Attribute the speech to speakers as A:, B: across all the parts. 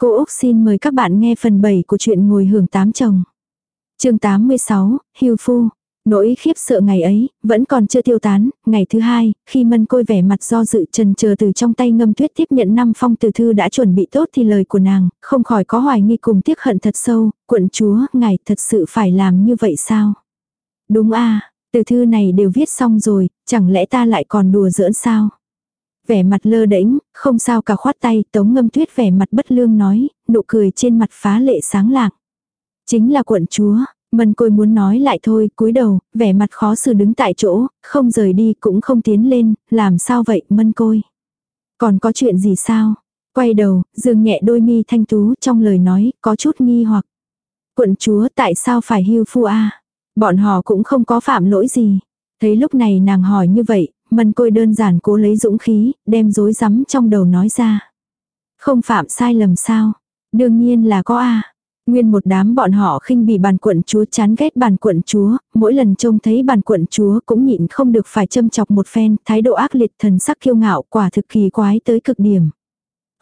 A: Cô Úc xin mời các bạn nghe phần 7 của chuyện ngồi hưởng tám chồng. chương 86, Hiêu Phu. Nỗi khiếp sợ ngày ấy, vẫn còn chưa tiêu tán, ngày thứ hai, khi mân côi vẻ mặt do dự trần chờ từ trong tay ngâm tuyết tiếp nhận năm phong từ thư đã chuẩn bị tốt thì lời của nàng, không khỏi có hoài nghi cùng tiếc hận thật sâu, quận chúa, ngài thật sự phải làm như vậy sao? Đúng à, a từ thư này đều viết xong rồi, chẳng lẽ ta lại còn đùa giỡn sao? Vẻ mặt lơ đễnh, không sao cả khoát tay, tống ngâm tuyết vẻ mặt bất lương nói, nụ cười trên mặt phá lệ sáng lạng. Chính là quận chúa, Mân côi muốn nói lại thôi, cúi đầu, vẻ mặt khó xử đứng tại chỗ, không rời đi cũng không tiến lên, làm sao vậy mân côi. Còn có chuyện gì sao? Quay đầu, dường nhẹ đôi mi thanh tú trong lời nói, có chút nghi hoặc. Quận chúa tại sao phải hưu phu a Bọn họ cũng không có phạm lỗi gì. Thấy lúc này nàng hỏi như vậy, mân côi đơn giản cố lấy dũng khí, đem dối rắm trong đầu nói ra. Không phạm sai lầm sao? Đương nhiên là có a Nguyên một đám bọn họ khinh bỉ bàn quận chúa chán ghét bàn quận chúa, mỗi lần trông thấy bàn quận chúa cũng nhịn không được phải châm chọc một phen, thái độ ác liệt thần sắc kiêu ngạo quả thực kỳ quái tới cực điểm.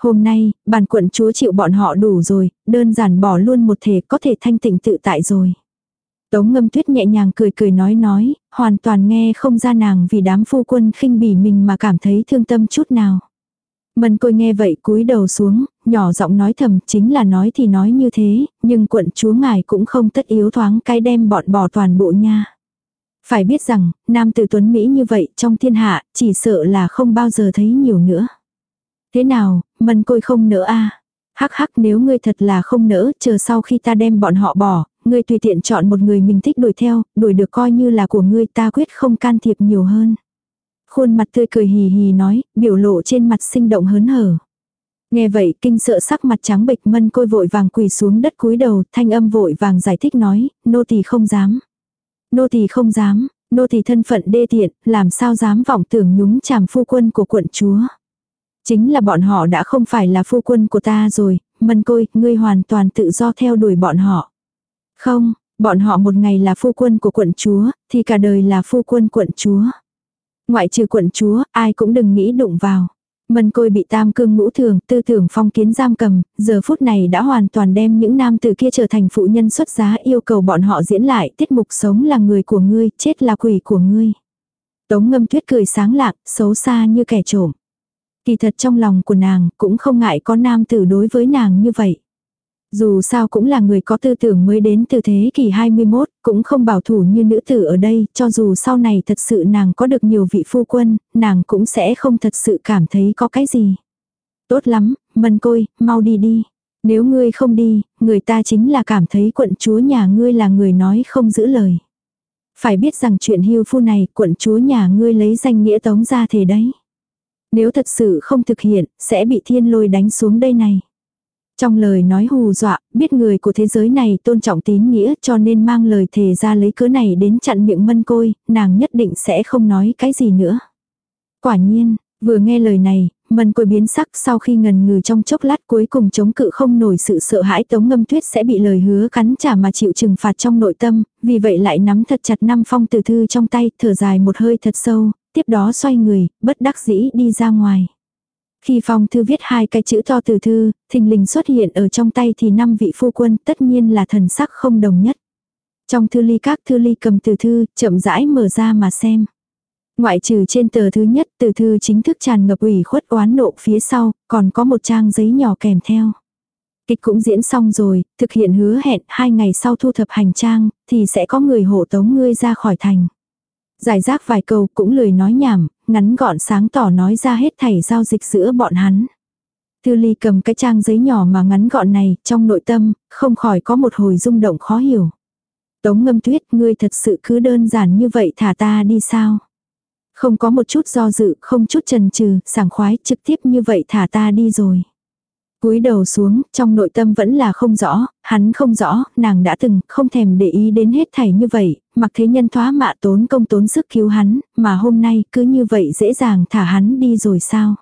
A: Hôm nay, bàn quận chúa chịu bọn họ đủ rồi, đơn giản bỏ luôn một thể có thể thanh tịnh tự tại rồi. Tống ngâm tuyết nhẹ nhàng cười cười nói nói, hoàn toàn nghe không ra nàng vì đám phu quân khinh bỉ mình mà cảm thấy thương tâm chút nào. Mân côi nghe vậy cúi đầu xuống, nhỏ giọng nói thầm chính là nói thì nói như thế, nhưng quận chúa ngài cũng không tất yếu thoáng cái đem bọn bỏ toàn bộ nha. Phải biết rằng, nam tử tuấn Mỹ như vậy trong thiên hạ, chỉ sợ là không bao giờ thấy nhiều nữa. Thế nào, mân côi không nỡ a Hắc hắc nếu ngươi thật là không nỡ, chờ sau khi ta đem bọn họ bỏ, ngươi tùy tiện chọn một người mình thích đuổi theo, đuổi được coi như là của ngươi ta quyết không can thiệp nhiều hơn. Khuôn mặt tươi cười hì hì nói, biểu lộ trên mặt sinh động hớn hở. Nghe vậy kinh sợ sắc mặt trắng bệch mân côi vội vàng quỳ xuống đất cúi đầu, thanh âm vội vàng giải thích nói, nô tỳ không dám. Nô tỳ không dám, nô tỳ thân phận đê tiện, làm sao dám vọng tưởng nhúng chàm phu quân của quận chúa. Chính là bọn họ đã không phải là phu quân của ta rồi, mân côi, ngươi hoàn toàn tự do theo đuổi bọn họ. Không, bọn họ một ngày là phu quân của quận chúa, thì cả đời là phu quân quận chúa. Ngoại trừ quận chúa, ai cũng đừng nghĩ đụng vào. Mân côi bị tam cương ngũ thường, tư tưởng phong kiến giam cầm, giờ phút này đã hoàn toàn đem những nam từ kia trở thành phụ nhân xuất giá yêu cầu bọn họ diễn lại tiết mục sống là người của ngươi, chết là quỷ của ngươi. Tống ngâm tuyết cười sáng lạc, xấu xa như kẻ trộm. Kỳ thật trong lòng của nàng cũng không ngại có nam tử đối với nàng như vậy. Dù sao cũng là người có tư tưởng mới đến từ thế kỷ 21, cũng không bảo thủ như nữ tử ở đây, cho dù sau này thật sự nàng có được nhiều vị phu quân, nàng cũng sẽ không thật sự cảm thấy có cái gì. Tốt lắm, mân côi, mau đi đi. Nếu ngươi không đi, người ta chính là cảm thấy quận chúa nhà ngươi là người nói không giữ lời. Phải biết rằng chuyện hưu phu này, quận chúa nhà ngươi lấy danh nghĩa tống ra thế đấy. Nếu thật sự không thực hiện, sẽ bị thiên lôi đánh xuống đây này. Trong lời nói hù dọa, biết người của thế giới này tôn trọng tín nghĩa cho nên mang lời thề ra lấy cớ này đến chặn miệng mân côi, nàng nhất định sẽ không nói cái gì nữa. Quả nhiên, vừa nghe lời này, mân côi biến sắc sau khi ngần ngừ trong chốc lát cuối cùng chống cự không nổi sự sợ hãi tống ngâm tuyết sẽ bị lời hứa cắn trả mà chịu trừng phạt trong nội tâm, vì vậy lại nắm thật chặt năm phong từ thư trong tay, thở dài một hơi thật sâu, tiếp đó xoay người, bất đắc dĩ đi ra ngoài. Khi phong thư viết hai cái chữ to từ thư, thình lình xuất hiện ở trong tay thì năm vị phu quân tất nhiên là thần sắc không đồng nhất. Trong thư ly các thư ly cầm từ thư, chậm rãi mở ra mà xem. Ngoại trừ trên tờ thứ nhất từ thư chính thức tràn ngập ủy khuất oán nộ phía sau, còn có một trang giấy nhỏ kèm theo. Kịch cũng diễn xong rồi, thực hiện hứa hẹn hai ngày sau thu thập hành trang, thì sẽ có người hộ tống ngươi ra khỏi thành. Giải rác vài câu cũng lười nói nhảm, ngắn gọn sáng tỏ nói ra hết thảy giao dịch giữa bọn hắn. Thư ly cầm cái trang giấy nhỏ mà ngắn gọn này, trong nội tâm, không khỏi có một hồi rung động khó hiểu. Tống ngâm tuyết, ngươi thật sự cứ đơn giản như vậy thả ta đi sao? Không có một chút do dự, không chút chần chừ, sảng khoái, trực tiếp như vậy thả ta đi rồi cúi đầu xuống, trong nội tâm vẫn là không rõ, hắn không rõ, nàng đã từng không thèm để ý đến hết thảy như vậy, mặc thế nhân thoá mạ tốn công tốn sức cứu hắn, mà hôm nay cứ như vậy dễ dàng thả hắn đi rồi sao.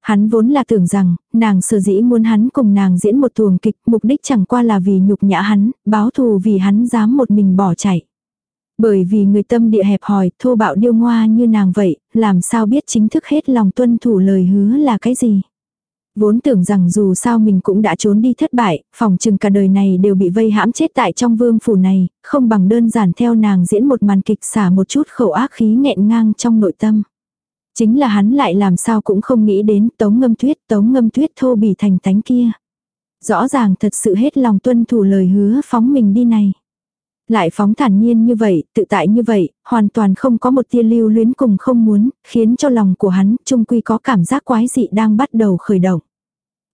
A: Hắn vốn là tưởng rằng, nàng sở dĩ muốn hắn cùng nàng diễn một tuồng kịch, mục đích chẳng qua là vì nhục nhã hắn, báo thù vì hắn dám một mình bỏ chạy. Bởi vì người tâm địa hẹp hòi, thô bạo điêu ngoa như nàng vậy, làm sao biết chính thức hết lòng tuân thủ lời hứa là cái gì. Vốn tưởng rằng dù sao mình cũng đã trốn đi thất bại, phòng chừng cả đời này đều bị vây hãm chết tại trong vương phủ này, không bằng đơn giản theo nàng diễn một màn kịch xả một chút khẩu ác khí nghẹn ngang trong nội tâm. Chính là hắn lại làm sao cũng không nghĩ đến tống ngâm tuyết, tống ngâm tuyết thô bỉ thành tánh kia. Rõ ràng thật sự hết lòng tuân thủ lời hứa phóng mình đi này. Lại phóng thản nhiên như vậy, tự tại như vậy, hoàn toàn không có một tia lưu luyến cùng không muốn, khiến cho lòng của hắn trung quy có cảm giác quái dị đang bắt đầu khởi động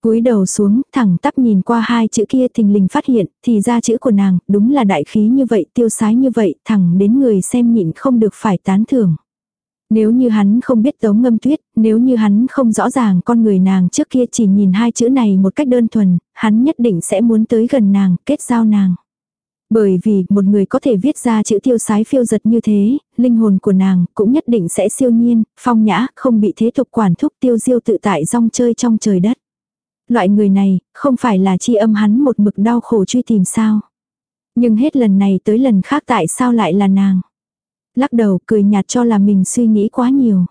A: cúi đầu xuống, thẳng tắp nhìn qua hai chữ kia thình lình phát hiện, thì ra chữ của nàng, đúng là đại khí như vậy, tiêu sái như vậy, thẳng đến người xem nhịn không được phải tán thưởng. Nếu như hắn không biết tống ngâm tuyết, nếu như hắn không rõ ràng con người nàng trước kia chỉ nhìn hai chữ này một cách đơn thuần, hắn nhất định sẽ muốn tới gần nàng, kết giao nàng. Bởi vì một người có thể viết ra chữ tiêu sái phiêu giật như thế, linh hồn của nàng cũng nhất định sẽ siêu nhiên, phong nhã, không bị thế tục quản thúc tiêu diêu tự tại rong chơi trong trời đất. Loại người này, không phải là chi âm hắn một mực đau khổ truy tìm sao. Nhưng hết lần này tới lần khác tại sao lại là nàng. Lắc đầu cười nhạt cho là mình suy nghĩ quá nhiều.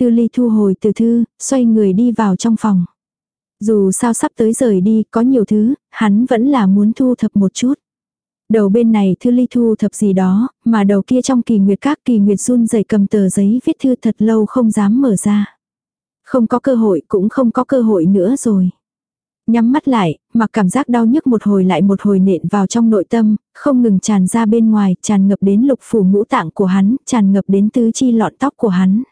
A: Thư ly thu hồi từ thư, xoay người đi vào trong phòng. Dù sao sắp tới rời đi, có nhiều thứ, hắn vẫn là muốn thu thập một chút. Đầu bên này thư ly thu thập gì đó, mà đầu kia trong kỳ nguyệt các kỳ nguyệt run rẩy cầm tờ giấy viết thư thật lâu không dám mở ra. Không có cơ hội cũng không có cơ hội nữa rồi. Nhắm mắt lại, mặc cảm giác đau nhức một hồi lại một hồi nện vào trong nội tâm, không ngừng tràn ra bên ngoài, tràn ngập đến lục phủ ngũ tạng của hắn, tràn ngập đến tứ chi lọn tóc của hắn.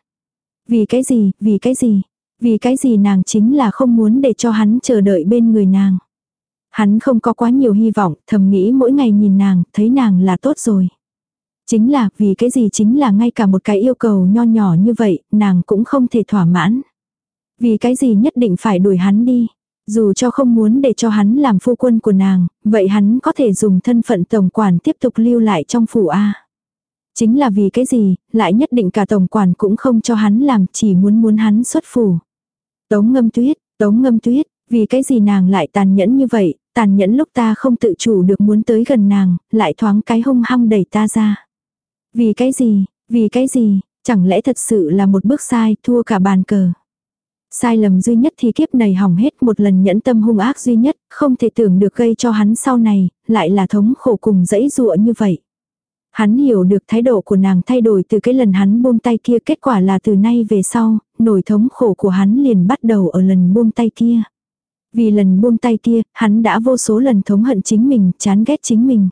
A: Vì cái gì, vì cái gì, vì cái gì nàng chính là không muốn để cho hắn chờ đợi bên người nàng. Hắn không có quá nhiều hy vọng, thầm nghĩ mỗi ngày nhìn nàng, thấy nàng là tốt rồi. Chính là vì cái gì chính là ngay cả một cái yêu cầu nho nhỏ như vậy, nàng cũng không thể thỏa mãn. Vì cái gì nhất định phải đuổi hắn đi. Dù cho không muốn để cho hắn làm phu quân của nàng, vậy hắn có thể dùng thân phận tổng quản tiếp tục lưu lại trong phủ A. Chính là vì cái gì, lại nhất định cả tổng quản cũng không cho hắn làm, chỉ muốn muốn hắn xuất phủ. Tống ngâm tuyết, tống ngâm tuyết, vì cái gì nàng lại tàn nhẫn như vậy, tàn nhẫn lúc ta không tự chủ được muốn tới gần nàng, lại thoáng cái hung hăng đẩy ta ra. Vì cái gì, vì cái gì, chẳng lẽ thật sự là một bước sai, thua cả bàn cờ. Sai lầm duy nhất thì kiếp này hỏng hết một lần nhẫn tâm hung ác duy nhất, không thể tưởng được gây cho hắn sau này, lại là thống khổ cùng dẫy dụa như vậy. Hắn hiểu được thái độ của nàng thay đổi từ cái lần hắn buông tay kia kết quả là từ nay về sau, nổi thống khổ của hắn liền bắt đầu ở lần buông tay kia. Vì lần buông tay kia, hắn đã vô số lần thống hận chính mình, chán ghét chính mình.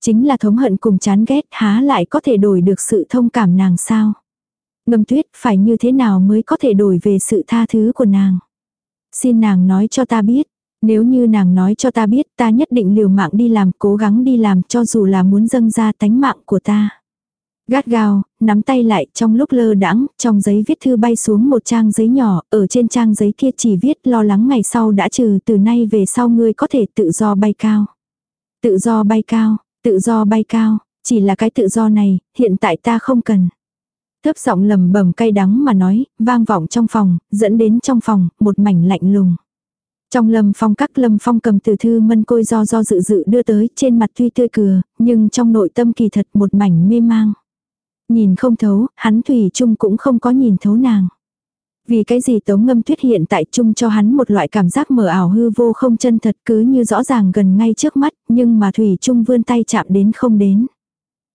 A: Chính là thống hận cùng chán ghét há lại có thể đổi được sự thông cảm nàng sao. Ngâm tuyết phải như thế nào mới có thể đổi về sự tha thứ của nàng. Xin nàng nói cho ta biết. Nếu như nàng nói cho ta biết ta nhất định liều mạng đi làm cố gắng đi làm cho dù là muốn dâng ra tánh mạng của ta. Gắt gao, nắm tay lại trong lúc lơ đãng trong giấy viết thư bay xuống một trang giấy nhỏ, ở trên trang giấy kia chỉ viết lo lắng ngày sau đã trừ từ nay về sau ngươi có thể tự do bay cao. Tự do bay cao, tự do bay cao, chỉ là cái tự do này, hiện tại ta không cần. Thấp giọng lầm bầm cay đắng mà nói, vang vọng trong phòng, dẫn đến trong phòng, một mảnh lạnh lùng. Trong lâm phong các lâm phong cầm từ thư mân côi do do dự dự đưa tới trên mặt tuy tươi cười, nhưng trong nội tâm kỳ thật một mảnh mê mang. Nhìn không thấu, hắn thủy chung cũng không có nhìn thấu nàng. Vì cái gì tống ngâm tuyết hiện tại chung cho hắn một loại cảm giác mờ ảo hư vô không chân thật cứ như rõ ràng gần ngay trước mắt, nhưng mà thủy chung vươn tay chạm đến không đến.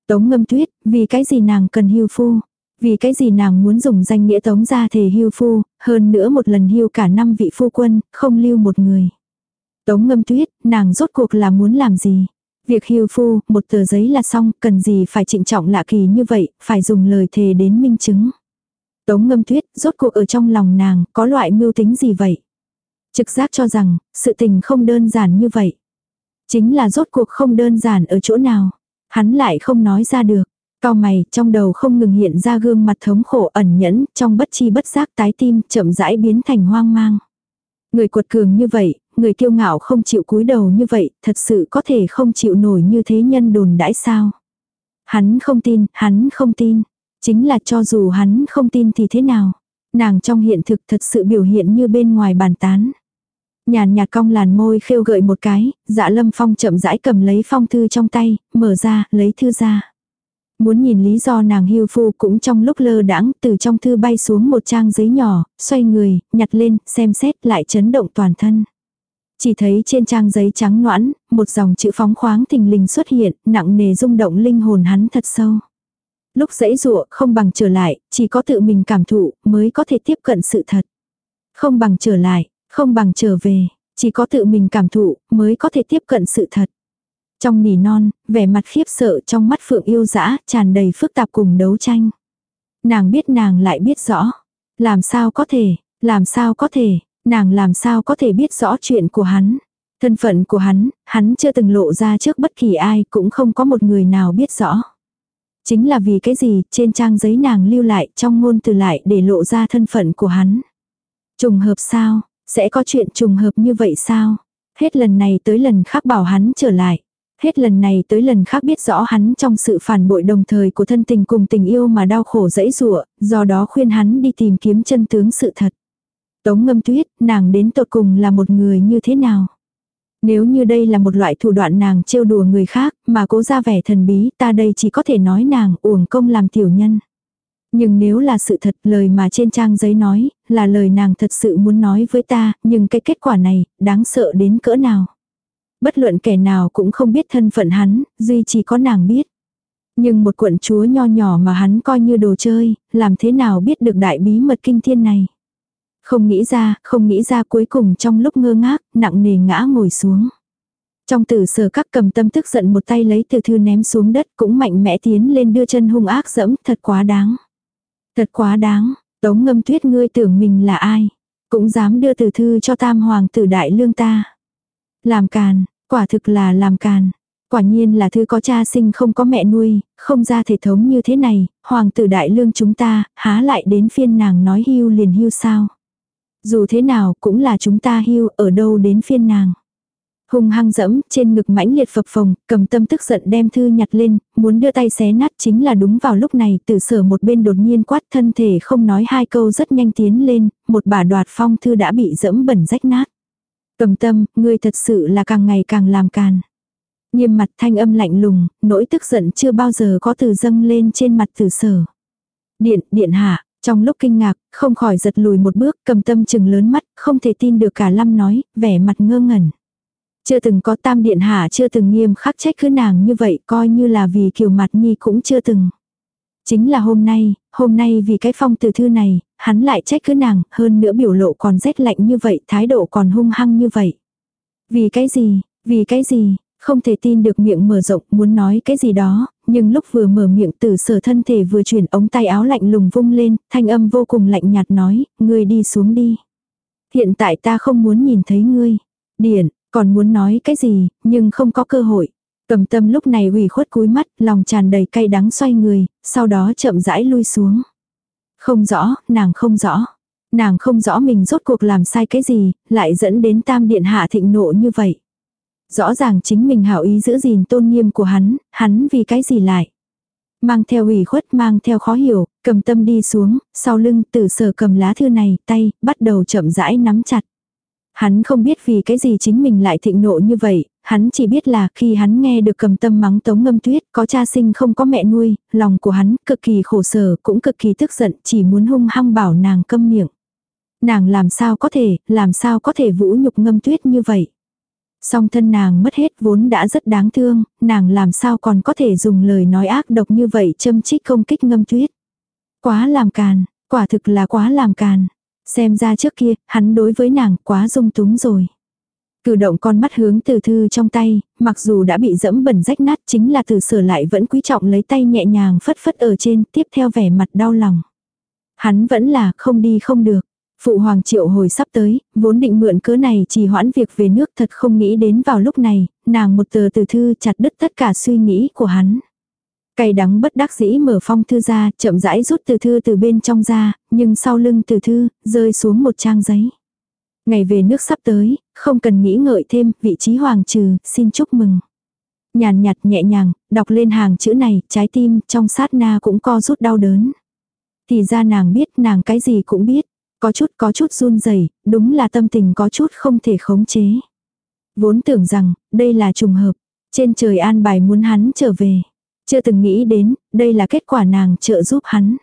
A: Tống ngâm tuyết, vì cái gì nàng cần hưu phu. Vì cái gì nàng muốn dùng danh nghĩa tống ra thể hưu phu, hơn nữa một lần hưu cả năm vị phu quân, không lưu một người. Tống ngâm tuyết, nàng rốt cuộc là muốn làm gì? Việc hưu phu, một tờ giấy là xong, cần gì phải trịnh trọng lạ kỳ như vậy, phải dùng lời thề đến minh chứng. Tống ngâm tuyết, rốt cuộc ở trong lòng nàng, có loại mưu tính gì vậy? Trực giác cho rằng, sự tình không đơn giản như vậy. Chính là rốt cuộc không đơn giản ở chỗ nào. Hắn lại không nói ra được. Cao mày, trong đầu không ngừng hiện ra gương mặt thống khổ ẩn nhẫn, trong bất chi bất giác tái tim, chậm rãi biến thành hoang mang. Người cuột cường như vậy, người kiêu ngạo không chịu cúi đầu như vậy, thật sự có thể không chịu nổi như thế nhân đồn đãi sao. Hắn không tin, hắn không tin. Chính là cho dù hắn không tin thì thế nào. Nàng trong hiện thực thật sự biểu hiện như bên ngoài bàn tán. Nhàn nhạt cong làn môi khêu gợi một cái, dạ lâm phong chậm rãi cầm lấy phong thư trong tay, mở ra, lấy thư ra. Muốn nhìn lý do nàng hưu phu cũng trong lúc lơ đãng từ trong thư bay xuống một trang giấy nhỏ, xoay người, nhặt lên, xem xét lại chấn động toàn thân. Chỉ thấy trên trang giấy trắng noãn, một dòng chữ phóng khoáng thình lình xuất hiện, nặng nề rung động linh hồn hắn thật sâu. Lúc dãy dụa không bằng trở lại, chỉ có tự mình cảm thụ mới có thể tiếp cận sự thật. Không bằng trở lại, không bằng trở về, chỉ có tự mình cảm thụ mới có thể tiếp cận sự thật. Trong nỉ non, vẻ mặt khiếp sợ trong mắt phượng yêu dã tràn đầy phức tạp cùng đấu tranh. Nàng biết nàng lại biết rõ. Làm sao có thể, làm sao có thể, nàng làm sao có thể biết rõ chuyện của hắn. Thân phận của hắn, hắn chưa từng lộ ra trước bất kỳ ai cũng không có một người nào biết rõ. Chính là vì cái gì trên trang giấy nàng lưu lại trong ngôn từ lại để lộ ra thân phận của hắn. Trùng hợp sao, sẽ có chuyện trùng hợp như vậy sao? Hết lần này tới lần khác bảo hắn trở lại. Hết lần này tới lần khác biết rõ hắn trong sự phản bội đồng thời của thân tình cùng tình yêu mà đau khổ dẫy dụa, do đó khuyên hắn đi tìm kiếm chân tướng sự thật. Tống ngâm tuyết, nàng đến tột cùng là một người như thế nào? Nếu như đây là một loại thủ đoạn nàng trêu đùa người khác, mà cố ra vẻ thần bí, ta đây chỉ có thể nói nàng uổng công làm tiểu nhân. Nhưng nếu là sự thật lời mà trên trang giấy nói, là lời nàng thật sự muốn nói với ta, nhưng cái kết quả này, đáng sợ đến cỡ nào. Bất luận kẻ nào cũng không biết thân phận hắn, duy chỉ có nàng biết. Nhưng một quận chúa nho nhỏ mà hắn coi như đồ chơi, làm thế nào biết được đại bí mật kinh thiên này. Không nghĩ ra, không nghĩ ra cuối cùng trong lúc ngơ ngác, nặng nề ngã ngồi xuống. Trong tử sở các cầm tâm tức giận một tay lấy từ thư ném xuống đất cũng mạnh mẽ tiến lên đưa chân hung ác dẫm thật quá đáng. Thật quá đáng, tống ngâm tuyết ngươi tưởng mình là ai. Cũng dám đưa từ thư cho tam hoàng tử đại lương ta. Làm càn, quả thực là làm càn. Quả nhiên là thư có cha sinh không có mẹ nuôi, không ra thể thống như thế này, hoàng tử đại lương chúng ta, há lại đến phiên nàng nói hưu liền hưu sao. Dù thế nào cũng là chúng ta hưu ở đâu đến phiên nàng. Hung hăng dẫm, trên ngực mãnh liệt phập phồng, cầm tâm tức giận đem thư nhặt lên, muốn đưa tay xé nát chính là đúng vào lúc này từ sở một bên đột nhiên quát thân thể không nói hai câu rất nhanh tiến lên, một bà đoạt phong thư đã bị dẫm bẩn rách nát. Cầm tâm, ngươi thật sự là càng ngày càng làm càn. Nghiêm mặt thanh âm lạnh lùng, nỗi tức giận chưa bao giờ có từ dâng lên trên mặt tử sở. Điện, điện hạ, trong lúc kinh ngạc, không khỏi giật lùi một bước, cầm tâm chừng lớn mắt, không thể tin được cả lâm nói, vẻ mặt ngơ ngẩn. Chưa từng có tam điện hạ chưa từng nghiêm khắc trách cứ nàng như vậy, coi như là vì kiều mặt nhi cũng chưa từng. Chính là hôm nay, hôm nay vì cái phong từ thư này, hắn lại trách cứ nàng, hơn nữa biểu lộ còn rét lạnh như vậy, thái độ còn hung hăng như vậy. Vì cái gì, vì cái gì, không thể tin được miệng mở rộng muốn nói cái gì đó, nhưng lúc vừa mở miệng tử sở thân thể vừa chuyển ống tay áo lạnh lùng vung lên, thanh âm vô cùng lạnh nhạt nói, ngươi đi xuống đi. Hiện tại ta không muốn nhìn thấy ngươi. Điển, còn muốn nói cái gì, nhưng không có cơ hội. Cầm tâm lúc này ủy khuất cúi mắt, lòng tràn đầy cay đắng xoay người, sau đó chậm rãi lui xuống. Không rõ, nàng không rõ. Nàng không rõ mình rốt cuộc làm sai cái gì, lại dẫn đến tam điện hạ thịnh nộ như vậy. Rõ ràng chính mình hảo ý giữ gìn tôn nghiêm của hắn, hắn vì cái gì lại. Mang theo ủy khuất mang theo khó hiểu, cầm tâm đi xuống, sau lưng tử sở cầm lá thư này, tay, bắt đầu chậm rãi nắm chặt. Hắn không biết vì cái gì chính mình lại thịnh nộ như vậy, hắn chỉ biết là khi hắn nghe được cầm tâm mắng tống ngâm tuyết, có cha sinh không có mẹ nuôi, lòng của hắn cực kỳ khổ sở, cũng cực kỳ tức giận, chỉ muốn hung hăng bảo nàng câm miệng. Nàng làm sao có thể, làm sao có thể vũ nhục ngâm tuyết như vậy. Song thân nàng mất hết vốn đã rất đáng thương, nàng làm sao còn có thể dùng lời nói ác độc như vậy châm trích công kích ngâm tuyết. Quá làm càn, quả thực là quá làm càn. Xem ra trước kia, hắn đối với nàng quá dung túng rồi. Cử động con mắt hướng từ thư trong tay, mặc dù đã bị dẫm bẩn rách nát chính là từ sửa lại vẫn quý trọng lấy tay nhẹ nhàng phất phất ở trên tiếp theo vẻ mặt đau lòng. Hắn vẫn là không đi không được. Phụ hoàng triệu hồi sắp tới, vốn định mượn cớ này chỉ hoãn việc về nước thật không nghĩ đến vào lúc này, nàng một tờ từ thư chặt đứt tất cả suy nghĩ của hắn. Cay đắng bất đắc dĩ mở phong thư ra, chậm rãi rút từ thư từ bên trong ra, nhưng sau lưng từ thư, rơi xuống một trang giấy. Ngày về nước sắp tới, không cần nghĩ ngợi thêm, vị trí hoàng trừ, xin chúc mừng. Nhàn nhạt nhẹ nhàng, đọc lên hàng chữ này, trái tim trong sát na cũng co rút đau đớn. Thì ra nàng biết nàng cái gì cũng biết, có chút có chút run rẩy đúng là tâm tình có chút không thể khống chế. Vốn tưởng rằng, đây là trùng hợp, trên trời an bài muốn hắn trở về. Chưa từng nghĩ đến, đây là kết quả nàng trợ giúp hắn.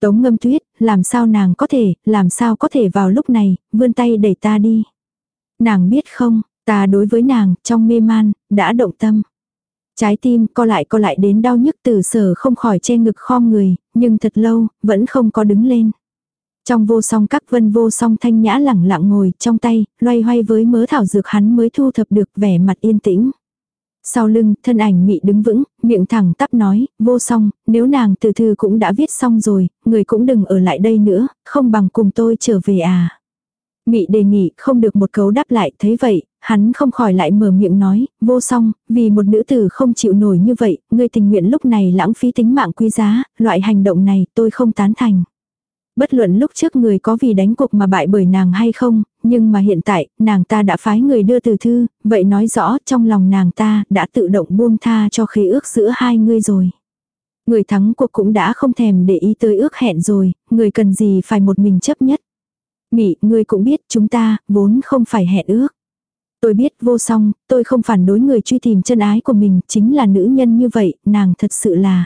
A: Tống ngâm tuyết, làm sao nàng có thể, làm sao có thể vào lúc này, vươn tay đẩy ta đi. Nàng biết không, ta đối với nàng, trong mê man, đã động tâm. Trái tim co lại co lại đến đau nhức từ sở không khỏi che ngực khom người, nhưng thật lâu, vẫn không có đứng lên. Trong vô song các vân vô song thanh nhã lẳng lặng ngồi trong tay, loay hoay với mớ thảo dược hắn mới thu thập được vẻ mặt yên tĩnh. Sau lưng, thân ảnh mị đứng vững, miệng thẳng tắp nói, vô song, nếu nàng từ thư cũng đã viết xong rồi, người cũng đừng ở lại đây nữa, không bằng cùng tôi trở về à. Mị đề nghị không được một cấu đáp lại, thấy vậy, hắn không khỏi lại mở miệng nói, vô song, vì một nữ tử không chịu nổi như vậy, ngươi tình nguyện lúc này lãng phí tính mạng quý giá, loại hành động này tôi không tán thành. Bất luận lúc trước người có vì đánh cuộc mà bại bởi nàng hay không, nhưng mà hiện tại, nàng ta đã phái người đưa từ thư, vậy nói rõ trong lòng nàng ta đã tự động buông tha cho khế ước giữa hai người rồi. Người thắng cuộc cũng đã không thèm để ý tới ước hẹn rồi, người cần gì phải một mình chấp nhất. Mị, ngươi cũng biết chúng ta, vốn không phải hẹn ước. Tôi biết vô song, tôi không phản đối người truy tìm chân ái của mình, chính là nữ nhân như vậy, nàng thật sự là.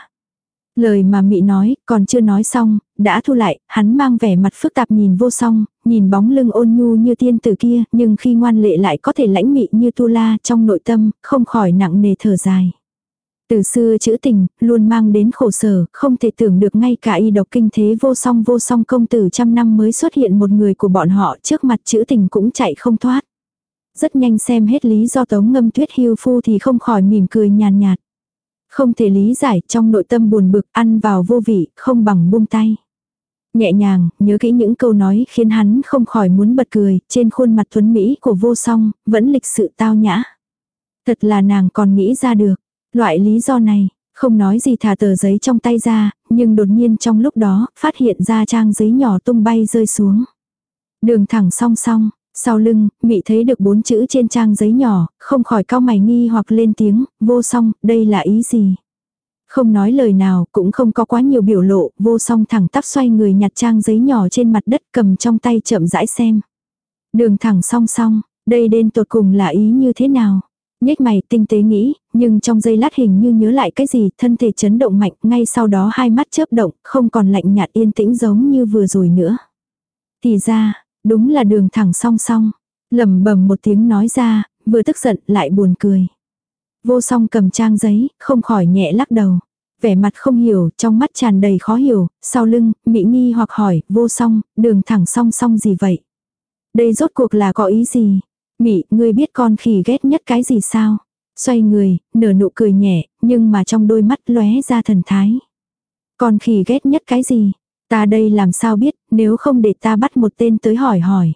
A: Lời mà Mị nói, còn chưa nói xong, đã thu lại, hắn mang vẻ mặt phức tạp nhìn vô song, nhìn bóng lưng ôn nhu như tiên tử kia, nhưng khi ngoan lệ lại có thể lãnh mị như tu la trong nội tâm, không khỏi nặng nề thở dài. Từ xưa chữ tình, luôn mang đến khổ sở, không thể tưởng được ngay cả y độc kinh thế vô song vô song công tử trăm năm mới xuất hiện một người của bọn họ trước mặt chữ tình cũng chạy không thoát. Rất nhanh xem hết lý do tống ngâm tuyết hưu phu thì không khỏi mỉm cười nhàn nhạt. Không thể lý giải trong nội tâm buồn bực ăn vào vô vị, không bằng buông tay. Nhẹ nhàng, nhớ kỹ những câu nói khiến hắn không khỏi muốn bật cười, trên khuôn mặt thuấn Mỹ của vô song, vẫn lịch sự tao nhã. Thật là nàng còn nghĩ ra được. Loại lý do này, không nói gì thả tờ giấy trong tay ra, nhưng đột nhiên trong lúc đó, phát hiện ra trang giấy nhỏ tung bay rơi xuống. Đường thẳng song song, sau lưng, mị thấy được bốn chữ trên trang giấy nhỏ, không khỏi cao mày nghi hoặc lên tiếng, vô song, đây là ý gì? Không nói lời nào, cũng không có quá nhiều biểu lộ, vô song thẳng tắp xoay người nhặt trang giấy nhỏ trên mặt đất cầm trong tay chậm rãi xem. Đường thẳng song song, đây đến tột cùng là ý như thế nào? Nhếch mày tinh tế nghĩ, nhưng trong giây lát hình như nhớ lại cái gì, thân thể chấn động mạnh, ngay sau đó hai mắt chớp động, không còn lạnh nhạt yên tĩnh giống như vừa rồi nữa. Thì ra, đúng là đường thẳng song song. lẩm bẩm một tiếng nói ra, vừa tức giận lại buồn cười. Vô song cầm trang giấy, không khỏi nhẹ lắc đầu. Vẻ mặt không hiểu, trong mắt tràn đầy khó hiểu, sau lưng, mỹ nghi hoặc hỏi, vô song, đường thẳng song song gì vậy? Đây rốt cuộc là có ý gì? mỹ ngươi biết con khỉ ghét nhất cái gì sao? Xoay người, nở nụ cười nhẹ, nhưng mà trong đôi mắt lóe ra thần thái. Con khỉ ghét nhất cái gì? Ta đây làm sao biết, nếu không để ta bắt một tên tới hỏi hỏi.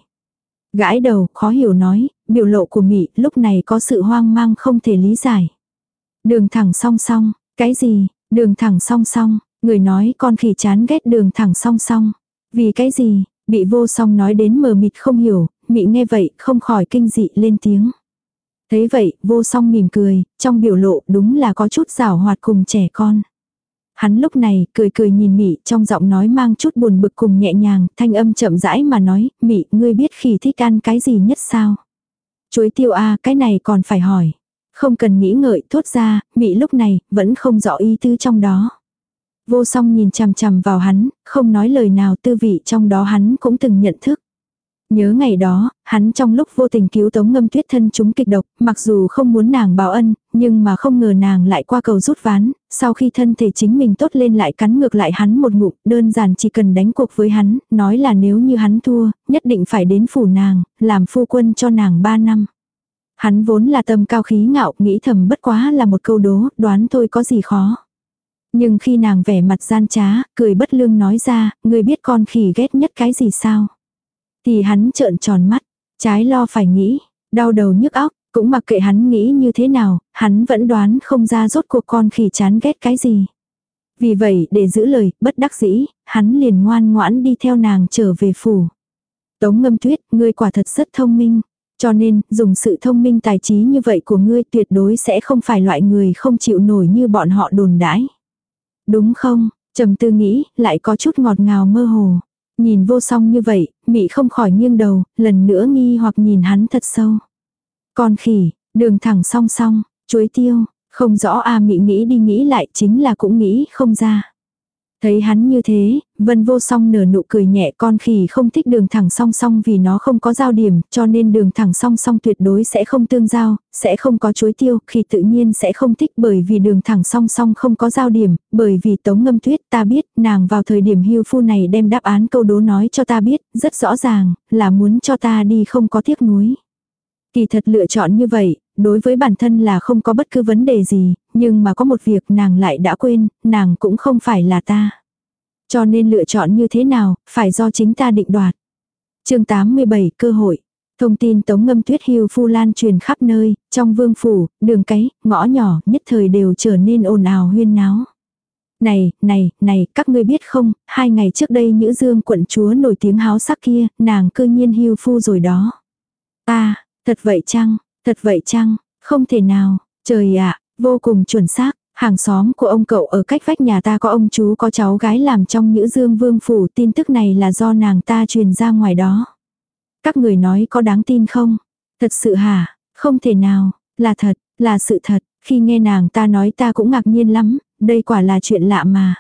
A: Gãi đầu, khó hiểu nói, biểu lộ của Mị lúc này có sự hoang mang không thể lý giải. Đường thẳng song song, cái gì, đường thẳng song song, người nói con khỉ chán ghét đường thẳng song song. Vì cái gì, bị vô song nói đến mờ mịt không hiểu, mị nghe vậy không khỏi kinh dị lên tiếng. Thấy vậy, vô song mỉm cười, trong biểu lộ đúng là có chút rảo hoạt cùng trẻ con. Hắn lúc này cười cười nhìn mị trong giọng nói mang chút buồn bực cùng nhẹ nhàng, thanh âm chậm rãi mà nói, mị ngươi biết khỉ thích ăn cái gì nhất sao? Chuối tiêu a cái này còn phải hỏi. Không cần nghĩ ngợi thốt ra, mị lúc này vẫn không rõ ý tứ trong đó. Vô song nhìn chằm chằm vào hắn, không nói lời nào tư vị trong đó hắn cũng từng nhận thức. Nhớ ngày đó, hắn trong lúc vô tình cứu tống ngâm tuyết thân chúng kịch độc, mặc dù không muốn nàng báo ân, nhưng mà không ngờ nàng lại qua cầu rút ván, sau khi thân thể chính mình tốt lên lại cắn ngược lại hắn một ngụm, đơn giản chỉ cần đánh cuộc với hắn, nói là nếu như hắn thua, nhất định phải đến phủ nàng, làm phu quân cho nàng ba năm. Hắn vốn là tâm cao khí ngạo, nghĩ thầm bất quá là một câu đố, đoán thôi có gì khó. Nhưng khi nàng vẻ mặt gian trá, cười bất lương nói ra, người biết con khỉ ghét nhất cái gì sao? Thì hắn trợn tròn mắt, trái lo phải nghĩ, đau đầu nhức óc, cũng mặc kệ hắn nghĩ như thế nào, hắn vẫn đoán không ra rốt cuộc con khỉ chán ghét cái gì. Vì vậy, để giữ lời, bất đắc dĩ, hắn liền ngoan ngoãn đi theo nàng trở về phủ. Tống ngâm tuyết, ngươi quả thật rất thông minh. Cho nên, dùng sự thông minh tài trí như vậy của ngươi tuyệt đối sẽ không phải loại người không chịu nổi như bọn họ đồn đãi. Đúng không? trầm tư nghĩ, lại có chút ngọt ngào mơ hồ. Nhìn vô song như vậy, mị không khỏi nghiêng đầu, lần nữa nghi hoặc nhìn hắn thật sâu. Con khỉ, đường thẳng song song, chuối tiêu, Không rõ A mỹ nghĩ đi nghĩ lại chính là cũng nghĩ không ra. Thấy hắn như thế, vân vô song nở nụ cười nhẹ con khỉ không thích đường thẳng song song vì nó không có giao điểm, cho nên đường thẳng song song tuyệt đối sẽ không tương giao, sẽ không có chuối tiêu, khi tự nhiên sẽ không thích bởi vì đường thẳng song song không có giao điểm, bởi vì tống ngâm tuyết ta biết, nàng vào thời điểm hưu phu này đem đáp án câu đố nói cho ta biết, rất rõ ràng, là muốn cho ta đi không có tiếc nuối. Kỳ thật lựa chọn như vậy, đối với bản thân là không có bất cứ vấn đề gì, nhưng mà có một việc nàng lại đã quên, nàng cũng không phải là ta. Cho nên lựa chọn như thế nào, phải do chính ta định đoạt. chương 87 cơ hội. Thông tin tống ngâm tuyết hưu phu lan truyền khắp nơi, trong vương phủ, đường cái, ngõ nhỏ, nhất thời đều trở nên ồn ào huyên náo. Này, này, này, các ngươi biết không, hai ngày trước đây Nhữ Dương quận chúa nổi tiếng háo sắc kia, nàng cư nhiên hưu phu rồi đó. Ta, thật vậy chăng, thật vậy chăng, không thể nào, trời ạ, vô cùng chuẩn xác, hàng xóm của ông cậu ở cách vách nhà ta có ông chú có cháu gái làm trong Nhữ Dương Vương Phủ tin tức này là do nàng ta truyền ra ngoài đó. Các người nói có đáng tin không? Thật sự hả? Không thể nào, là thật, là sự thật, khi nghe nàng ta nói ta cũng ngạc nhiên lắm, đây quả là chuyện lạ mà.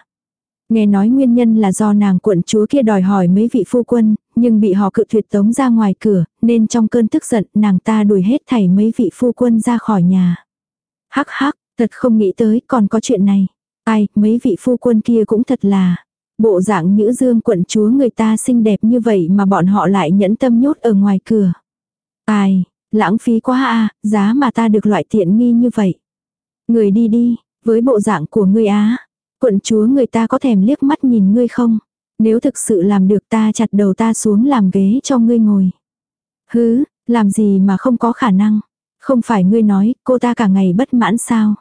A: Nghe nói nguyên nhân là do nàng quận chúa kia đòi hỏi mấy vị phu quân, nhưng bị họ cự tuyệt tống ra ngoài cửa, nên trong cơn tức giận nàng ta đuổi hết thảy mấy vị phu quân ra khỏi nhà. Hắc hắc, thật không nghĩ tới còn có chuyện này. Ai, mấy vị phu quân kia cũng thật là. Bộ dạng nữ dương quận chúa người ta xinh đẹp như vậy mà bọn họ lại nhẫn tâm nhốt ở ngoài cửa. Ai, lãng phí quá à, giá mà ta được loại tiện nghi như vậy. Người đi đi, với bộ dạng của ngươi á. Quận chúa người ta có thèm liếc mắt nhìn ngươi không? Nếu thực sự làm được ta chặt đầu ta xuống làm ghế cho ngươi ngồi. Hứ, làm gì mà không có khả năng. Không phải ngươi nói cô ta cả ngày bất mãn sao.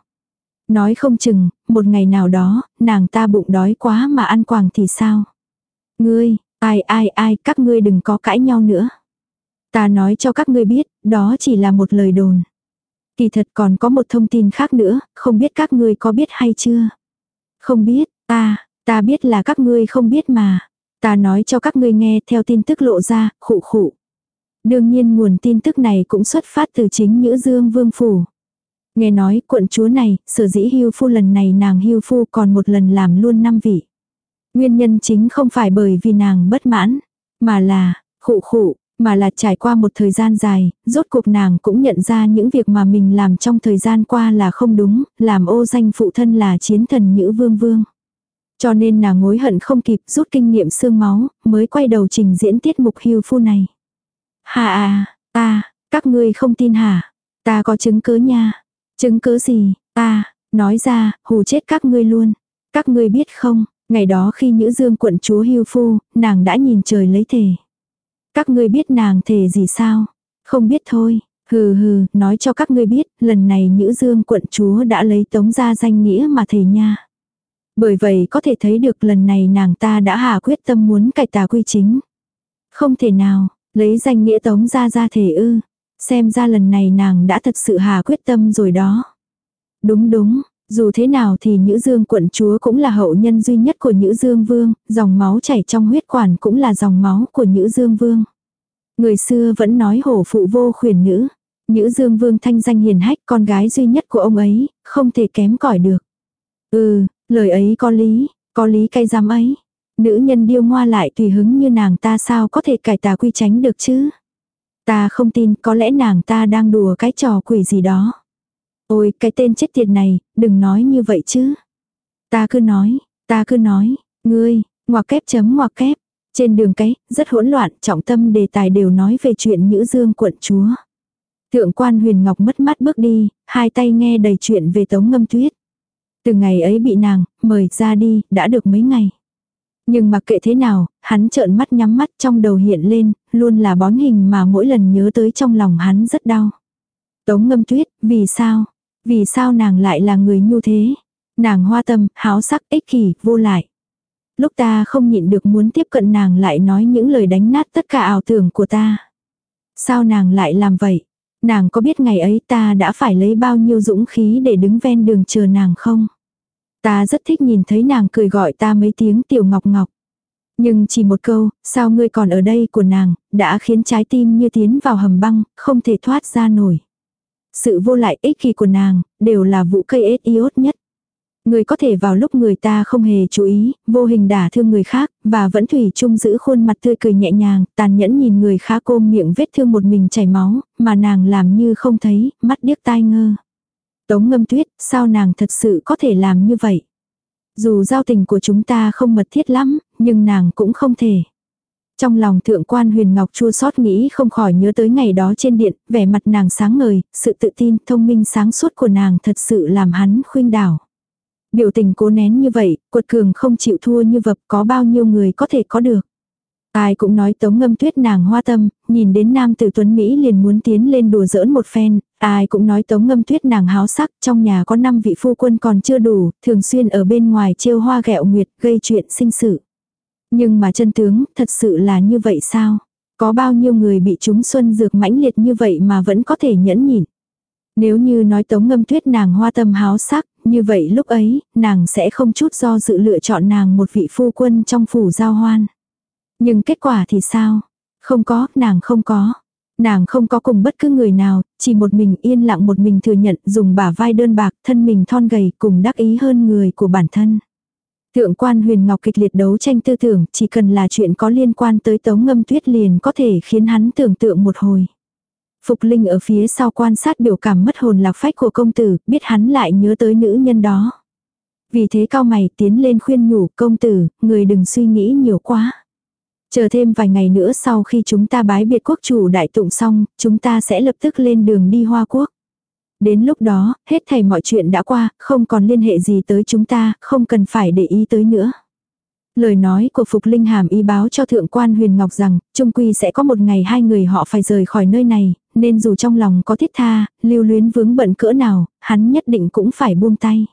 A: Nói không chừng, một ngày nào đó, nàng ta bụng đói quá mà ăn quàng thì sao. Ngươi, ai ai ai, các ngươi đừng có cãi nhau nữa. Ta nói cho các ngươi biết, đó chỉ là một lời đồn. Kỳ thật còn có một thông tin khác nữa, không biết các ngươi có biết hay chưa? Không biết, ta, ta biết là các ngươi không biết mà. Ta nói cho các ngươi nghe theo tin tức lộ ra, khụ khụ. Đương nhiên nguồn tin tức này cũng xuất phát từ chính Nhữ Dương Vương Phủ. Nghe nói quận chúa này, sở dĩ hưu phu lần này nàng hưu phu còn một lần làm luôn năm vị. Nguyên nhân chính không phải bởi vì nàng bất mãn, mà là, khụ khụ, mà là trải qua một thời gian dài, rốt cuộc nàng cũng nhận ra những việc mà mình làm trong thời gian qua là không đúng, làm ô danh phụ thân là chiến thần Nhữ Vương Vương. Cho nên nàng ngối hận không kịp rút kinh nghiệm xương máu, mới quay đầu trình diễn tiết mục hưu phu này. Hà à, ta, các ngươi không tin hả? Ta có chứng cứ nha. Chứng cứ gì? Ta, nói ra, hù chết các ngươi luôn. Các ngươi biết không, ngày đó khi Nhữ Dương quận chúa hưu phu, nàng đã nhìn trời lấy thề. Các ngươi biết nàng thề gì sao? Không biết thôi. Hừ hừ, nói cho các ngươi biết, lần này Nhữ Dương quận chúa đã lấy tống ra danh nghĩa mà thề nha. Bởi vậy có thể thấy được lần này nàng ta đã hạ quyết tâm muốn cải tà quy chính. Không thể nào, lấy danh nghĩa tống ra ra thể ư. Xem ra lần này nàng đã thật sự hà quyết tâm rồi đó. Đúng đúng, dù thế nào thì Nhữ Dương quận chúa cũng là hậu nhân duy nhất của Nhữ Dương Vương, dòng máu chảy trong huyết quản cũng là dòng máu của Nhữ Dương Vương. Người xưa vẫn nói hổ phụ vô khuyển nữ. Nhữ Dương Vương thanh danh hiền hách con gái duy nhất của ông ấy, không thể kém cỏi được. Ừ, lời ấy có lý, có lý cay giam ấy. Nữ nhân điêu ngoa lại tùy hứng như nàng ta sao có thể cải tà quy tránh được chứ. Ta không tin có lẽ nàng ta đang đùa cái trò quỷ gì đó. Ôi cái tên chết tiệt này, đừng nói như vậy chứ. Ta cứ nói, ta cứ nói, ngươi, ngoặc kép chấm ngoặc kép. Trên đường cái, rất hỗn loạn, trọng tâm đề tài đều nói về chuyện Nhữ Dương quận chúa. Thượng quan huyền ngọc mất mắt bước đi, hai tay nghe đầy chuyện về tống ngâm tuyết. Từ ngày ấy bị nàng, mời ra đi, đã được mấy ngày. Nhưng mặc kệ thế nào, hắn trợn mắt nhắm mắt trong đầu hiện lên, luôn là bóng hình mà mỗi lần nhớ tới trong lòng hắn rất đau. Tống ngâm tuyết, vì sao? Vì sao nàng lại là người như thế? Nàng hoa tâm, háo sắc, ích kỷ, vô lại. Lúc ta không nhịn được muốn tiếp cận nàng lại nói những lời đánh nát tất cả ảo tưởng của ta. Sao nàng lại làm vậy? Nàng có biết ngày ấy ta đã phải lấy bao nhiêu dũng khí để đứng ven đường chờ nàng không? Ta rất thích nhìn thấy nàng cười gọi ta mấy tiếng tiểu ngọc ngọc. Nhưng chỉ một câu, sao ngươi còn ở đây của nàng, đã khiến trái tim như tiến vào hầm băng, không thể thoát ra nổi sự vô lại ích kỳ của nàng, đều là vụ cây ết iốt nhất. Người có thể vào lúc người ta không hề chú ý, vô hình đả thương người khác, và vẫn thủy chung giữ khuôn mặt tươi cười nhẹ nhàng, tàn nhẫn nhìn người khá côm miệng vết thương một mình chảy máu, mà nàng làm như không thấy, mắt điếc tai ngơ. Tống ngâm tuyết, sao nàng thật sự có thể làm như vậy? Dù giao tình của chúng ta không mật thiết lắm, nhưng nàng cũng không thể. Trong lòng thượng quan huyền ngọc chua xót nghĩ không khỏi nhớ tới ngày đó trên điện, vẻ mặt nàng sáng ngời, sự tự tin, thông minh sáng suốt của nàng thật sự làm hắn khuynh đảo. Biểu tình cố nén như vậy, cuột cường không chịu thua như vập có bao nhiêu người có thể có được. Ai cũng nói tống ngâm tuyết nàng hoa tâm, nhìn đến nam tử tuấn Mỹ liền muốn tiến lên đùa giỡn một phen, ai cũng nói tống ngâm tuyết nàng háo sắc, trong nhà có năm vị phu quân còn chưa đủ, thường xuyên ở bên ngoài trêu hoa ghẹo nguyệt, gây chuyện sinh sự. Nhưng mà chân tướng, thật sự là như vậy sao? Có bao nhiêu người bị chúng xuân dược mãnh liệt như vậy mà vẫn có thể nhẫn nhịn? Nếu như nói tống ngâm tuyết nàng hoa tâm háo sắc, như vậy lúc ấy, nàng sẽ không chút do dự lựa chọn nàng một vị phu quân trong phủ giao hoan. Nhưng kết quả thì sao? Không có, nàng không có. Nàng không có cùng bất cứ người nào, chỉ một mình yên lặng một mình thừa nhận dùng bả vai đơn bạc thân mình thon gầy cùng đắc ý hơn người của bản thân. Thượng quan huyền ngọc kịch liệt đấu tranh tư tưởng chỉ cần là chuyện có liên quan tới tống ngâm tuyết liền có thể khiến hắn tưởng tượng một hồi. Phục Linh ở phía sau quan sát biểu cảm mất hồn lạc phách của công tử, biết hắn lại nhớ tới nữ nhân đó. Vì thế cao mày tiến lên khuyên nhủ công tử, người đừng suy nghĩ nhiều quá. Chờ thêm vài ngày nữa sau khi chúng ta bái biệt quốc chủ đại tụng xong, chúng ta sẽ lập tức lên đường đi Hoa Quốc. Đến lúc đó, hết thầy mọi chuyện đã qua, không còn liên hệ gì tới chúng ta, không cần phải để ý tới nữa. Lời nói của Phục Linh Hàm y báo cho Thượng quan Huyền Ngọc rằng, trung quy sẽ có một ngày hai người họ phải rời khỏi nơi này, nên dù trong lòng có thiết tha, lưu luyến vướng bận cỡ nào, hắn nhất định cũng phải buông tay.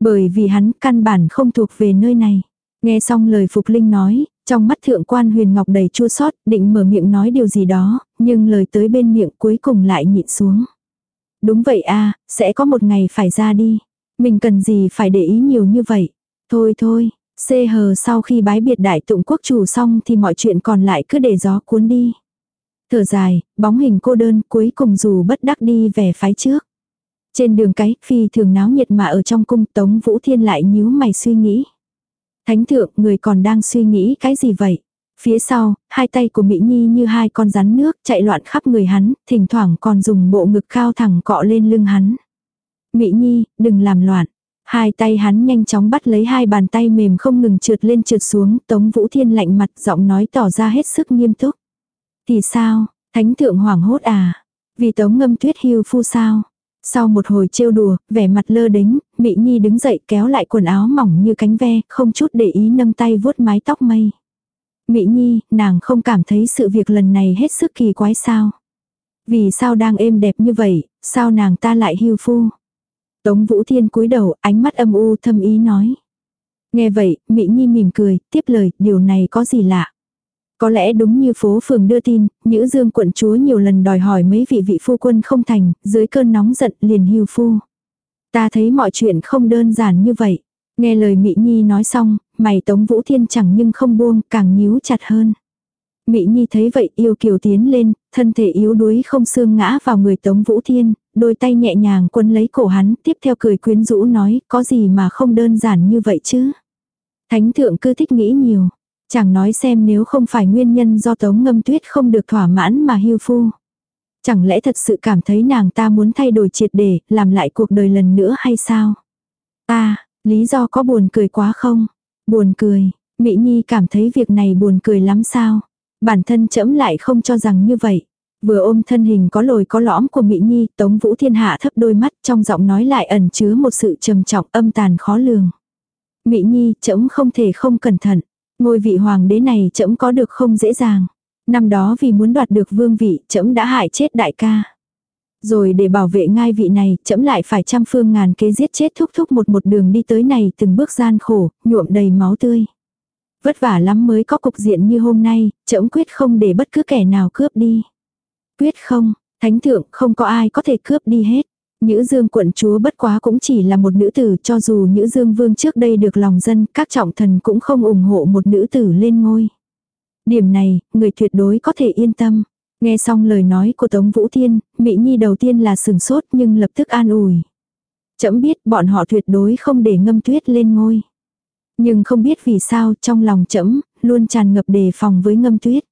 A: Bởi vì hắn căn bản không thuộc về nơi này. Nghe xong lời Phục Linh nói, trong mắt thượng quan huyền ngọc đầy chua sót, định mở miệng nói điều gì đó, nhưng lời tới bên miệng cuối cùng lại nhịn xuống. Đúng vậy a sẽ có một ngày phải ra đi. Mình cần gì phải để ý nhiều như vậy. Thôi thôi, xê hờ sau khi bái biệt đại tụng quốc chủ xong thì mọi chuyện còn lại cứ để gió cuốn đi. Thở dài, bóng hình cô đơn cuối cùng dù bất đắc đi về phái trước. Trên đường cái, phi thường náo nhiệt mà ở trong cung Tống Vũ Thiên lại nhíu mày suy nghĩ. Thánh thượng, người còn đang suy nghĩ cái gì vậy? Phía sau, hai tay của Mỹ Nhi như hai con rắn nước chạy loạn khắp người hắn, thỉnh thoảng còn dùng bộ ngực cao thẳng cọ lên lưng hắn. Mỹ Nhi, đừng làm loạn. Hai tay hắn nhanh chóng bắt lấy hai bàn tay mềm không ngừng trượt lên trượt xuống, Tống Vũ Thiên lạnh mặt giọng nói tỏ ra hết sức nghiêm túc. Thì sao, thánh thượng hoảng hốt à? Vì Tống ngâm tuyết hưu phu sao? Sau một hồi trêu đùa, vẻ mặt lơ đính, Mỹ Nhi đứng dậy kéo lại quần áo mỏng như cánh ve, không chút để ý nâng tay vuốt mái tóc mây. Mỹ Nhi, nàng không cảm thấy sự việc lần này hết sức kỳ quái sao? Vì sao đang êm đẹp như vậy, sao nàng ta lại hưu phu? Tống Vũ Thiên cúi đầu, ánh mắt âm u thâm ý nói. Nghe vậy, Mỹ Nhi mỉm cười, tiếp lời, điều này có gì lạ? Có lẽ đúng như phố phường đưa tin, Nhữ Dương quận chúa nhiều lần đòi hỏi mấy vị vị phu quân không thành, dưới cơn nóng giận liền hưu phu. Ta thấy mọi chuyện không đơn giản như vậy. Nghe lời Mỹ Nhi nói xong, mày Tống Vũ Thiên chẳng nhưng không buông, càng nhíu chặt hơn. Mỹ Nhi thấy vậy yêu kiều tiến lên, thân thể yếu đuối không xương ngã vào người Tống Vũ Thiên, đôi tay nhẹ nhàng quân lấy cổ hắn, tiếp theo cười quyến rũ nói, có gì mà không đơn giản như vậy chứ. Thánh thượng cứ thích nghĩ nhiều, Chẳng nói xem nếu không phải nguyên nhân do tống ngâm tuyết không được thỏa mãn mà hưu phu. Chẳng lẽ thật sự cảm thấy nàng ta muốn thay đổi triệt để, làm lại cuộc đời lần nữa hay sao? Ta, lý do có buồn cười quá không? Buồn cười, Mỹ Nhi cảm thấy việc này buồn cười lắm sao? Bản thân chẫm lại không cho rằng như vậy. Vừa ôm thân hình có lồi có lõm của Mỹ Nhi, Tống Vũ Thiên Hạ thấp đôi mắt trong giọng nói lại ẩn chứa một sự trầm trọng âm tàn khó lường. Mỹ Nhi, chẫm không thể không cẩn thận. Ngôi vị hoàng đế này trẫm có được không dễ dàng. Năm đó vì muốn đoạt được vương vị, trẫm đã hại chết đại ca. Rồi để bảo vệ ngai vị này, trẫm lại phải trăm phương ngàn kế giết chết thúc thúc một một đường đi tới này từng bước gian khổ, nhuộm đầy máu tươi. Vất vả lắm mới có cục diện như hôm nay, trẫm quyết không để bất cứ kẻ nào cướp đi. Quyết không, thánh thượng không có ai có thể cướp đi hết. Nhữ Dương quận chúa bất quá cũng chỉ là một nữ tử cho dù Nhữ Dương vương trước đây được lòng dân, các trọng thần cũng không ủng hộ một nữ tử lên ngôi. Điểm này, người tuyệt đối có thể yên tâm. Nghe xong lời nói của Tống Vũ Thiên, Mỹ Nhi đầu tiên là sừng sốt nhưng lập tức an ủi. Chậm biết bọn họ tuyệt đối không để ngâm tuyết lên ngôi. Nhưng không biết vì sao trong lòng chậm luôn tràn ngập đề phòng với ngâm tuyết.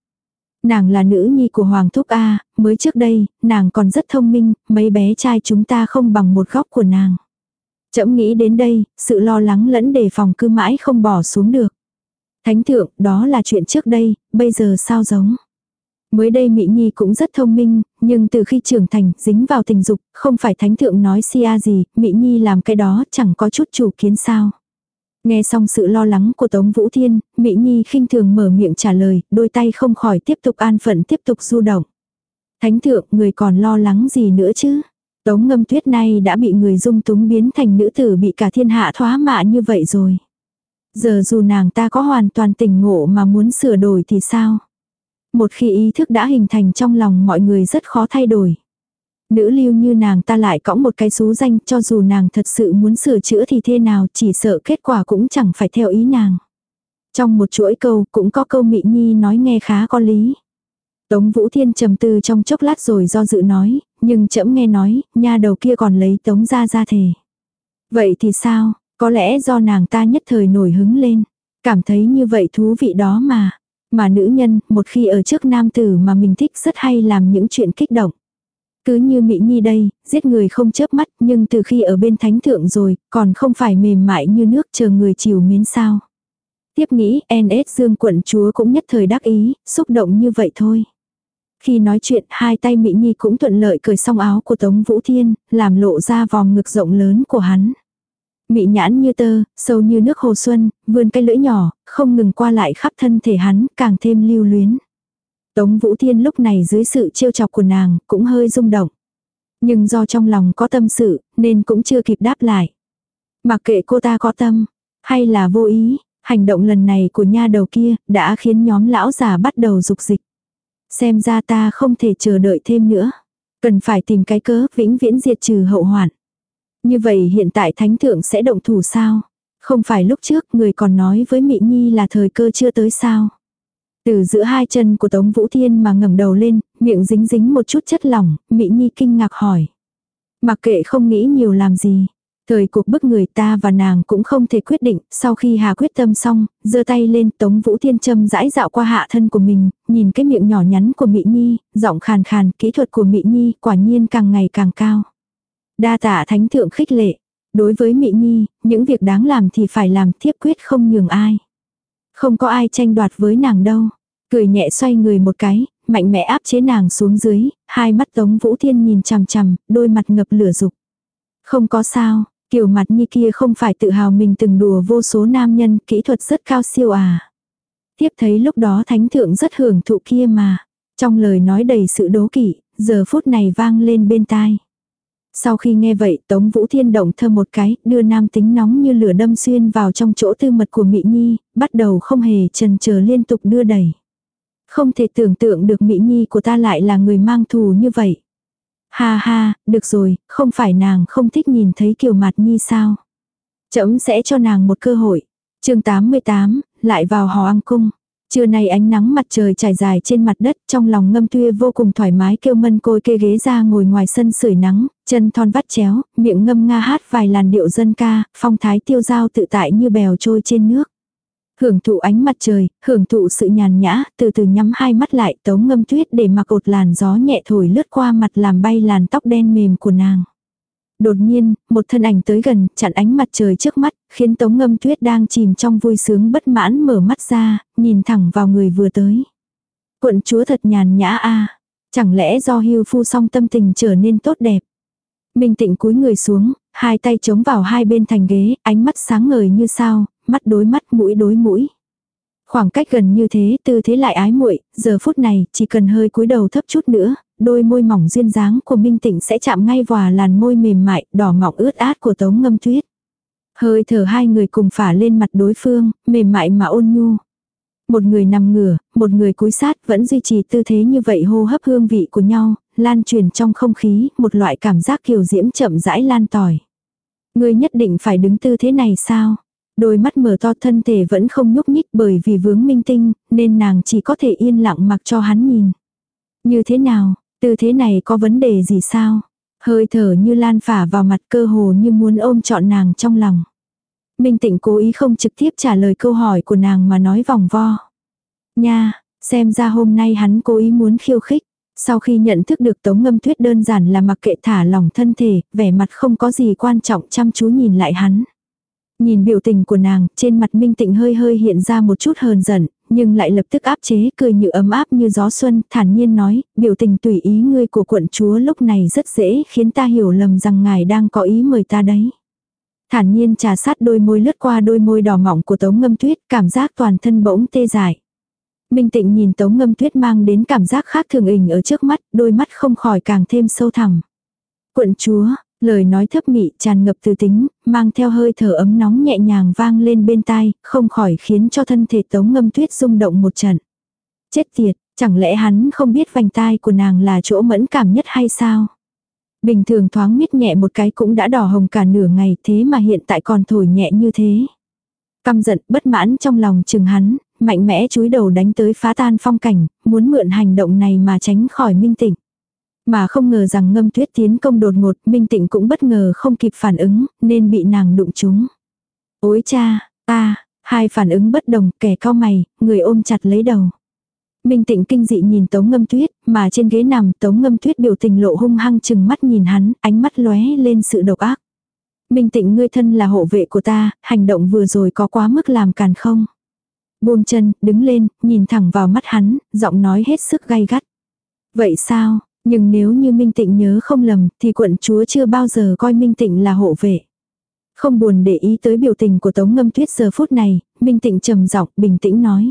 A: Nàng là nữ nhi của Hoàng Thúc A, mới trước đây, nàng còn rất thông minh, mấy bé trai chúng ta không bằng một góc của nàng. Chậm nghĩ đến đây, sự lo lắng lẫn đề phòng cứ mãi không bỏ xuống được. Thánh thượng, đó là chuyện trước đây, bây giờ sao giống. Mới đây Mỹ Nhi cũng rất thông minh, nhưng từ khi trưởng thành, dính vào tình dục, không phải thánh thượng nói xia gì, Mỹ Nhi làm cái đó chẳng có chút chủ kiến sao. Nghe xong sự lo lắng của Tống Vũ Thiên, Mỹ Nhi khinh thường mở miệng trả lời, đôi tay không khỏi tiếp tục an phận tiếp tục du động. Thánh thượng, người còn lo lắng gì nữa chứ? Tống ngâm tuyết này đã bị người dung túng biến thành nữ tử bị cả thiên hạ thoá mạ như vậy rồi. Giờ dù nàng ta có hoàn toàn tỉnh ngộ mà muốn sửa đổi thì sao? Một khi ý thức đã hình thành trong lòng mọi người rất khó thay đổi. Nữ lưu như nàng ta lại cõng một cái số danh cho dù nàng thật sự muốn sửa chữa thì thế nào chỉ sợ kết quả cũng chẳng phải theo ý nàng. Trong một chuỗi câu cũng có câu mị nhi nói nghe khá có lý. Tống Vũ Thiên trầm tư trong chốc lát rồi do dự nói, nhưng chậm nghe nói, nha đầu kia còn lấy tống ra ra thề. Vậy thì sao, có lẽ do nàng ta nhất thời nổi hứng lên, cảm thấy như vậy thú vị đó mà. Mà nữ nhân, một khi ở trước nam tử mà mình thích rất hay làm những chuyện kích động. Cứ như Mỹ Nhi đây, giết người không chớp mắt, nhưng từ khi ở bên thánh thượng rồi, còn không phải mềm mại như nước chờ người chiều miến sao. Tiếp nghĩ, NS Dương quận chúa cũng nhất thời đắc ý, xúc động như vậy thôi. Khi nói chuyện, hai tay Mỹ Nhi cũng thuận lợi cởi xong áo của Tống Vũ Thiên, làm lộ ra vòng ngực rộng lớn của hắn. Mị nhãn như tơ, sâu như nước hồ xuân, vươn cái lưỡi nhỏ, không ngừng qua lại khắp thân thể hắn, càng thêm lưu luyến. Tống Vũ Thiên lúc này dưới sự trêu chọc của nàng, cũng hơi rung động. Nhưng do trong lòng có tâm sự, nên cũng chưa kịp đáp lại. Mặc kệ cô ta có tâm, hay là vô ý, hành động lần này của nha đầu kia, đã khiến nhóm lão già bắt đầu dục dịch. Xem ra ta không thể chờ đợi thêm nữa. Cần phải tìm cái cớ vĩnh viễn diệt trừ hậu hoạn. Như vậy hiện tại thánh thượng sẽ động thủ sao? Không phải lúc trước người còn nói với Mị Nhi là thời cơ chưa tới sao? Từ giữa hai chân của Tống Vũ Thiên mà ngẩng đầu lên, miệng dính dính một chút chất lỏng, Mỹ Nhi kinh ngạc hỏi. Mặc kệ không nghĩ nhiều làm gì. Thời cuộc bức người ta và nàng cũng không thể quyết định, sau khi Hà quyết tâm xong, giơ tay lên Tống Vũ Thiên châm rãi dạo qua hạ thân của mình, nhìn cái miệng nhỏ nhắn của Mỹ Nhi, giọng khàn khàn, kỹ thuật của Mỹ Nhi quả nhiên càng ngày càng cao. Đa tạ thánh thượng khích lệ. Đối với Mỹ Nhi, những việc đáng làm thì phải làm thiếp quyết không nhường ai. Không có ai tranh đoạt với nàng đâu. Cười nhẹ xoay người một cái, mạnh mẽ áp chế nàng xuống dưới, hai mắt Tống Vũ Thiên nhìn chằm chằm, đôi mặt ngập lửa dục. Không có sao, kiểu mặt như kia không phải tự hào mình từng đùa vô số nam nhân, kỹ thuật rất cao siêu à. Tiếp thấy lúc đó thánh thượng rất hưởng thụ kia mà. Trong lời nói đầy sự đố kỵ, giờ phút này vang lên bên tai. Sau khi nghe vậy Tống Vũ Thiên động thơ một cái, đưa nam tính nóng như lửa đâm xuyên vào trong chỗ tư mật của Mỹ Nhi, bắt đầu không hề trần chờ liên tục đưa đẩy. Không thể tưởng tượng được Mỹ Nhi của ta lại là người mang thù như vậy. Ha ha, được rồi, không phải nàng không thích nhìn thấy kiều mặt Nhi sao. Chấm sẽ cho nàng một cơ hội. chương 88, lại vào hò ăn cung. Trưa nay ánh nắng mặt trời trải dài trên mặt đất, trong lòng ngâm tuya vô cùng thoải mái kêu mân côi kê ghế ra ngồi ngoài sân sưởi nắng, chân thon vắt chéo, miệng ngâm nga hát vài làn điệu dân ca, phong thái tiêu dao tự tại như bèo trôi trên nước. Hưởng thụ ánh mặt trời, hưởng thụ sự nhàn nhã, từ từ nhắm hai mắt lại tống ngâm tuyết để mặc ột làn gió nhẹ thổi lướt qua mặt làm bay làn tóc đen mềm của nàng. Đột nhiên, một thân ảnh tới gần, chặn ánh mặt trời trước mắt, khiến tống ngâm tuyết đang chìm trong vui sướng bất mãn mở mắt ra, nhìn thẳng vào người vừa tới. Quận chúa thật nhàn nhã a Chẳng lẽ do hưu phu song tâm tình trở nên tốt đẹp. Minh tịnh cúi người xuống, hai tay chống vào hai bên thành ghế, ánh mắt sáng ngời như sao, mắt đối mắt mũi đối mũi. Khoảng cách gần như thế, tư thế lại ái muội, giờ phút này, chỉ cần hơi cúi đầu thấp chút nữa, đôi môi mỏng duyên dáng của Minh Tịnh sẽ chạm ngay vào làn môi mềm mại, đỏ mọng ướt át của Tống Ngâm Tuyết. Hơi thở hai người cùng phả lên mặt đối phương, mềm mại mà ôn nhu. Một người nằm ngửa, một người cúi sát vẫn duy trì tư thế như vậy hô hấp hương vị của nhau, lan truyền trong không khí, một loại cảm giác kiều diễm chậm rãi lan tỏi. Người nhất định phải đứng tư thế này sao? Đôi mắt mở to thân thể vẫn không nhúc nhích bởi vì vướng minh tinh, nên nàng chỉ có thể yên lặng mặc cho hắn nhìn. Như thế nào, tư thế này có vấn đề gì sao? Hơi thở như lan phả vào mặt cơ hồ như muốn ôm trọn nàng trong lòng. Minh tịnh cố ý không trực tiếp trả lời câu hỏi của nàng mà nói vòng vo. Nha, xem ra hôm nay hắn cố ý muốn khiêu khích. Sau khi nhận thức được tống ngâm tuyết đơn giản là mặc kệ thả lỏng thân thể, vẻ mặt không có gì quan trọng chăm chú nhìn lại hắn. Nhìn biểu tình của nàng, trên mặt minh tịnh hơi hơi hiện ra một chút hờn giận, nhưng lại lập tức áp chế cười như ấm áp như gió xuân, thản nhiên nói, biểu tình tùy ý ngươi của quận chúa lúc này rất dễ khiến ta hiểu lầm rằng ngài đang có ý mời ta đấy. Thản nhiên trà sát đôi môi lướt qua đôi môi đỏ mỏng của tống ngâm tuyết, cảm giác toàn thân bỗng tê dại. Minh tịnh nhìn tống ngâm tuyết mang đến cảm giác khác thường ình ở trước mắt, đôi mắt không khỏi càng thêm sâu thẳm. Quận chúa, lời nói thấp mị tràn ngập từ tính, mang theo hơi thở ấm nóng nhẹ nhàng vang lên bên tai, không khỏi khiến cho thân thể tống ngâm tuyết rung động một trận. Chết tiệt, chẳng lẽ hắn không biết vành tai của nàng là chỗ mẫn cảm nhất hay sao? Bình thường thoáng miết nhẹ một cái cũng đã đỏ hồng cả nửa ngày thế mà hiện tại còn thổi nhẹ như thế. Căm giận bất mãn trong lòng chừng hắn, mạnh mẽ chúi đầu đánh tới phá tan phong cảnh, muốn mượn hành động này mà tránh khỏi minh tịnh. Mà không ngờ rằng ngâm tuyết tiến công đột ngột, minh tịnh cũng bất ngờ không kịp phản ứng, nên bị nàng đụng trúng. Ôi cha, ta, hai phản ứng bất đồng, kẻ cao mày, người ôm chặt lấy đầu. Minh tịnh kinh dị nhìn tống ngâm tuyết, mà trên ghế nằm tống ngâm tuyết biểu tình lộ hung hăng chừng mắt nhìn hắn, ánh mắt lóe lên sự độc ác. Minh tịnh ngươi thân là hộ vệ của ta, hành động vừa rồi có quá mức làm càn không? Buông chân, đứng lên, nhìn thẳng vào mắt hắn, giọng nói hết sức gay gắt. Vậy sao, nhưng nếu như Minh Tịnh nhớ không lầm, thì quận chúa chưa bao giờ coi Minh Tịnh là hộ vệ. Không buồn để ý tới biểu tình của Tống Ngâm Tuyết giờ phút này, Minh Tịnh trầm giọng bình tĩnh nói.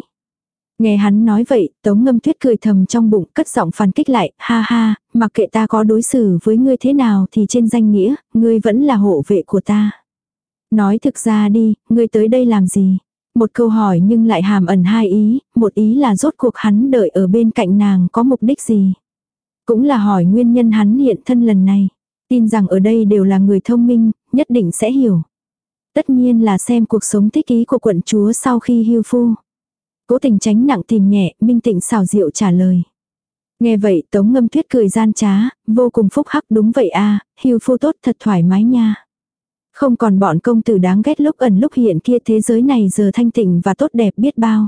A: Nghe hắn nói vậy, Tống Ngâm Tuyết cười thầm trong bụng, cất giọng phản kích lại, ha ha, mặc kệ ta có đối xử với ngươi thế nào thì trên danh nghĩa, ngươi vẫn là hộ vệ của ta. Nói thực ra đi, ngươi tới đây làm gì? Một câu hỏi nhưng lại hàm ẩn hai ý, một ý là rốt cuộc hắn đợi ở bên cạnh nàng có mục đích gì. Cũng là hỏi nguyên nhân hắn hiện thân lần này. Tin rằng ở đây đều là người thông minh, nhất định sẽ hiểu. Tất nhiên là xem cuộc sống thích ý của quận chúa sau khi hưu phu. Cố tình tránh nặng tìm nhẹ, minh tịnh xảo diệu trả lời. Nghe vậy tống ngâm tuyết cười gian trá, vô cùng phúc hắc đúng vậy a à, hưu phu tốt thật thoải mái nha. Không còn bọn công tử đáng ghét lúc ẩn lúc hiện kia thế giới này giờ thanh tịnh và tốt đẹp biết bao.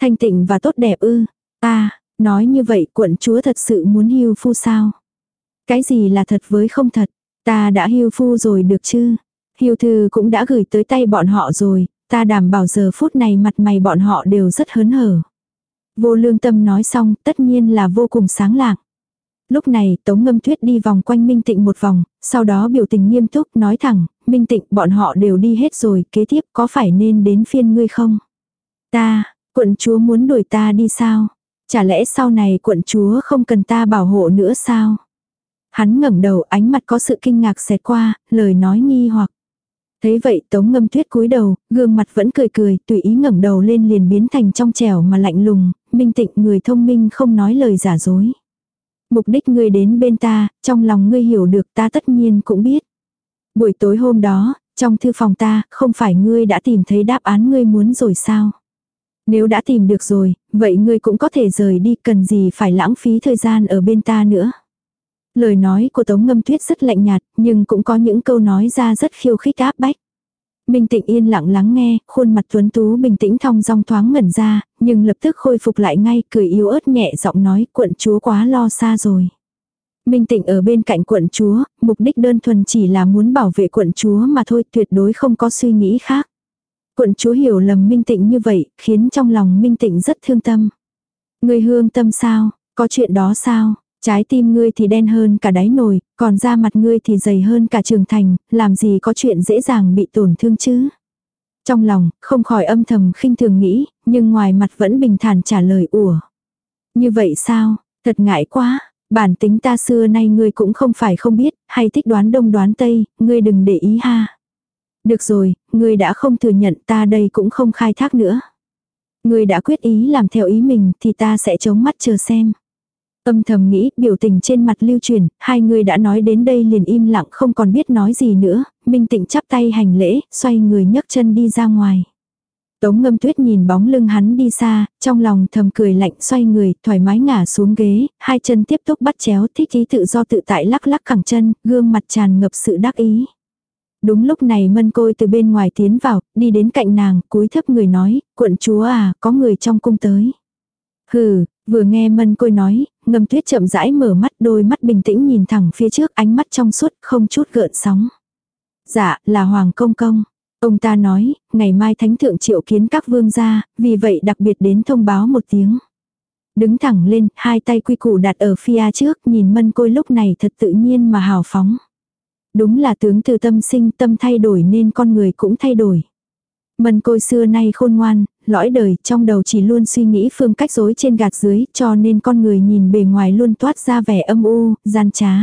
A: Thanh tịnh và tốt đẹp ư, ta, nói như vậy quận chúa thật sự muốn hưu phu sao? Cái gì là thật với không thật, ta đã hưu phu rồi được chứ? Hưu thư cũng đã gửi tới tay bọn họ rồi, ta đảm bảo giờ phút này mặt mày bọn họ đều rất hớn hở. Vô lương tâm nói xong tất nhiên là vô cùng sáng lạng. Lúc này Tống Ngâm Tuyết đi vòng quanh Minh Tịnh một vòng, sau đó biểu tình nghiêm túc nói thẳng, Minh Tịnh bọn họ đều đi hết rồi, kế tiếp có phải nên đến phiên ngươi không? Ta, quận chúa muốn đuổi ta đi sao? Chả lẽ sau này quận chúa không cần ta bảo hộ nữa sao? Hắn ngẩng đầu ánh mặt có sự kinh ngạc xẹt qua, lời nói nghi hoặc. Thấy vậy tống ngâm tuyết cúi đầu, gương mặt vẫn cười cười, tùy ý ngẩng đầu lên liền biến thành trong trẻo mà lạnh lùng, minh tịnh người thông minh không nói lời giả dối. Mục đích ngươi đến bên ta, trong lòng ngươi hiểu được ta tất nhiên cũng biết. Buổi tối hôm đó, trong thư phòng ta, không phải ngươi đã tìm thấy đáp án ngươi muốn rồi sao? Nếu đã tìm được rồi, vậy ngươi cũng có thể rời đi cần gì phải lãng phí thời gian ở bên ta nữa. Lời nói của Tống Ngâm Tuyết rất lạnh nhạt, nhưng cũng có những câu nói ra rất khiêu khích áp bách. Minh Tịnh yên lặng lắng nghe, khuôn mặt tuấn tú bình tĩnh thong dong thoáng ngẩn ra, nhưng lập tức khôi phục lại ngay, cười yếu ớt nhẹ giọng nói, quận chúa quá lo xa rồi. Minh Tịnh ở bên cạnh quận chúa, mục đích đơn thuần chỉ là muốn bảo vệ quận chúa mà thôi, tuyệt đối không có suy nghĩ khác. Quận chúa hiểu lầm Minh Tịnh như vậy, khiến trong lòng Minh Tịnh rất thương tâm. Người hương tâm sao, có chuyện đó sao? Trái tim ngươi thì đen hơn cả đáy nồi, còn da mặt ngươi thì dày hơn cả trường thành, làm gì có chuyện dễ dàng bị tổn thương chứ. Trong lòng, không khỏi âm thầm khinh thường nghĩ, nhưng ngoài mặt vẫn bình thản trả lời ủa. Như vậy sao, thật ngại quá, bản tính ta xưa nay ngươi cũng không phải không biết, hay thích đoán đông đoán tây, ngươi đừng để ý ha. Được rồi, ngươi đã không thừa nhận ta đây cũng không khai thác nữa. Ngươi đã quyết ý làm theo ý mình thì ta sẽ chống mắt chờ xem. Âm thầm nghĩ, biểu tình trên mặt lưu truyền, hai người đã nói đến đây liền im lặng không còn biết nói gì nữa, Minh Tịnh chắp tay hành lễ, xoay người nhấc chân đi ra ngoài. Tống ngâm tuyết nhìn bóng lưng hắn đi xa, trong lòng thầm cười lạnh xoay người, thoải mái ngả xuống ghế, hai chân tiếp tục bắt chéo thích ý tự do tự tại lắc lắc cẳng chân, gương mặt tràn ngập sự đắc ý. Đúng lúc này mân côi từ bên ngoài tiến vào, đi đến cạnh nàng, cúi thấp người nói, quận chúa à, có người trong cung tới. Hừ, vừa nghe mân côi nói, ngâm tuyết chậm rãi mở mắt đôi mắt bình tĩnh nhìn thẳng phía trước ánh mắt trong suốt không chút gợn sóng. Dạ, là Hoàng Công Công. Ông ta nói, ngày mai thánh thượng triệu kiến các vương gia, vì vậy đặc biệt đến thông báo một tiếng. Đứng thẳng lên, hai tay quy củ đặt ở phía trước, nhìn mân côi lúc này thật tự nhiên mà hào phóng. Đúng là tướng từ tâm sinh tâm thay đổi nên con người cũng thay đổi. Mân côi xưa nay khôn ngoan, lõi đời trong đầu chỉ luôn suy nghĩ phương cách dối trên gạt dưới cho nên con người nhìn bề ngoài luôn toát ra vẻ âm u, gian trá.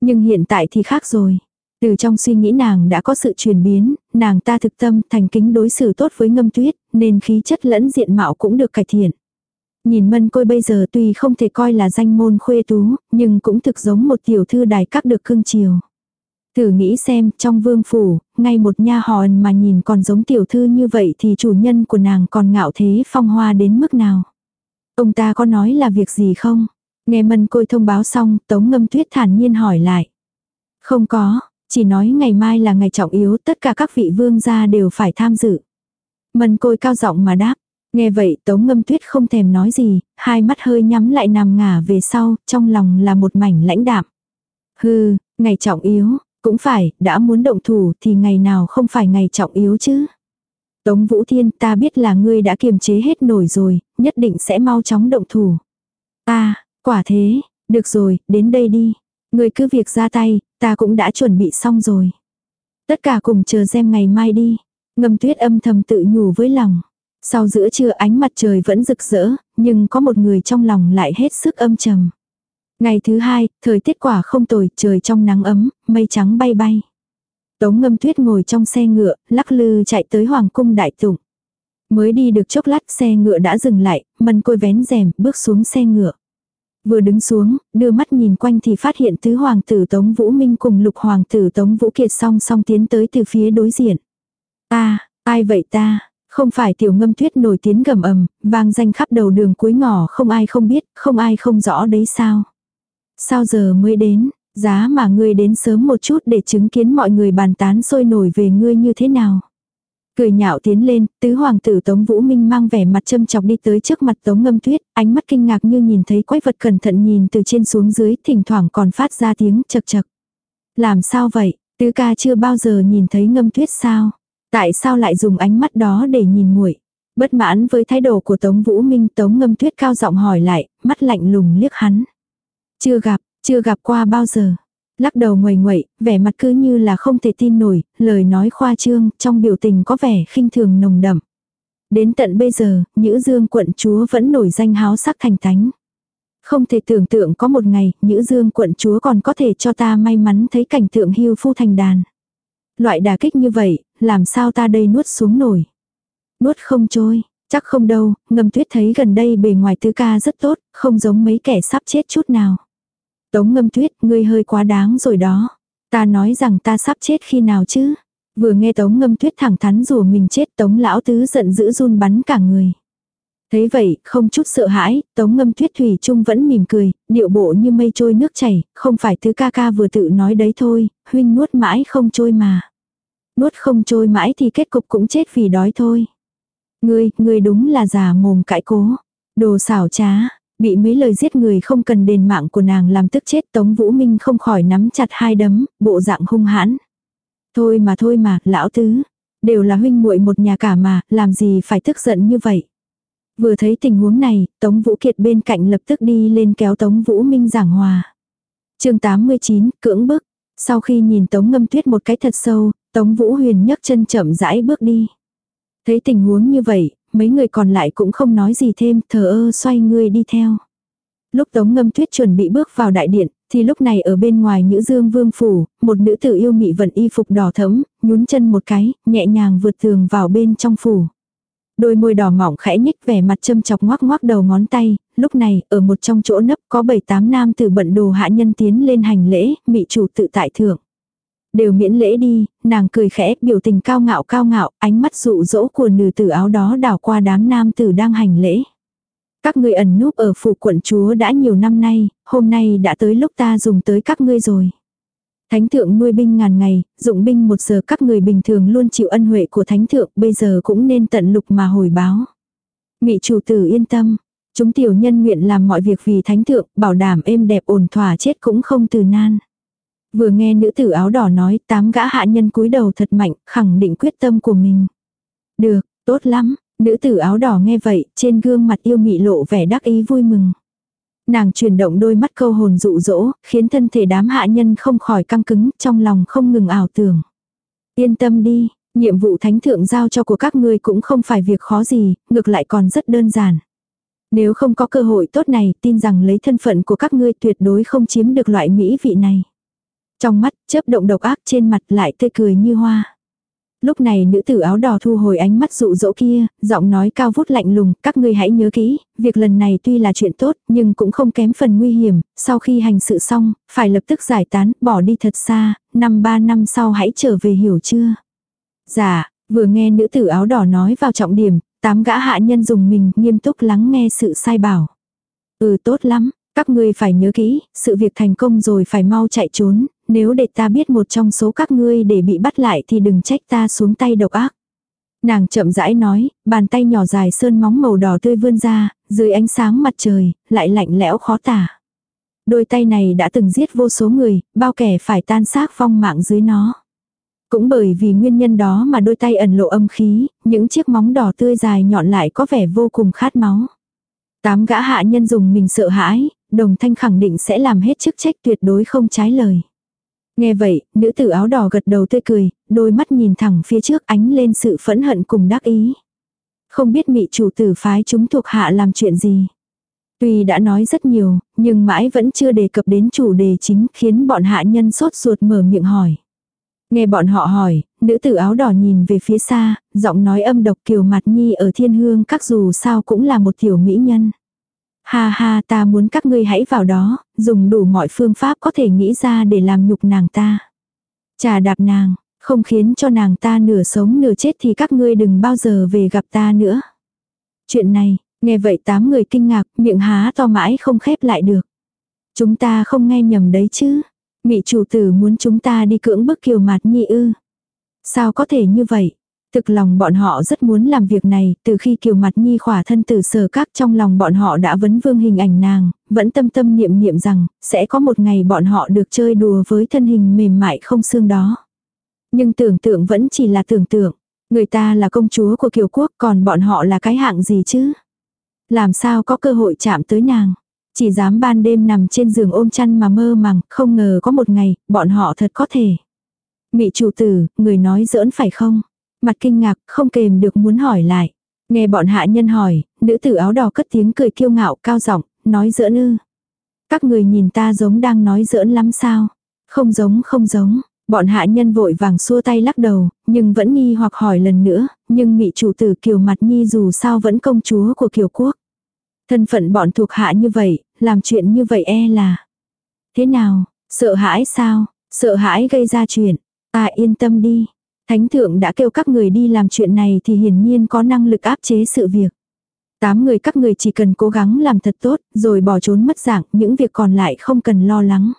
A: Nhưng hiện tại thì khác rồi. Từ trong suy nghĩ nàng đã có sự chuyển biến, nàng ta thực tâm thành kính đối xử tốt với ngâm tuyết, nên khí chất lẫn diện mạo cũng được cải thiện. Nhìn mân côi bây giờ tuy không thể coi là danh môn khuê tú, nhưng cũng thực giống một tiểu thư đài các được cưng chiều. Thử nghĩ xem, trong vương phủ, ngay một nha hòn mà nhìn còn giống tiểu thư như vậy thì chủ nhân của nàng còn ngạo thế phong hoa đến mức nào. Ông ta có nói là việc gì không? Nghe mân côi thông báo xong, tống ngâm tuyết thản nhiên hỏi lại. Không có, chỉ nói ngày mai là ngày trọng yếu, tất cả các vị vương gia đều phải tham dự. Mân côi cao giọng mà đáp. Nghe vậy tống ngâm tuyết không thèm nói gì, hai mắt hơi nhắm lại nằm ngả về sau, trong lòng là một mảnh lãnh đạm. Hừ, ngày trọng yếu, cũng phải, đã muốn động thủ thì ngày nào không phải ngày trọng yếu chứ. Tống Vũ Thiên ta biết là ngươi đã kiềm chế hết nổi rồi, nhất định sẽ mau chóng động thủ. Ta, quả thế, được rồi, đến đây đi. Ngươi cứ việc ra tay, ta cũng đã chuẩn bị xong rồi. Tất cả cùng chờ xem ngày mai đi. Ngâm tuyết âm thầm tự nhủ với lòng. Sau giữa trưa ánh mặt trời vẫn rực rỡ, nhưng có một người trong lòng lại hết sức âm trầm. Ngày thứ hai, thời tiết quả không tồi, trời trong nắng ấm, mây trắng bay bay. Tống ngâm tuyết ngồi trong xe ngựa, lắc lư chạy tới Hoàng cung đại tụng. Mới đi được chốc lát xe ngựa đã dừng lại, mân côi vén rèm, bước xuống xe ngựa. Vừa đứng xuống, đưa mắt nhìn quanh thì phát hiện tứ hoàng tử Tống Vũ Minh cùng lục hoàng tử Tống Vũ Kiệt song song tiến tới từ phía đối diện. Ta, ai vậy ta? Không phải tiểu ngâm tuyết nổi tiếng gầm ầm, vang danh khắp đầu đường cuối ngõ không ai không biết, không ai không rõ đấy sao. Sao giờ mới đến, giá mà ngươi đến sớm một chút để chứng kiến mọi người bàn tán sôi nổi về ngươi như thế nào. Cười nhạo tiến lên, tứ hoàng tử Tống Vũ Minh mang vẻ mặt châm chọc đi tới trước mặt Tống Ngâm Tuyết, ánh mắt kinh ngạc như nhìn thấy quái vật cẩn thận nhìn từ trên xuống dưới, thỉnh thoảng còn phát ra tiếng chật chật. Làm sao vậy, tứ ca chưa bao giờ nhìn thấy Ngâm Tuyết sao? Tại sao lại dùng ánh mắt đó để nhìn muội? Bất mãn với thái độ của Tống Vũ Minh Tống Ngâm Tuyết cao giọng hỏi lại, mắt lạnh lùng liếc hắn. Chưa gặp, chưa gặp qua bao giờ. Lắc đầu nguầy ngoậy, vẻ mặt cứ như là không thể tin nổi, lời nói khoa trương, trong biểu tình có vẻ khinh thường nồng đậm. Đến tận bây giờ, Nhữ Dương quận chúa vẫn nổi danh háo sắc thành thánh. Không thể tưởng tượng có một ngày, Nhữ Dương quận chúa còn có thể cho ta may mắn thấy cảnh tượng hưu phu thành đàn. Loại đà kích như vậy, làm sao ta đây nuốt xuống nổi. Nuốt không trôi, chắc không đâu, ngâm tuyết thấy gần đây bề ngoài tứ ca rất tốt, không giống mấy kẻ sắp chết chút nào. Tống ngâm tuyết, ngươi hơi quá đáng rồi đó. Ta nói rằng ta sắp chết khi nào chứ? Vừa nghe tống ngâm tuyết thẳng thắn rủa mình chết tống lão tứ giận dữ run bắn cả người. Thấy vậy, không chút sợ hãi, tống ngâm tuyết thủy chung vẫn mỉm cười, điệu bộ như mây trôi nước chảy, không phải thứ ca ca vừa tự nói đấy thôi, huynh nuốt mãi không trôi mà. Nuốt không trôi mãi thì kết cục cũng chết vì đói thôi. Ngươi, ngươi đúng là già mồm cãi cố. Đồ xảo trá, Bị mấy lời giết người không cần đền mạng của nàng làm tức chết Tống Vũ Minh không khỏi nắm chặt hai đấm, bộ dạng hung hãn. Thôi mà thôi mà, lão tứ. Đều là huynh muội một nhà cả mà, làm gì phải tức giận như vậy. Vừa thấy tình huống này, Tống Vũ Kiệt bên cạnh lập tức đi lên kéo Tống Vũ Minh giảng hòa. chương 89, cưỡng bức. Sau khi nhìn Tống ngâm tuyết một cái thật sâu, Tống Vũ Huyền nhấc chân chậm rãi bước đi. Thấy tình huống như vậy, mấy người còn lại cũng không nói gì thêm, thờ ơ xoay người đi theo. Lúc Tống Ngâm Tuyết chuẩn bị bước vào đại điện, thì lúc này ở bên ngoài Nhữ Dương Vương phủ, một nữ tử yêu mị vận y phục đỏ thẫm, nhún chân một cái, nhẹ nhàng vượt tường vào bên trong phủ. Đôi môi đỏ mỏng khẽ nhích vẻ mặt châm chọc ngoác ngoác đầu ngón tay, lúc này, ở một trong chỗ nấp có bảy tám nam tử bận đồ hạ nhân tiến lên hành lễ, mị chủ tự tại thượng. Đều miễn lễ đi, nàng cười khẽ, biểu tình cao ngạo cao ngạo, ánh mắt dụ dỗ của nữ tử áo đó đảo qua đám nam tử đang hành lễ. Các ngươi ẩn núp ở phủ quận chúa đã nhiều năm nay, hôm nay đã tới lúc ta dùng tới các ngươi rồi. Thánh thượng nuôi binh ngàn ngày, dụng binh một giờ các người bình thường luôn chịu ân huệ của thánh thượng bây giờ cũng nên tận lục mà hồi báo. Mị chủ tử yên tâm, chúng tiểu nhân nguyện làm mọi việc vì thánh thượng, bảo đảm êm đẹp ổn thỏa chết cũng không từ nan. Vừa nghe nữ tử áo đỏ nói tám gã hạ nhân cúi đầu thật mạnh, khẳng định quyết tâm của mình. Được, tốt lắm, nữ tử áo đỏ nghe vậy, trên gương mặt yêu mị lộ vẻ đắc ý vui mừng. Nàng chuyển động đôi mắt câu hồn dụ dỗ, khiến thân thể đám hạ nhân không khỏi căng cứng, trong lòng không ngừng ảo tưởng. Yên tâm đi, nhiệm vụ thánh thượng giao cho của các ngươi cũng không phải việc khó gì, ngược lại còn rất đơn giản. Nếu không có cơ hội tốt này, tin rằng lấy thân phận của các ngươi tuyệt đối không chiếm được loại mỹ vị này. Trong mắt, chớp động độc ác trên mặt lại tươi cười như hoa. Lúc này nữ tử áo đỏ thu hồi ánh mắt dụ dỗ kia, giọng nói cao vút lạnh lùng, các ngươi hãy nhớ kỹ, việc lần này tuy là chuyện tốt, nhưng cũng không kém phần nguy hiểm, sau khi hành sự xong, phải lập tức giải tán, bỏ đi thật xa, năm ba năm sau hãy trở về hiểu chưa? Dạ, vừa nghe nữ tử áo đỏ nói vào trọng điểm, tám gã hạ nhân dùng mình nghiêm túc lắng nghe sự sai bảo. Ừ tốt lắm, các ngươi phải nhớ kỹ, sự việc thành công rồi phải mau chạy trốn, nếu để ta biết một trong số các ngươi để bị bắt lại thì đừng trách ta xuống tay độc ác. Nàng chậm rãi nói, bàn tay nhỏ dài sơn móng màu đỏ tươi vươn ra, dưới ánh sáng mặt trời, lại lạnh lẽo khó tả. Đôi tay này đã từng giết vô số người, bao kẻ phải tan xác phong mạng dưới nó. Cũng bởi vì nguyên nhân đó mà đôi tay ẩn lộ âm khí, những chiếc móng đỏ tươi dài nhọn lại có vẻ vô cùng khát máu. Tám gã hạ nhân dùng mình sợ hãi, đồng thanh khẳng định sẽ làm hết chức trách tuyệt đối không trái lời. Nghe vậy, nữ tử áo đỏ gật đầu tươi cười, đôi mắt nhìn thẳng phía trước ánh lên sự phẫn hận cùng đắc ý. Không biết mị chủ tử phái chúng thuộc hạ làm chuyện gì. Tuy đã nói rất nhiều, nhưng mãi vẫn chưa đề cập đến chủ đề chính khiến bọn hạ nhân sốt ruột mở miệng hỏi. Nghe bọn họ hỏi, nữ tử áo đỏ nhìn về phía xa, giọng nói âm độc kiều mặt nhi ở thiên hương các dù sao cũng là một tiểu mỹ nhân. Ha ha ta muốn các ngươi hãy vào đó, dùng đủ mọi phương pháp có thể nghĩ ra để làm nhục nàng ta. Trà đạp nàng, không khiến cho nàng ta nửa sống nửa chết thì các ngươi đừng bao giờ về gặp ta nữa. Chuyện này, nghe vậy tám người kinh ngạc, miệng há to mãi không khép lại được. Chúng ta không nghe nhầm đấy chứ. Mị chủ tử muốn chúng ta đi cưỡng bức kiều mạt nhi ư. Sao có thể như vậy? Thực lòng bọn họ rất muốn làm việc này, từ khi kiều mặt nhi khỏa thân từ sở các trong lòng bọn họ đã vấn vương hình ảnh nàng, vẫn tâm tâm niệm niệm rằng, sẽ có một ngày bọn họ được chơi đùa với thân hình mềm mại không xương đó. Nhưng tưởng tượng vẫn chỉ là tưởng tượng, người ta là công chúa của kiều quốc còn bọn họ là cái hạng gì chứ? Làm sao có cơ hội chạm tới nàng? Chỉ dám ban đêm nằm trên giường ôm chăn mà mơ màng, không ngờ có một ngày, bọn họ thật có thể. Mị chủ tử, người nói giỡn phải không? Mặt kinh ngạc, không kềm được muốn hỏi lại. Nghe bọn hạ nhân hỏi, nữ tử áo đỏ cất tiếng cười kiêu ngạo cao giọng, nói giỡn ư. Các người nhìn ta giống đang nói giỡn lắm sao? Không giống không giống. Bọn hạ nhân vội vàng xua tay lắc đầu, nhưng vẫn nghi hoặc hỏi lần nữa, nhưng mị chủ tử kiều mặt nhi dù sao vẫn công chúa của kiều quốc. Thân phận bọn thuộc hạ như vậy, làm chuyện như vậy e là. Thế nào, sợ hãi sao, sợ hãi gây ra chuyện, ta yên tâm đi, Thánh thượng đã kêu các người đi làm chuyện này thì hiển nhiên có năng lực áp chế sự việc. Tám người các người chỉ cần cố gắng làm thật tốt, rồi bỏ trốn mất dạng, những việc còn lại không cần lo lắng.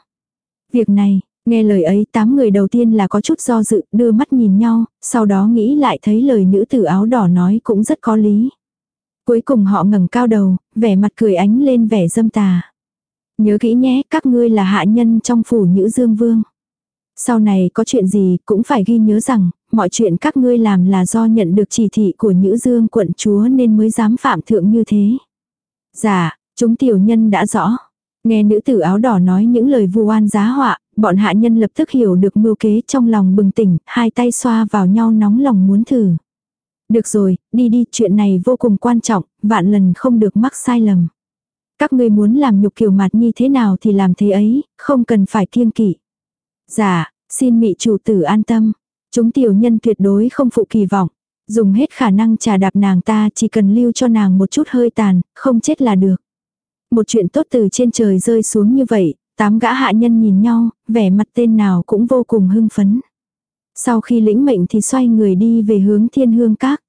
A: Việc này, nghe lời ấy tám người đầu tiên là có chút do dự, đưa mắt nhìn nhau, sau đó nghĩ lại thấy lời nữ tử áo đỏ nói cũng rất có lý. Cuối cùng họ ngẩng cao đầu, vẻ mặt cười ánh lên vẻ dâm tà. Nhớ kỹ nhé, các ngươi là hạ nhân trong phủ Nhữ Dương Vương. Sau này có chuyện gì cũng phải ghi nhớ rằng, mọi chuyện các ngươi làm là do nhận được chỉ thị của Nhữ Dương quận chúa nên mới dám phạm thượng như thế. Dạ, chúng tiểu nhân đã rõ. Nghe nữ tử áo đỏ nói những lời vu oan giá họa, bọn hạ nhân lập tức hiểu được mưu kế trong lòng bừng tỉnh, hai tay xoa vào nhau nóng lòng muốn thử. Được rồi, đi đi, chuyện này vô cùng quan trọng, vạn lần không được mắc sai lầm. Các ngươi muốn làm nhục kiều mặt nhi thế nào thì làm thế ấy, không cần phải kiêng kỵ. Dạ, xin mị chủ tử an tâm. Chúng tiểu nhân tuyệt đối không phụ kỳ vọng. Dùng hết khả năng trà đạp nàng ta chỉ cần lưu cho nàng một chút hơi tàn, không chết là được. Một chuyện tốt từ trên trời rơi xuống như vậy, tám gã hạ nhân nhìn nhau, vẻ mặt tên nào cũng vô cùng hưng phấn. Sau khi lĩnh mệnh thì xoay người đi về hướng thiên hương các.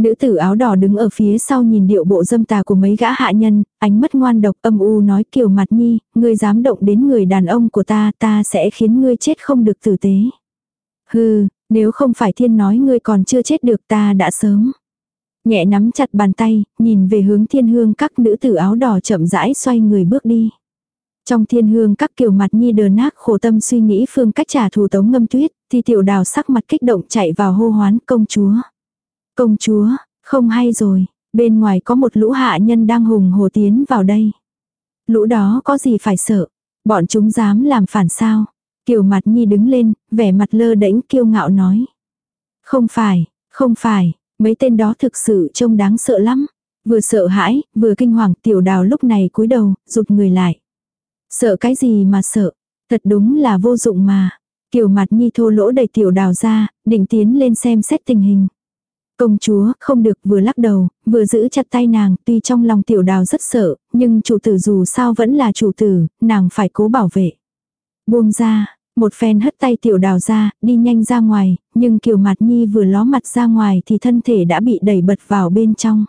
A: Nữ tử áo đỏ đứng ở phía sau nhìn điệu bộ dâm tà của mấy gã hạ nhân, ánh mắt ngoan độc âm u nói kiều mặt nhi, ngươi dám động đến người đàn ông của ta, ta sẽ khiến ngươi chết không được tử tế. Hừ, nếu không phải thiên nói ngươi còn chưa chết được ta đã sớm. Nhẹ nắm chặt bàn tay, nhìn về hướng thiên hương các nữ tử áo đỏ chậm rãi xoay người bước đi. Trong thiên hương các kiều mặt nhi đờ nát khổ tâm suy nghĩ phương cách trả thù tống ngâm tuyết, thì tiểu đào sắc mặt kích động chạy vào hô hoán công chúa. Công chúa, không hay rồi, bên ngoài có một lũ hạ nhân đang hùng hồ tiến vào đây. Lũ đó có gì phải sợ, bọn chúng dám làm phản sao. Kiều mặt nhi đứng lên, vẻ mặt lơ đễnh kiêu ngạo nói. Không phải, không phải, mấy tên đó thực sự trông đáng sợ lắm. Vừa sợ hãi, vừa kinh hoàng tiểu đào lúc này cúi đầu, rụt người lại. Sợ cái gì mà sợ, thật đúng là vô dụng mà. Kiều mặt nhi thô lỗ đẩy tiểu đào ra, định tiến lên xem xét tình hình. Công chúa không được vừa lắc đầu, vừa giữ chặt tay nàng, tuy trong lòng tiểu đào rất sợ, nhưng chủ tử dù sao vẫn là chủ tử, nàng phải cố bảo vệ. Buông ra, một phen hất tay tiểu đào ra, đi nhanh ra ngoài, nhưng kiều mặt nhi vừa ló mặt ra ngoài thì thân thể đã bị đẩy bật vào bên trong.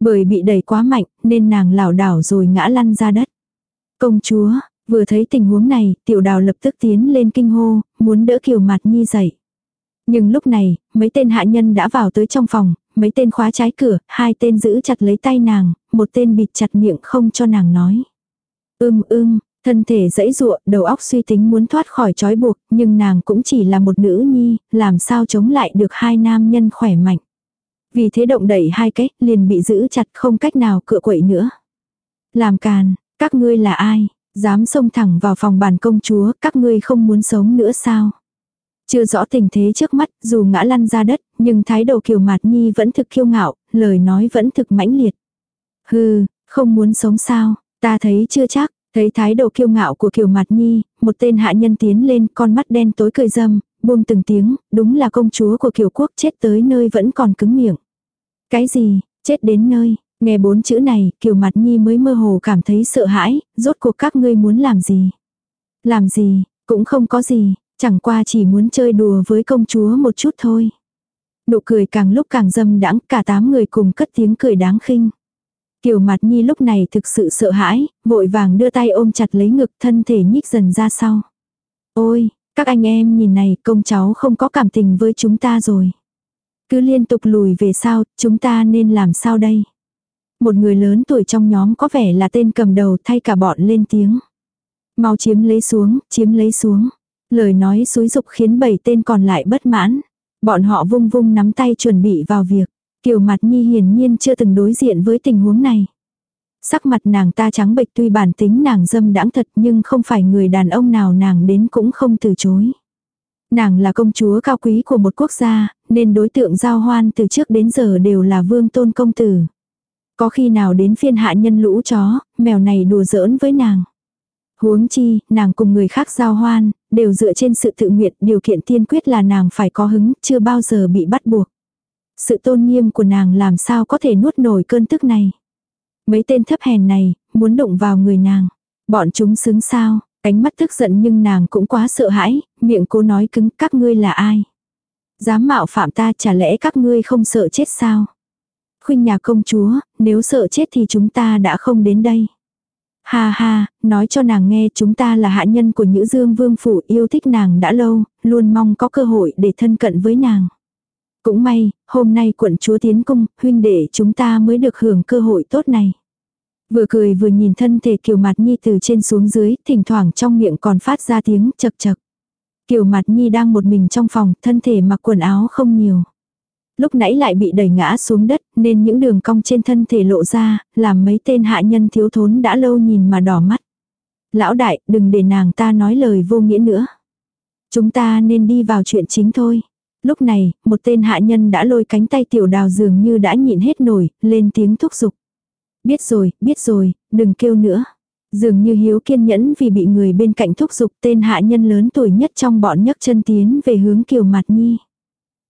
A: Bởi bị đẩy quá mạnh, nên nàng lảo đảo rồi ngã lăn ra đất. Công chúa, vừa thấy tình huống này, tiểu đào lập tức tiến lên kinh hô, muốn đỡ kiều mặt nhi dậy. Nhưng lúc này, mấy tên hạ nhân đã vào tới trong phòng, mấy tên khóa trái cửa, hai tên giữ chặt lấy tay nàng, một tên bịt chặt miệng không cho nàng nói. Ưm ưm, thân thể dãy dụa, đầu óc suy tính muốn thoát khỏi trói buộc, nhưng nàng cũng chỉ là một nữ nhi, làm sao chống lại được hai nam nhân khỏe mạnh. Vì thế động đẩy hai cách, liền bị giữ chặt không cách nào cựa quậy nữa. Làm càn, các ngươi là ai? Dám xông thẳng vào phòng bàn công chúa, các ngươi không muốn sống nữa sao? Chưa rõ tình thế trước mắt, dù ngã lăn ra đất, nhưng thái độ kiều mạt nhi vẫn thực kiêu ngạo, lời nói vẫn thực mãnh liệt. Hừ, không muốn sống sao, ta thấy chưa chắc, thấy thái độ kiêu ngạo của kiều mạt nhi, một tên hạ nhân tiến lên, con mắt đen tối cười dâm, buông từng tiếng, đúng là công chúa của kiều quốc chết tới nơi vẫn còn cứng miệng. Cái gì, chết đến nơi, nghe bốn chữ này, kiều mặt nhi mới mơ hồ cảm thấy sợ hãi, rốt cuộc các ngươi muốn làm gì. Làm gì, cũng không có gì, Chẳng qua chỉ muốn chơi đùa với công chúa một chút thôi. Nụ cười càng lúc càng dâm đãng cả tám người cùng cất tiếng cười đáng khinh. Kiều mặt nhi lúc này thực sự sợ hãi, vội vàng đưa tay ôm chặt lấy ngực thân thể nhích dần ra sau. Ôi, các anh em nhìn này công cháu không có cảm tình với chúng ta rồi. Cứ liên tục lùi về sau, chúng ta nên làm sao đây? Một người lớn tuổi trong nhóm có vẻ là tên cầm đầu thay cả bọn lên tiếng. Mau chiếm lấy xuống, chiếm lấy xuống. Lời nói xúi dục khiến bảy tên còn lại bất mãn. Bọn họ vung vung nắm tay chuẩn bị vào việc. Kiều mặt nhi hiển nhiên chưa từng đối diện với tình huống này. Sắc mặt nàng ta trắng bệch tuy bản tính nàng dâm đãng thật nhưng không phải người đàn ông nào nàng đến cũng không từ chối. Nàng là công chúa cao quý của một quốc gia, nên đối tượng giao hoan từ trước đến giờ đều là vương tôn công tử. Có khi nào đến phiên hạ nhân lũ chó, mèo này đùa giỡn với nàng. Huống chi, nàng cùng người khác giao hoan, đều dựa trên sự tự nguyện, điều kiện tiên quyết là nàng phải có hứng, chưa bao giờ bị bắt buộc. Sự tôn nghiêm của nàng làm sao có thể nuốt nổi cơn tức này. Mấy tên thấp hèn này, muốn đụng vào người nàng. Bọn chúng xứng sao, ánh mắt tức giận nhưng nàng cũng quá sợ hãi, miệng cô nói cứng các ngươi là ai. Dám mạo phạm ta chả lẽ các ngươi không sợ chết sao. Khuynh nhà công chúa, nếu sợ chết thì chúng ta đã không đến đây. Ha ha, nói cho nàng nghe chúng ta là hạ nhân của Nhữ Dương Vương Phủ yêu thích nàng đã lâu, luôn mong có cơ hội để thân cận với nàng. Cũng may, hôm nay quận chúa tiến cung, huynh đệ chúng ta mới được hưởng cơ hội tốt này. Vừa cười vừa nhìn thân thể Kiều mặt Nhi từ trên xuống dưới, thỉnh thoảng trong miệng còn phát ra tiếng chật chật. Kiều mặt Nhi đang một mình trong phòng, thân thể mặc quần áo không nhiều lúc nãy lại bị đẩy ngã xuống đất, nên những đường cong trên thân thể lộ ra, làm mấy tên hạ nhân thiếu thốn đã lâu nhìn mà đỏ mắt. Lão đại, đừng để nàng ta nói lời vô nghĩa nữa. Chúng ta nên đi vào chuyện chính thôi. Lúc này, một tên hạ nhân đã lôi cánh tay tiểu đào dường như đã nhịn hết nổi, lên tiếng thúc giục. Biết rồi, biết rồi, đừng kêu nữa. Dường như hiếu kiên nhẫn vì bị người bên cạnh thúc giục tên hạ nhân lớn tuổi nhất trong bọn nhấc chân tiến về hướng kiều mặt nhi.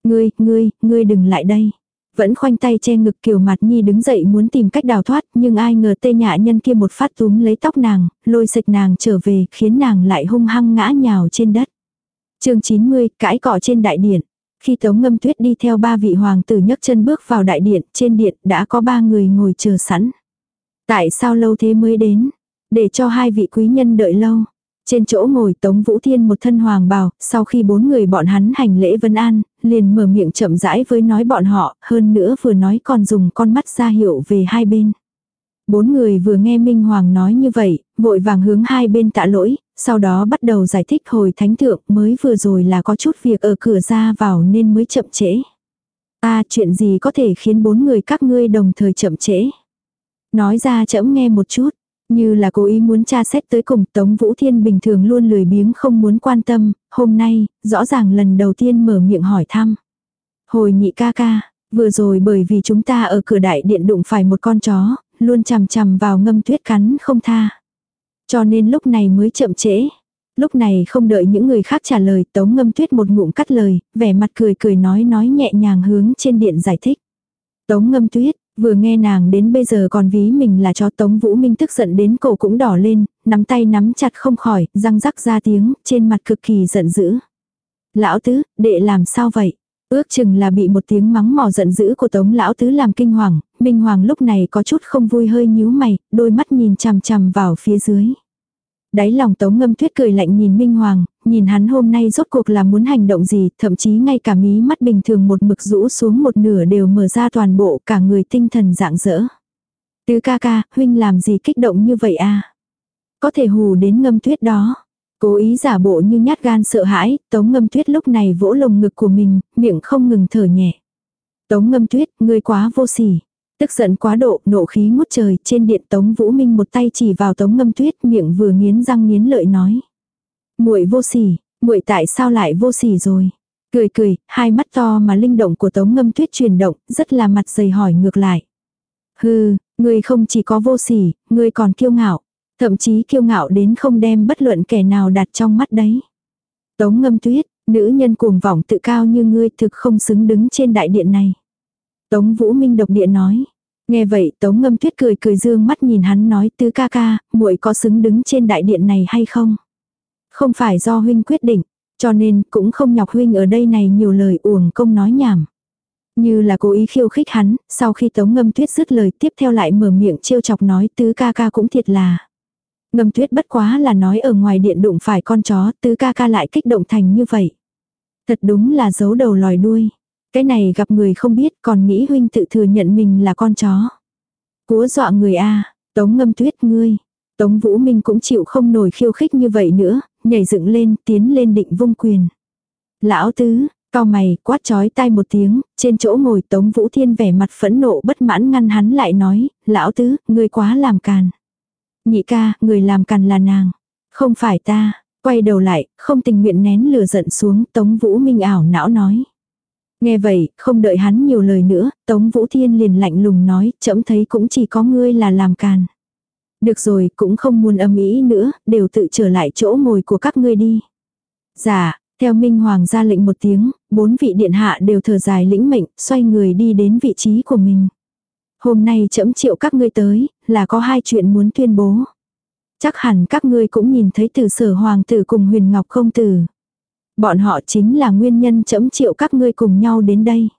A: Ngươi, ngươi, ngươi đừng lại đây. Vẫn khoanh tay che ngực kiều mặt nhi đứng dậy muốn tìm cách đào thoát, nhưng ai ngờ tê nhạ nhân kia một phát túm lấy tóc nàng, lôi sạch nàng trở về, khiến nàng lại hung hăng ngã nhào trên đất. chương 90, cãi cọ trên đại điện. Khi Tống Ngâm Tuyết đi theo ba vị hoàng tử nhấc chân bước vào đại điện, trên điện đã có ba người ngồi chờ sẵn. Tại sao lâu thế mới đến? Để cho hai vị quý nhân đợi lâu. Trên chỗ ngồi Tống Vũ Thiên một thân hoàng bào, sau khi bốn người bọn hắn hành lễ vân an, liền mở miệng chậm rãi với nói bọn họ, hơn nữa vừa nói còn dùng con mắt ra hiệu về hai bên. Bốn người vừa nghe Minh Hoàng nói như vậy, vội vàng hướng hai bên tạ lỗi, sau đó bắt đầu giải thích hồi thánh thượng mới vừa rồi là có chút việc ở cửa ra vào nên mới chậm trễ. À chuyện gì có thể khiến bốn người các ngươi đồng thời chậm trễ. Nói ra chậm nghe một chút. Như là cố ý muốn tra xét tới cùng Tống Vũ Thiên bình thường luôn lười biếng không muốn quan tâm, hôm nay, rõ ràng lần đầu tiên mở miệng hỏi thăm. Hồi nhị ca ca, vừa rồi bởi vì chúng ta ở cửa đại điện đụng phải một con chó, luôn chằm chằm vào ngâm tuyết cắn không tha. Cho nên lúc này mới chậm trễ. Lúc này không đợi những người khác trả lời, tống ngâm tuyết một ngụm cắt lời, vẻ mặt cười cười nói nói nhẹ nhàng hướng trên điện giải thích. Tống ngâm tuyết, Vừa nghe nàng đến bây giờ còn ví mình là cho Tống Vũ Minh tức giận đến cổ cũng đỏ lên, nắm tay nắm chặt không khỏi, răng rắc ra tiếng, trên mặt cực kỳ giận dữ. Lão tứ, đệ làm sao vậy? Ước chừng là bị một tiếng mắng mỏ giận dữ của Tống lão tứ làm kinh hoàng, Minh Hoàng lúc này có chút không vui hơi nhíu mày, đôi mắt nhìn chằm chằm vào phía dưới. Đáy lòng Tống Ngâm Tuyết cười lạnh nhìn Minh Hoàng, nhìn hắn hôm nay rốt cuộc là muốn hành động gì, thậm chí ngay cả mí mắt bình thường một mực rũ xuống một nửa đều mở ra toàn bộ cả người tinh thần dạng dỡ. Tứ ca ca, huynh làm gì kích động như vậy à? Có thể hù đến ngâm tuyết đó. Cố ý giả bộ như nhát gan sợ hãi, tống ngâm tuyết lúc này vỗ lồng ngực của mình, miệng không ngừng thở nhẹ. Tống ngâm tuyết, ngươi quá vô sỉ. Tức giận quá độ, nộ khí ngút trời, trên điện Tống Vũ Minh một tay chỉ vào Tống Ngâm Tuyết, miệng vừa nghiến răng nghiến lợi nói: "Muội vô sỉ, muội tại sao lại vô sỉ rồi?" Cười cười, hai mắt to mà linh động của Tống Ngâm Tuyết chuyển động, rất là mặt dày hỏi ngược lại. "Hừ, ngươi không chỉ có vô sỉ, ngươi còn kiêu ngạo, thậm chí kiêu ngạo đến không đem bất luận kẻ nào đặt trong mắt đấy." Tống Ngâm Tuyết, nữ nhân cuồng vọng tự cao như ngươi thực không xứng đứng trên đại điện này. Tống Vũ Minh độc địa nói. Nghe vậy Tống Ngâm Tuyết cười cười dương mắt nhìn hắn nói tứ ca ca, muội có xứng đứng trên đại điện này hay không? Không phải do huynh quyết định, cho nên cũng không nhọc huynh ở đây này nhiều lời uổng công nói nhảm. Như là cố ý khiêu khích hắn, sau khi Tống Ngâm Tuyết dứt lời tiếp theo lại mở miệng trêu chọc nói tứ ca ca cũng thiệt là. Ngâm Tuyết bất quá là nói ở ngoài điện đụng phải con chó, tứ ca ca lại kích động thành như vậy. Thật đúng là giấu đầu lòi đuôi. Cái này gặp người không biết còn nghĩ huynh tự thừa nhận mình là con chó. Cúa dọa người a tống ngâm tuyết ngươi. Tống Vũ Minh cũng chịu không nổi khiêu khích như vậy nữa, nhảy dựng lên, tiến lên định vung quyền. Lão tứ, cao mày, quát chói tai một tiếng, trên chỗ ngồi Tống Vũ Thiên vẻ mặt phẫn nộ bất mãn ngăn hắn lại nói, lão tứ, ngươi quá làm càn. Nhị ca, người làm càn là nàng, không phải ta, quay đầu lại, không tình nguyện nén lửa giận xuống, Tống Vũ Minh ảo não nói. Nghe vậy, không đợi hắn nhiều lời nữa, Tống Vũ Thiên liền lạnh lùng nói, chậm thấy cũng chỉ có ngươi là làm càn. Được rồi, cũng không muốn âm ý nữa, đều tự trở lại chỗ ngồi của các ngươi đi. Dạ, theo Minh Hoàng ra lệnh một tiếng, bốn vị điện hạ đều thở dài lĩnh mệnh, xoay người đi đến vị trí của mình. Hôm nay chấm triệu các ngươi tới, là có hai chuyện muốn tuyên bố. Chắc hẳn các ngươi cũng nhìn thấy từ sở hoàng tử cùng huyền ngọc không tử. Bọn họ chính là nguyên nhân chấm triệu các ngươi cùng nhau đến đây.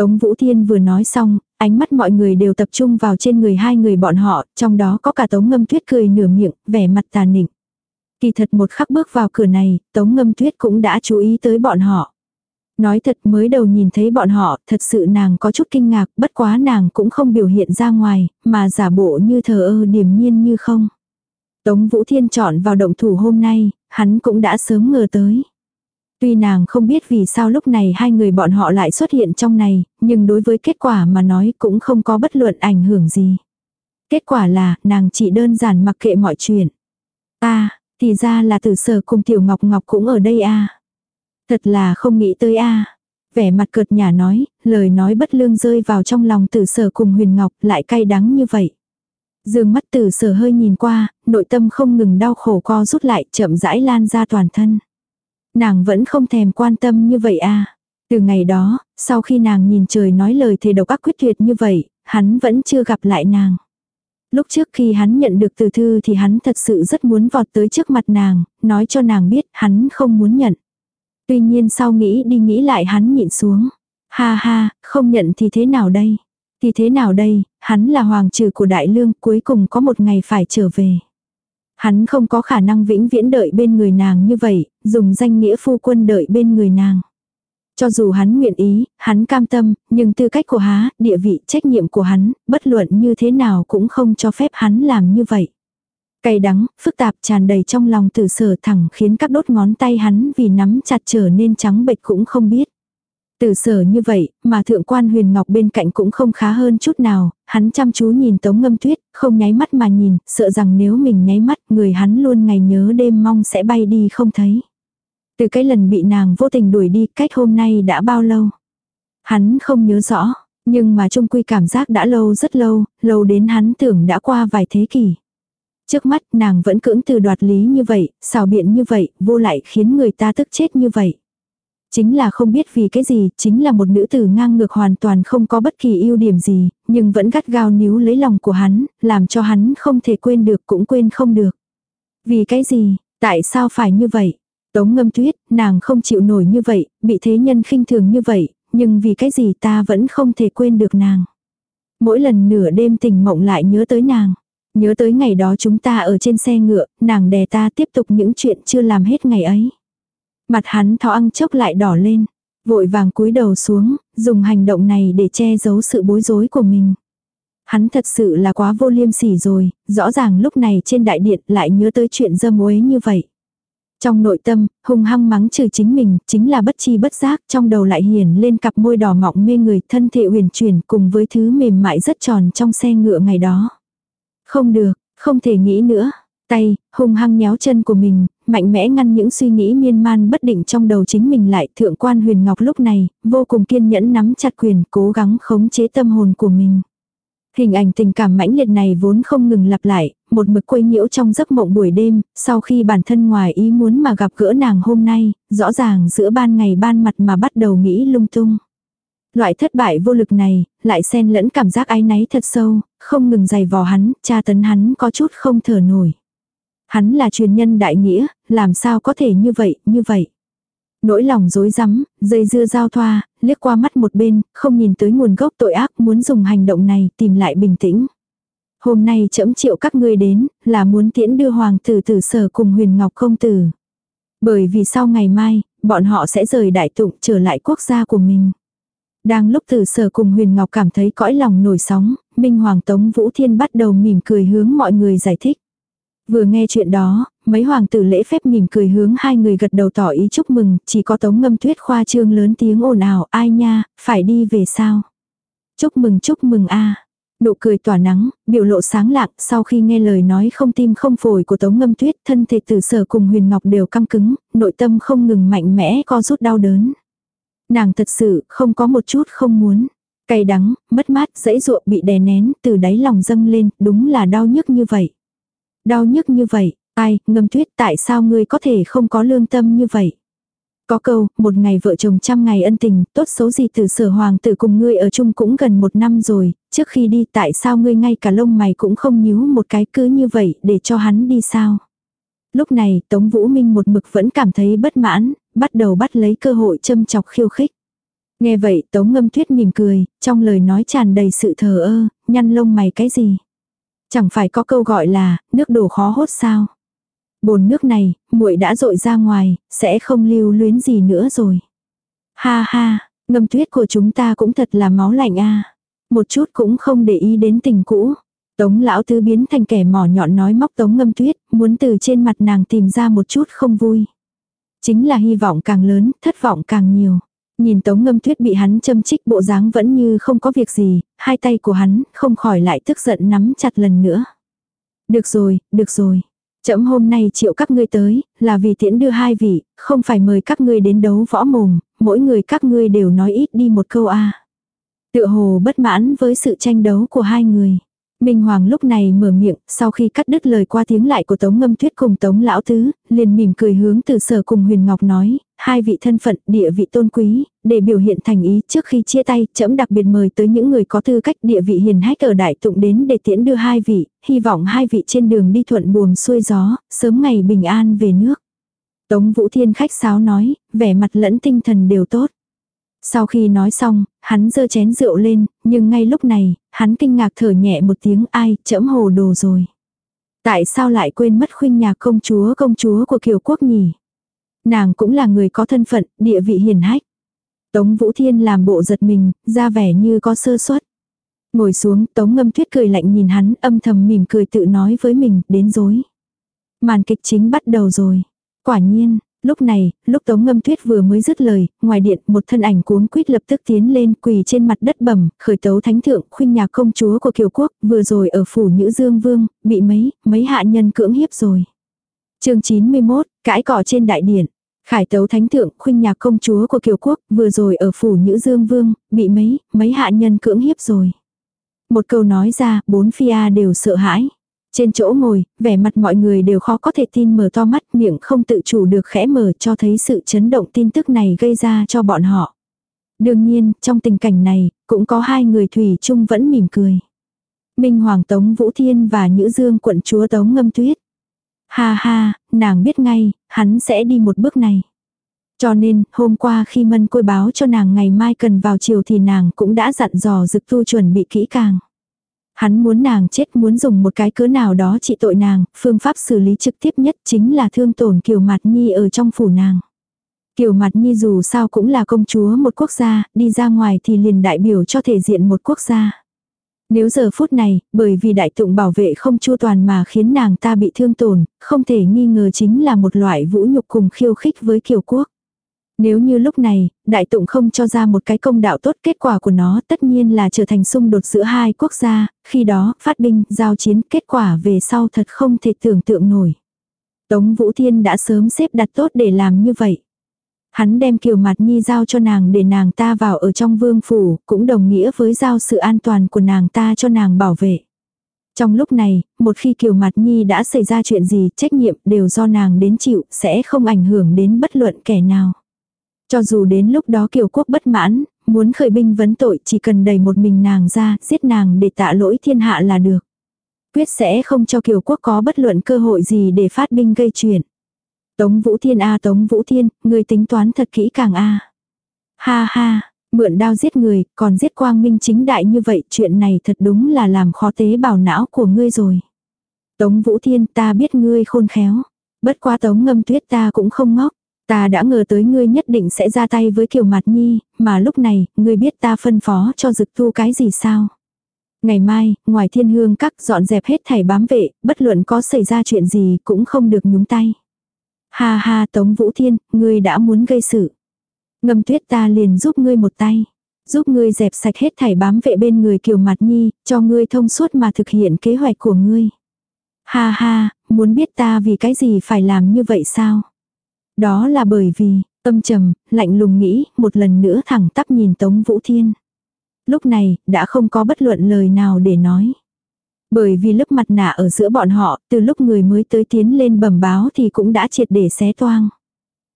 A: Tống Vũ Thiên vừa nói xong, ánh mắt mọi người đều tập trung vào trên người hai người bọn họ, trong đó có cả Tống Ngâm Tuyết cười nửa miệng, vẻ mặt tà nịnh. Kỳ thật một khắc bước vào cửa này, Tống Ngâm Tuyết cũng đã chú ý tới bọn họ. Nói thật mới đầu nhìn thấy bọn họ, thật sự nàng có chút kinh ngạc, bất quá nàng cũng không biểu hiện ra ngoài, mà giả bộ như thờ ơ điềm nhiên như không. Tống Vũ Thiên chọn vào động thủ hôm nay, hắn cũng đã sớm ngờ tới. Tuy nàng không biết vì sao lúc này hai người bọn họ lại xuất hiện trong này, nhưng đối với kết quả mà nói cũng không có bất luận ảnh hưởng gì. Kết quả là, nàng chỉ đơn giản mặc kệ mọi chuyện. À, thì ra là tử sở cùng tiểu ngọc ngọc cũng ở đây a Thật là không nghĩ tới a Vẻ mặt cợt nhả nói, lời nói bất lương rơi vào trong lòng tử sở cùng huyền ngọc lại cay đắng như vậy. Dương mắt tử sở hơi nhìn qua, nội tâm không ngừng đau khổ co rút lại chậm rãi lan ra toàn thân. Nàng vẫn không thèm quan tâm như vậy à. Từ ngày đó, sau khi nàng nhìn trời nói lời thề độc ác quyết tuyệt như vậy, hắn vẫn chưa gặp lại nàng. Lúc trước khi hắn nhận được từ thư thì hắn thật sự rất muốn vọt tới trước mặt nàng, nói cho nàng biết hắn không muốn nhận. Tuy nhiên sau nghĩ đi nghĩ lại hắn nhịn xuống. Ha ha, không nhận thì thế nào đây? Thì thế nào đây, hắn là hoàng trừ của đại lương cuối cùng có một ngày phải trở về. Hắn không có khả năng vĩnh viễn đợi bên người nàng như vậy, dùng danh nghĩa phu quân đợi bên người nàng. Cho dù hắn nguyện ý, hắn cam tâm, nhưng tư cách của há, địa vị, trách nhiệm của hắn, bất luận như thế nào cũng không cho phép hắn làm như vậy. Cay đắng, phức tạp tràn đầy trong lòng tử sở thẳng khiến các đốt ngón tay hắn vì nắm chặt trở nên trắng bệch cũng không biết. Tử sở như vậy, mà thượng quan huyền ngọc bên cạnh cũng không khá hơn chút nào, hắn chăm chú nhìn tống ngâm tuyết, không nháy mắt mà nhìn, sợ rằng nếu mình nháy mắt, người hắn luôn ngày nhớ đêm mong sẽ bay đi không thấy. Từ cái lần bị nàng vô tình đuổi đi cách hôm nay đã bao lâu? Hắn không nhớ rõ, nhưng mà trung quy cảm giác đã lâu rất lâu, lâu đến hắn tưởng đã qua vài thế kỷ. Trước mắt nàng vẫn cưỡng từ đoạt lý như vậy, xào biện như vậy, vô lại khiến người ta tức chết như vậy. Chính là không biết vì cái gì, chính là một nữ tử ngang ngược hoàn toàn không có bất kỳ ưu điểm gì, nhưng vẫn gắt gao níu lấy lòng của hắn, làm cho hắn không thể quên được cũng quên không được. Vì cái gì, tại sao phải như vậy? Tống ngâm tuyết, nàng không chịu nổi như vậy, bị thế nhân khinh thường như vậy, nhưng vì cái gì ta vẫn không thể quên được nàng. Mỗi lần nửa đêm tỉnh mộng lại nhớ tới nàng. Nhớ tới ngày đó chúng ta ở trên xe ngựa, nàng đè ta tiếp tục những chuyện chưa làm hết ngày ấy. Mặt hắn thó ăn chốc lại đỏ lên. Vội vàng cúi đầu xuống, dùng hành động này để che giấu sự bối rối của mình. Hắn thật sự là quá vô liêm sỉ rồi, rõ ràng lúc này trên đại điện lại nhớ tới chuyện dâm uế như vậy. Trong nội tâm, hung hăng mắng trừ chính mình, chính là bất chi bất giác, trong đầu lại hiền lên cặp môi đỏ mọng mê người thân thể huyền chuyển cùng với thứ mềm mại rất tròn trong xe ngựa ngày đó. Không được, không thể nghĩ nữa. Tay, hung hăng nhéo chân của mình, mạnh mẽ ngăn những suy nghĩ miên man bất định trong đầu chính mình lại. Thượng quan huyền ngọc lúc này, vô cùng kiên nhẫn nắm chặt quyền, cố gắng khống chế tâm hồn của mình. Hình ảnh tình cảm mãnh liệt này vốn không ngừng lặp lại, một mực quấy nhiễu trong giấc mộng buổi đêm, sau khi bản thân ngoài ý muốn mà gặp gỡ nàng hôm nay, rõ ràng giữa ban ngày ban mặt mà bắt đầu nghĩ lung tung. Loại thất bại vô lực này, lại xen lẫn cảm giác ái náy thật sâu, không ngừng dày vò hắn, tra tấn hắn có chút không thở nổi. Hắn là truyền nhân đại nghĩa, làm sao có thể như vậy, như vậy. Nỗi lòng dối rắm dây dưa giao thoa, liếc qua mắt một bên, không nhìn tới nguồn gốc tội ác muốn dùng hành động này tìm lại bình tĩnh. Hôm nay trẫm triệu các ngươi đến, là muốn tiễn đưa hoàng tử tử sở cùng huyền ngọc công tử. Bởi vì sau ngày mai, bọn họ sẽ rời đại tụng trở lại quốc gia của mình. Đang lúc tử sở cùng huyền ngọc cảm thấy cõi lòng nổi sóng, Minh Hoàng Tống Vũ Thiên bắt đầu mỉm cười hướng mọi người giải thích. Vừa nghe chuyện đó, mấy hoàng tử lễ phép mỉm cười hướng hai người gật đầu tỏ ý chúc mừng, chỉ có tống ngâm tuyết khoa trương lớn tiếng ồn ào, ai nha, phải đi về sao? Chúc mừng chúc mừng a Nụ cười tỏa nắng, biểu lộ sáng lạng, sau khi nghe lời nói không tim không phổi của Tống Ngâm Tuyết, thân thể tử sở cùng Huyền Ngọc đều căng cứng, nội tâm không ngừng mạnh mẽ co rút đau đớn. Nàng thật sự không có một chút không muốn. Cay đắng, mất mát, dãy ruộng bị đè nén, từ đáy lòng dâng lên, đúng là đau nhức như vậy. Đau nhức như vậy, ai, ngâm tuyết tại sao ngươi có thể không có lương tâm như vậy? Có câu, một ngày vợ chồng trăm ngày ân tình, tốt xấu gì từ sở hoàng tử cùng ngươi ở chung cũng gần một năm rồi, trước khi đi tại sao ngươi ngay cả lông mày cũng không nhíu một cái cứ như vậy để cho hắn đi sao? Lúc này Tống Vũ Minh một mực vẫn cảm thấy bất mãn, bắt đầu bắt lấy cơ hội châm chọc khiêu khích. Nghe vậy Tống Ngâm Tuyết mỉm cười, trong lời nói tràn đầy sự thờ ơ, nhăn lông mày cái gì? Chẳng phải có câu gọi là, nước đổ khó hốt sao? Bồn nước này, muội đã dội ra ngoài, sẽ không lưu luyến gì nữa rồi. Ha ha, ngâm tuyết của chúng ta cũng thật là máu lạnh a. Một chút cũng không để ý đến tình cũ. Tống lão tứ biến thành kẻ mỏ nhọn nói móc tống ngâm tuyết, muốn từ trên mặt nàng tìm ra một chút không vui. Chính là hy vọng càng lớn, thất vọng càng nhiều. Nhìn tống ngâm tuyết bị hắn châm chích bộ dáng vẫn như không có việc gì, hai tay của hắn không khỏi lại tức giận nắm chặt lần nữa. Được rồi, được rồi. Chậm hôm nay triệu các ngươi tới, là vì tiễn đưa hai vị, không phải mời các ngươi đến đấu võ mồm, mỗi người các ngươi đều nói ít đi một câu a. Tựa hồ bất mãn với sự tranh đấu của hai người. Minh Hoàng lúc này mở miệng, sau khi cắt đứt lời qua tiếng lại của Tống Ngâm Tuyết cùng Tống Lão Tứ, liền mỉm cười hướng từ sở cùng Huyền Ngọc nói, hai vị thân phận, địa vị tôn quý, để biểu hiện thành ý trước khi chia tay, trẫm đặc biệt mời tới những người có tư cách địa vị hiền hách ở đại tụng đến để tiễn đưa hai vị, hy vọng hai vị trên đường đi thuận buồm xuôi gió, sớm ngày bình an về nước. Tống Vũ Thiên khách sáo nói, vẻ mặt lẫn tinh thần đều tốt. Sau khi nói xong, hắn giơ chén rượu lên, nhưng ngay lúc này, hắn kinh ngạc thở nhẹ một tiếng ai, trẫm hồ đồ rồi. Tại sao lại quên mất khuynh nhà công chúa công chúa của kiều quốc nhỉ? Nàng cũng là người có thân phận, địa vị hiền hách. Tống Vũ Thiên làm bộ giật mình, ra vẻ như có sơ suất. Ngồi xuống, Tống Ngâm Tuyết cười lạnh nhìn hắn, âm thầm mỉm cười tự nói với mình, đến dối. Màn kịch chính bắt đầu rồi. Quả nhiên, lúc này, lúc Tống Ngâm Tuyết vừa mới dứt lời, ngoài điện một thân ảnh cuống quýt lập tức tiến lên quỳ trên mặt đất bẩm khởi tấu thánh thượng khuynh nhà công chúa của Kiều Quốc, vừa rồi ở phủ Nhữ Dương Vương, bị mấy, mấy hạ nhân cưỡng hiếp rồi chương 91, cãi cọ trên đại điện. Khải tấu thánh thượng khuynh nhạc công chúa của Kiều Quốc vừa rồi ở phủ Nhữ Dương Vương, bị mấy, mấy hạ nhân cưỡng hiếp rồi. Một câu nói ra, bốn phi đều sợ hãi. Trên chỗ ngồi, vẻ mặt mọi người đều khó có thể tin mở to mắt miệng không tự chủ được khẽ mở cho thấy sự chấn động tin tức này gây ra cho bọn họ. Đương nhiên, trong tình cảnh này, cũng có hai người thủy chung vẫn mỉm cười. Minh Hoàng Tống Vũ Thiên và Nhữ Dương quận chúa Tống Ngâm Tuyết. Ha ha, nàng biết ngay, hắn sẽ đi một bước này. Cho nên, hôm qua khi mân côi báo cho nàng ngày mai cần vào chiều thì nàng cũng đã dặn dò dực tu chuẩn bị kỹ càng. Hắn muốn nàng chết muốn dùng một cái cớ nào đó trị tội nàng, phương pháp xử lý trực tiếp nhất chính là thương tổn Kiều Mạt Nhi ở trong phủ nàng. Kiều Mạt Nhi dù sao cũng là công chúa một quốc gia, đi ra ngoài thì liền đại biểu cho thể diện một quốc gia. Nếu giờ phút này, bởi vì đại tụng bảo vệ không chu toàn mà khiến nàng ta bị thương tổn, không thể nghi ngờ chính là một loại vũ nhục cùng khiêu khích với kiều quốc. Nếu như lúc này, đại tụng không cho ra một cái công đạo tốt kết quả của nó tất nhiên là trở thành xung đột giữa hai quốc gia, khi đó, phát binh, giao chiến, kết quả về sau thật không thể tưởng tượng nổi. Tống Vũ Thiên đã sớm xếp đặt tốt để làm như vậy. Hắn đem Kiều Mạt Nhi giao cho nàng để nàng ta vào ở trong vương phủ, cũng đồng nghĩa với giao sự an toàn của nàng ta cho nàng bảo vệ. Trong lúc này, một khi Kiều Mạt Nhi đã xảy ra chuyện gì, trách nhiệm đều do nàng đến chịu, sẽ không ảnh hưởng đến bất luận kẻ nào. Cho dù đến lúc đó Kiều Quốc bất mãn, muốn khởi binh vấn tội chỉ cần đẩy một mình nàng ra, giết nàng để tạ lỗi thiên hạ là được. Quyết sẽ không cho Kiều Quốc có bất luận cơ hội gì để phát binh gây chuyện. Tống Vũ Thiên a Tống Vũ Thiên, người tính toán thật kỹ càng a. Ha ha, mượn đao giết người, còn giết quang minh chính đại như vậy, chuyện này thật đúng là làm khó tế bào não của ngươi rồi. Tống Vũ Thiên ta biết ngươi khôn khéo. Bất quá Tống Ngâm Tuyết ta cũng không ngốc. Ta đã ngờ tới ngươi nhất định sẽ ra tay với Kiều Mạt Nhi, mà lúc này, ngươi biết ta phân phó cho dực thu cái gì sao? Ngày mai, ngoài thiên hương các dọn dẹp hết thảy bám vệ, bất luận có xảy ra chuyện gì cũng không được nhúng tay. Ha ha Tống Vũ Thiên, ngươi đã muốn gây sự. Ngâm tuyết ta liền giúp ngươi một tay. Giúp ngươi dẹp sạch hết thảy bám vệ bên người kiều mặt nhi, cho ngươi thông suốt mà thực hiện kế hoạch của ngươi. Ha ha, muốn biết ta vì cái gì phải làm như vậy sao? Đó là bởi vì, tâm trầm, lạnh lùng nghĩ, một lần nữa thẳng tắp nhìn Tống Vũ Thiên. Lúc này, đã không có bất luận lời nào để nói. Bởi vì lớp mặt nạ ở giữa bọn họ, từ lúc người mới tới tiến lên bẩm báo thì cũng đã triệt để xé toang.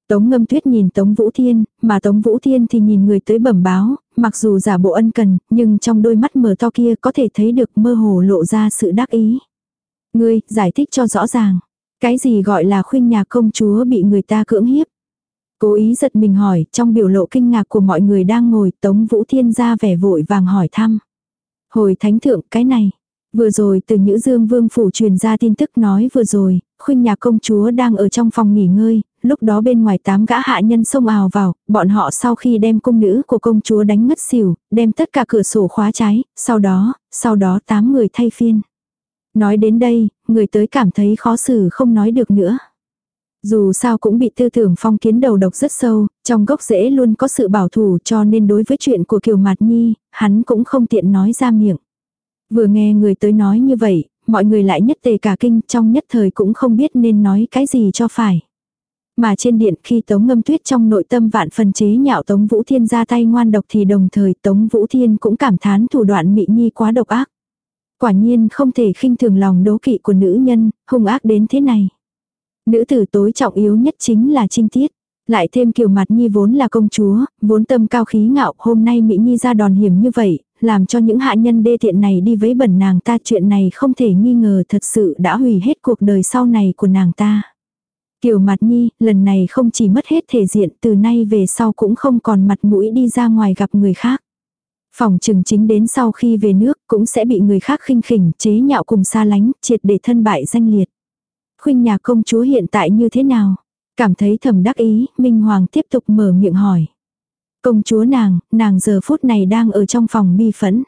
A: Tống ngâm tuyết nhìn Tống Vũ Thiên, mà Tống Vũ Thiên thì nhìn người tới bẩm báo, mặc dù giả bộ ân cần, nhưng trong đôi mắt mở to kia có thể thấy được mơ hồ lộ ra sự đắc ý. Ngươi, giải thích cho rõ ràng. Cái gì gọi là khuyên nhà công chúa bị người ta cưỡng hiếp? Cố ý giật mình hỏi, trong biểu lộ kinh ngạc của mọi người đang ngồi, Tống Vũ Thiên ra vẻ vội vàng hỏi thăm. Hồi thánh thượng, cái này, Vừa rồi từ Nhữ Dương Vương Phủ truyền ra tin tức nói vừa rồi, khuyên nhà công chúa đang ở trong phòng nghỉ ngơi, lúc đó bên ngoài tám gã hạ nhân xông ào vào, bọn họ sau khi đem cung nữ của công chúa đánh ngất xỉu, đem tất cả cửa sổ khóa trái, sau đó, sau đó tám người thay phiên. Nói đến đây, người tới cảm thấy khó xử không nói được nữa. Dù sao cũng bị tư tưởng phong kiến đầu độc rất sâu, trong gốc rễ luôn có sự bảo thủ cho nên đối với chuyện của Kiều Mạt Nhi, hắn cũng không tiện nói ra miệng. Vừa nghe người tới nói như vậy, mọi người lại nhất tề cả kinh trong nhất thời cũng không biết nên nói cái gì cho phải. Mà trên điện khi Tống Ngâm Tuyết trong nội tâm vạn phần chế nhạo Tống Vũ Thiên ra tay ngoan độc thì đồng thời Tống Vũ Thiên cũng cảm thán thủ đoạn mị nhi quá độc ác. Quả nhiên không thể khinh thường lòng đố kỵ của nữ nhân, hung ác đến thế này. Nữ tử tối trọng yếu nhất chính là trinh tiết. Lại thêm kiều mặt nhi vốn là công chúa, vốn tâm cao khí ngạo, hôm nay Mỹ Nhi ra đòn hiểm như vậy, làm cho những hạ nhân đê tiện này đi với bẩn nàng ta chuyện này không thể nghi ngờ thật sự đã hủy hết cuộc đời sau này của nàng ta. Kiều mặt nhi, lần này không chỉ mất hết thể diện từ nay về sau cũng không còn mặt mũi đi ra ngoài gặp người khác. Phòng trừng chính đến sau khi về nước cũng sẽ bị người khác khinh khỉnh chế nhạo cùng xa lánh, triệt để thân bại danh liệt. Khuynh nhà công chúa hiện tại như thế nào? Cảm thấy thầm đắc ý, Minh Hoàng tiếp tục mở miệng hỏi. Công chúa nàng, nàng giờ phút này đang ở trong phòng bi phẫn.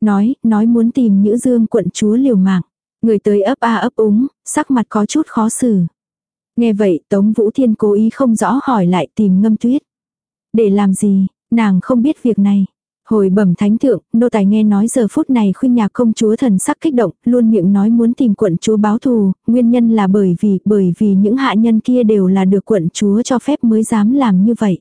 A: Nói, nói muốn tìm Nhữ Dương quận chúa liều mạng. Người tới ấp a ấp úng, sắc mặt có chút khó xử. Nghe vậy Tống Vũ Thiên cố ý không rõ hỏi lại tìm ngâm tuyết. Để làm gì, nàng không biết việc này. Hồi bẩm thánh thượng, nô tài nghe nói giờ phút này khuyên nhà công chúa thần sắc kích động, luôn miệng nói muốn tìm quận chúa báo thù, nguyên nhân là bởi vì, bởi vì những hạ nhân kia đều là được quận chúa cho phép mới dám làm như vậy.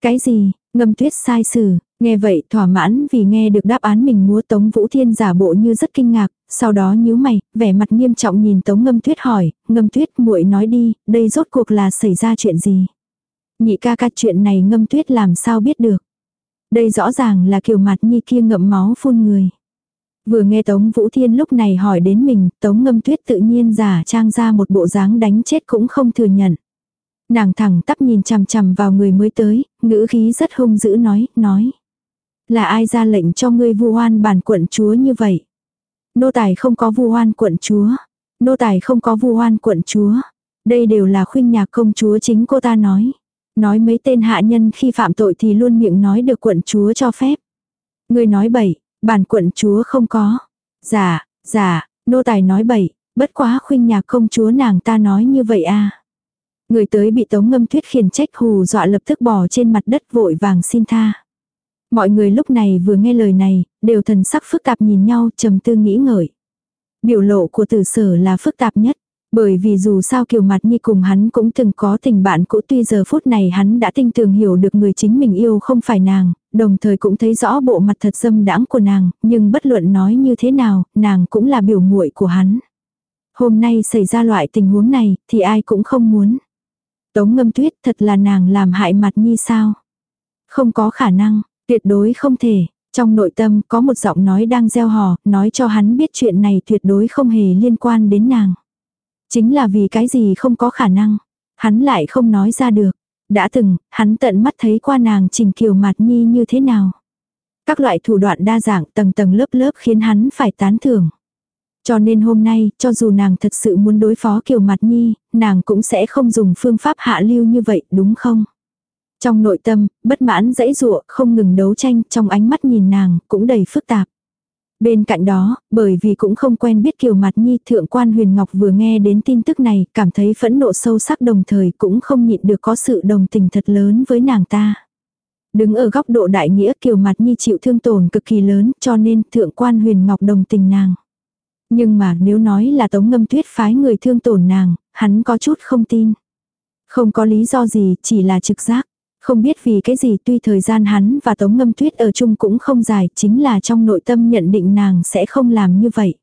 A: Cái gì, ngâm tuyết sai xử, nghe vậy thỏa mãn vì nghe được đáp án mình múa Tống Vũ Thiên giả bộ như rất kinh ngạc, sau đó nhíu mày, vẻ mặt nghiêm trọng nhìn Tống Ngâm Tuyết hỏi, Ngâm Tuyết muội nói đi, đây rốt cuộc là xảy ra chuyện gì? Nhị ca ca chuyện này Ngâm Tuyết làm sao biết được? Đây rõ ràng là kiểu mặt nhi kia ngậm máu phun người. Vừa nghe Tống Vũ Thiên lúc này hỏi đến mình, Tống Ngâm Tuyết tự nhiên giả trang ra một bộ dáng đánh chết cũng không thừa nhận. Nàng thẳng tắp nhìn chằm chằm vào người mới tới, ngữ khí rất hung dữ nói, nói. Là ai ra lệnh cho ngươi vu oan bản quận chúa như vậy? Nô tài không có vu oan quận chúa. Nô tài không có vu oan quận chúa. Đây đều là khuyên nhạc công chúa chính cô ta nói. Nói mấy tên hạ nhân khi phạm tội thì luôn miệng nói được quận chúa cho phép. Người nói bậy, bản quận chúa không có. Dạ, dạ, nô tài nói bậy, bất quá khuynh nhà công chúa nàng ta nói như vậy à. Người tới bị tống ngâm tuyết khiển trách hù dọa lập tức bò trên mặt đất vội vàng xin tha. Mọi người lúc này vừa nghe lời này, đều thần sắc phức tạp nhìn nhau trầm tư nghĩ ngợi. Biểu lộ của tử sở là phức tạp nhất. Bởi vì dù sao Kiều Mặt Nhi cùng hắn cũng từng có tình bạn cũ tuy giờ phút này hắn đã tinh tường hiểu được người chính mình yêu không phải nàng, đồng thời cũng thấy rõ bộ mặt thật dâm đãng của nàng, nhưng bất luận nói như thế nào, nàng cũng là biểu muội của hắn. Hôm nay xảy ra loại tình huống này thì ai cũng không muốn. Tống ngâm tuyết thật là nàng làm hại Mặt Nhi sao? Không có khả năng, tuyệt đối không thể. Trong nội tâm có một giọng nói đang gieo hò, nói cho hắn biết chuyện này tuyệt đối không hề liên quan đến nàng. Chính là vì cái gì không có khả năng. Hắn lại không nói ra được. Đã từng, hắn tận mắt thấy qua nàng trình kiều mặt nhi như thế nào. Các loại thủ đoạn đa dạng tầng tầng lớp lớp khiến hắn phải tán thưởng. Cho nên hôm nay, cho dù nàng thật sự muốn đối phó kiều mặt nhi, nàng cũng sẽ không dùng phương pháp hạ lưu như vậy, đúng không? Trong nội tâm, bất mãn dãy dụa, không ngừng đấu tranh, trong ánh mắt nhìn nàng, cũng đầy phức tạp. Bên cạnh đó, bởi vì cũng không quen biết Kiều Mặt Nhi, thượng quan huyền ngọc vừa nghe đến tin tức này, cảm thấy phẫn nộ sâu sắc đồng thời cũng không nhịn được có sự đồng tình thật lớn với nàng ta. Đứng ở góc độ đại nghĩa Kiều Mặt Nhi chịu thương tổn cực kỳ lớn cho nên thượng quan huyền ngọc đồng tình nàng. Nhưng mà nếu nói là tống ngâm tuyết phái người thương tổn nàng, hắn có chút không tin. Không có lý do gì, chỉ là trực giác. Không biết vì cái gì tuy thời gian hắn và Tống Ngâm Tuyết ở chung cũng không dài, chính là trong nội tâm nhận định nàng sẽ không làm như vậy.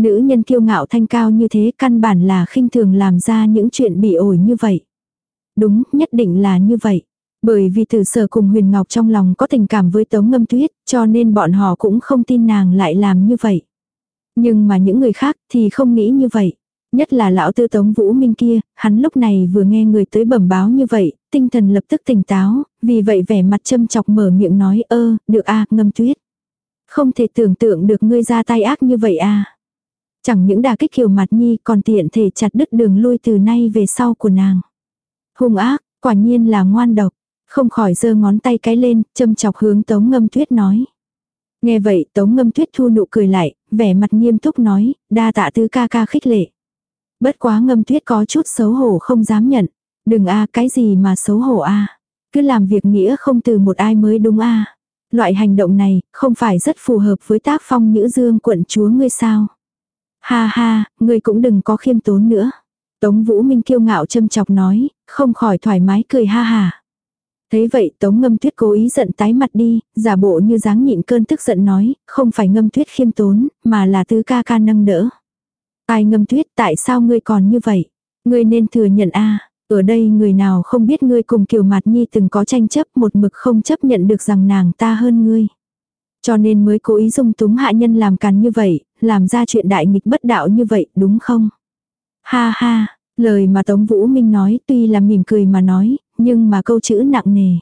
A: Nữ nhân kiêu ngạo thanh cao như thế căn bản là khinh thường làm ra những chuyện bị ổi như vậy. Đúng, nhất định là như vậy. Bởi vì từ sở cùng Huyền Ngọc trong lòng có tình cảm với Tống Ngâm Tuyết, cho nên bọn họ cũng không tin nàng lại làm như vậy. Nhưng mà những người khác thì không nghĩ như vậy. Nhất là lão tư tống vũ minh kia, hắn lúc này vừa nghe người tới bẩm báo như vậy, tinh thần lập tức tỉnh táo, vì vậy vẻ mặt châm chọc mở miệng nói ơ, được a ngâm tuyết. Không thể tưởng tượng được ngươi ra tay ác như vậy à, Chẳng những đà kích kiều mặt nhi còn tiện thể chặt đứt đường lui từ nay về sau của nàng. Hung ác, quả nhiên là ngoan độc, không khỏi giơ ngón tay cái lên, châm chọc hướng tống ngâm tuyết nói. Nghe vậy tống ngâm tuyết thu nụ cười lại, vẻ mặt nghiêm túc nói, đa tạ tứ ca ca khích lệ. Bất quá ngâm tuyết có chút xấu hổ không dám nhận. Đừng a cái gì mà xấu hổ a Cứ làm việc nghĩa không từ một ai mới đúng a Loại hành động này không phải rất phù hợp với tác phong nhữ dương quận chúa ngươi sao. Ha ha, ngươi cũng đừng có khiêm tốn nữa. Tống Vũ Minh kiêu ngạo châm chọc nói, không khỏi thoải mái cười ha ha. Thế vậy Tống Ngâm Tuyết cố ý giận tái mặt đi, giả bộ như dáng nhịn cơn tức giận nói, không phải Ngâm Tuyết khiêm tốn, mà là tứ ca ca nâng đỡ. Ai ngâm tuyết tại sao ngươi còn như vậy? Ngươi nên thừa nhận a ở đây người nào không biết ngươi cùng Kiều Mạt Nhi từng có tranh chấp một mực không chấp nhận được rằng nàng ta hơn ngươi. Cho nên mới cố ý dung túng hạ nhân làm càn như vậy, làm ra chuyện đại nghịch bất đạo như vậy, đúng không? Ha ha, lời mà Tống Vũ Minh nói tuy là mỉm cười mà nói, nhưng mà câu chữ nặng nề.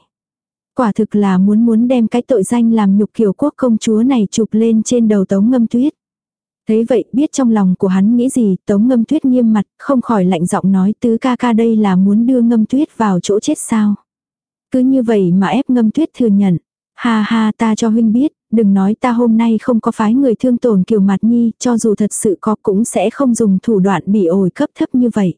A: Quả thực là muốn muốn đem cái tội danh làm nhục kiều quốc công chúa này chụp lên trên đầu Tống Ngâm Tuyết. Thế vậy biết trong lòng của hắn nghĩ gì, Tống Ngâm Tuyết nghiêm mặt, không khỏi lạnh giọng nói tứ ca ca đây là muốn đưa Ngâm Tuyết vào chỗ chết sao. Cứ như vậy mà ép Ngâm Tuyết thừa nhận. Ha ha ta cho huynh biết, đừng nói ta hôm nay không có phái người thương tổn kiều mặt nhi, cho dù thật sự có cũng sẽ không dùng thủ đoạn bị ổi cấp thấp như vậy.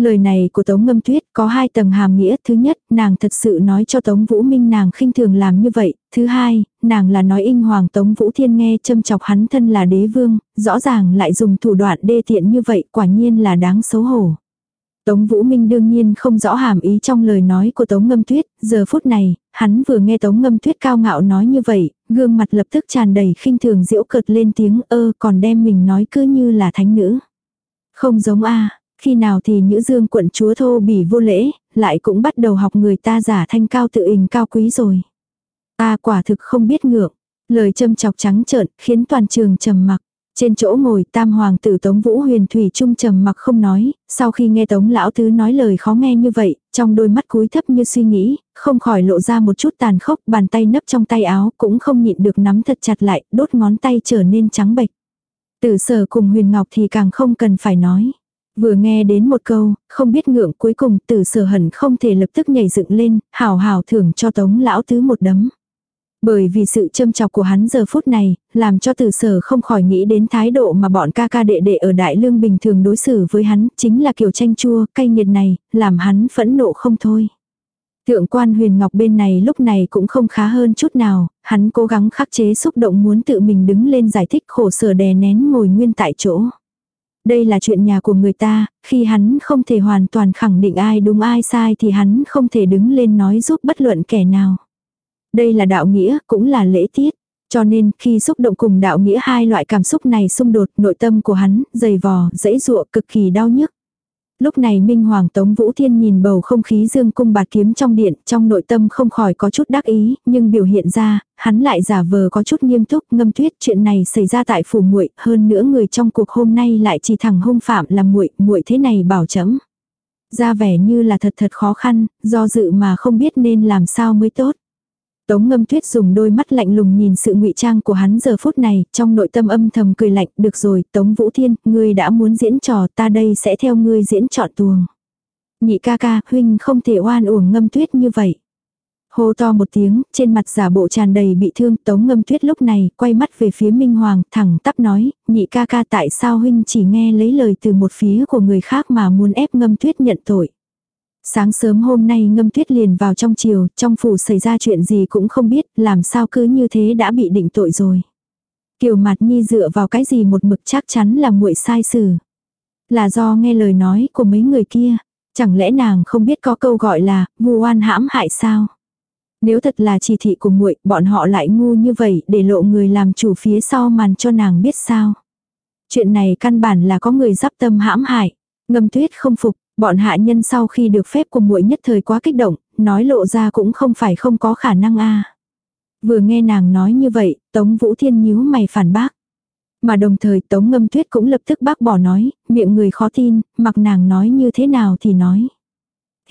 A: Lời này của Tống Ngâm Tuyết có hai tầng hàm nghĩa. Thứ nhất, nàng thật sự nói cho Tống Vũ Minh nàng khinh thường làm như vậy. Thứ hai, nàng là nói in hoàng Tống Vũ Thiên nghe châm chọc hắn thân là đế vương, rõ ràng lại dùng thủ đoạn đê tiện như vậy quả nhiên là đáng xấu hổ. Tống Vũ Minh đương nhiên không rõ hàm ý trong lời nói của Tống Ngâm Tuyết, giờ phút này, hắn vừa nghe Tống Ngâm Tuyết cao ngạo nói như vậy, gương mặt lập tức tràn đầy khinh thường diễu cợt lên tiếng ơ còn đem mình nói cứ như là thánh nữ. Không giống a khi nào thì Nhữ dương quận chúa thô bỉ vô lễ, lại cũng bắt đầu học người ta giả thanh cao tự hình cao quý rồi. Ta quả thực không biết ngược, lời châm chọc trắng trợn khiến toàn trường trầm mặc. Trên chỗ ngồi tam hoàng tử Tống Vũ Huyền Thủy Trung trầm mặc không nói, sau khi nghe Tống Lão Tứ nói lời khó nghe như vậy, trong đôi mắt cúi thấp như suy nghĩ, không khỏi lộ ra một chút tàn khốc, bàn tay nấp trong tay áo cũng không nhịn được nắm thật chặt lại, đốt ngón tay trở nên trắng bệch. Tử sở cùng Huyền Ngọc thì càng không cần phải nói. Vừa nghe đến một câu, không biết ngượng cuối cùng tử sở hẳn không thể lập tức nhảy dựng lên, hào hào thưởng cho Tống Lão Tứ một đấm. Bởi vì sự châm chọc của hắn giờ phút này, làm cho tử sở không khỏi nghĩ đến thái độ mà bọn ca ca đệ đệ ở Đại Lương bình thường đối xử với hắn, chính là kiểu tranh chua, cay nghiệt này, làm hắn phẫn nộ không thôi. Thượng quan huyền ngọc bên này lúc này cũng không khá hơn chút nào, hắn cố gắng khắc chế xúc động muốn tự mình đứng lên giải thích khổ sở đè nén ngồi nguyên tại chỗ. Đây là chuyện nhà của người ta, khi hắn không thể hoàn toàn khẳng định ai đúng ai sai thì hắn không thể đứng lên nói giúp bất luận kẻ nào. Đây là đạo nghĩa, cũng là lễ tiết. Cho nên, khi xúc động cùng đạo nghĩa hai loại cảm xúc này xung đột, nội tâm của hắn, dày vò, dãy dụa, cực kỳ đau nhức. Lúc này Minh Hoàng Tống Vũ Thiên nhìn bầu không khí dương cung bạt kiếm trong điện, trong nội tâm không khỏi có chút đắc ý, nhưng biểu hiện ra, hắn lại giả vờ có chút nghiêm túc, ngâm tuyết chuyện này xảy ra tại phủ muội, hơn nữa người trong cuộc hôm nay lại chỉ thẳng hung phạm là muội, muội thế này bảo chấm. Ra vẻ như là thật thật khó khăn, do dự mà không biết nên làm sao mới tốt. Tống ngâm tuyết dùng đôi mắt lạnh lùng nhìn sự ngụy trang của hắn giờ phút này, trong nội tâm âm thầm cười lạnh, được rồi, Tống Vũ Thiên, ngươi đã muốn diễn trò, ta đây sẽ theo ngươi diễn trọn tuồng. Nhị ca ca, huynh không thể oan uổng ngâm tuyết như vậy. Hô to một tiếng, trên mặt giả bộ tràn đầy bị thương, Tống ngâm tuyết lúc này, quay mắt về phía Minh Hoàng, thẳng tắp nói, nhị ca ca tại sao huynh chỉ nghe lấy lời từ một phía của người khác mà muốn ép ngâm tuyết nhận tội. Sáng sớm hôm nay ngâm tuyết liền vào trong chiều, trong phủ xảy ra chuyện gì cũng không biết, làm sao cứ như thế đã bị định tội rồi. Kiều mạt nhi dựa vào cái gì một mực chắc chắn là muội sai xử. Là do nghe lời nói của mấy người kia. Chẳng lẽ nàng không biết có câu gọi là, vu oan hãm hại sao? Nếu thật là chỉ thị của muội, bọn họ lại ngu như vậy để lộ người làm chủ phía sau màn cho nàng biết sao? Chuyện này căn bản là có người giáp tâm hãm hại. Ngâm tuyết không phục, Bọn hạ nhân sau khi được phép của muội nhất thời quá kích động, nói lộ ra cũng không phải không có khả năng a. Vừa nghe nàng nói như vậy, Tống Vũ Thiên nhíu mày phản bác. Mà đồng thời Tống Ngâm Tuyết cũng lập tức bác bỏ nói, miệng người khó tin, mặc nàng nói như thế nào thì nói.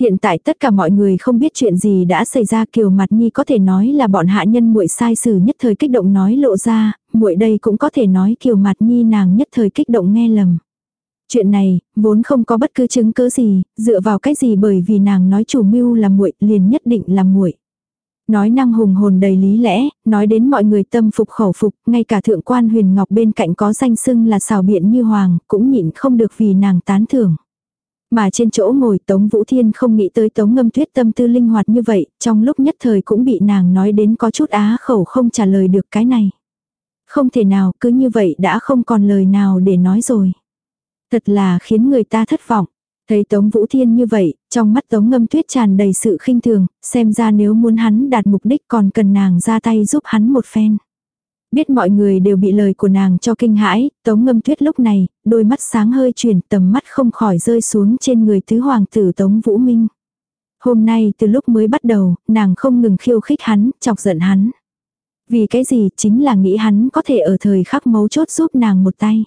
A: Hiện tại tất cả mọi người không biết chuyện gì đã xảy ra Kiều Mặt Nhi có thể nói là bọn hạ nhân muội sai sử nhất thời kích động nói lộ ra, muội đây cũng có thể nói Kiều Mặt Nhi nàng nhất thời kích động nghe lầm. Chuyện này, vốn không có bất cứ chứng cứ gì, dựa vào cái gì bởi vì nàng nói chủ mưu là muội, liền nhất định là muội. Nói năng hùng hồn đầy lý lẽ, nói đến mọi người tâm phục khẩu phục, ngay cả thượng quan huyền ngọc bên cạnh có danh xưng là xào biện như hoàng, cũng nhịn không được vì nàng tán thưởng. Mà trên chỗ ngồi Tống Vũ Thiên không nghĩ tới Tống Ngâm Tuyết tâm tư linh hoạt như vậy, trong lúc nhất thời cũng bị nàng nói đến có chút á khẩu không trả lời được cái này. Không thể nào, cứ như vậy đã không còn lời nào để nói rồi. Thật là khiến người ta thất vọng. Thấy Tống Vũ Thiên như vậy, trong mắt Tống Ngâm Tuyết tràn đầy sự khinh thường, xem ra nếu muốn hắn đạt mục đích còn cần nàng ra tay giúp hắn một phen. Biết mọi người đều bị lời của nàng cho kinh hãi, Tống Ngâm Tuyết lúc này, đôi mắt sáng hơi chuyển tầm mắt không khỏi rơi xuống trên người tứ hoàng tử Tống Vũ Minh. Hôm nay từ lúc mới bắt đầu, nàng không ngừng khiêu khích hắn, chọc giận hắn. Vì cái gì chính là nghĩ hắn có thể ở thời khắc mấu chốt giúp nàng một tay.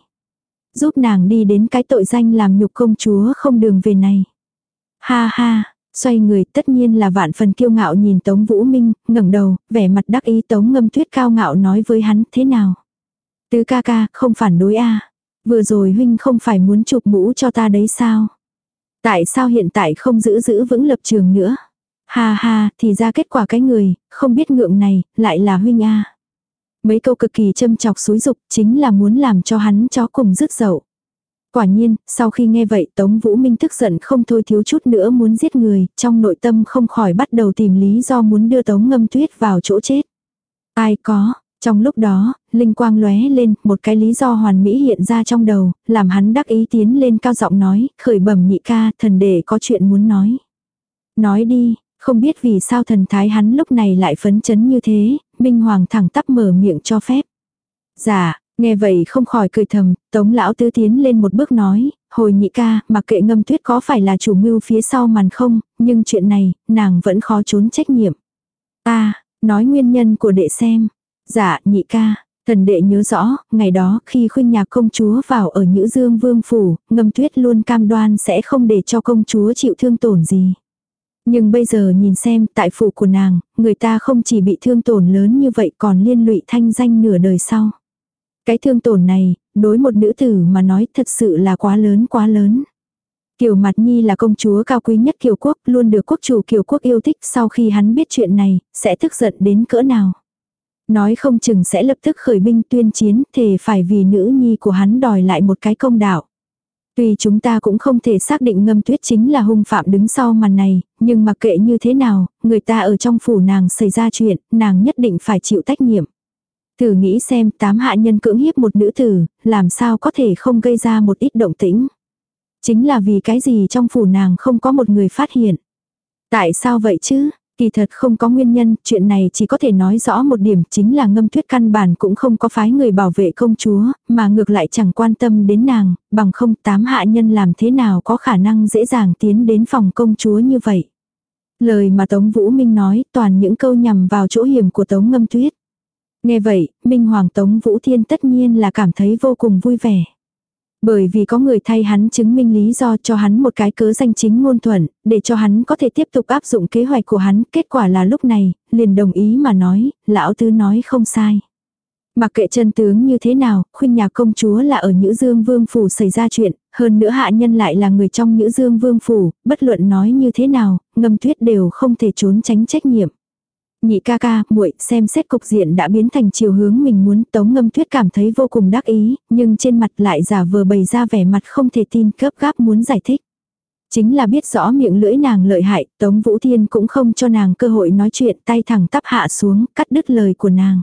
A: Giúp nàng đi đến cái tội danh làm nhục công chúa không đường về này. Ha ha, xoay người tất nhiên là vạn phần kiêu ngạo nhìn Tống Vũ Minh, ngẩng đầu, vẻ mặt đắc ý Tống ngâm tuyết cao ngạo nói với hắn thế nào. Tứ ca ca, không phản đối a Vừa rồi huynh không phải muốn chụp mũ cho ta đấy sao? Tại sao hiện tại không giữ giữ vững lập trường nữa? Ha ha, thì ra kết quả cái người, không biết ngượng này, lại là huynh a. Mấy câu cực kỳ châm chọc xúi dục chính là muốn làm cho hắn chó cùng rứt dậu. Quả nhiên, sau khi nghe vậy Tống Vũ Minh tức giận không thôi thiếu chút nữa muốn giết người, trong nội tâm không khỏi bắt đầu tìm lý do muốn đưa Tống Ngâm Tuyết vào chỗ chết. Ai có, trong lúc đó, linh quang lóe lên, một cái lý do hoàn mỹ hiện ra trong đầu, làm hắn đắc ý tiến lên cao giọng nói, khởi bẩm nhị ca, thần đệ có chuyện muốn nói. Nói đi, không biết vì sao thần thái hắn lúc này lại phấn chấn như thế, Minh Hoàng thẳng tắp mở miệng cho phép. Dạ, nghe vậy không khỏi cười thầm, tống lão tứ tiến lên một bước nói, hồi nhị ca, mặc kệ ngâm tuyết có phải là chủ mưu phía sau màn không, nhưng chuyện này, nàng vẫn khó trốn trách nhiệm. Ta, nói nguyên nhân của đệ xem. Dạ, nhị ca, thần đệ nhớ rõ, ngày đó khi khuyên nhạc công chúa vào ở Nhữ Dương Vương Phủ, ngâm tuyết luôn cam đoan sẽ không để cho công chúa chịu thương tổn gì. Nhưng bây giờ nhìn xem tại phủ của nàng, người ta không chỉ bị thương tổn lớn như vậy còn liên lụy thanh danh nửa đời sau. Cái thương tổn này, đối một nữ tử mà nói thật sự là quá lớn quá lớn. Kiều Mặt Nhi là công chúa cao quý nhất Kiều Quốc, luôn được quốc chủ Kiều Quốc yêu thích sau khi hắn biết chuyện này, sẽ tức giận đến cỡ nào. Nói không chừng sẽ lập tức khởi binh tuyên chiến, thề phải vì nữ nhi của hắn đòi lại một cái công đạo. Tuy chúng ta cũng không thể xác định ngâm tuyết chính là hung phạm đứng sau màn này, nhưng mặc kệ như thế nào, người ta ở trong phủ nàng xảy ra chuyện, nàng nhất định phải chịu trách nhiệm. Thử nghĩ xem tám hạ nhân cưỡng hiếp một nữ tử, làm sao có thể không gây ra một ít động tĩnh. Chính là vì cái gì trong phủ nàng không có một người phát hiện. Tại sao vậy chứ? Kỳ thật không có nguyên nhân, chuyện này chỉ có thể nói rõ một điểm chính là ngâm tuyết căn bản cũng không có phái người bảo vệ công chúa, mà ngược lại chẳng quan tâm đến nàng, bằng không tám hạ nhân làm thế nào có khả năng dễ dàng tiến đến phòng công chúa như vậy. Lời mà Tống Vũ Minh nói toàn những câu nhằm vào chỗ hiểm của Tống ngâm tuyết. Nghe vậy, Minh Hoàng Tống Vũ Thiên tất nhiên là cảm thấy vô cùng vui vẻ. Bởi vì có người thay hắn chứng minh lý do cho hắn một cái cớ danh chính ngôn thuận, để cho hắn có thể tiếp tục áp dụng kế hoạch của hắn, kết quả là lúc này, liền đồng ý mà nói, lão tứ nói không sai. Mặc kệ chân tướng như thế nào, khuyên nhà công chúa là ở Nhữ Dương Vương Phủ xảy ra chuyện, hơn nữa hạ nhân lại là người trong Nhữ Dương Vương Phủ, bất luận nói như thế nào, ngâm tuyết đều không thể trốn tránh trách nhiệm. Nhị ca ca, muội xem xét cục diện đã biến thành chiều hướng mình muốn tống ngâm tuyết cảm thấy vô cùng đắc ý, nhưng trên mặt lại giả vờ bày ra vẻ mặt không thể tin cấp gáp muốn giải thích. Chính là biết rõ miệng lưỡi nàng lợi hại, Tống Vũ Thiên cũng không cho nàng cơ hội nói chuyện tay thẳng tắp hạ xuống, cắt đứt lời của nàng.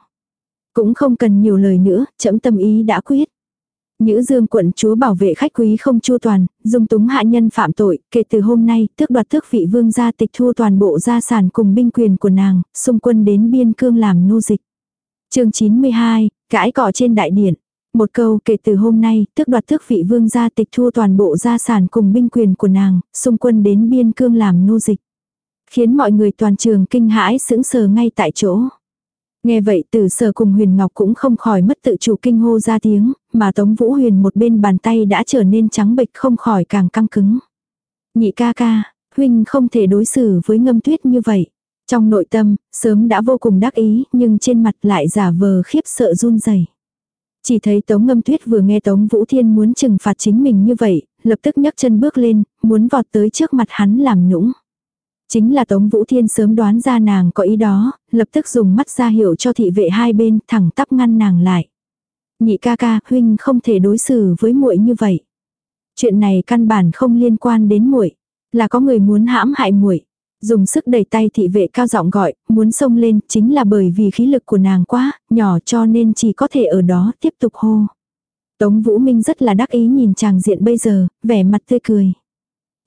A: Cũng không cần nhiều lời nữa, chậm tâm ý đã quyết. Nhữ dương quận chúa bảo vệ khách quý không chu toàn, dung túng hạ nhân phạm tội, kể từ hôm nay, tước đoạt tước vị vương gia tịch thu toàn bộ gia sản cùng binh quyền của nàng, xung quân đến biên cương làm nô dịch. chương 92, cãi cọ trên đại điển. Một câu kể từ hôm nay, tước đoạt tước vị vương gia tịch thu toàn bộ gia sản cùng binh quyền của nàng, xung quân đến biên cương làm nô dịch. Khiến mọi người toàn trường kinh hãi sững sờ ngay tại chỗ. Nghe vậy từ sở cùng huyền ngọc cũng không khỏi mất tự chủ kinh hô ra tiếng, mà tống vũ huyền một bên bàn tay đã trở nên trắng bệch không khỏi càng căng cứng. Nhị ca ca, huynh không thể đối xử với ngâm tuyết như vậy. Trong nội tâm, sớm đã vô cùng đắc ý, nhưng trên mặt lại giả vờ khiếp sợ run rẩy. Chỉ thấy Tống Ngâm Tuyết vừa nghe Tống Vũ Thiên muốn trừng phạt chính mình như vậy, lập tức nhấc chân bước lên, muốn vọt tới trước mặt hắn làm nũng. Chính là Tống Vũ Thiên sớm đoán ra nàng có ý đó, lập tức dùng mắt ra hiệu cho thị vệ hai bên thẳng tắp ngăn nàng lại. Nhị ca ca, huynh không thể đối xử với muội như vậy. Chuyện này căn bản không liên quan đến muội, là có người muốn hãm hại muội. Dùng sức đẩy tay thị vệ cao giọng gọi, muốn xông lên, chính là bởi vì khí lực của nàng quá, nhỏ cho nên chỉ có thể ở đó tiếp tục hô. Tống Vũ Minh rất là đắc ý nhìn chàng diện bây giờ, vẻ mặt tươi cười.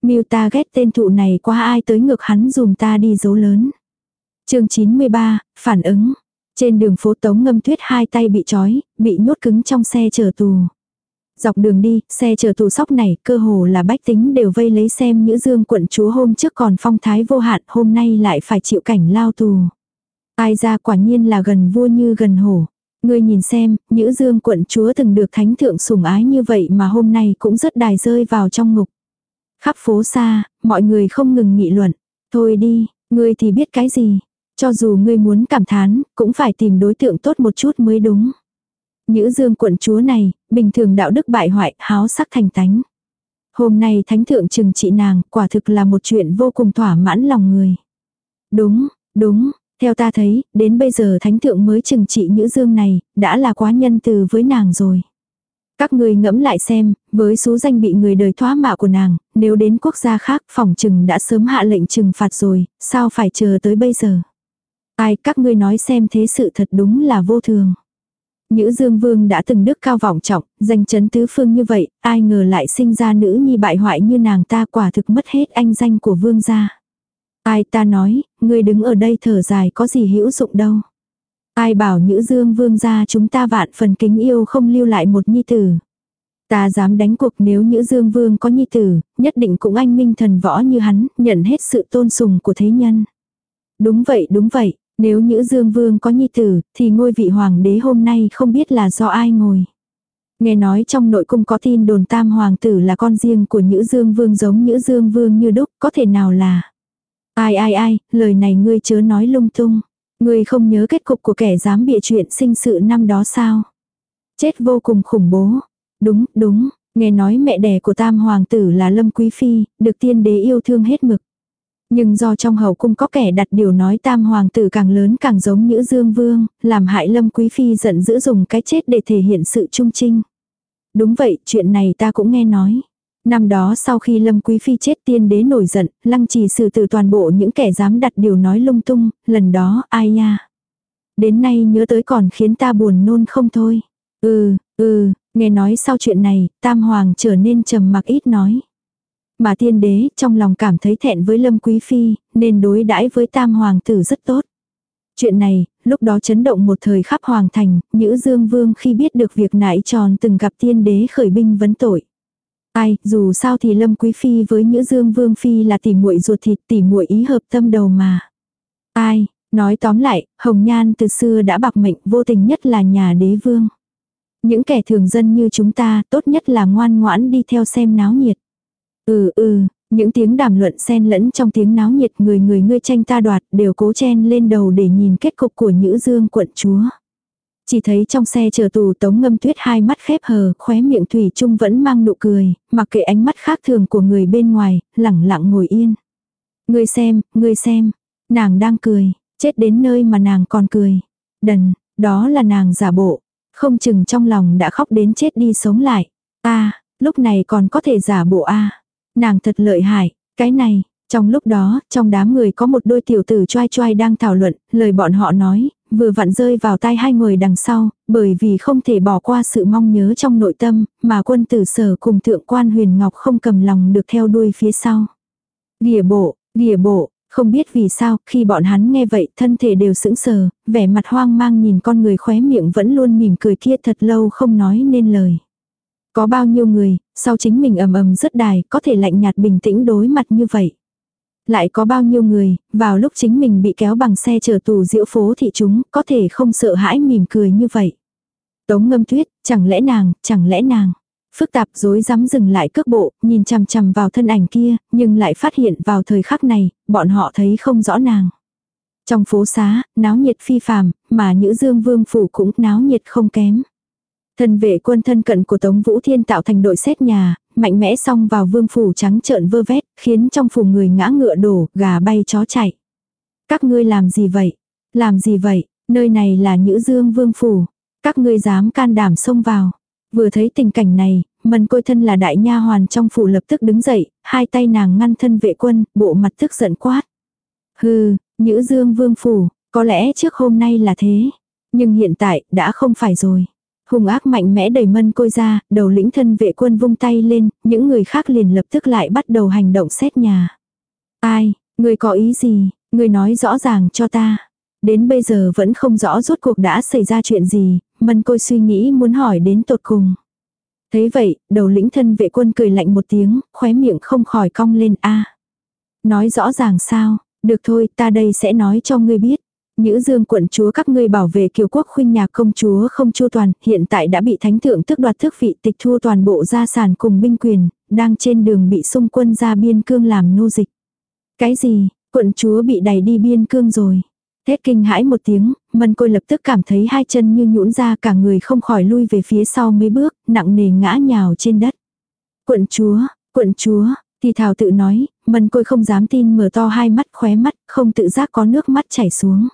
A: Miu ta ghét tên thụ này qua ai tới ngược hắn dùm ta đi dấu lớn. chương 93, phản ứng. Trên đường phố Tống Ngâm Tuyết hai tay bị trói, bị nhốt cứng trong xe chở tù. Dọc đường đi, xe chở tù sóc này, cơ hồ là bách tính đều vây lấy xem những Dương quận chúa hôm trước còn phong thái vô hạn, hôm nay lại phải chịu cảnh lao tù. Ai ra quả nhiên là gần vua như gần hổ. Ngươi nhìn xem, Nhữ Dương quận chúa từng được thánh thượng sủng ái như vậy mà hôm nay cũng rất đài rơi vào trong ngục. Khắp phố xa, mọi người không ngừng nghị luận. Thôi đi, ngươi thì biết cái gì. Cho dù ngươi muốn cảm thán, cũng phải tìm đối tượng tốt một chút mới đúng. Nhữ dương quận chúa này, bình thường đạo đức bại hoại, háo sắc thành tánh. Hôm nay thánh thượng trừng trị nàng, quả thực là một chuyện vô cùng thỏa mãn lòng người. Đúng, đúng, theo ta thấy, đến bây giờ thánh thượng mới trừng trị Nhữ dương này, đã là quá nhân từ với nàng rồi. Các người ngẫm lại xem, với số danh bị người đời thoá mạ của nàng, nếu đến quốc gia khác phòng trừng đã sớm hạ lệnh trừng phạt rồi, sao phải chờ tới bây giờ. Ai các ngươi nói xem thế sự thật đúng là vô thường. nữ Dương Vương đã từng đức cao vọng trọng, danh chấn tứ phương như vậy, ai ngờ lại sinh ra nữ nhi bại hoại như nàng ta quả thực mất hết anh danh của vương gia. Ai ta nói, ngươi đứng ở đây thở dài có gì hữu dụng đâu. Ai bảo Nhữ Dương Vương gia chúng ta vạn phần kính yêu không lưu lại một nhi tử. Ta dám đánh cuộc nếu Nhữ Dương Vương có nhi tử, nhất định cũng anh minh thần võ như hắn, nhận hết sự tôn sùng của thế nhân. Đúng vậy, đúng vậy, nếu Nhữ Dương Vương có nhi tử, thì ngôi vị hoàng đế hôm nay không biết là do ai ngồi. Nghe nói trong nội cung có tin đồn tam hoàng tử là con riêng của Nhữ Dương Vương giống Nhữ Dương Vương như đúc, có thể nào là... Ai ai ai, lời này ngươi chớ nói lung tung. Ngươi không nhớ kết cục của kẻ dám bịa chuyện sinh sự năm đó sao? Chết vô cùng khủng bố. Đúng, đúng, nghe nói mẹ đẻ của tam hoàng tử là Lâm Quý Phi, được tiên đế yêu thương hết mực. Nhưng do trong hậu cung có kẻ đặt điều nói tam hoàng tử càng lớn càng giống Nhữ Dương Vương, làm hại Lâm Quý Phi giận dữ dùng cái chết để thể hiện sự trung trinh. Đúng vậy, chuyện này ta cũng nghe nói. Năm đó sau khi Lâm Quý Phi chết tiên đế nổi giận, lăng trì xử tử toàn bộ những kẻ dám đặt điều nói lung tung, lần đó ai nha. Đến nay nhớ tới còn khiến ta buồn nôn không thôi. Ừ, ừ, nghe nói sau chuyện này, Tam Hoàng trở nên trầm mặc ít nói. Mà tiên đế trong lòng cảm thấy thẹn với Lâm Quý Phi, nên đối đãi với tam hoàng tử rất tốt. Chuyện này, lúc đó chấn động một thời khắp hoàng thành, Nhữ Dương Vương khi biết được việc nãi tròn từng gặp tiên đế khởi binh vấn tội. Ai, dù sao thì Lâm Quý Phi với Nhữ Dương Vương Phi là tỉ muội ruột thịt tỉ muội ý hợp tâm đầu mà. Ai, nói tóm lại, Hồng Nhan từ xưa đã bạc mệnh vô tình nhất là nhà đế vương. Những kẻ thường dân như chúng ta tốt nhất là ngoan ngoãn đi theo xem náo nhiệt. Ừ ừ, những tiếng đàm luận xen lẫn trong tiếng náo nhiệt người người ngươi tranh ta đoạt đều cố chen lên đầu để nhìn kết cục của Nhữ Dương quận chúa. Chỉ thấy trong xe chờ tù tống ngâm tuyết hai mắt khép hờ, khóe miệng thủy chung vẫn mang nụ cười, mặc kệ ánh mắt khác thường của người bên ngoài, lẳng lặng ngồi yên. người xem, người xem, nàng đang cười, chết đến nơi mà nàng còn cười. Đần, đó là nàng giả bộ, không chừng trong lòng đã khóc đến chết đi sống lại. a lúc này còn có thể giả bộ a Nàng thật lợi hại, cái này, trong lúc đó, trong đám người có một đôi tiểu tử choai choai đang thảo luận, lời bọn họ nói, vừa vặn rơi vào tai hai người đằng sau, bởi vì không thể bỏ qua sự mong nhớ trong nội tâm, mà quân tử sở cùng thượng quan huyền ngọc không cầm lòng được theo đuôi phía sau. Địa bộ, địa bộ, không biết vì sao, khi bọn hắn nghe vậy, thân thể đều sững sờ, vẻ mặt hoang mang nhìn con người khóe miệng vẫn luôn mỉm cười kia thật lâu không nói nên lời. Có bao nhiêu người, sau chính mình ầm ầm rất đài, có thể lạnh nhạt bình tĩnh đối mặt như vậy. Lại có bao nhiêu người, vào lúc chính mình bị kéo bằng xe chở tù diễu phố thì chúng, có thể không sợ hãi mỉm cười như vậy. Tống ngâm tuyết, chẳng lẽ nàng, chẳng lẽ nàng. Phức tạp dối dám dừng lại cước bộ, nhìn chằm chằm vào thân ảnh kia, nhưng lại phát hiện vào thời khắc này, bọn họ thấy không rõ nàng. Trong phố xá, náo nhiệt phi phàm, mà nữ Dương Vương phủ cũng náo nhiệt không kém. Thân vệ quân thân cận của Tống Vũ Thiên tạo thành đội xét nhà, mạnh mẽ xông vào vương phủ trắng trợn vơ vét, khiến trong phủ người ngã ngựa đổ, gà bay chó chạy. Các ngươi làm gì vậy? Làm gì vậy? Nơi này là Nhữ Dương vương phủ. Các ngươi dám can đảm xông vào. Vừa thấy tình cảnh này, mần côi thân là đại nha hoàn trong phủ lập tức đứng dậy, hai tay nàng ngăn thân vệ quân, bộ mặt tức giận quát. Hừ, Nhữ Dương vương phủ, có lẽ trước hôm nay là thế. Nhưng hiện tại, đã không phải rồi. Hùng ác mạnh mẽ đẩy mân côi ra, đầu lĩnh thân vệ quân vung tay lên, những người khác liền lập tức lại bắt đầu hành động xét nhà. Ai, người có ý gì, người nói rõ ràng cho ta. Đến bây giờ vẫn không rõ rốt cuộc đã xảy ra chuyện gì, mân côi suy nghĩ muốn hỏi đến tột cùng. Thế vậy, đầu lĩnh thân vệ quân cười lạnh một tiếng, khóe miệng không khỏi cong lên a Nói rõ ràng sao, được thôi ta đây sẽ nói cho ngươi biết. Nhữ dương quận chúa các ngươi bảo vệ kiều quốc khuynh nhà công chúa không chu toàn, hiện tại đã bị thánh thượng tức đoạt thức vị tịch thu toàn bộ gia sản cùng binh quyền, đang trên đường bị xung quân ra biên cương làm nô dịch. Cái gì, quận chúa bị đẩy đi biên cương rồi. Thét kinh hãi một tiếng, mân côi lập tức cảm thấy hai chân như nhũn ra cả người không khỏi lui về phía sau mấy bước, nặng nề ngã nhào trên đất. Quận chúa, quận chúa, thì thảo tự nói, mân côi không dám tin mở to hai mắt khóe mắt, không tự giác có nước mắt chảy xuống.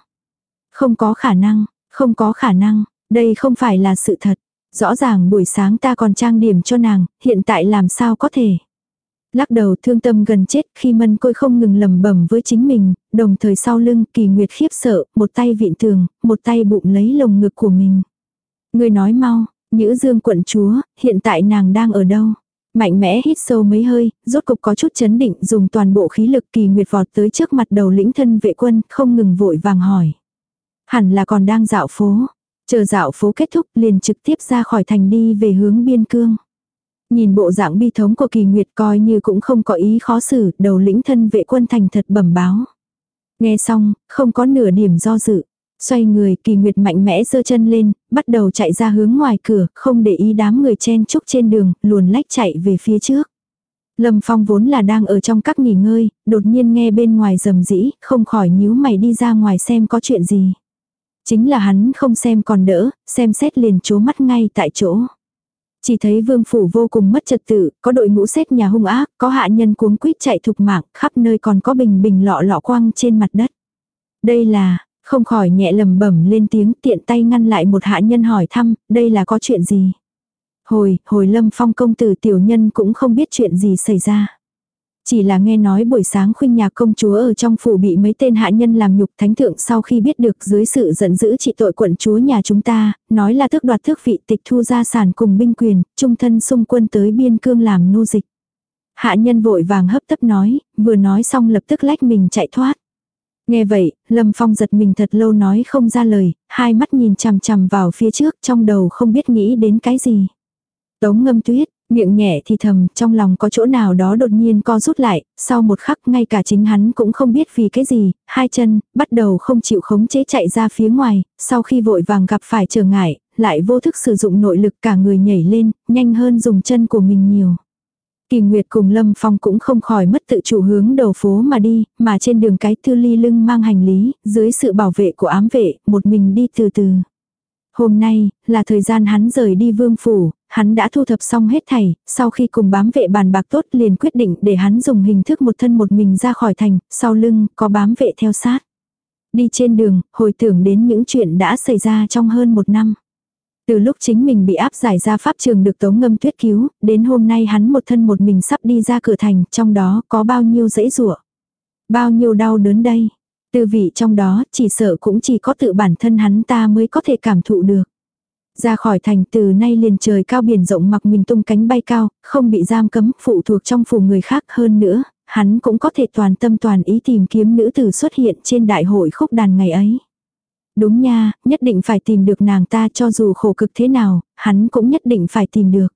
A: Không có khả năng, không có khả năng, đây không phải là sự thật. Rõ ràng buổi sáng ta còn trang điểm cho nàng, hiện tại làm sao có thể. Lắc đầu thương tâm gần chết khi mân côi không ngừng lầm bẩm với chính mình, đồng thời sau lưng kỳ nguyệt khiếp sợ, một tay vịn tường, một tay bụng lấy lồng ngực của mình. Người nói mau, Nhữ dương quận chúa, hiện tại nàng đang ở đâu? Mạnh mẽ hít sâu mấy hơi, rốt cục có chút chấn định dùng toàn bộ khí lực kỳ nguyệt vọt tới trước mặt đầu lĩnh thân vệ quân, không ngừng vội vàng hỏi. Hẳn là còn đang dạo phố. Chờ dạo phố kết thúc liền trực tiếp ra khỏi thành đi về hướng biên cương. Nhìn bộ dạng bi thống của kỳ nguyệt coi như cũng không có ý khó xử, đầu lĩnh thân vệ quân thành thật bẩm báo. Nghe xong, không có nửa điểm do dự. Xoay người kỳ nguyệt mạnh mẽ giơ chân lên, bắt đầu chạy ra hướng ngoài cửa, không để ý đám người chen chúc trên đường, luồn lách chạy về phía trước. Lâm Phong vốn là đang ở trong các nghỉ ngơi, đột nhiên nghe bên ngoài rầm rĩ, không khỏi nhíu mày đi ra ngoài xem có chuyện gì. Chính là hắn không xem còn đỡ, xem xét liền chố mắt ngay tại chỗ. Chỉ thấy vương phủ vô cùng mất trật tự, có đội ngũ xét nhà hung ác, có hạ nhân cuống quýt chạy thục mạng, khắp nơi còn có bình bình lọ lọ quăng trên mặt đất. Đây là, không khỏi nhẹ lầm bẩm lên tiếng tiện tay ngăn lại một hạ nhân hỏi thăm, đây là có chuyện gì. Hồi, hồi lâm phong công tử tiểu nhân cũng không biết chuyện gì xảy ra. Chỉ là nghe nói buổi sáng khuynh nhà công chúa ở trong phủ bị mấy tên hạ nhân làm nhục thánh thượng sau khi biết được dưới sự giận dữ trị tội quận chúa nhà chúng ta, nói là thức đoạt thước vị tịch thu gia sản cùng binh quyền, trung thân xung quân tới biên cương làm nô dịch. Hạ nhân vội vàng hấp tấp nói, vừa nói xong lập tức lách mình chạy thoát. Nghe vậy, Lâm Phong giật mình thật lâu nói không ra lời, hai mắt nhìn chằm chằm vào phía trước trong đầu không biết nghĩ đến cái gì. Tống ngâm tuyết, Miệng nhẹ thì thầm, trong lòng có chỗ nào đó đột nhiên co rút lại, sau một khắc ngay cả chính hắn cũng không biết vì cái gì, hai chân, bắt đầu không chịu khống chế chạy ra phía ngoài, sau khi vội vàng gặp phải trở ngại, lại vô thức sử dụng nội lực cả người nhảy lên, nhanh hơn dùng chân của mình nhiều. Kỳ Nguyệt cùng Lâm Phong cũng không khỏi mất tự chủ hướng đầu phố mà đi, mà trên đường cái thư ly lưng mang hành lý, dưới sự bảo vệ của ám vệ, một mình đi từ từ. Hôm nay, là thời gian hắn rời đi vương phủ, hắn đã thu thập xong hết thảy, sau khi cùng bám vệ bàn bạc tốt liền quyết định để hắn dùng hình thức một thân một mình ra khỏi thành, sau lưng có bám vệ theo sát. Đi trên đường, hồi tưởng đến những chuyện đã xảy ra trong hơn một năm. Từ lúc chính mình bị áp giải ra pháp trường được tống ngâm tuyết cứu, đến hôm nay hắn một thân một mình sắp đi ra cửa thành, trong đó có bao nhiêu dễ dụa. Bao nhiêu đau đớn đây. Tư vị trong đó chỉ sợ cũng chỉ có tự bản thân hắn ta mới có thể cảm thụ được. Ra khỏi thành từ nay liền trời cao biển rộng mặc mình tung cánh bay cao, không bị giam cấm phụ thuộc trong phủ người khác hơn nữa, hắn cũng có thể toàn tâm toàn ý tìm kiếm nữ tử xuất hiện trên đại hội khúc đàn ngày ấy. Đúng nha, nhất định phải tìm được nàng ta cho dù khổ cực thế nào, hắn cũng nhất định phải tìm được.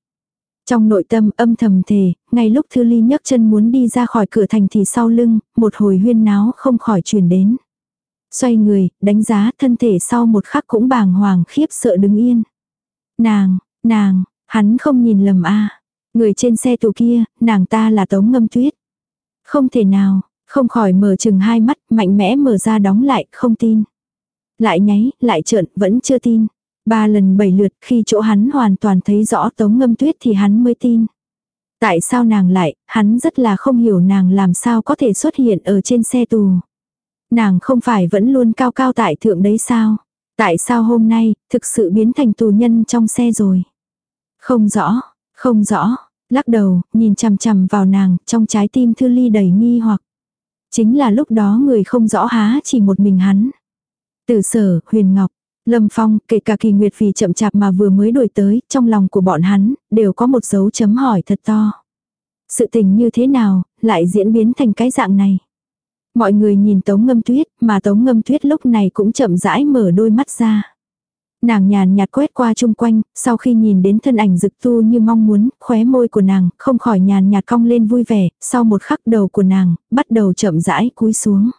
A: Trong nội tâm âm thầm thề, ngay lúc Thư Ly nhấc chân muốn đi ra khỏi cửa thành thì sau lưng, một hồi huyên náo không khỏi truyền đến. Xoay người, đánh giá thân thể sau một khắc cũng bàng hoàng khiếp sợ đứng yên. Nàng, nàng, hắn không nhìn lầm a Người trên xe tù kia, nàng ta là tống ngâm tuyết. Không thể nào, không khỏi mở chừng hai mắt, mạnh mẽ mở ra đóng lại, không tin. Lại nháy, lại trợn, vẫn chưa tin. Ba lần bảy lượt khi chỗ hắn hoàn toàn thấy rõ tống ngâm tuyết thì hắn mới tin. Tại sao nàng lại, hắn rất là không hiểu nàng làm sao có thể xuất hiện ở trên xe tù. Nàng không phải vẫn luôn cao cao tại thượng đấy sao? Tại sao hôm nay, thực sự biến thành tù nhân trong xe rồi? Không rõ, không rõ, lắc đầu, nhìn chằm chằm vào nàng, trong trái tim thư ly đầy nghi hoặc. Chính là lúc đó người không rõ há chỉ một mình hắn. Từ sở, huyền ngọc, Lâm Phong, kể cả kỳ nguyệt vì chậm chạp mà vừa mới đổi tới, trong lòng của bọn hắn, đều có một dấu chấm hỏi thật to. Sự tình như thế nào, lại diễn biến thành cái dạng này. Mọi người nhìn Tống Ngâm Tuyết, mà Tống Ngâm Tuyết lúc này cũng chậm rãi mở đôi mắt ra. Nàng nhàn nhạt quét qua chung quanh, sau khi nhìn đến thân ảnh dực tu như mong muốn, khóe môi của nàng không khỏi nhàn nhạt cong lên vui vẻ, sau một khắc đầu của nàng, bắt đầu chậm rãi cúi xuống.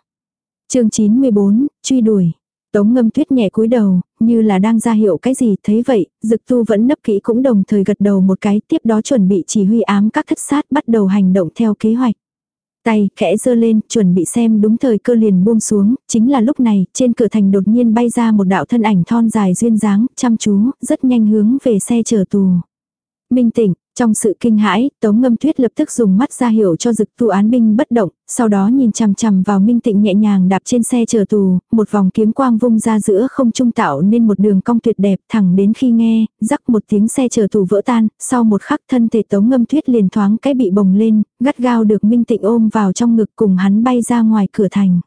A: chương 94, truy đuổi. Tống ngâm tuyết nhẹ cúi đầu, như là đang ra hiệu cái gì, thấy vậy, dực tu vẫn nấp kỹ cũng đồng thời gật đầu một cái, tiếp đó chuẩn bị chỉ huy ám các thất sát bắt đầu hành động theo kế hoạch. Tay khẽ giơ lên, chuẩn bị xem đúng thời cơ liền buông xuống, chính là lúc này, trên cửa thành đột nhiên bay ra một đạo thân ảnh thon dài duyên dáng, chăm chú, rất nhanh hướng về xe chở tù. Minh tỉnh, trong sự kinh hãi, Tống Ngâm Tuyết lập tức dùng mắt ra hiểu cho dực tu án binh bất động, sau đó nhìn chằm chằm vào Minh Tịnh nhẹ nhàng đạp trên xe chờ tù, một vòng kiếm quang vung ra giữa không trung tạo nên một đường cong tuyệt đẹp thẳng đến khi nghe, rắc một tiếng xe chờ tù vỡ tan, sau một khắc thân thể Tống Ngâm Tuyết liền thoáng cái bị bồng lên, gắt gao được Minh Tịnh ôm vào trong ngực cùng hắn bay ra ngoài cửa thành.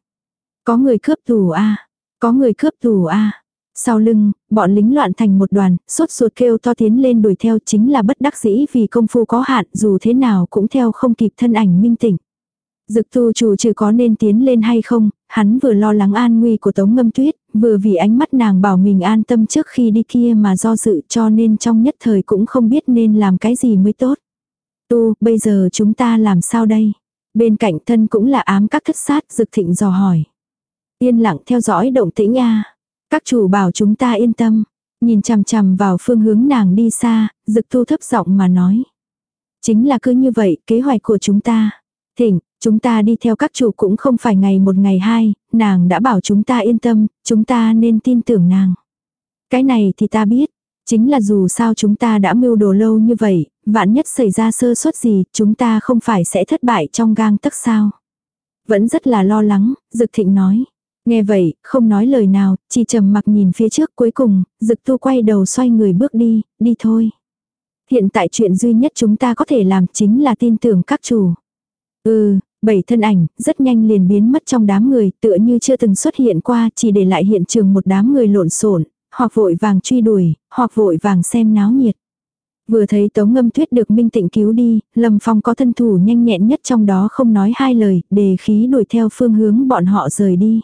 A: Có người cướp tù a có người cướp tù a sau lưng, bọn lính loạn thành một đoàn, sốt ruột kêu to tiến lên đuổi theo chính là bất đắc dĩ vì công phu có hạn dù thế nào cũng theo không kịp thân ảnh minh tỉnh. Dực tu chủ trừ có nên tiến lên hay không, hắn vừa lo lắng an nguy của tống ngâm tuyết, vừa vì ánh mắt nàng bảo mình an tâm trước khi đi kia mà do dự cho nên trong nhất thời cũng không biết nên làm cái gì mới tốt. Tu, bây giờ chúng ta làm sao đây? Bên cạnh thân cũng là ám các thất sát, dực thịnh dò hỏi. Yên lặng theo dõi động tĩnh a các chủ bảo chúng ta yên tâm. Nhìn chằm chằm vào phương hướng nàng đi xa, dực thu thấp giọng mà nói. Chính là cứ như vậy, kế hoạch của chúng ta. Thỉnh, chúng ta đi theo các chủ cũng không phải ngày một ngày hai, nàng đã bảo chúng ta yên tâm, chúng ta nên tin tưởng nàng. Cái này thì ta biết, chính là dù sao chúng ta đã mưu đồ lâu như vậy, vạn nhất xảy ra sơ suất gì, chúng ta không phải sẽ thất bại trong gang tấc sao. Vẫn rất là lo lắng, Dực Thịnh nói. Nghe vậy, không nói lời nào, chỉ trầm mặc nhìn phía trước cuối cùng, dực tu quay đầu xoay người bước đi, đi thôi. Hiện tại chuyện duy nhất chúng ta có thể làm chính là tin tưởng các chủ. Ừ, bảy thân ảnh, rất nhanh liền biến mất trong đám người, tựa như chưa từng xuất hiện qua, chỉ để lại hiện trường một đám người lộn xộn, hoặc vội vàng truy đuổi, hoặc vội vàng xem náo nhiệt. Vừa thấy Tống Ngâm Tuyết được Minh Tịnh cứu đi, Lâm Phong có thân thủ nhanh nhẹn nhất trong đó không nói hai lời, đề khí đuổi theo phương hướng bọn họ rời đi.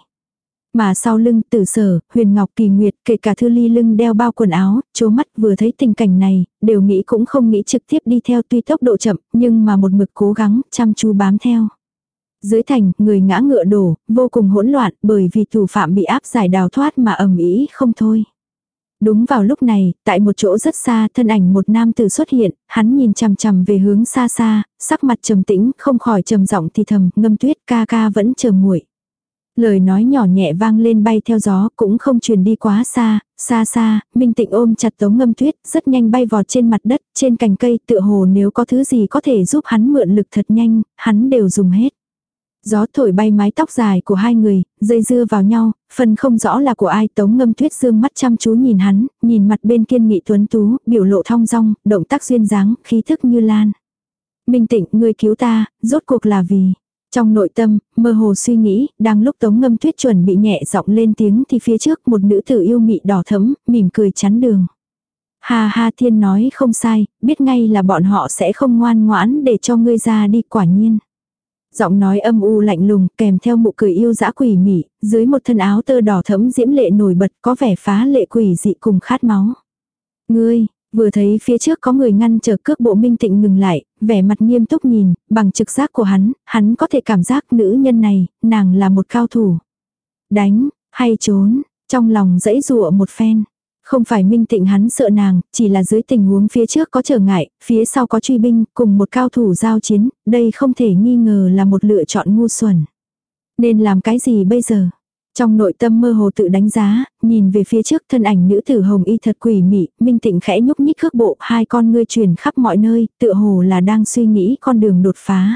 A: Mà sau lưng tử sở, huyền ngọc kỳ nguyệt, kể cả thư ly lưng đeo bao quần áo, chố mắt vừa thấy tình cảnh này, đều nghĩ cũng không nghĩ trực tiếp đi theo tuy tốc độ chậm, nhưng mà một mực cố gắng, chăm chú bám theo. Dưới thành, người ngã ngựa đổ, vô cùng hỗn loạn bởi vì thủ phạm bị áp giải đào thoát mà ầm ĩ không thôi. Đúng vào lúc này, tại một chỗ rất xa, thân ảnh một nam tử xuất hiện, hắn nhìn chằm chằm về hướng xa xa, sắc mặt trầm tĩnh, không khỏi trầm giọng thì thầm, ngâm tuyết ca ca vẫn chờ muội. Lời nói nhỏ nhẹ vang lên bay theo gió cũng không truyền đi quá xa, xa xa, Minh Tịnh ôm chặt tống ngâm tuyết, rất nhanh bay vọt trên mặt đất, trên cành cây tựa hồ nếu có thứ gì có thể giúp hắn mượn lực thật nhanh, hắn đều dùng hết. Gió thổi bay mái tóc dài của hai người, dây dưa vào nhau, phần không rõ là của ai tống ngâm tuyết dương mắt chăm chú nhìn hắn, nhìn mặt bên kiên nghị tuấn tú, biểu lộ thong dong, động tác duyên dáng, khí thức như lan. Minh tịnh, ngươi cứu ta, rốt cuộc là vì. Trong nội tâm, mơ hồ suy nghĩ, đang lúc tống ngâm tuyết chuẩn bị nhẹ giọng lên tiếng thì phía trước một nữ tử yêu mị đỏ thấm, mỉm cười chắn đường. Ha ha thiên nói không sai, biết ngay là bọn họ sẽ không ngoan ngoãn để cho ngươi ra đi quả nhiên. Giọng nói âm u lạnh lùng kèm theo mụ cười yêu dã quỷ mị, dưới một thân áo tơ đỏ thấm diễm lệ nổi bật có vẻ phá lệ quỷ dị cùng khát máu. Ngươi, Vừa thấy phía trước có người ngăn chờ cước bộ minh tịnh ngừng lại, vẻ mặt nghiêm túc nhìn, bằng trực giác của hắn, hắn có thể cảm giác nữ nhân này, nàng là một cao thủ. Đánh, hay trốn, trong lòng dãy dụa một phen. Không phải minh tịnh hắn sợ nàng, chỉ là dưới tình huống phía trước có trở ngại, phía sau có truy binh, cùng một cao thủ giao chiến, đây không thể nghi ngờ là một lựa chọn ngu xuẩn. Nên làm cái gì bây giờ? Trong nội tâm mơ hồ tự đánh giá, nhìn về phía trước thân ảnh nữ tử hồng y thật quỷ mị, minh tịnh khẽ nhúc nhích cước bộ, hai con ngươi truyền khắp mọi nơi, tựa hồ là đang suy nghĩ con đường đột phá.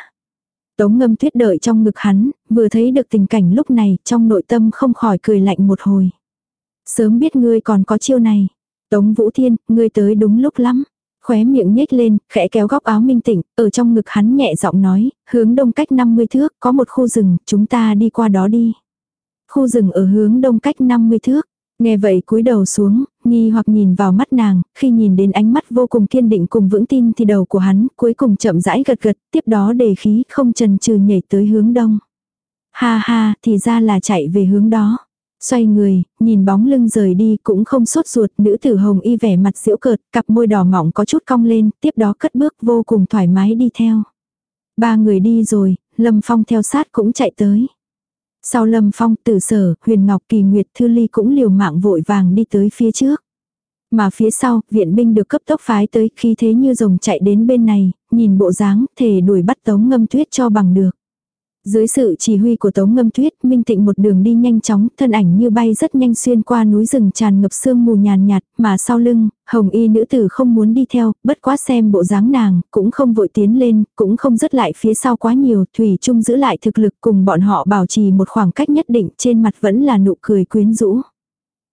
A: Tống ngâm tuyết đợi trong ngực hắn, vừa thấy được tình cảnh lúc này, trong nội tâm không khỏi cười lạnh một hồi. Sớm biết ngươi còn có chiêu này. Tống Vũ Thiên, ngươi tới đúng lúc lắm. Khóe miệng nhếch lên, khẽ kéo góc áo minh tịnh, ở trong ngực hắn nhẹ giọng nói, hướng đông cách 50 thước, có một khu rừng, chúng ta đi qua đó đi. Khu rừng ở hướng đông cách 50 thước. Nghe vậy cúi đầu xuống, nghi hoặc nhìn vào mắt nàng, khi nhìn đến ánh mắt vô cùng kiên định cùng vững tin thì đầu của hắn cuối cùng chậm rãi gật gật, tiếp đó đề khí không trần trừ nhảy tới hướng đông. Ha ha, thì ra là chạy về hướng đó. Xoay người, nhìn bóng lưng rời đi cũng không sốt ruột, nữ tử hồng y vẻ mặt diễu cợt, cặp môi đỏ mỏng có chút cong lên, tiếp đó cất bước vô cùng thoải mái đi theo. Ba người đi rồi, Lâm Phong theo sát cũng chạy tới. Sau Lâm Phong, Tử Sở, Huyền Ngọc Kỳ Nguyệt Thư Ly cũng liều mạng vội vàng đi tới phía trước. Mà phía sau, viện binh được cấp tốc phái tới, khi thế như rồng chạy đến bên này, nhìn bộ dáng, thể đuổi bắt tống ngâm tuyết cho bằng được. Dưới sự chỉ huy của Tống Ngâm Tuyết, Minh Tịnh một đường đi nhanh chóng, thân ảnh như bay rất nhanh xuyên qua núi rừng tràn ngập sương mù nhàn nhạt, mà sau lưng, hồng y nữ tử không muốn đi theo, bất quá xem bộ dáng nàng, cũng không vội tiến lên, cũng không dứt lại phía sau quá nhiều, Thủy chung giữ lại thực lực cùng bọn họ bảo trì một khoảng cách nhất định, trên mặt vẫn là nụ cười quyến rũ.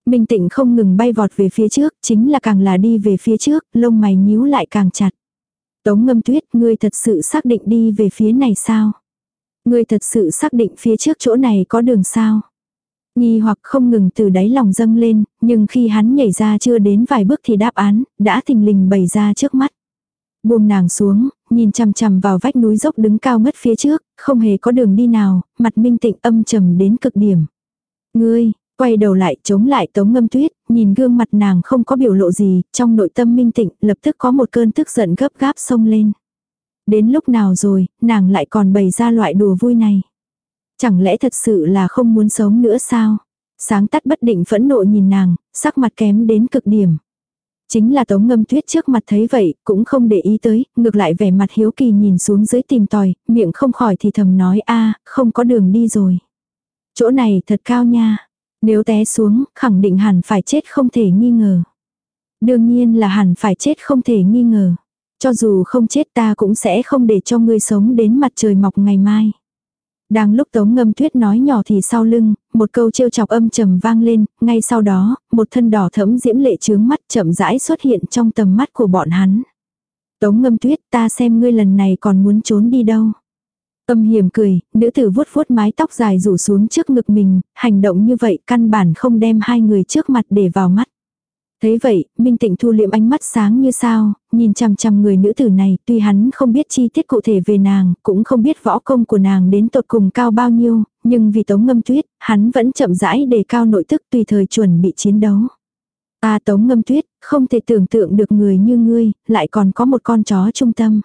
A: Minh Tịnh không ngừng bay vọt về phía trước, chính là càng là đi về phía trước, lông mày nhíu lại càng chặt. Tống ngâm tuyết, ngươi thật sự xác định đi về phía này sao? Ngươi thật sự xác định phía trước chỗ này có đường sao? Nhi hoặc không ngừng từ đáy lòng dâng lên, nhưng khi hắn nhảy ra chưa đến vài bước thì đáp án, đã thình lình bày ra trước mắt. Buông nàng xuống, nhìn chằm chằm vào vách núi dốc đứng cao ngất phía trước, không hề có đường đi nào, mặt minh tịnh âm trầm đến cực điểm. Ngươi, quay đầu lại chống lại tống ngâm tuyết, nhìn gương mặt nàng không có biểu lộ gì, trong nội tâm minh tịnh lập tức có một cơn tức giận gấp gáp xông lên. Đến lúc nào rồi, nàng lại còn bày ra loại đùa vui này. Chẳng lẽ thật sự là không muốn sống nữa sao? Sáng tắt bất định phẫn nộ nhìn nàng, sắc mặt kém đến cực điểm. Chính là tống ngâm tuyết trước mặt thấy vậy, cũng không để ý tới, ngược lại vẻ mặt hiếu kỳ nhìn xuống dưới tìm tòi, miệng không khỏi thì thầm nói a không có đường đi rồi. Chỗ này thật cao nha. Nếu té xuống, khẳng định hẳn phải chết không thể nghi ngờ. Đương nhiên là hẳn phải chết không thể nghi ngờ. Cho dù không chết ta cũng sẽ không để cho ngươi sống đến mặt trời mọc ngày mai. Đang lúc Tống Ngâm Tuyết nói nhỏ thì sau lưng, một câu trêu chọc âm trầm vang lên, ngay sau đó, một thân đỏ thẫm diễm lệ trướng mắt chậm rãi xuất hiện trong tầm mắt của bọn hắn. Tống Ngâm Tuyết ta xem ngươi lần này còn muốn trốn đi đâu. Âm hiểm cười, nữ tử vuốt vuốt mái tóc dài rủ xuống trước ngực mình, hành động như vậy căn bản không đem hai người trước mặt để vào mắt. Thế vậy, Minh Tịnh thu liệm ánh mắt sáng như sao, nhìn chằm chằm người nữ tử này, tuy hắn không biết chi tiết cụ thể về nàng, cũng không biết võ công của nàng đến tột cùng cao bao nhiêu, nhưng vì tống ngâm tuyết, hắn vẫn chậm rãi đề cao nội tức tùy thời chuẩn bị chiến đấu. Ta tống ngâm tuyết, không thể tưởng tượng được người như ngươi, lại còn có một con chó trung tâm.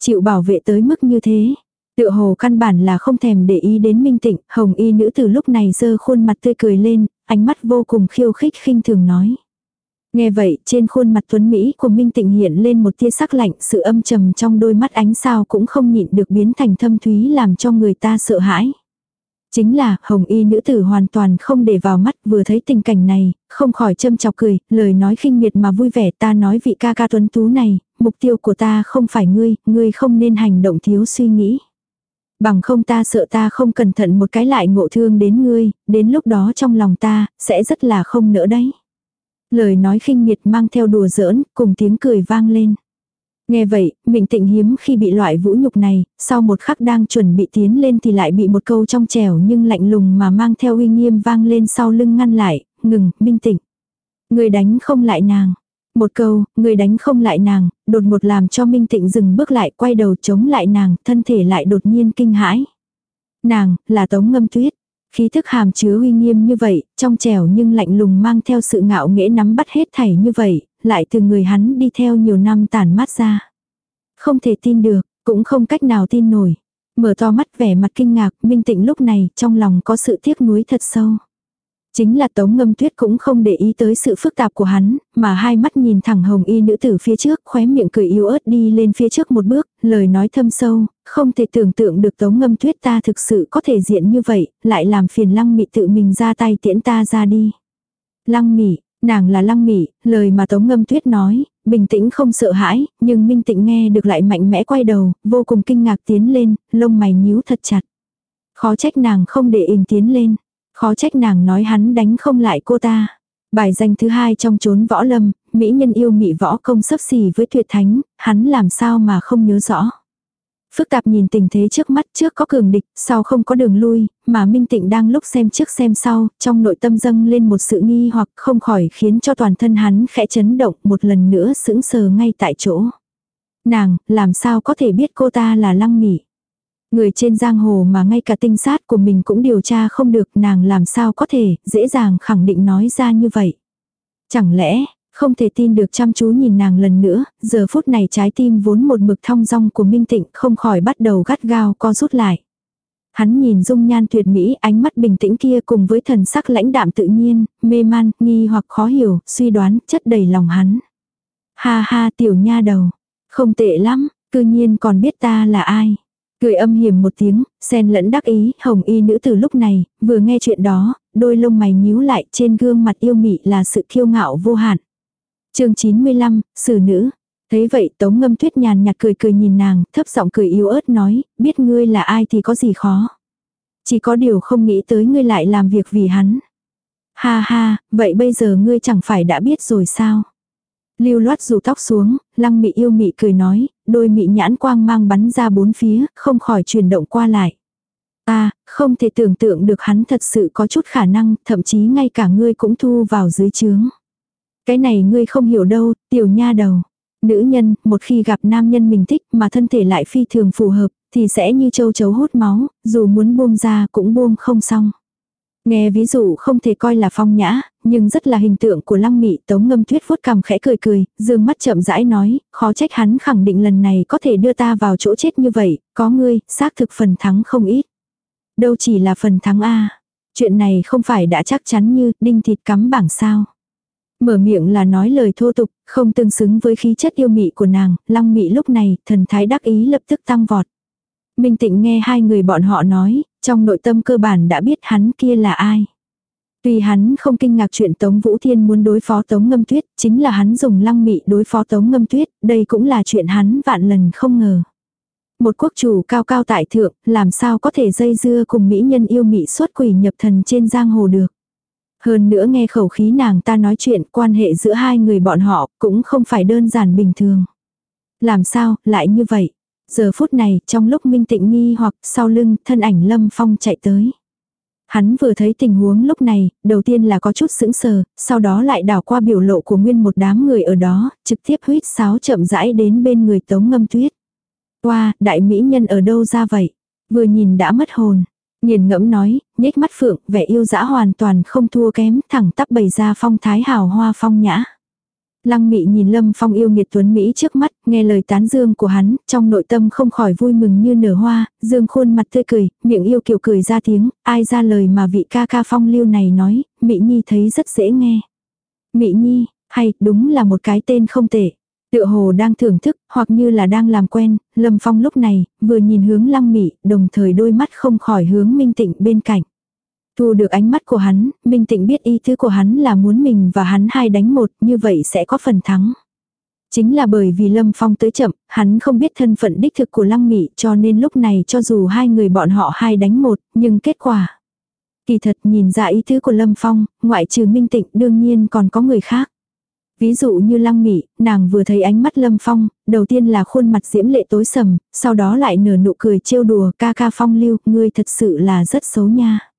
A: Chịu bảo vệ tới mức như thế. Tựa hồ căn bản là không thèm để ý đến minh tịnh, hồng y nữ từ lúc này dơ khuôn mặt tươi cười lên, ánh mắt vô cùng khiêu khích khinh thường nói. Nghe vậy, trên khuôn mặt tuấn Mỹ của Minh Tịnh hiện lên một tia sắc lạnh, sự âm trầm trong đôi mắt ánh sao cũng không nhịn được biến thành thâm thúy làm cho người ta sợ hãi. Chính là, hồng y nữ tử hoàn toàn không để vào mắt vừa thấy tình cảnh này, không khỏi châm chọc cười, lời nói khinh miệt mà vui vẻ ta nói vị ca ca tuấn tú này, mục tiêu của ta không phải ngươi, ngươi không nên hành động thiếu suy nghĩ. Bằng không ta sợ ta không cẩn thận một cái lại ngộ thương đến ngươi, đến lúc đó trong lòng ta, sẽ rất là không nỡ đấy. Lời nói khinh miệt mang theo đùa giỡn, cùng tiếng cười vang lên. Nghe vậy, Mịnh Tịnh hiếm khi bị loại vũ nhục này, sau một khắc đang chuẩn bị tiến lên thì lại bị một câu trong trẻo nhưng lạnh lùng mà mang theo uy nghiêm vang lên sau lưng ngăn lại, ngừng, Minh Tịnh. Người đánh không lại nàng. Một câu, người đánh không lại nàng, đột ngột làm cho Minh Tịnh dừng bước lại quay đầu chống lại nàng, thân thể lại đột nhiên kinh hãi. Nàng, là tống ngâm tuyết. Khí thức hàm chứa uy nghiêm như vậy, trong trẻo nhưng lạnh lùng mang theo sự ngạo nghễ nắm bắt hết thảy như vậy, lại từ người hắn đi theo nhiều năm tàn mát ra. Không thể tin được, cũng không cách nào tin nổi. Mở to mắt vẻ mặt kinh ngạc, minh tịnh lúc này trong lòng có sự tiếc nuối thật sâu. Chính là tống ngâm tuyết cũng không để ý tới sự phức tạp của hắn, mà hai mắt nhìn thẳng hồng y nữ tử phía trước, khóe miệng cười yếu ớt đi lên phía trước một bước, lời nói thâm sâu, không thể tưởng tượng được tống ngâm tuyết ta thực sự có thể diện như vậy, lại làm phiền lăng mị tự mình ra tay tiễn ta ra đi. Lăng mị, nàng là lăng mị, lời mà tống ngâm tuyết nói, bình tĩnh không sợ hãi, nhưng minh tịnh nghe được lại mạnh mẽ quay đầu, vô cùng kinh ngạc tiến lên, lông mày nhíu thật chặt. Khó trách nàng không để ình tiến lên. Khó trách nàng nói hắn đánh không lại cô ta. Bài danh thứ hai trong chốn võ lâm, mỹ nhân yêu mị võ công sấp xỉ với tuyệt thánh, hắn làm sao mà không nhớ rõ. Phức tạp nhìn tình thế trước mắt trước có cường địch, sau không có đường lui, mà Minh Tịnh đang lúc xem trước xem sau, trong nội tâm dâng lên một sự nghi hoặc không khỏi khiến cho toàn thân hắn khẽ chấn động một lần nữa sững sờ ngay tại chỗ. Nàng, làm sao có thể biết cô ta là lăng mỉ? Người trên giang hồ mà ngay cả tinh sát của mình cũng điều tra không được nàng làm sao có thể dễ dàng khẳng định nói ra như vậy. Chẳng lẽ, không thể tin được chăm chú nhìn nàng lần nữa, giờ phút này trái tim vốn một mực thong dong của Minh Tịnh không khỏi bắt đầu gắt gao co rút lại. Hắn nhìn dung nhan tuyệt mỹ ánh mắt bình tĩnh kia cùng với thần sắc lãnh đạm tự nhiên, mê man, nghi hoặc khó hiểu, suy đoán, chất đầy lòng hắn. Ha ha tiểu nha đầu, không tệ lắm, cư nhiên còn biết ta là ai. Cười âm hiểm một tiếng, xen lẫn đắc ý, hồng y nữ từ lúc này, vừa nghe chuyện đó, đôi lông mày nhíu lại trên gương mặt yêu mị là sự kiêu ngạo vô hạn. chương 95, Sử nữ. Thấy vậy tống ngâm tuyết nhàn nhạt cười cười nhìn nàng, thấp giọng cười yếu ớt nói, biết ngươi là ai thì có gì khó. Chỉ có điều không nghĩ tới ngươi lại làm việc vì hắn. Ha ha, vậy bây giờ ngươi chẳng phải đã biết rồi sao? Lưu loát rủ tóc xuống, lăng mị yêu mị cười nói, đôi mị nhãn quang mang bắn ra bốn phía, không khỏi chuyển động qua lại. À, không thể tưởng tượng được hắn thật sự có chút khả năng, thậm chí ngay cả ngươi cũng thu vào dưới chướng. Cái này ngươi không hiểu đâu, tiểu nha đầu. Nữ nhân, một khi gặp nam nhân mình thích mà thân thể lại phi thường phù hợp, thì sẽ như châu chấu hút máu, dù muốn buông ra cũng buông không xong. Nghe ví dụ không thể coi là phong nhã, nhưng rất là hình tượng của lăng mị tống ngâm tuyết vuốt cằm khẽ cười cười, dương mắt chậm rãi nói, khó trách hắn khẳng định lần này có thể đưa ta vào chỗ chết như vậy, có ngươi, xác thực phần thắng không ít. Đâu chỉ là phần thắng A. Chuyện này không phải đã chắc chắn như đinh thịt cắm bảng sao. Mở miệng là nói lời thô tục, không tương xứng với khí chất yêu mị của nàng, lăng mị lúc này, thần thái đắc ý lập tức tăng vọt. Minh Tịnh nghe hai người bọn họ nói, trong nội tâm cơ bản đã biết hắn kia là ai. Tuy hắn không kinh ngạc chuyện Tống Vũ Thiên muốn đối phó Tống Ngâm Tuyết, chính là hắn dùng lăng mị đối phó Tống Ngâm Tuyết, đây cũng là chuyện hắn vạn lần không ngờ. Một quốc chủ cao cao tại thượng, làm sao có thể dây dưa cùng mỹ nhân yêu mị xuất quỷ nhập thần trên giang hồ được. Hơn nữa nghe khẩu khí nàng ta nói chuyện quan hệ giữa hai người bọn họ cũng không phải đơn giản bình thường. Làm sao, lại như vậy? Giờ phút này, trong lúc Minh Tịnh nghi hoặc sau lưng, thân ảnh Lâm Phong chạy tới. Hắn vừa thấy tình huống lúc này, đầu tiên là có chút sững sờ, sau đó lại đảo qua biểu lộ của nguyên một đám người ở đó, trực tiếp huyết sáo chậm rãi đến bên người tống ngâm tuyết. Qua, đại mỹ nhân ở đâu ra vậy? Vừa nhìn đã mất hồn. nhìn ngẫm nói, nhếch mắt phượng, vẻ yêu dã hoàn toàn không thua kém, thẳng tắp bày ra phong thái hào hoa phong nhã. Lăng mị nhìn Lâm Phong yêu nghiệt tuấn Mỹ trước mắt, nghe lời tán dương của hắn, trong nội tâm không khỏi vui mừng như nở hoa, dương khuôn mặt tươi cười, miệng yêu kiều cười ra tiếng, ai ra lời mà vị ca ca phong lưu này nói, mị nhi thấy rất dễ nghe. Mị nhi, hay, đúng là một cái tên không tệ. Tựa hồ đang thưởng thức, hoặc như là đang làm quen, Lâm Phong lúc này, vừa nhìn hướng lăng mị, đồng thời đôi mắt không khỏi hướng minh tịnh bên cạnh. Thu được ánh mắt của hắn, Minh Tịnh biết ý thứ của hắn là muốn mình và hắn hai đánh một, như vậy sẽ có phần thắng. Chính là bởi vì Lâm Phong tới chậm, hắn không biết thân phận đích thực của Lăng Mị cho nên lúc này cho dù hai người bọn họ hai đánh một, nhưng kết quả. Kỳ thật nhìn ra ý tứ của Lâm Phong, ngoại trừ Minh Tịnh đương nhiên còn có người khác. Ví dụ như Lăng Mị, nàng vừa thấy ánh mắt Lâm Phong, đầu tiên là khuôn mặt diễm lệ tối sầm, sau đó lại nở nụ cười trêu đùa ca ca Phong lưu, ngươi thật sự là rất xấu nha.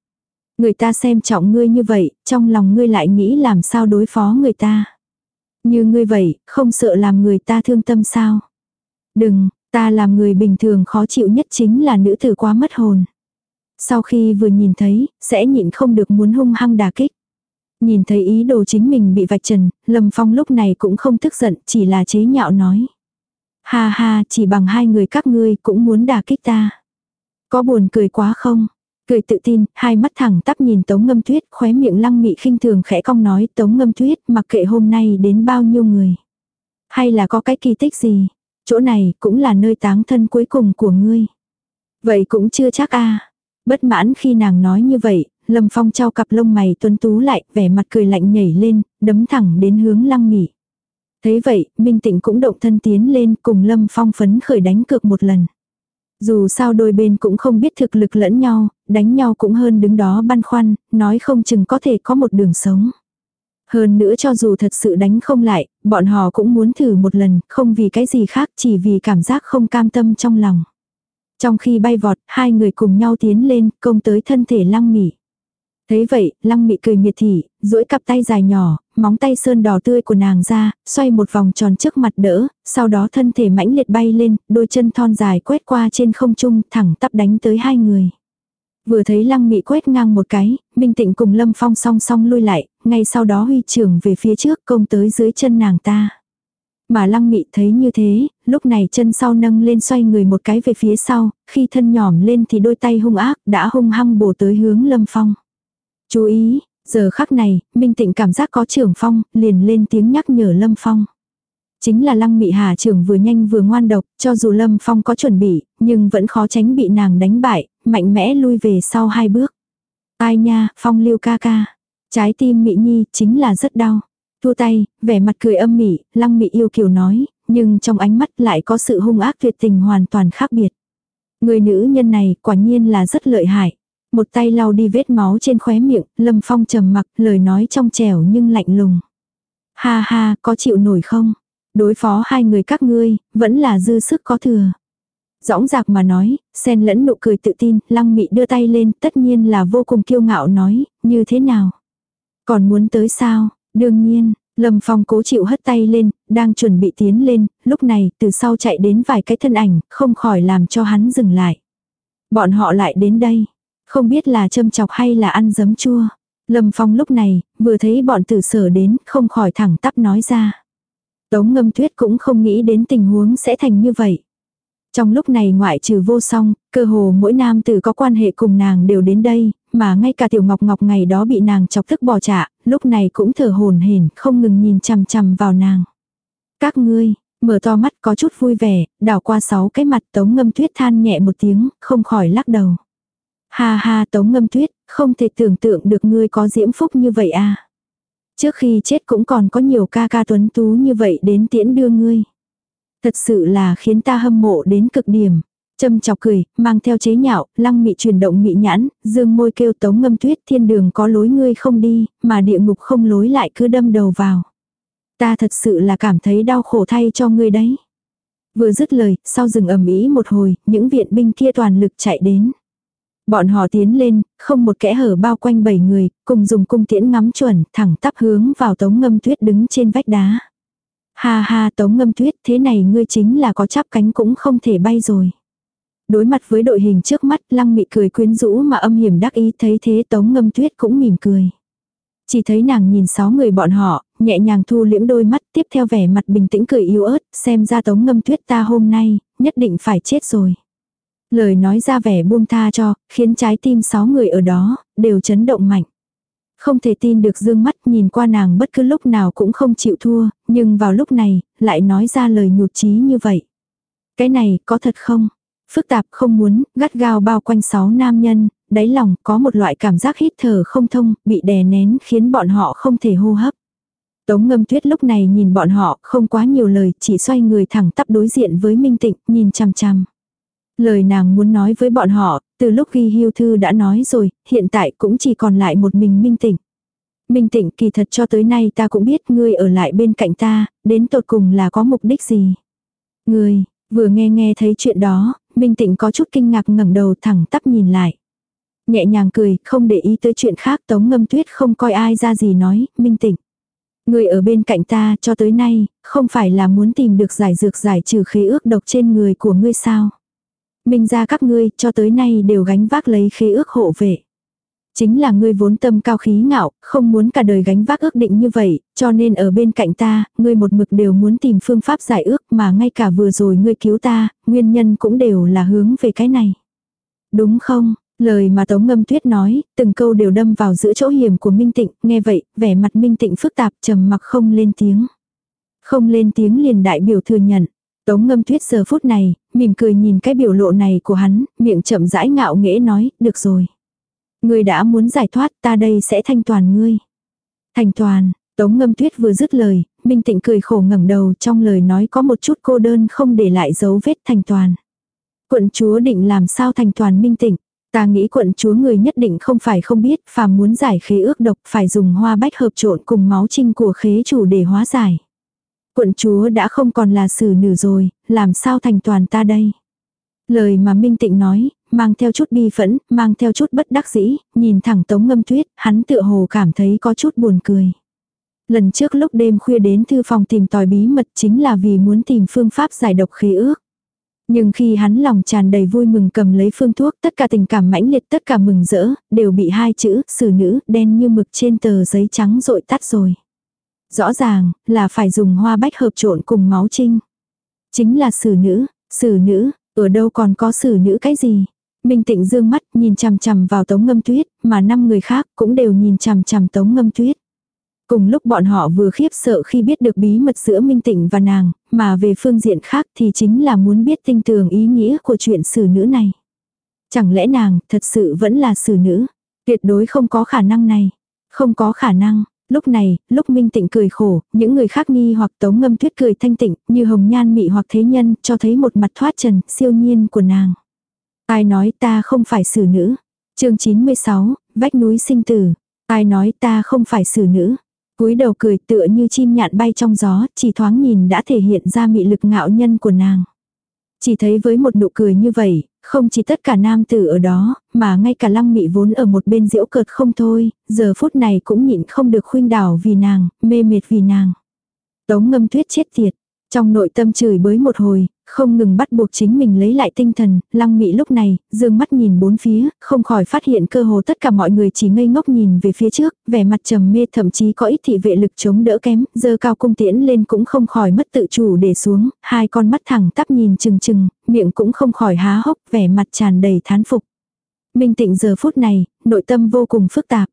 A: Người ta xem trọng ngươi như vậy, trong lòng ngươi lại nghĩ làm sao đối phó người ta. Như ngươi vậy, không sợ làm người ta thương tâm sao. Đừng, ta làm người bình thường khó chịu nhất chính là nữ tử quá mất hồn. Sau khi vừa nhìn thấy, sẽ nhịn không được muốn hung hăng đà kích. Nhìn thấy ý đồ chính mình bị vạch trần, Lâm Phong lúc này cũng không tức giận, chỉ là chế nhạo nói. Ha ha, chỉ bằng hai người các ngươi cũng muốn đà kích ta. Có buồn cười quá không? Cười tự tin, hai mắt thẳng tắp nhìn Tống Ngâm Tuyết, khóe miệng lăng mị khinh thường khẽ cong nói Tống Ngâm Tuyết mặc kệ hôm nay đến bao nhiêu người. Hay là có cái kỳ tích gì, chỗ này cũng là nơi táng thân cuối cùng của ngươi. Vậy cũng chưa chắc a Bất mãn khi nàng nói như vậy, Lâm Phong trao cặp lông mày tuấn tú lại, vẻ mặt cười lạnh nhảy lên, đấm thẳng đến hướng lăng mị. Thế vậy, Minh Tịnh cũng động thân tiến lên cùng Lâm Phong phấn khởi đánh cược một lần. Dù sao đôi bên cũng không biết thực lực lẫn nhau, đánh nhau cũng hơn đứng đó băn khoăn, nói không chừng có thể có một đường sống. Hơn nữa cho dù thật sự đánh không lại, bọn họ cũng muốn thử một lần, không vì cái gì khác chỉ vì cảm giác không cam tâm trong lòng. Trong khi bay vọt, hai người cùng nhau tiến lên, công tới thân thể lăng mỉ Thế vậy, lăng mị cười miệt thị, duỗi cặp tay dài nhỏ, móng tay sơn đỏ tươi của nàng ra, xoay một vòng tròn trước mặt đỡ, sau đó thân thể mãnh liệt bay lên, đôi chân thon dài quét qua trên không trung, thẳng tắp đánh tới hai người. Vừa thấy lăng mị quét ngang một cái, Minh Tịnh cùng Lâm Phong song song lui lại, ngay sau đó huy trưởng về phía trước công tới dưới chân nàng ta. Mà lăng mị thấy như thế, lúc này chân sau nâng lên xoay người một cái về phía sau, khi thân nhỏm lên thì đôi tay hung ác đã hung hăng bổ tới hướng Lâm Phong. Chú ý, giờ khắc này, Minh Tịnh cảm giác có trưởng phong, liền lên tiếng nhắc nhở Lâm Phong. Chính là lăng mị hà trưởng vừa nhanh vừa ngoan độc, cho dù Lâm Phong có chuẩn bị, nhưng vẫn khó tránh bị nàng đánh bại, mạnh mẽ lui về sau hai bước. Ai nha, Phong lưu ca ca. Trái tim mỹ nhi chính là rất đau. Thu tay, vẻ mặt cười âm mị, lăng mị yêu kiều nói, nhưng trong ánh mắt lại có sự hung ác tuyệt tình hoàn toàn khác biệt. Người nữ nhân này quả nhiên là rất lợi hại. Một tay lau đi vết máu trên khóe miệng, Lâm Phong trầm mặc, lời nói trong trẻo nhưng lạnh lùng. Ha ha, có chịu nổi không? Đối phó hai người các ngươi, vẫn là dư sức có thừa. Dõng dạc mà nói, xen lẫn nụ cười tự tin, lăng mị đưa tay lên, tất nhiên là vô cùng kiêu ngạo nói, như thế nào? Còn muốn tới sao? Đương nhiên, Lâm Phong cố chịu hất tay lên, đang chuẩn bị tiến lên, lúc này từ sau chạy đến vài cái thân ảnh, không khỏi làm cho hắn dừng lại. Bọn họ lại đến đây, không biết là châm chọc hay là ăn giấm chua. Lâm Phong lúc này, vừa thấy bọn tử sở đến, không khỏi thẳng tắp nói ra. Tống ngâm tuyết cũng không nghĩ đến tình huống sẽ thành như vậy. Trong lúc này ngoại trừ vô song, cơ hồ mỗi nam tử có quan hệ cùng nàng đều đến đây, mà ngay cả tiểu ngọc ngọc ngày đó bị nàng chọc tức bỏ trả, lúc này cũng thở hồn hển không ngừng nhìn chằm chằm vào nàng. Các ngươi, mở to mắt có chút vui vẻ, đảo qua sáu cái mặt tống ngâm tuyết than nhẹ một tiếng, không khỏi lắc đầu. Ha ha tống ngâm tuyết, không thể tưởng tượng được ngươi có diễm phúc như vậy à. Trước khi chết cũng còn có nhiều ca ca tuấn tú như vậy đến tiễn đưa ngươi. Thật sự là khiến ta hâm mộ đến cực điểm. Châm chọc cười, mang theo chế nhạo, lăng mị chuyển động mị nhãn, dương môi kêu tống ngâm tuyết thiên đường có lối ngươi không đi, mà địa ngục không lối lại cứ đâm đầu vào. Ta thật sự là cảm thấy đau khổ thay cho ngươi đấy. Vừa dứt lời, sau rừng ầm ĩ một hồi, những viện binh kia toàn lực chạy đến. Bọn họ tiến lên, không một kẽ hở bao quanh bảy người, cùng dùng cung tiễn ngắm chuẩn, thẳng tắp hướng vào tống ngâm tuyết đứng trên vách đá. Ha ha tống ngâm tuyết thế này ngươi chính là có chắp cánh cũng không thể bay rồi. Đối mặt với đội hình trước mắt lăng mị cười quyến rũ mà âm hiểm đắc ý thấy thế tống ngâm tuyết cũng mỉm cười. Chỉ thấy nàng nhìn sáu người bọn họ, nhẹ nhàng thu liễm đôi mắt tiếp theo vẻ mặt bình tĩnh cười yếu ớt, xem ra tống ngâm tuyết ta hôm nay, nhất định phải chết rồi. Lời nói ra vẻ buông tha cho, khiến trái tim sáu người ở đó, đều chấn động mạnh. Không thể tin được dương mắt nhìn qua nàng bất cứ lúc nào cũng không chịu thua, nhưng vào lúc này, lại nói ra lời nhụt chí như vậy. Cái này có thật không? Phức tạp không muốn, gắt gao bao quanh sáu nam nhân, đáy lòng có một loại cảm giác hít thở không thông, bị đè nén khiến bọn họ không thể hô hấp. Tống ngâm tuyết lúc này nhìn bọn họ không quá nhiều lời, chỉ xoay người thẳng tắp đối diện với Minh Tịnh, nhìn chằm chằm. Lời nàng muốn nói với bọn họ, từ lúc ghi hưu thư đã nói rồi, hiện tại cũng chỉ còn lại một mình Minh Tịnh. Minh Tịnh kỳ thật cho tới nay ta cũng biết ngươi ở lại bên cạnh ta, đến tột cùng là có mục đích gì. Ngươi, vừa nghe nghe thấy chuyện đó, Minh Tịnh có chút kinh ngạc ngẩng đầu thẳng tắp nhìn lại. Nhẹ nhàng cười, không để ý tới chuyện khác tống ngâm tuyết không coi ai ra gì nói, Minh Tịnh. Ngươi ở bên cạnh ta cho tới nay, không phải là muốn tìm được giải dược giải trừ khế ước độc trên người của ngươi sao. Minh ra các ngươi cho tới nay đều gánh vác lấy khế ước hộ vệ. Chính là ngươi vốn tâm cao khí ngạo, không muốn cả đời gánh vác ước định như vậy, cho nên ở bên cạnh ta, ngươi một mực đều muốn tìm phương pháp giải ước mà ngay cả vừa rồi ngươi cứu ta, nguyên nhân cũng đều là hướng về cái này. Đúng không? Lời mà Tống Ngâm Tuyết nói, từng câu đều đâm vào giữa chỗ hiểm của Minh Tịnh, nghe vậy, vẻ mặt Minh Tịnh phức tạp trầm mặc không lên tiếng. Không lên tiếng liền đại biểu thừa nhận. Tống Ngâm Tuyết giờ phút này, mỉm cười nhìn cái biểu lộ này của hắn, miệng chậm rãi ngạo nghễ nói, được rồi. Ngươi đã muốn giải thoát, ta đây sẽ thanh toàn ngươi. Thành toàn, Tống Ngâm Tuyết vừa dứt lời, Minh Tịnh cười khổ ngẩng đầu trong lời nói có một chút cô đơn không để lại dấu vết thành toàn. Quận chúa định làm sao thành toàn Minh Tịnh. Ta nghĩ quận chúa người nhất định không phải không biết, phàm muốn giải khế ước độc phải dùng hoa bách hợp trộn cùng máu trinh của khế chủ để hóa giải. Quận chúa đã không còn là xử nữ rồi, làm sao thành toàn ta đây? Lời mà Minh Tịnh nói, mang theo chút bi phẫn, mang theo chút bất đắc dĩ, nhìn thẳng Tống Ngâm Tuyết, hắn tựa hồ cảm thấy có chút buồn cười. Lần trước lúc đêm khuya đến thư phòng tìm tòi bí mật chính là vì muốn tìm phương pháp giải độc khí ước. Nhưng khi hắn lòng tràn đầy vui mừng cầm lấy phương thuốc, tất cả tình cảm mãnh liệt, tất cả mừng rỡ, đều bị hai chữ, xử nữ, đen như mực trên tờ giấy trắng rội tắt rồi. Rõ ràng, là phải dùng hoa bách hợp trộn cùng máu trinh. Chính là xử nữ, xử nữ, ở đâu còn có xử nữ cái gì. Minh tịnh dương mắt nhìn chằm chằm vào tống ngâm tuyết, mà năm người khác cũng đều nhìn chằm chằm tống ngâm tuyết. Cùng lúc bọn họ vừa khiếp sợ khi biết được bí mật giữa Minh Tịnh và nàng, mà về phương diện khác thì chính là muốn biết tinh tường ý nghĩa của chuyện xử nữ này. Chẳng lẽ nàng thật sự vẫn là xử nữ? Tuyệt đối không có khả năng này. Không có khả năng. Lúc này, lúc Minh Tịnh cười khổ, những người khác nghi hoặc tống ngâm tuyết cười thanh tịnh, như hồng nhan mị hoặc thế nhân, cho thấy một mặt thoát trần, siêu nhiên của nàng. Ai nói ta không phải xử nữ? chương 96, vách núi sinh tử. Ai nói ta không phải xử nữ? cúi đầu cười tựa như chim nhạn bay trong gió, chỉ thoáng nhìn đã thể hiện ra mị lực ngạo nhân của nàng. Chỉ thấy với một nụ cười như vậy, không chỉ tất cả nam tử ở đó, mà ngay cả lăng mị vốn ở một bên diễu cợt không thôi, giờ phút này cũng nhịn không được khuynh đảo vì nàng, mê mệt vì nàng. Tống ngâm tuyết chết tiệt, trong nội tâm chửi bới một hồi, không ngừng bắt buộc chính mình lấy lại tinh thần, lăng mị lúc này, dương mắt nhìn bốn phía, không khỏi phát hiện cơ hồ tất cả mọi người chỉ ngây ngốc nhìn về phía trước, vẻ mặt trầm mê thậm chí có ít thị vệ lực chống đỡ kém, dơ cao cung tiễn lên cũng không khỏi mất tự chủ để xuống, hai con mắt thẳng tắp nhìn chừng chừng, miệng cũng không khỏi há hốc, vẻ mặt tràn đầy thán phục. Minh tịnh giờ phút này, nội tâm vô cùng phức tạp.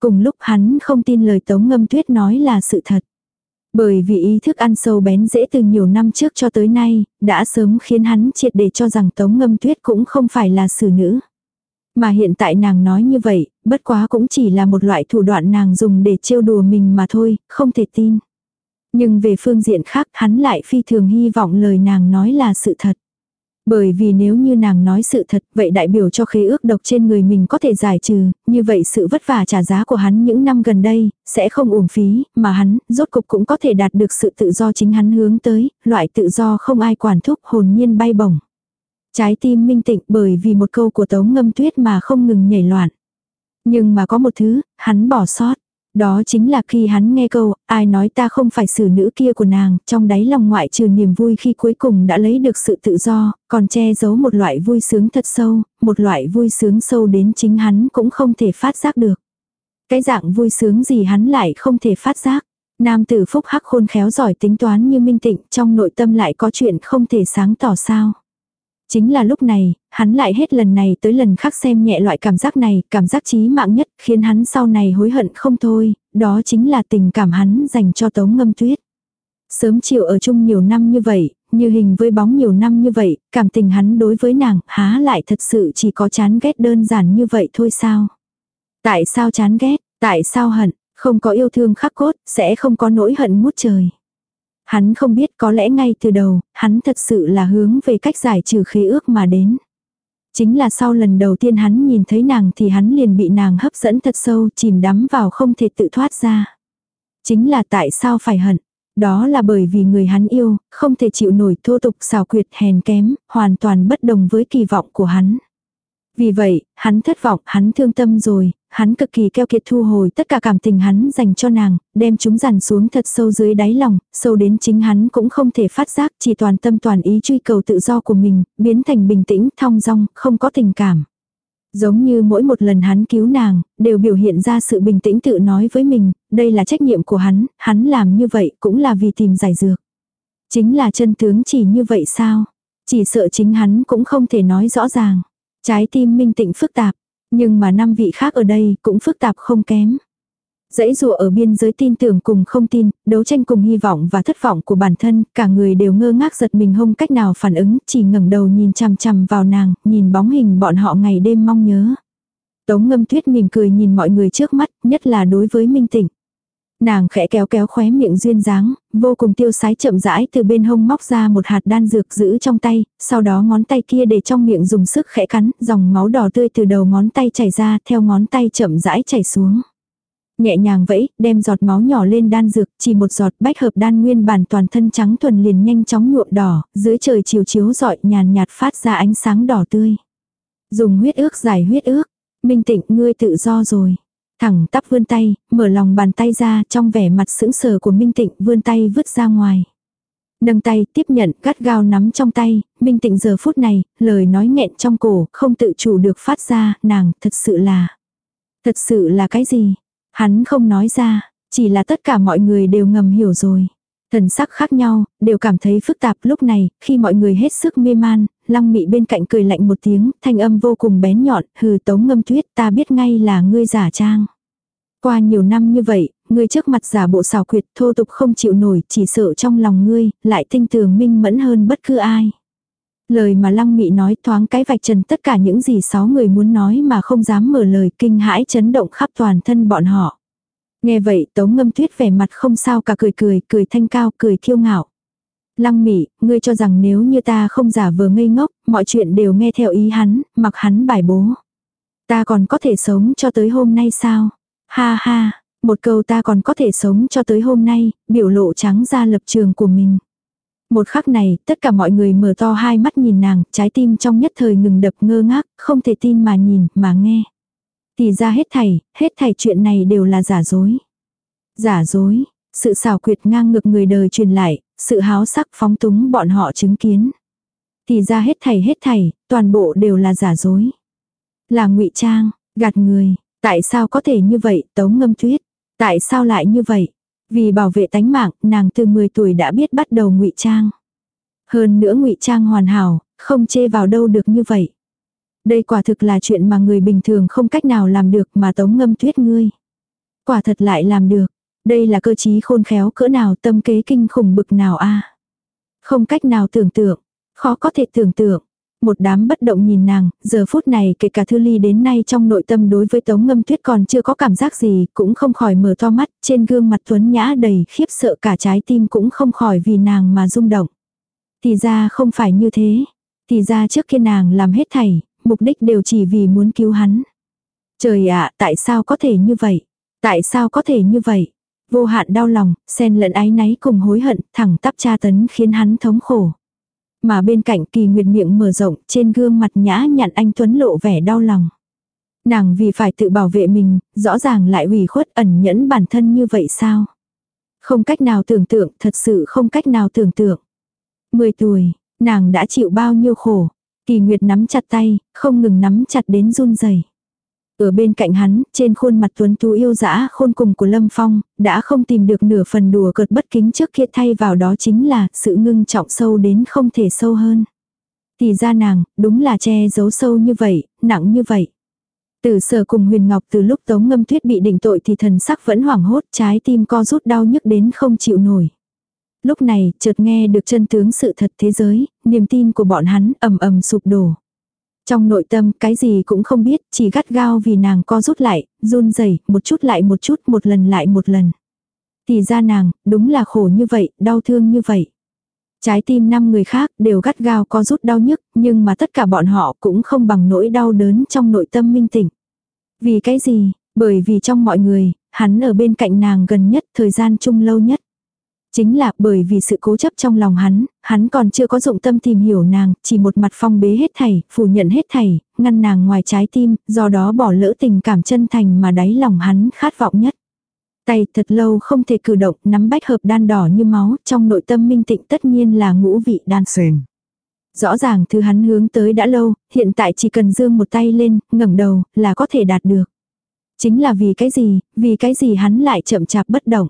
A: Cùng lúc hắn không tin lời Tống Ngâm Tuyết nói là sự thật. Bởi vì ý thức ăn sâu bén dễ từ nhiều năm trước cho tới nay, đã sớm khiến hắn triệt để cho rằng Tống Ngâm Tuyết cũng không phải là xử nữ. Mà hiện tại nàng nói như vậy, bất quá cũng chỉ là một loại thủ đoạn nàng dùng để trêu đùa mình mà thôi, không thể tin. Nhưng về phương diện khác hắn lại phi thường hy vọng lời nàng nói là sự thật. Bởi vì nếu như nàng nói sự thật, vậy đại biểu cho khế ước độc trên người mình có thể giải trừ, như vậy sự vất vả trả giá của hắn những năm gần đây, sẽ không uổng phí, mà hắn, rốt cục cũng có thể đạt được sự tự do chính hắn hướng tới, loại tự do không ai quản thúc hồn nhiên bay bổng. Trái tim minh tịnh bởi vì một câu của tống ngâm tuyết mà không ngừng nhảy loạn. Nhưng mà có một thứ, hắn bỏ sót. Đó chính là khi hắn nghe câu, ai nói ta không phải xử nữ kia của nàng, trong đáy lòng ngoại trừ niềm vui khi cuối cùng đã lấy được sự tự do, còn che giấu một loại vui sướng thật sâu, một loại vui sướng sâu đến chính hắn cũng không thể phát giác được. Cái dạng vui sướng gì hắn lại không thể phát giác. Nam tử phúc hắc khôn khéo giỏi tính toán như minh tịnh, trong nội tâm lại có chuyện không thể sáng tỏ sao. Chính là lúc này, hắn lại hết lần này tới lần khác xem nhẹ loại cảm giác này, cảm giác chí mạng nhất khiến hắn sau này hối hận không thôi, đó chính là tình cảm hắn dành cho tống ngâm tuyết. Sớm chiều ở chung nhiều năm như vậy, như hình với bóng nhiều năm như vậy, cảm tình hắn đối với nàng há lại thật sự chỉ có chán ghét đơn giản như vậy thôi sao. Tại sao chán ghét, tại sao hận, không có yêu thương khắc cốt, sẽ không có nỗi hận ngút trời. Hắn không biết có lẽ ngay từ đầu, hắn thật sự là hướng về cách giải trừ khế ước mà đến. Chính là sau lần đầu tiên hắn nhìn thấy nàng thì hắn liền bị nàng hấp dẫn thật sâu chìm đắm vào không thể tự thoát ra. Chính là tại sao phải hận. Đó là bởi vì người hắn yêu, không thể chịu nổi thô tục xào quyệt hèn kém, hoàn toàn bất đồng với kỳ vọng của hắn. Vì vậy, hắn thất vọng, hắn thương tâm rồi, hắn cực kỳ keo kiệt thu hồi tất cả cảm tình hắn dành cho nàng, đem chúng dằn xuống thật sâu dưới đáy lòng, sâu đến chính hắn cũng không thể phát giác, chỉ toàn tâm toàn ý truy cầu tự do của mình, biến thành bình tĩnh, thong dong, không có tình cảm. Giống như mỗi một lần hắn cứu nàng, đều biểu hiện ra sự bình tĩnh tự nói với mình, đây là trách nhiệm của hắn, hắn làm như vậy cũng là vì tìm giải dược. Chính là chân tướng chỉ như vậy sao? Chỉ sợ chính hắn cũng không thể nói rõ ràng. Trái tim minh tịnh phức tạp, nhưng mà năm vị khác ở đây cũng phức tạp không kém. Dãy rùa ở biên giới tin tưởng cùng không tin, đấu tranh cùng hy vọng và thất vọng của bản thân, cả người đều ngơ ngác giật mình không cách nào phản ứng, chỉ ngẩng đầu nhìn chằm chằm vào nàng, nhìn bóng hình bọn họ ngày đêm mong nhớ. Tống ngâm tuyết mỉm cười nhìn mọi người trước mắt, nhất là đối với Minh Tịnh. Nàng khẽ kéo kéo khóe miệng duyên dáng, vô cùng tiêu sái chậm rãi từ bên hông móc ra một hạt đan dược giữ trong tay, sau đó ngón tay kia để trong miệng dùng sức khẽ cắn, dòng máu đỏ tươi từ đầu ngón tay chảy ra, theo ngón tay chậm rãi chảy xuống. Nhẹ nhàng vẫy, đem giọt máu nhỏ lên đan dược, chỉ một giọt bách hợp đan nguyên bản toàn thân trắng thuần liền nhanh chóng nhuộm đỏ, dưới trời chiều chiếu rọi nhàn nhạt phát ra ánh sáng đỏ tươi. Dùng huyết ước giải huyết ước, minh tịnh ngươi tự do rồi. Thẳng tắp vươn tay, mở lòng bàn tay ra trong vẻ mặt sững sờ của Minh Tịnh vươn tay vứt ra ngoài. Nâng tay tiếp nhận gắt gao nắm trong tay, Minh Tịnh giờ phút này, lời nói nghẹn trong cổ, không tự chủ được phát ra, nàng, thật sự là. Thật sự là cái gì? Hắn không nói ra, chỉ là tất cả mọi người đều ngầm hiểu rồi. Thần sắc khác nhau, đều cảm thấy phức tạp lúc này, khi mọi người hết sức mê man, lăng mị bên cạnh cười lạnh một tiếng, thanh âm vô cùng bén nhọn, hừ tống ngâm tuyết ta biết ngay là ngươi giả trang. Qua nhiều năm như vậy, ngươi trước mặt giả bộ xào quyệt thô tục không chịu nổi, chỉ sợ trong lòng ngươi, lại tinh tường minh mẫn hơn bất cứ ai. Lời mà lăng mị nói thoáng cái vạch trần tất cả những gì sáu người muốn nói mà không dám mở lời kinh hãi chấn động khắp toàn thân bọn họ. Nghe vậy tống ngâm tuyết vẻ mặt không sao cả cười cười, cười thanh cao, cười thiêu ngạo. Lăng mỉ ngươi cho rằng nếu như ta không giả vờ ngây ngốc, mọi chuyện đều nghe theo ý hắn, mặc hắn bài bố. Ta còn có thể sống cho tới hôm nay sao? Ha ha, một câu ta còn có thể sống cho tới hôm nay, biểu lộ trắng ra lập trường của mình. Một khắc này, tất cả mọi người mở to hai mắt nhìn nàng, trái tim trong nhất thời ngừng đập ngơ ngác, không thể tin mà nhìn, mà nghe. Thì ra hết thảy, hết thảy chuyện này đều là giả dối. Giả dối, sự xảo quyệt ngang ngược người đời truyền lại, sự háo sắc phóng túng bọn họ chứng kiến. Thì ra hết thảy hết thảy, toàn bộ đều là giả dối. Là ngụy trang, gạt người, tại sao có thể như vậy, tống ngâm tuyết, tại sao lại như vậy? Vì bảo vệ tánh mạng, nàng từ 10 tuổi đã biết bắt đầu ngụy trang. Hơn nữa ngụy trang hoàn hảo, không chê vào đâu được như vậy. Đây quả thực là chuyện mà người bình thường không cách nào làm được mà tống ngâm tuyết ngươi. Quả thật lại làm được. Đây là cơ chí khôn khéo cỡ nào tâm kế kinh khủng bực nào a Không cách nào tưởng tượng. Khó có thể tưởng tượng. Một đám bất động nhìn nàng, giờ phút này kể cả Thư Ly đến nay trong nội tâm đối với Tống Ngâm Tuyết còn chưa có cảm giác gì, cũng không khỏi mở to mắt, trên gương mặt tuấn nhã đầy khiếp sợ cả trái tim cũng không khỏi vì nàng mà rung động. Thì ra không phải như thế. Thì ra trước khi nàng làm hết thảy, mục đích đều chỉ vì muốn cứu hắn. Trời ạ, tại sao có thể như vậy? Tại sao có thể như vậy? Vô hạn đau lòng, xen lẫn ái náy cùng hối hận, thẳng tắp tra tấn khiến hắn thống khổ. Mà bên cạnh kỳ nguyệt miệng mở rộng, trên gương mặt nhã nhặn anh Tuấn lộ vẻ đau lòng. Nàng vì phải tự bảo vệ mình, rõ ràng lại ủy khuất ẩn nhẫn bản thân như vậy sao? Không cách nào tưởng tượng, thật sự không cách nào tưởng tượng. Mười tuổi, nàng đã chịu bao nhiêu khổ. Kỳ Nguyệt nắm chặt tay, không ngừng nắm chặt đến run rẩy. Ở bên cạnh hắn, trên khuôn mặt tuấn tú yêu dã khôn cùng của Lâm Phong, đã không tìm được nửa phần đùa cợt bất kính trước kia thay vào đó chính là sự ngưng trọng sâu đến không thể sâu hơn. Thì ra nàng, đúng là che giấu sâu như vậy, nặng như vậy. Từ sở cùng huyền ngọc từ lúc tống ngâm tuyết bị định tội thì thần sắc vẫn hoảng hốt, trái tim co rút đau nhức đến không chịu nổi. Lúc này, chợt nghe được chân tướng sự thật thế giới, niềm tin của bọn hắn ầm ầm sụp đổ. Trong nội tâm cái gì cũng không biết, chỉ gắt gao vì nàng co rút lại, run rẩy một chút lại một chút, một lần lại một lần. Thì ra nàng, đúng là khổ như vậy, đau thương như vậy. Trái tim năm người khác đều gắt gao co rút đau nhức, nhưng mà tất cả bọn họ cũng không bằng nỗi đau đớn trong nội tâm minh tỉnh. Vì cái gì? Bởi vì trong mọi người, hắn ở bên cạnh nàng gần nhất, thời gian chung lâu nhất. Chính là bởi vì sự cố chấp trong lòng hắn, hắn còn chưa có dụng tâm tìm hiểu nàng, chỉ một mặt phong bế hết thảy, phủ nhận hết thảy, ngăn nàng ngoài trái tim, do đó bỏ lỡ tình cảm chân thành mà đáy lòng hắn khát vọng nhất. Tay thật lâu không thể cử động, nắm bách hợp đan đỏ như máu, trong nội tâm minh tịnh tất nhiên là ngũ vị đan sền. Rõ ràng thứ hắn hướng tới đã lâu, hiện tại chỉ cần dương một tay lên, ngẩng đầu, là có thể đạt được. Chính là vì cái gì, vì cái gì hắn lại chậm chạp bất động.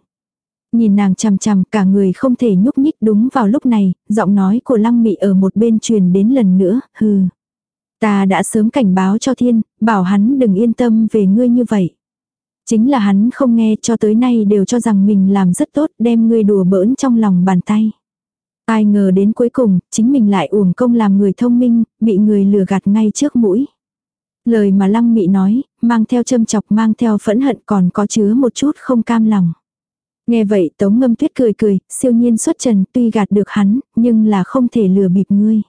A: Nhìn nàng chằm chằm cả người không thể nhúc nhích đúng vào lúc này, giọng nói của lăng mị ở một bên truyền đến lần nữa, hừ. Ta đã sớm cảnh báo cho thiên, bảo hắn đừng yên tâm về ngươi như vậy. Chính là hắn không nghe cho tới nay đều cho rằng mình làm rất tốt đem ngươi đùa bỡn trong lòng bàn tay. Ai ngờ đến cuối cùng, chính mình lại uổng công làm người thông minh, bị người lừa gạt ngay trước mũi. Lời mà lăng mị nói, mang theo châm chọc mang theo phẫn hận còn có chứa một chút không cam lòng. Nghe vậy tống ngâm tuyết cười cười, siêu nhiên xuất trần tuy gạt được hắn, nhưng là không thể lừa bịp ngươi.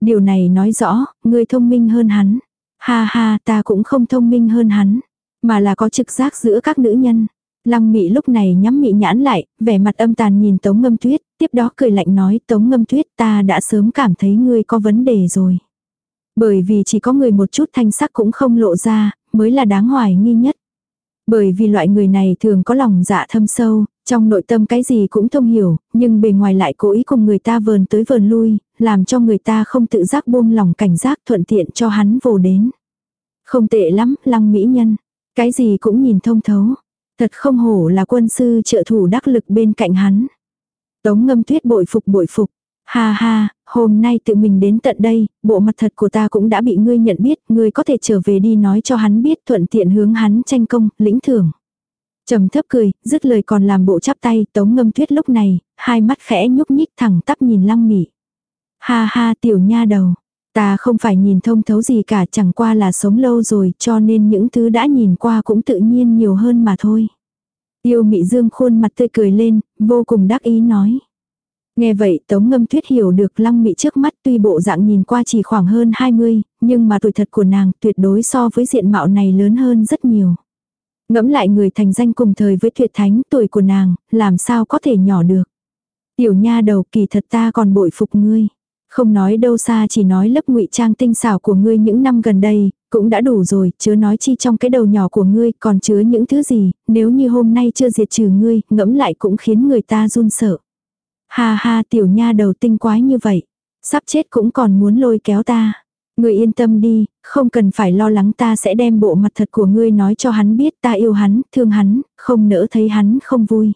A: Điều này nói rõ, ngươi thông minh hơn hắn. Ha ha ta cũng không thông minh hơn hắn, mà là có trực giác giữa các nữ nhân. Lăng mị lúc này nhắm mị nhãn lại, vẻ mặt âm tàn nhìn tống ngâm tuyết, tiếp đó cười lạnh nói tống ngâm tuyết ta đã sớm cảm thấy ngươi có vấn đề rồi. Bởi vì chỉ có người một chút thanh sắc cũng không lộ ra, mới là đáng hoài nghi nhất. Bởi vì loại người này thường có lòng dạ thâm sâu, trong nội tâm cái gì cũng thông hiểu, nhưng bề ngoài lại cố ý cùng người ta vờn tới vờn lui, làm cho người ta không tự giác buông lòng cảnh giác thuận tiện cho hắn vô đến. Không tệ lắm, lăng mỹ nhân. Cái gì cũng nhìn thông thấu. Thật không hổ là quân sư trợ thủ đắc lực bên cạnh hắn. Tống ngâm tuyết bội phục bội phục. Ha ha, hôm nay tự mình đến tận đây, bộ mặt thật của ta cũng đã bị ngươi nhận biết, ngươi có thể trở về đi nói cho hắn biết thuận tiện hướng hắn tranh công, lĩnh thưởng. Trầm thấp cười, dứt lời còn làm bộ chắp tay, tống ngâm tuyết lúc này, hai mắt khẽ nhúc nhích thẳng tắp nhìn lăng mị. Ha ha tiểu nha đầu, ta không phải nhìn thông thấu gì cả chẳng qua là sống lâu rồi cho nên những thứ đã nhìn qua cũng tự nhiên nhiều hơn mà thôi. Yêu mị dương khuôn mặt tươi cười lên, vô cùng đắc ý nói. Nghe vậy Tống Ngâm Tuyết hiểu được lăng mị trước mắt tuy bộ dạng nhìn qua chỉ khoảng hơn 20, nhưng mà tuổi thật của nàng tuyệt đối so với diện mạo này lớn hơn rất nhiều. Ngẫm lại người thành danh cùng thời với tuyệt thánh tuổi của nàng, làm sao có thể nhỏ được. Tiểu nha đầu kỳ thật ta còn bội phục ngươi. Không nói đâu xa chỉ nói lớp ngụy trang tinh xảo của ngươi những năm gần đây, cũng đã đủ rồi, chứa nói chi trong cái đầu nhỏ của ngươi còn chứa những thứ gì, nếu như hôm nay chưa diệt trừ ngươi, ngẫm lại cũng khiến người ta run sợ. Ha ha tiểu nha đầu tinh quái như vậy, sắp chết cũng còn muốn lôi kéo ta. người yên tâm đi, không cần phải lo lắng ta sẽ đem bộ mặt thật của ngươi nói cho hắn biết ta yêu hắn, thương hắn, không nỡ thấy hắn không vui.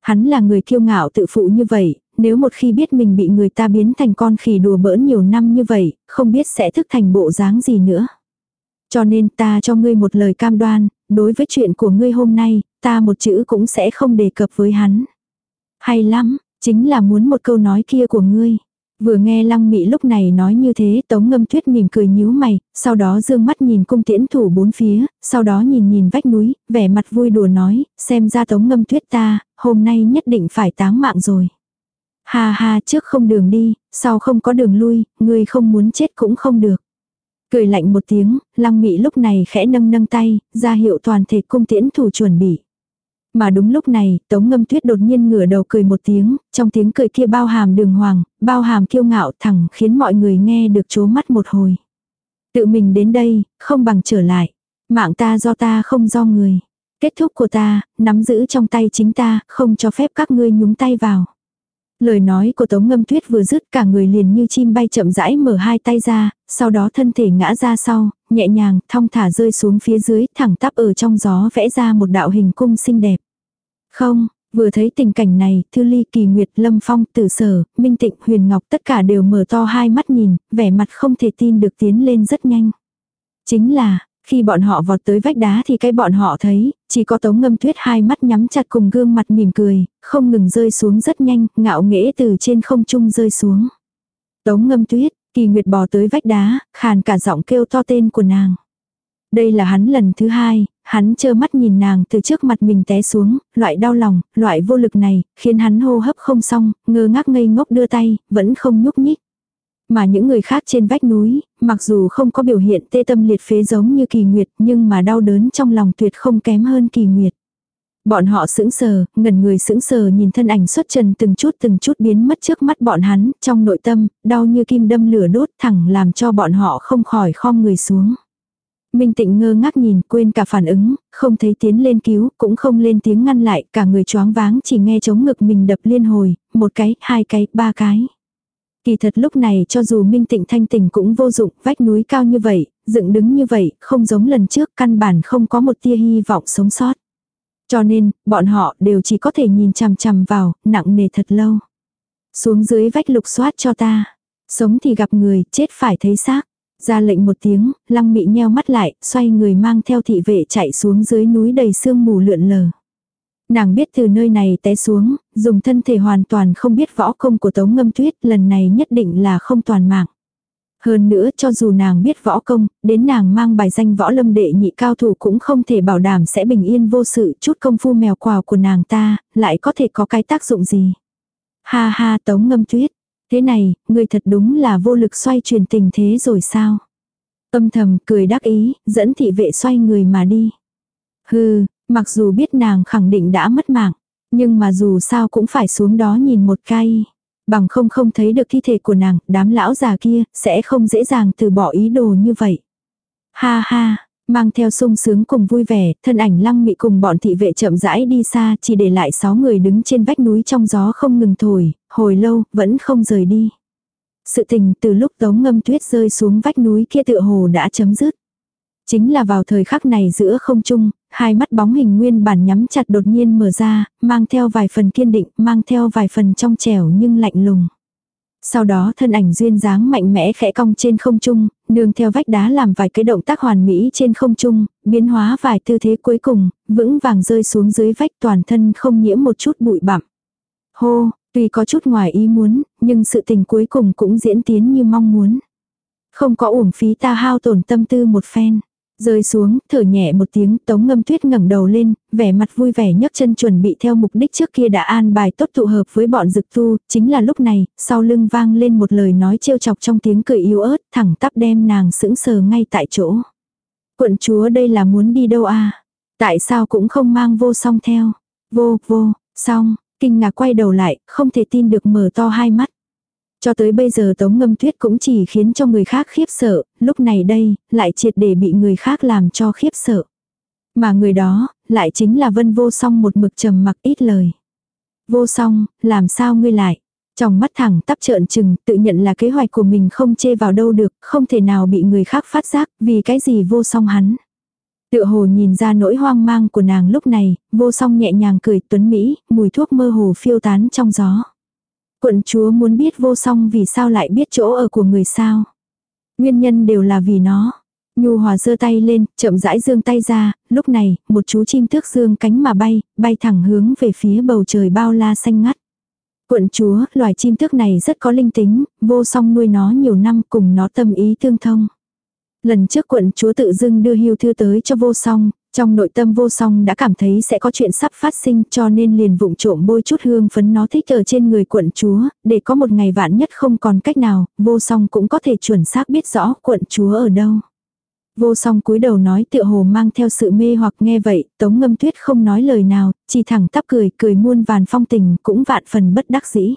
A: Hắn là người kiêu ngạo tự phụ như vậy, nếu một khi biết mình bị người ta biến thành con khỉ đùa bỡn nhiều năm như vậy, không biết sẽ thức thành bộ dáng gì nữa. Cho nên ta cho ngươi một lời cam đoan, đối với chuyện của ngươi hôm nay, ta một chữ cũng sẽ không đề cập với hắn. Hay lắm, chính là muốn một câu nói kia của ngươi. Vừa nghe lăng mị lúc này nói như thế tống ngâm tuyết mỉm cười nhíu mày, sau đó dương mắt nhìn cung tiễn thủ bốn phía, sau đó nhìn nhìn vách núi, vẻ mặt vui đùa nói, xem ra tống ngâm tuyết ta, hôm nay nhất định phải táng mạng rồi. Ha ha trước không đường đi, sau không có đường lui, ngươi không muốn chết cũng không được. Cười lạnh một tiếng, lăng mị lúc này khẽ nâng nâng tay, ra hiệu toàn thể cung tiễn thủ chuẩn bị. Mà đúng lúc này, Tống Ngâm Tuyết đột nhiên ngửa đầu cười một tiếng, trong tiếng cười kia bao hàm đường hoàng, bao hàm kiêu ngạo thẳng khiến mọi người nghe được chố mắt một hồi. Tự mình đến đây, không bằng trở lại. Mạng ta do ta không do người. Kết thúc của ta, nắm giữ trong tay chính ta, không cho phép các ngươi nhúng tay vào. Lời nói của Tống Ngâm Tuyết vừa dứt cả người liền như chim bay chậm rãi mở hai tay ra, sau đó thân thể ngã ra sau, nhẹ nhàng, thong thả rơi xuống phía dưới, thẳng tắp ở trong gió vẽ ra một đạo hình cung xinh đẹp. Không, vừa thấy tình cảnh này, Thư Ly, Kỳ Nguyệt, Lâm Phong, Tử Sở, Minh Tịnh, Huyền Ngọc tất cả đều mở to hai mắt nhìn, vẻ mặt không thể tin được tiến lên rất nhanh. Chính là, khi bọn họ vọt tới vách đá thì cái bọn họ thấy, chỉ có tống ngâm tuyết hai mắt nhắm chặt cùng gương mặt mỉm cười, không ngừng rơi xuống rất nhanh, ngạo nghễ từ trên không trung rơi xuống. Tống ngâm tuyết, kỳ nguyệt bò tới vách đá, khàn cả giọng kêu to tên của nàng. Đây là hắn lần thứ hai, hắn trơ mắt nhìn nàng từ trước mặt mình té xuống, loại đau lòng, loại vô lực này, khiến hắn hô hấp không xong, ngơ ngác ngây ngốc đưa tay, vẫn không nhúc nhích. Mà những người khác trên vách núi, mặc dù không có biểu hiện tê tâm liệt phế giống như kỳ nguyệt nhưng mà đau đớn trong lòng tuyệt không kém hơn kỳ nguyệt. Bọn họ sững sờ, ngẩn người sững sờ nhìn thân ảnh xuất trần từng chút từng chút biến mất trước mắt bọn hắn, trong nội tâm, đau như kim đâm lửa đốt thẳng làm cho bọn họ không khỏi khom người xuống. Minh tịnh ngơ ngác nhìn, quên cả phản ứng, không thấy tiến lên cứu, cũng không lên tiếng ngăn lại, cả người choáng váng chỉ nghe chống ngực mình đập liên hồi, một cái, hai cái, ba cái. Kỳ thật lúc này cho dù minh tịnh thanh tỉnh cũng vô dụng, vách núi cao như vậy, dựng đứng như vậy, không giống lần trước, căn bản không có một tia hy vọng sống sót. Cho nên, bọn họ đều chỉ có thể nhìn chằm chằm vào, nặng nề thật lâu. Xuống dưới vách lục soát cho ta. Sống thì gặp người, chết phải thấy xác. Ra lệnh một tiếng, lăng mị nheo mắt lại, xoay người mang theo thị vệ chạy xuống dưới núi đầy sương mù lượn lờ. Nàng biết từ nơi này té xuống, dùng thân thể hoàn toàn không biết võ công của Tống Ngâm Tuyết lần này nhất định là không toàn mạng. Hơn nữa cho dù nàng biết võ công, đến nàng mang bài danh võ lâm đệ nhị cao thủ cũng không thể bảo đảm sẽ bình yên vô sự chút công phu mèo quào của nàng ta, lại có thể có cái tác dụng gì. Ha ha Tống Ngâm Tuyết, thế này, người thật đúng là vô lực xoay truyền tình thế rồi sao? Âm thầm cười đắc ý, dẫn thị vệ xoay người mà đi. Hừ, Mặc dù biết nàng khẳng định đã mất mạng, nhưng mà dù sao cũng phải xuống đó nhìn một cái. Bằng không không thấy được thi thể của nàng, đám lão già kia, sẽ không dễ dàng từ bỏ ý đồ như vậy. Ha ha, Mang theo sung sướng cùng vui vẻ, thân ảnh lăng mị cùng bọn thị vệ chậm rãi đi xa, chỉ để lại sáu người đứng trên vách núi trong gió không ngừng thổi, hồi lâu, vẫn không rời đi. Sự tình từ lúc tống ngâm tuyết rơi xuống vách núi kia tựa hồ đã chấm dứt. Chính là vào thời khắc này giữa không trung, hai mắt bóng hình nguyên bản nhắm chặt đột nhiên mở ra, mang theo vài phần kiên định, mang theo vài phần trong trẻo nhưng lạnh lùng. Sau đó thân ảnh duyên dáng mạnh mẽ khẽ cong trên không trung, nương theo vách đá làm vài cái động tác hoàn mỹ trên không trung, biến hóa vài tư thế cuối cùng, vững vàng rơi xuống dưới vách toàn thân không nhiễm một chút bụi bặm. Hô, tuy có chút ngoài ý muốn, nhưng sự tình cuối cùng cũng diễn tiến như mong muốn. Không có uổng phí ta hao tổn tâm tư một phen. Rơi xuống, thở nhẹ một tiếng, tống ngâm tuyết ngẩng đầu lên, vẻ mặt vui vẻ nhấc chân chuẩn bị theo mục đích trước kia đã an bài tốt tụ hợp với bọn dực tu, chính là lúc này, sau lưng vang lên một lời nói trêu chọc trong tiếng cười yếu ớt, thẳng tắp đem nàng sững sờ ngay tại chỗ. Quận chúa đây là muốn đi đâu à? Tại sao cũng không mang vô song theo? Vô, vô, song kinh ngạc quay đầu lại, không thể tin được mở to hai mắt. Cho tới bây giờ tống ngâm tuyết cũng chỉ khiến cho người khác khiếp sợ, lúc này đây, lại triệt để bị người khác làm cho khiếp sợ. Mà người đó, lại chính là vân vô song một mực trầm mặc ít lời. Vô song, làm sao ngươi lại? Trong mắt thẳng tắp trợn trừng, tự nhận là kế hoạch của mình không chê vào đâu được, không thể nào bị người khác phát giác, vì cái gì vô song hắn. Tựa hồ nhìn ra nỗi hoang mang của nàng lúc này, vô song nhẹ nhàng cười tuấn Mỹ, mùi thuốc mơ hồ phiêu tán trong gió. Quận chúa muốn biết vô song vì sao lại biết chỗ ở của người sao. Nguyên nhân đều là vì nó. Nhu hòa giơ tay lên, chậm rãi dương tay ra, lúc này, một chú chim thước dương cánh mà bay, bay thẳng hướng về phía bầu trời bao la xanh ngắt. Quận chúa, loài chim thước này rất có linh tính, vô song nuôi nó nhiều năm cùng nó tâm ý tương thông. Lần trước quận chúa tự dưng đưa hưu thư tới cho vô song, trong nội tâm vô song đã cảm thấy sẽ có chuyện sắp phát sinh cho nên liền vụng trộm bôi chút hương phấn nó thích ở trên người quận chúa, để có một ngày vạn nhất không còn cách nào, vô song cũng có thể chuẩn xác biết rõ quận chúa ở đâu. Vô song cúi đầu nói tựa hồ mang theo sự mê hoặc nghe vậy, tống ngâm tuyết không nói lời nào, chỉ thẳng tắp cười, cười muôn vàn phong tình, cũng vạn phần bất đắc dĩ.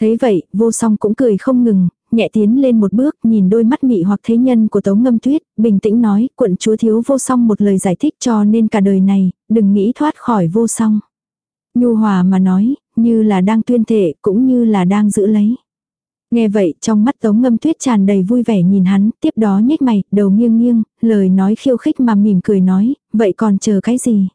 A: Thấy vậy, vô song cũng cười không ngừng, nhẹ tiến lên một bước, nhìn đôi mắt mị hoặc thế nhân của Tống Ngâm Tuyết, bình tĩnh nói, quận chúa thiếu vô song một lời giải thích cho nên cả đời này, đừng nghĩ thoát khỏi vô song. Nhu hòa mà nói, như là đang tuyên thể, cũng như là đang giữ lấy. Nghe vậy, trong mắt Tống Ngâm Tuyết tràn đầy vui vẻ nhìn hắn, tiếp đó nhếch mày, đầu nghiêng nghiêng, lời nói khiêu khích mà mỉm cười nói, vậy còn chờ cái gì?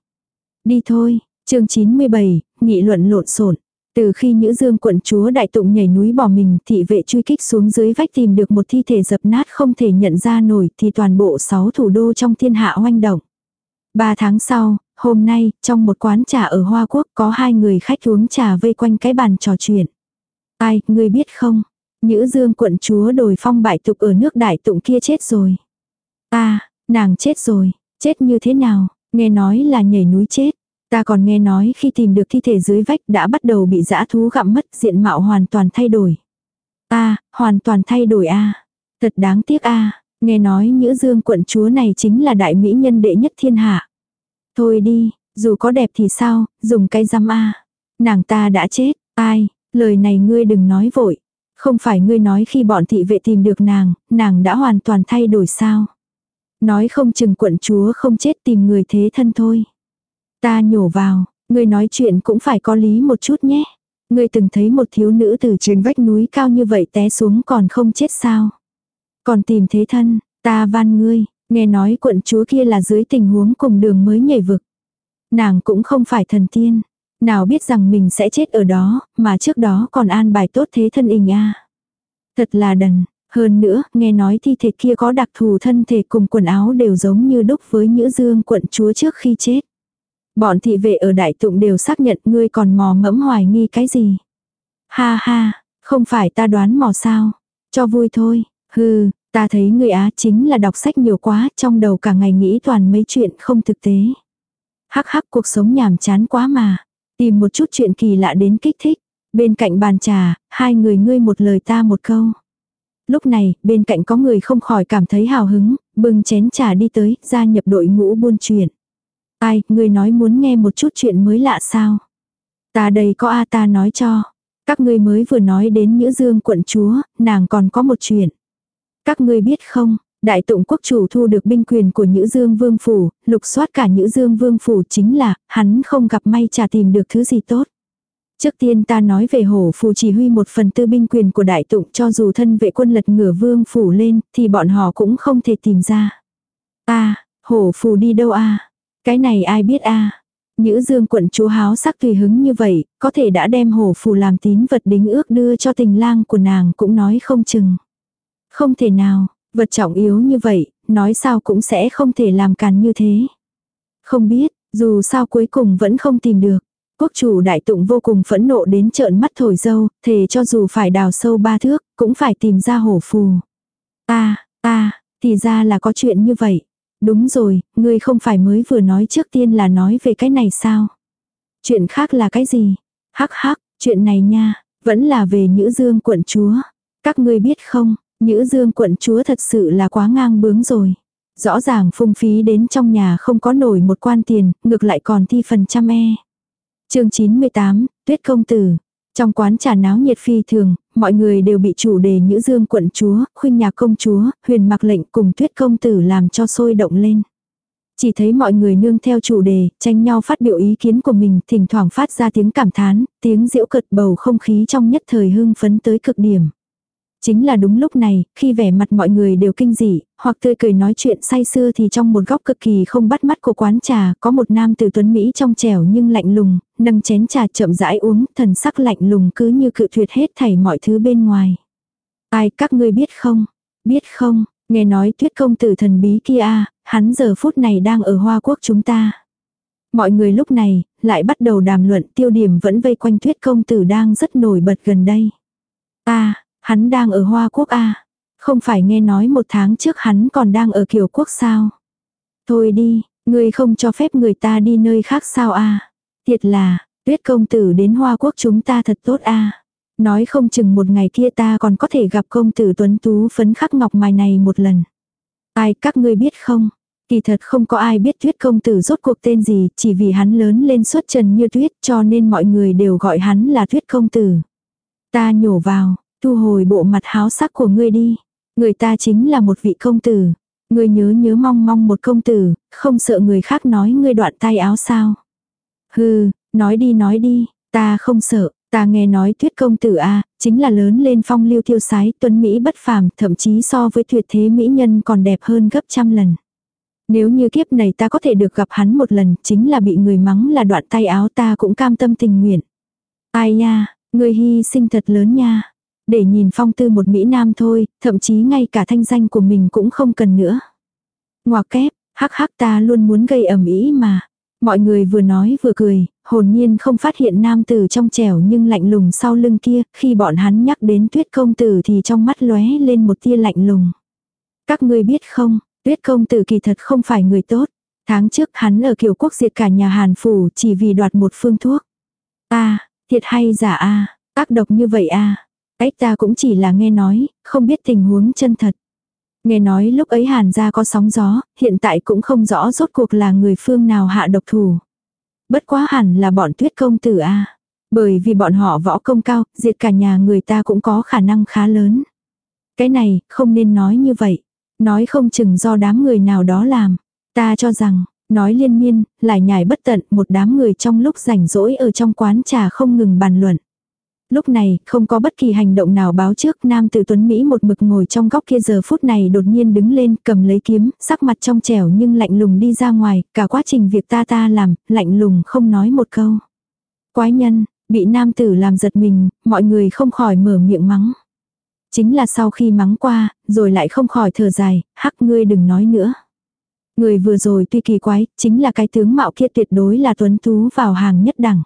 A: Đi thôi, chương 97, nghị luận lộn xộn. Từ khi Nhữ Dương quận chúa đại tụng nhảy núi bỏ mình, thị vệ truy kích xuống dưới vách tìm được một thi thể dập nát không thể nhận ra nổi thì toàn bộ sáu thủ đô trong thiên hạ oanh động. Ba tháng sau, hôm nay, trong một quán trà ở Hoa Quốc có hai người khách uống trà vây quanh cái bàn trò chuyện. Ai, người biết không? Nhữ Dương quận chúa đồi phong bại tục ở nước đại tụng kia chết rồi. Ta, nàng chết rồi, chết như thế nào? Nghe nói là nhảy núi chết. Ta còn nghe nói khi tìm được thi thể dưới vách đã bắt đầu bị dã thú gặm mất diện mạo hoàn toàn thay đổi. Ta, hoàn toàn thay đổi a Thật đáng tiếc a nghe nói nhữ dương quận chúa này chính là đại mỹ nhân đệ nhất thiên hạ. Thôi đi, dù có đẹp thì sao, dùng cái răm a Nàng ta đã chết, ai, lời này ngươi đừng nói vội. Không phải ngươi nói khi bọn thị vệ tìm được nàng, nàng đã hoàn toàn thay đổi sao. Nói không chừng quận chúa không chết tìm người thế thân thôi. Ta nhổ vào, ngươi nói chuyện cũng phải có lý một chút nhé. Ngươi từng thấy một thiếu nữ từ trên vách núi cao như vậy té xuống còn không chết sao. Còn tìm thế thân, ta van ngươi, nghe nói quận chúa kia là dưới tình huống cùng đường mới nhảy vực. Nàng cũng không phải thần tiên, nào biết rằng mình sẽ chết ở đó, mà trước đó còn an bài tốt thế thân hình a. Thật là đần, hơn nữa, nghe nói thi thể kia có đặc thù thân thể cùng quần áo đều giống như đúc với Nhữ Dương quận chúa trước khi chết. Bọn thị vệ ở đại tụng đều xác nhận ngươi còn mò mẫm hoài nghi cái gì. Ha ha, không phải ta đoán mò sao. Cho vui thôi, hừ, ta thấy người Á chính là đọc sách nhiều quá, trong đầu cả ngày nghĩ toàn mấy chuyện không thực tế. Hắc hắc cuộc sống nhàm chán quá mà. Tìm một chút chuyện kỳ lạ đến kích thích. Bên cạnh bàn trà, hai người ngươi một lời ta một câu. Lúc này, bên cạnh có người không khỏi cảm thấy hào hứng, bưng chén trà đi tới, gia nhập đội ngũ buôn chuyện. Ai, người nói muốn nghe một chút chuyện mới lạ sao? Ta đây có A ta nói cho. Các ngươi mới vừa nói đến Nhữ Dương quận chúa, nàng còn có một chuyện. Các ngươi biết không, Đại tụng quốc chủ thu được binh quyền của Nhữ Dương Vương Phủ, lục soát cả Nhữ Dương Vương Phủ chính là, hắn không gặp may chả tìm được thứ gì tốt. Trước tiên ta nói về hổ phù chỉ huy một phần tư binh quyền của đại tụng cho dù thân vệ quân lật ngửa vương phủ lên thì bọn họ cũng không thể tìm ra. a hổ phù đi đâu a cái này ai biết a Nhữ dương quận chúa háo sắc tùy hứng như vậy, có thể đã đem hổ phù làm tín vật đính ước đưa cho tình lang của nàng cũng nói không chừng. Không thể nào, vật trọng yếu như vậy, nói sao cũng sẽ không thể làm càn như thế. Không biết, dù sao cuối cùng vẫn không tìm được. Quốc chủ đại tụng vô cùng phẫn nộ đến trợn mắt thổi dâu, thề cho dù phải đào sâu ba thước, cũng phải tìm ra hổ phù. Ta, ta, thì ra là có chuyện như vậy. Đúng rồi, ngươi không phải mới vừa nói trước tiên là nói về cái này sao? Chuyện khác là cái gì? Hắc hắc, chuyện này nha, vẫn là về Nhữ Dương quận chúa. Các ngươi biết không, Nhữ Dương quận chúa thật sự là quá ngang bướng rồi. Rõ ràng phung phí đến trong nhà không có nổi một quan tiền, ngược lại còn thi phần trăm e chương 98, Tuyết Công Tử. Trong quán trà náo nhiệt phi thường, mọi người đều bị chủ đề Nhữ Dương quận chúa, khuynh nhạc công chúa, huyền mặc lệnh cùng Tuyết Công Tử làm cho sôi động lên. Chỉ thấy mọi người nương theo chủ đề, tranh nhau phát biểu ý kiến của mình, thỉnh thoảng phát ra tiếng cảm thán, tiếng diễu cợt bầu không khí trong nhất thời hưng phấn tới cực điểm. Chính là đúng lúc này, khi vẻ mặt mọi người đều kinh dị, hoặc tươi cười nói chuyện say sưa thì trong một góc cực kỳ không bắt mắt của quán trà, có một nam tử tuấn Mỹ trong trẻo nhưng lạnh lùng, nâng chén trà chậm rãi uống, thần sắc lạnh lùng cứ như cự tuyệt hết thảy mọi thứ bên ngoài. Ai các ngươi biết không? Biết không? Nghe nói tuyết công tử thần bí kia, hắn giờ phút này đang ở Hoa Quốc chúng ta. Mọi người lúc này, lại bắt đầu đàm luận tiêu điểm vẫn vây quanh tuyết công tử đang rất nổi bật gần đây. Ta, Hắn đang ở Hoa Quốc A. Không phải nghe nói một tháng trước hắn còn đang ở Kiều Quốc sao. Thôi đi, ngươi không cho phép người ta đi nơi khác sao A. Thiệt là, tuyết công tử đến Hoa Quốc chúng ta thật tốt A. Nói không chừng một ngày kia ta còn có thể gặp công tử tuấn tú phấn khắc ngọc mài này một lần. Ai các ngươi biết không? Kỳ thật không có ai biết tuyết công tử rốt cuộc tên gì, chỉ vì hắn lớn lên xuất trần như tuyết cho nên mọi người đều gọi hắn là tuyết công tử. Ta nhổ vào, Thu hồi bộ mặt háo sắc của ngươi đi. Người ta chính là một vị công tử. Ngươi nhớ nhớ mong mong một công tử, không sợ người khác nói ngươi đoạn tay áo sao. Hừ, nói đi nói đi, ta không sợ, ta nghe nói tuyết công tử a chính là lớn lên phong lưu tiêu sái, tuấn Mỹ bất phàm, thậm chí so với tuyệt thế mỹ nhân còn đẹp hơn gấp trăm lần. Nếu như kiếp này ta có thể được gặp hắn một lần, chính là bị người mắng là đoạn tay áo ta cũng cam tâm tình nguyện. Ai nha, người hy sinh thật lớn nha. Để nhìn phong tư một Mỹ Nam thôi, thậm chí ngay cả thanh danh của mình cũng không cần nữa. Ngoà kép, hắc hắc ta luôn muốn gây ẩm ý mà. Mọi người vừa nói vừa cười, hồn nhiên không phát hiện nam tử trong trẻo nhưng lạnh lùng sau lưng kia, khi bọn hắn nhắc đến tuyết công tử thì trong mắt lóe lên một tia lạnh lùng. Các ngươi biết không, tuyết công tử kỳ thật không phải người tốt. Tháng trước hắn ở kiều quốc diệt cả nhà Hàn Phủ chỉ vì đoạt một phương thuốc. a thiệt hay giả a tác độc như vậy a Ếch ta cũng chỉ là nghe nói, không biết tình huống chân thật. Nghe nói lúc ấy hàn gia có sóng gió, hiện tại cũng không rõ rốt cuộc là người phương nào hạ độc thủ. Bất quá hẳn là bọn tuyết công tử a Bởi vì bọn họ võ công cao, diệt cả nhà người ta cũng có khả năng khá lớn. Cái này, không nên nói như vậy. Nói không chừng do đám người nào đó làm. Ta cho rằng, nói liên miên, lại nhải bất tận một đám người trong lúc rảnh rỗi ở trong quán trà không ngừng bàn luận. Lúc này, không có bất kỳ hành động nào báo trước, nam tử tuấn Mỹ một mực ngồi trong góc kia giờ phút này đột nhiên đứng lên, cầm lấy kiếm, sắc mặt trong trẻo nhưng lạnh lùng đi ra ngoài, cả quá trình việc ta ta làm, lạnh lùng không nói một câu. Quái nhân, bị nam tử làm giật mình, mọi người không khỏi mở miệng mắng. Chính là sau khi mắng qua, rồi lại không khỏi thở dài, hắc ngươi đừng nói nữa. Người vừa rồi tuy kỳ quái, chính là cái tướng mạo kia tuyệt đối là tuấn tú vào hàng nhất đẳng.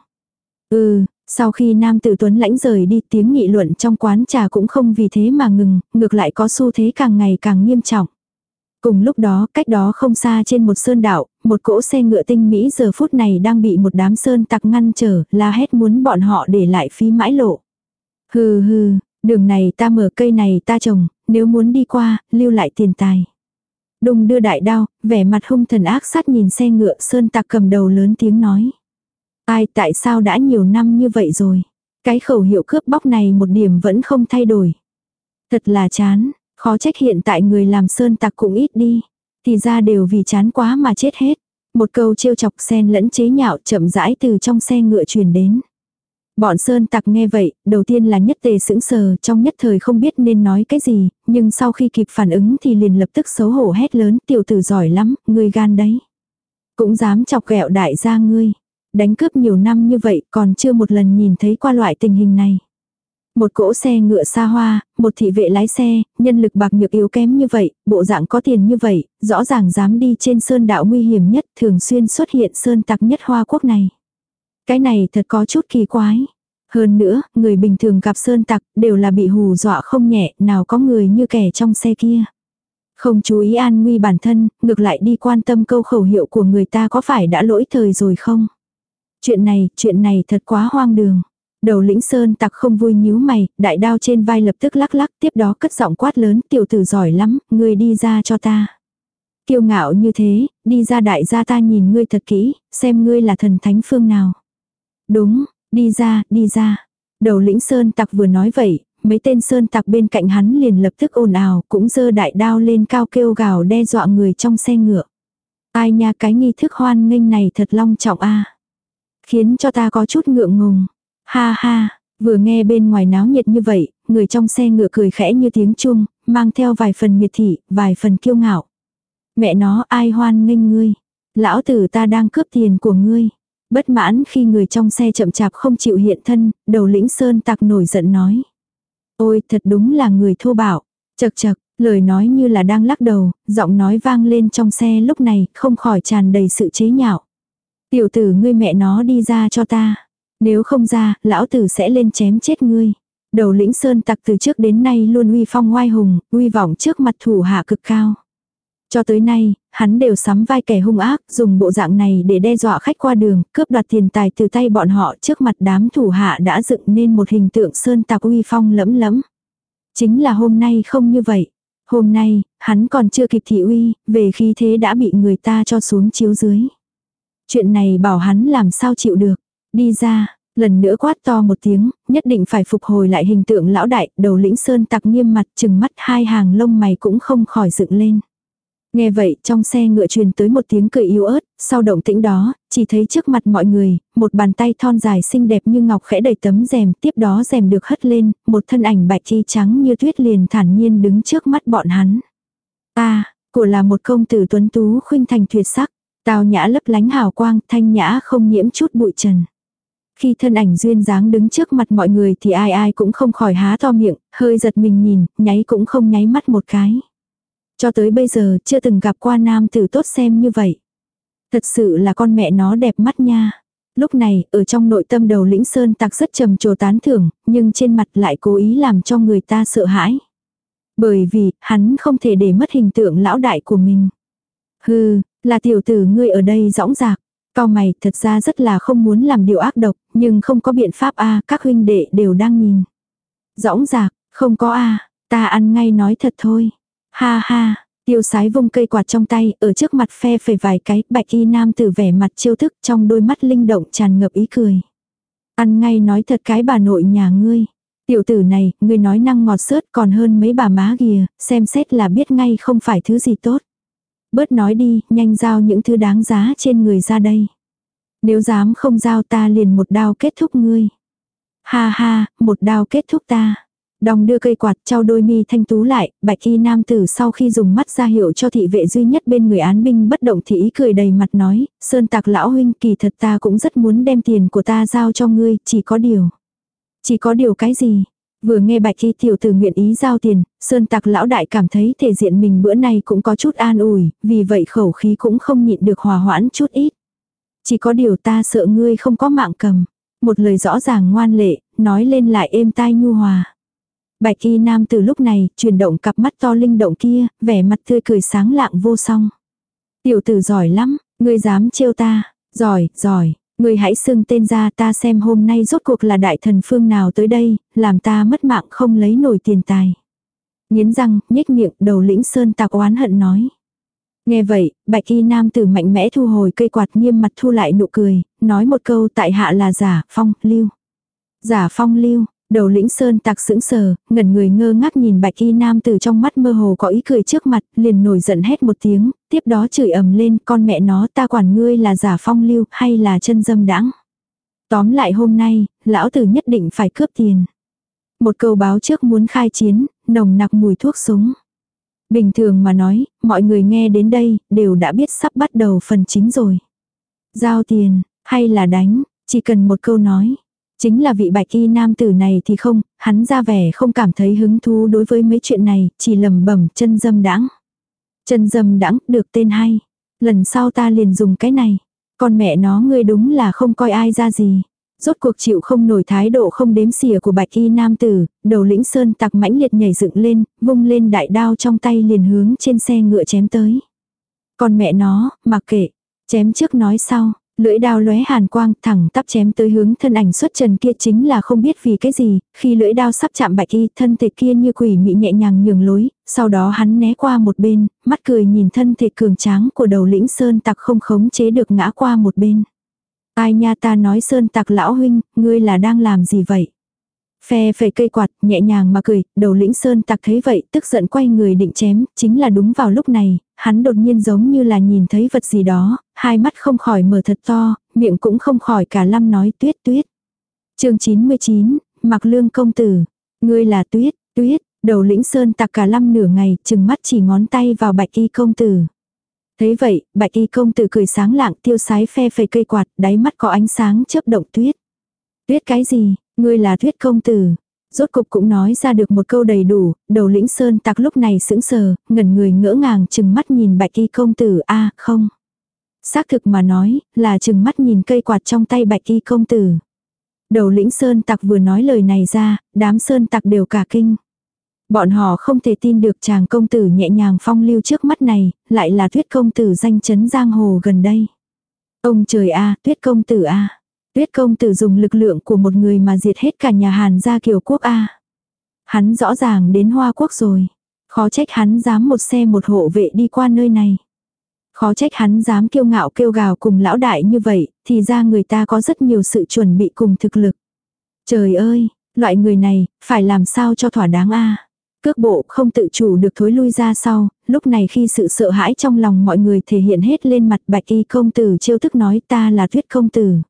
A: Ừ, sau khi nam tử tuấn lãnh rời đi tiếng nghị luận trong quán trà cũng không vì thế mà ngừng, ngược lại có xu thế càng ngày càng nghiêm trọng. Cùng lúc đó, cách đó không xa trên một sơn đảo, một cỗ xe ngựa tinh Mỹ giờ phút này đang bị một đám sơn tặc ngăn trở, la hét muốn bọn họ để lại phí mãi lộ. Hừ hừ, đường này ta mở cây này ta trồng, nếu muốn đi qua, lưu lại tiền tài. Đùng đưa đại đao, vẻ mặt hung thần ác sát nhìn xe ngựa sơn tặc cầm đầu lớn tiếng nói. Ai tại sao đã nhiều năm như vậy rồi? Cái khẩu hiệu cướp bóc này một điểm vẫn không thay đổi. Thật là chán, Khó trách hiện tại người làm sơn tặc cũng ít đi. Thì ra đều vì chán quá mà chết hết. Một câu trêu chọc sen lẫn chế nhạo chậm rãi từ trong xe ngựa truyền đến. Bọn sơn tặc nghe vậy, đầu tiên là nhất tề sững sờ trong nhất thời không biết nên nói cái gì, nhưng sau khi kịp phản ứng thì liền lập tức xấu hổ hét lớn tiểu tử giỏi lắm, ngươi gan đấy. Cũng dám chọc ghẹo đại gia ngươi. Đánh cướp nhiều năm như vậy còn chưa một lần nhìn thấy qua loại tình hình này. Một cỗ xe ngựa xa hoa, một thị vệ lái xe, nhân lực bạc nhược yếu kém như vậy, bộ dạng có tiền như vậy, rõ ràng dám đi trên sơn đạo nguy hiểm nhất thường xuyên xuất hiện sơn tặc nhất hoa quốc này. Cái này thật có chút kỳ quái. Hơn nữa, người bình thường gặp sơn tặc đều là bị hù dọa không nhẹ, nào có người như kẻ trong xe kia. Không chú ý an nguy bản thân, ngược lại đi quan tâm câu khẩu hiệu của người ta có phải đã lỗi thời rồi không? Chuyện này, chuyện này thật quá hoang đường. Đầu lĩnh sơn tặc không vui nhíu mày, đại đao trên vai lập tức lắc lắc, tiếp đó cất giọng quát lớn, tiểu tử giỏi lắm, ngươi đi ra cho ta. Kiêu ngạo như thế, đi ra đại gia ta nhìn ngươi thật kỹ, xem ngươi là thần thánh phương nào. Đúng, đi ra, đi ra. Đầu lĩnh sơn tặc vừa nói vậy, mấy tên sơn tặc bên cạnh hắn liền lập tức ồn ào, cũng giơ đại đao lên cao kêu gào đe dọa người trong xe ngựa. Ai nha cái nghi thức hoan nghênh này thật long trọng a Khiến cho ta có chút ngượng ngùng. Ha ha, vừa nghe bên ngoài náo nhiệt như vậy, người trong xe ngựa cười khẽ như tiếng chuông, mang theo vài phần miệt thị, vài phần kiêu ngạo. Mẹ nó ai hoan nghênh ngươi. Lão tử ta đang cướp tiền của ngươi. Bất mãn khi người trong xe chậm chạp không chịu hiện thân, đầu lĩnh sơn tặc nổi giận nói. Ôi thật đúng là người thô bạo. Chật chật, lời nói như là đang lắc đầu, giọng nói vang lên trong xe lúc này, không khỏi tràn đầy sự chế nhạo. Tiểu tử ngươi mẹ nó đi ra cho ta. Nếu không ra, lão tử sẽ lên chém chết ngươi. Đầu lĩnh sơn tặc từ trước đến nay luôn uy phong oai hùng, uy vọng trước mặt thủ hạ cực cao. Cho tới nay, hắn đều sắm vai kẻ hung ác, dùng bộ dạng này để đe dọa khách qua đường, cướp đoạt tiền tài từ tay bọn họ trước mặt đám thủ hạ đã dựng nên một hình tượng sơn tặc uy phong lẫm lẫm. Chính là hôm nay không như vậy. Hôm nay, hắn còn chưa kịp thị uy, về khi thế đã bị người ta cho xuống chiếu dưới. Chuyện này bảo hắn làm sao chịu được. Đi ra, lần nữa quát to một tiếng, nhất định phải phục hồi lại hình tượng lão đại, đầu lĩnh sơn tặc nghiêm mặt chừng mắt hai hàng lông mày cũng không khỏi dựng lên. Nghe vậy trong xe ngựa truyền tới một tiếng cười yếu ớt, sau động tĩnh đó, chỉ thấy trước mặt mọi người, một bàn tay thon dài xinh đẹp như ngọc khẽ đầy tấm rèm, tiếp đó rèm được hất lên, một thân ảnh bạch chi trắng như tuyết liền thản nhiên đứng trước mắt bọn hắn. Ta, của là một công tử tuấn tú khuynh thành tuyệt sắc, tào nhã lấp lánh hào quang, thanh nhã không nhiễm chút bụi trần. Khi thân ảnh duyên dáng đứng trước mặt mọi người thì ai ai cũng không khỏi há to miệng, hơi giật mình nhìn, nháy cũng không nháy mắt một cái. Cho tới bây giờ chưa từng gặp qua nam tử tốt xem như vậy. Thật sự là con mẹ nó đẹp mắt nha. Lúc này, ở trong nội tâm đầu lĩnh sơn tặc rất trầm trồ tán thưởng, nhưng trên mặt lại cố ý làm cho người ta sợ hãi. Bởi vì, hắn không thể để mất hình tượng lão đại của mình. Hừ, là tiểu tử ngươi ở đây rõng rạc. Cao mày thật ra rất là không muốn làm điều ác độc, nhưng không có biện pháp a các huynh đệ đều đang nhìn. Rõng rạc, không có a ta ăn ngay nói thật thôi. Ha ha, tiêu sái vung cây quạt trong tay, ở trước mặt phe phẩy vài cái, bạch y nam tử vẻ mặt chiêu thức trong đôi mắt linh động tràn ngập ý cười. Ăn ngay nói thật cái bà nội nhà ngươi. Tiểu tử này, ngươi nói năng ngọt sớt còn hơn mấy bà má kìa, xem xét là biết ngay không phải thứ gì tốt. Bớt nói đi, nhanh giao những thứ đáng giá trên người ra đây. Nếu dám không giao ta liền một đao kết thúc ngươi. Ha ha, một đao kết thúc ta. đồng đưa cây quạt trao đôi mi thanh tú lại, bạch y nam tử sau khi dùng mắt ra hiệu cho thị vệ duy nhất bên người án binh bất động thì ý cười đầy mặt nói, sơn tạc lão huynh kỳ thật ta cũng rất muốn đem tiền của ta giao cho ngươi, chỉ có điều. Chỉ có điều cái gì? Vừa nghe bạch y tiểu tử nguyện ý giao tiền, sơn tặc lão đại cảm thấy thể diện mình bữa nay cũng có chút an ủi, vì vậy khẩu khí cũng không nhịn được hòa hoãn chút ít. Chỉ có điều ta sợ ngươi không có mạng cầm. Một lời rõ ràng ngoan lệ, nói lên lại êm tai nhu hòa. Bạch y nam từ lúc này, chuyển động cặp mắt to linh động kia, vẻ mặt tươi cười sáng lạng vô song. Tiểu tử giỏi lắm, ngươi dám trêu ta, giỏi, giỏi, người hãy xưng tên ra ta xem hôm nay rốt cuộc là đại thần phương nào tới đây, làm ta mất mạng không lấy nổi tiền tài. Nghiến răng, nhếch miệng, đầu lĩnh sơn tạc oán hận nói. Nghe vậy, bạch y nam tử mạnh mẽ thu hồi cây quạt nghiêm mặt thu lại nụ cười, nói một câu tại hạ là giả, phong, lưu. Giả phong lưu, Đầu lĩnh sơn tạc sững sờ, ngẩn người ngơ ngác nhìn bạch y nam từ trong mắt mơ hồ có ý cười trước mặt, liền nổi giận hét một tiếng, tiếp đó chửi ầm lên con mẹ nó ta quản ngươi là giả phong lưu hay là chân dâm đãng. Tóm lại hôm nay, lão tử nhất định phải cướp tiền. Một câu báo trước muốn khai chiến, nồng nặc mùi thuốc súng. Bình thường mà nói, mọi người nghe đến đây, đều đã biết sắp bắt đầu phần chính rồi. Giao tiền, hay là đánh, chỉ cần một câu nói. Chính là vị bạch y nam tử này thì không, hắn ra vẻ không cảm thấy hứng thú đối với mấy chuyện này, chỉ lầm bẩm chân dâm đãng. Chân dâm đãng, được tên hay. Lần sau ta liền dùng cái này. Con mẹ nó ngươi đúng là không coi ai ra gì. Rốt cuộc chịu không nổi thái độ không đếm xỉa của bạch y nam tử, đầu lĩnh sơn tặc mãnh liệt nhảy dựng lên, vung lên đại đao trong tay liền hướng trên xe ngựa chém tới. con mẹ nó, mặc kệ, chém trước nói sau, lưỡi đao lóe hàn quang thẳng tắp chém tới hướng thân ảnh xuất trần kia chính là không biết vì cái gì, khi lưỡi đao sắp chạm bạch y thân thể kia như quỷ mị nhẹ nhàng nhường lối, sau đó hắn né qua một bên, mắt cười nhìn thân thể cường tráng của đầu lĩnh sơn tặc không khống chế được ngã qua một bên. Ai nha ta nói sơn tặc lão huynh, ngươi là đang làm gì vậy? Phe phẩy cây quạt, nhẹ nhàng mà cười, đầu lĩnh sơn tặc thấy vậy, tức giận quay người định chém, chính là đúng vào lúc này, hắn đột nhiên giống như là nhìn thấy vật gì đó, hai mắt không khỏi mở thật to, miệng cũng không khỏi cả lâm nói tuyết tuyết. chương 99, mặc lương công tử, ngươi là tuyết, tuyết, đầu lĩnh sơn tặc cả lâm nửa ngày, chừng mắt chỉ ngón tay vào bạch y công tử. Thế vậy, bạch y công tử cười sáng lạng tiêu sái phe phẩy cây quạt, đáy mắt có ánh sáng chớp động tuyết. Tuyết cái gì, ngươi là thuyết công tử. Rốt cục cũng nói ra được một câu đầy đủ, đầu lĩnh sơn tặc lúc này sững sờ, ngẩn người ngỡ ngàng chừng mắt nhìn bạch y công tử a không. Xác thực mà nói, là chừng mắt nhìn cây quạt trong tay bạch y công tử. Đầu lĩnh sơn tặc vừa nói lời này ra, đám sơn tặc đều cả kinh. Bọn họ không thể tin được chàng công tử nhẹ nhàng phong lưu trước mắt này, lại là tuyết công tử danh chấn giang hồ gần đây. Ông trời a tuyết công tử a Tuyết công tử dùng lực lượng của một người mà diệt hết cả nhà Hàn gia kiều quốc a Hắn rõ ràng đến Hoa quốc rồi. Khó trách hắn dám một xe một hộ vệ đi qua nơi này. Khó trách hắn dám kiêu ngạo kêu gào cùng lão đại như vậy, thì ra người ta có rất nhiều sự chuẩn bị cùng thực lực. Trời ơi, loại người này, phải làm sao cho thỏa đáng a Cước bộ không tự chủ được thối lui ra sau, lúc này khi sự sợ hãi trong lòng mọi người thể hiện hết lên mặt bạch y công tử chiêu thức nói ta là tuyết công tử.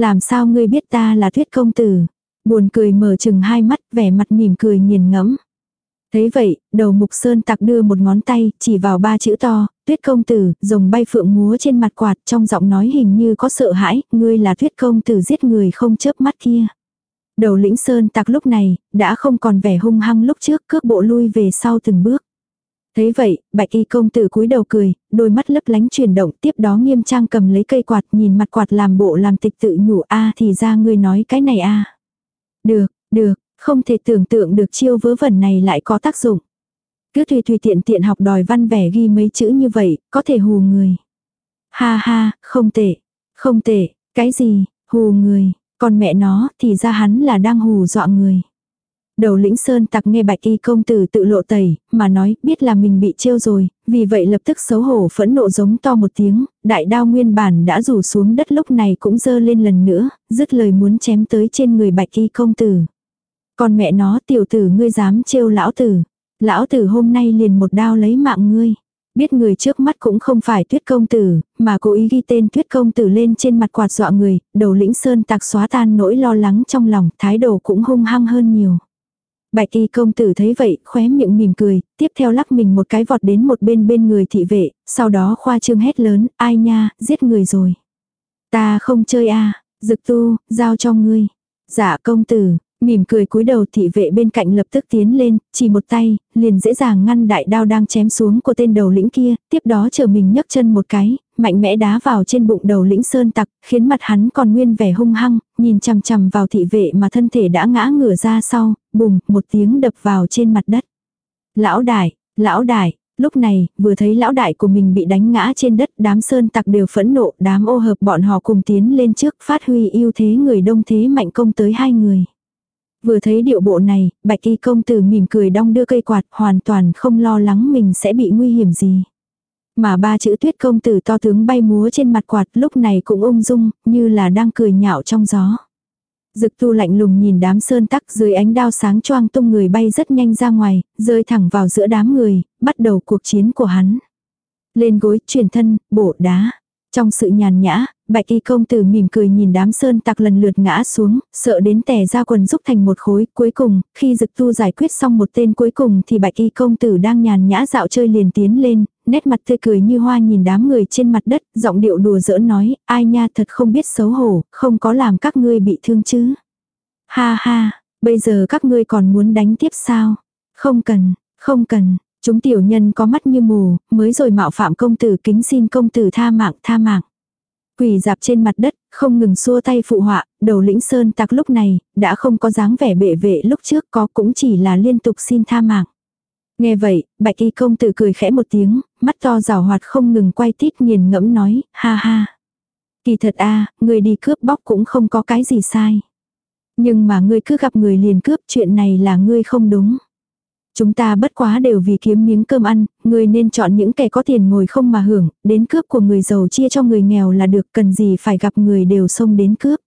A: Làm sao ngươi biết ta là tuyết công tử? Buồn cười mở chừng hai mắt vẻ mặt mỉm cười nghiền ngẫm. Thế vậy, đầu mục sơn tặc đưa một ngón tay, chỉ vào ba chữ to, tuyết công tử, rồng bay phượng múa trên mặt quạt trong giọng nói hình như có sợ hãi, ngươi là tuyết công tử giết người không chớp mắt kia. Đầu lĩnh sơn tặc lúc này, đã không còn vẻ hung hăng lúc trước cước bộ lui về sau từng bước. Thế vậy, bạch y công tử cúi đầu cười, đôi mắt lấp lánh chuyển động tiếp đó nghiêm trang cầm lấy cây quạt nhìn mặt quạt làm bộ làm tịch tự nhủ a thì ra ngươi nói cái này a Được, được, không thể tưởng tượng được chiêu vớ vẩn này lại có tác dụng. Cứ tùy tùy tiện tiện học đòi văn vẻ ghi mấy chữ như vậy, có thể hù người. Ha ha, không tệ, không tệ, cái gì, hù người, còn mẹ nó thì ra hắn là đang hù dọa người. Đầu lĩnh sơn tặc nghe bạch y công tử tự lộ tẩy, mà nói biết là mình bị trêu rồi, vì vậy lập tức xấu hổ phẫn nộ giống to một tiếng, đại đao nguyên bản đã rủ xuống đất lúc này cũng dơ lên lần nữa, dứt lời muốn chém tới trên người bạch y công tử. Còn mẹ nó tiểu tử ngươi dám trêu lão tử, lão tử hôm nay liền một đao lấy mạng ngươi. Biết người trước mắt cũng không phải tuyết công tử, mà cố ý ghi tên tuyết công tử lên trên mặt quạt dọa người, đầu lĩnh sơn tạc xóa tan nỗi lo lắng trong lòng, thái độ cũng hung hăng hơn nhiều. Bạch y công tử thấy vậy, khóe miệng mỉm cười, tiếp theo lắc mình một cái vọt đến một bên bên người thị vệ, sau đó khoa trương hét lớn, ai nha, giết người rồi. Ta không chơi a à, dực tu, giao cho ngươi. Dạ công tử, mỉm cười cúi đầu thị vệ bên cạnh lập tức tiến lên, chỉ một tay, liền dễ dàng ngăn đại đao đang chém xuống của tên đầu lĩnh kia, tiếp đó chờ mình nhấc chân một cái, mạnh mẽ đá vào trên bụng đầu lĩnh sơn tặc, khiến mặt hắn còn nguyên vẻ hung hăng, nhìn chằm chằm vào thị vệ mà thân thể đã ngã ngửa ra sau, bùng, một tiếng đập vào trên mặt đất. Lão đại, lão đại, lúc này, vừa thấy lão đại của mình bị đánh ngã trên đất, đám sơn tặc đều phẫn nộ, đám ô hợp bọn họ cùng tiến lên trước phát huy ưu thế người đông thế mạnh công tới hai người. Vừa thấy điệu bộ này, bạch y công tử mỉm cười đong đưa cây quạt hoàn toàn không lo lắng mình sẽ bị nguy hiểm gì. Mà ba chữ tuyết công tử to tướng bay múa trên mặt quạt lúc này cũng ung dung, như là đang cười nhạo trong gió. Dực tu lạnh lùng nhìn đám sơn tắc dưới ánh đao sáng choang tung người bay rất nhanh ra ngoài, rơi thẳng vào giữa đám người, bắt đầu cuộc chiến của hắn. Lên gối, chuyển thân, bổ đá. Trong sự nhàn nhã, bạch y công tử mỉm cười nhìn đám sơn tặc lần lượt ngã xuống, sợ đến tè ra quần giúp thành một khối. Cuối cùng, khi dực tu giải quyết xong một tên cuối cùng thì bạch y công tử đang nhàn nhã dạo chơi liền tiến lên, nét mặt tươi cười như hoa nhìn đám người trên mặt đất, giọng điệu đùa giỡn nói, ai nha thật không biết xấu hổ, không có làm các ngươi bị thương chứ. Ha ha, bây giờ các ngươi còn muốn đánh tiếp sao? Không cần, không cần, chúng tiểu nhân có mắt như mù, mới rồi mạo phạm công tử kính xin công tử tha mạng tha mạng. Quỳ dạp trên mặt đất, không ngừng xua tay phụ họa, đầu lĩnh sơn tặc lúc này, đã không có dáng vẻ bệ vệ lúc trước có cũng chỉ là liên tục xin tha mạng. Nghe vậy, bạch y công tử cười khẽ một tiếng, mắt to rào hoạt không ngừng quay tít nghiền ngẫm nói, ha ha. Kỳ thật a người đi cướp bóc cũng không có cái gì sai. Nhưng mà ngươi cứ gặp người liền cướp chuyện này là ngươi không đúng. Chúng ta bất quá đều vì kiếm miếng cơm ăn, người nên chọn những kẻ có tiền ngồi không mà hưởng, đến cướp của người giàu chia cho người nghèo là được cần gì phải gặp người đều xông đến cướp.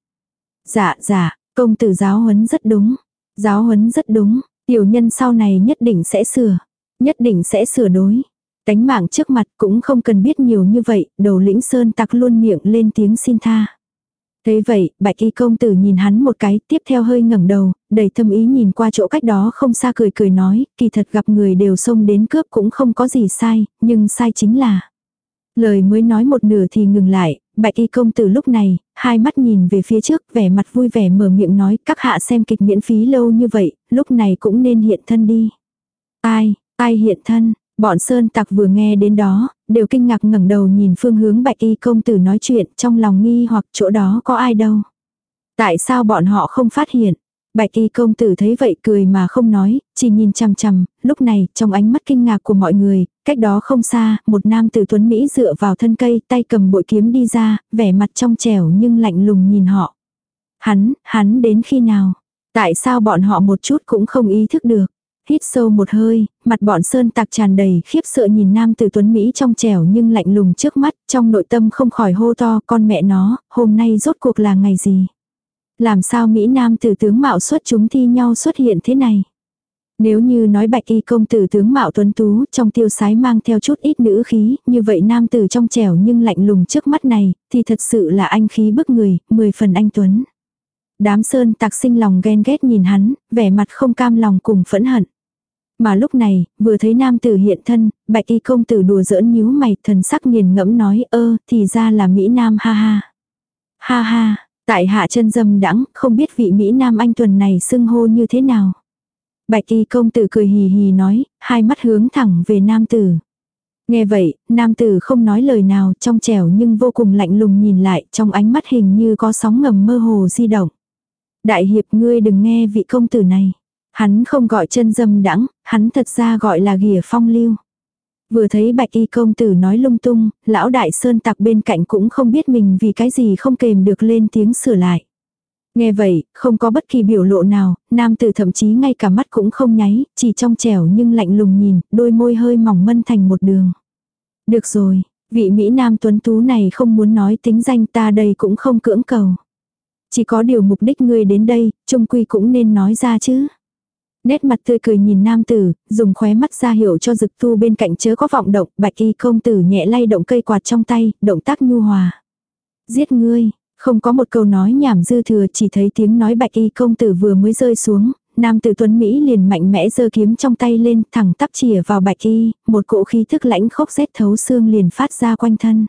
A: Dạ dạ, công tử giáo huấn rất đúng. Giáo huấn rất đúng, tiểu nhân sau này nhất định sẽ sửa. Nhất định sẽ sửa đối. Tánh mạng trước mặt cũng không cần biết nhiều như vậy, đầu lĩnh sơn tặc luôn miệng lên tiếng xin tha. Thế vậy, bạch y công tử nhìn hắn một cái, tiếp theo hơi ngẩng đầu, đầy thâm ý nhìn qua chỗ cách đó không xa cười cười nói, kỳ thật gặp người đều xông đến cướp cũng không có gì sai, nhưng sai chính là. Lời mới nói một nửa thì ngừng lại, bạch y công tử lúc này, hai mắt nhìn về phía trước, vẻ mặt vui vẻ mở miệng nói, các hạ xem kịch miễn phí lâu như vậy, lúc này cũng nên hiện thân đi. Ai, ai hiện thân, Bọn sơn tặc vừa nghe đến đó, đều kinh ngạc ngẩng đầu nhìn phương hướng bạch y công tử nói chuyện trong lòng nghi hoặc chỗ đó có ai đâu. Tại sao bọn họ không phát hiện? Bạch y công tử thấy vậy cười mà không nói, chỉ nhìn chằm chằm, lúc này trong ánh mắt kinh ngạc của mọi người, cách đó không xa, một nam tử tuấn Mỹ dựa vào thân cây, tay cầm bội kiếm đi ra, vẻ mặt trong trẻo nhưng lạnh lùng nhìn họ. Hắn, hắn đến khi nào? Tại sao bọn họ một chút cũng không ý thức được? Hít sâu một hơi, mặt bọn sơn tạc tràn đầy khiếp sợ nhìn nam tử tuấn Mỹ trong trẻo nhưng lạnh lùng trước mắt, trong nội tâm không khỏi hô to con mẹ nó, hôm nay rốt cuộc là ngày gì. Làm sao Mỹ nam tử tướng mạo xuất chúng thi nhau xuất hiện thế này. Nếu như nói bạch y công tử tướng mạo tuấn tú trong tiêu sái mang theo chút ít nữ khí, như vậy nam tử trong trẻo nhưng lạnh lùng trước mắt này, thì thật sự là anh khí bức người, mười phần anh tuấn. Đám sơn tạc sinh lòng ghen ghét nhìn hắn, vẻ mặt không cam lòng cùng phẫn hận. Mà lúc này, vừa thấy nam tử hiện thân, bạch y công tử đùa giỡn nhíu mày thần sắc nghiền ngẫm nói ơ, thì ra là Mỹ Nam ha ha. Ha ha, tại hạ chân dâm đắng, không biết vị Mỹ Nam anh tuần này xưng hô như thế nào. Bạch y công tử cười hì hì nói, hai mắt hướng thẳng về nam tử. Nghe vậy, nam tử không nói lời nào trong trẻo nhưng vô cùng lạnh lùng nhìn lại trong ánh mắt hình như có sóng ngầm mơ hồ di động. Đại hiệp ngươi đừng nghe vị công tử này. Hắn không gọi chân dâm đãng, hắn thật ra gọi là ghìa phong lưu. Vừa thấy bạch y công tử nói lung tung, lão đại sơn tặc bên cạnh cũng không biết mình vì cái gì không kềm được lên tiếng sửa lại. Nghe vậy, không có bất kỳ biểu lộ nào, nam tử thậm chí ngay cả mắt cũng không nháy, chỉ trong trẻo nhưng lạnh lùng nhìn, đôi môi hơi mỏng mân thành một đường. Được rồi, vị Mỹ Nam tuấn tú này không muốn nói tính danh ta đây cũng không cưỡng cầu. Chỉ có điều mục đích ngươi đến đây, trung quy cũng nên nói ra chứ. Nét mặt tươi cười nhìn nam tử, dùng khóe mắt ra hiệu cho dực tu bên cạnh chớ có vọng động, bạch y công tử nhẹ lay động cây quạt trong tay, động tác nhu hòa. Giết ngươi, không có một câu nói nhảm dư thừa chỉ thấy tiếng nói bạch y công tử vừa mới rơi xuống, nam tử tuấn Mỹ liền mạnh mẽ giơ kiếm trong tay lên thẳng tắp chìa vào bạch y, một cỗ khí thức lãnh khốc rét thấu xương liền phát ra quanh thân.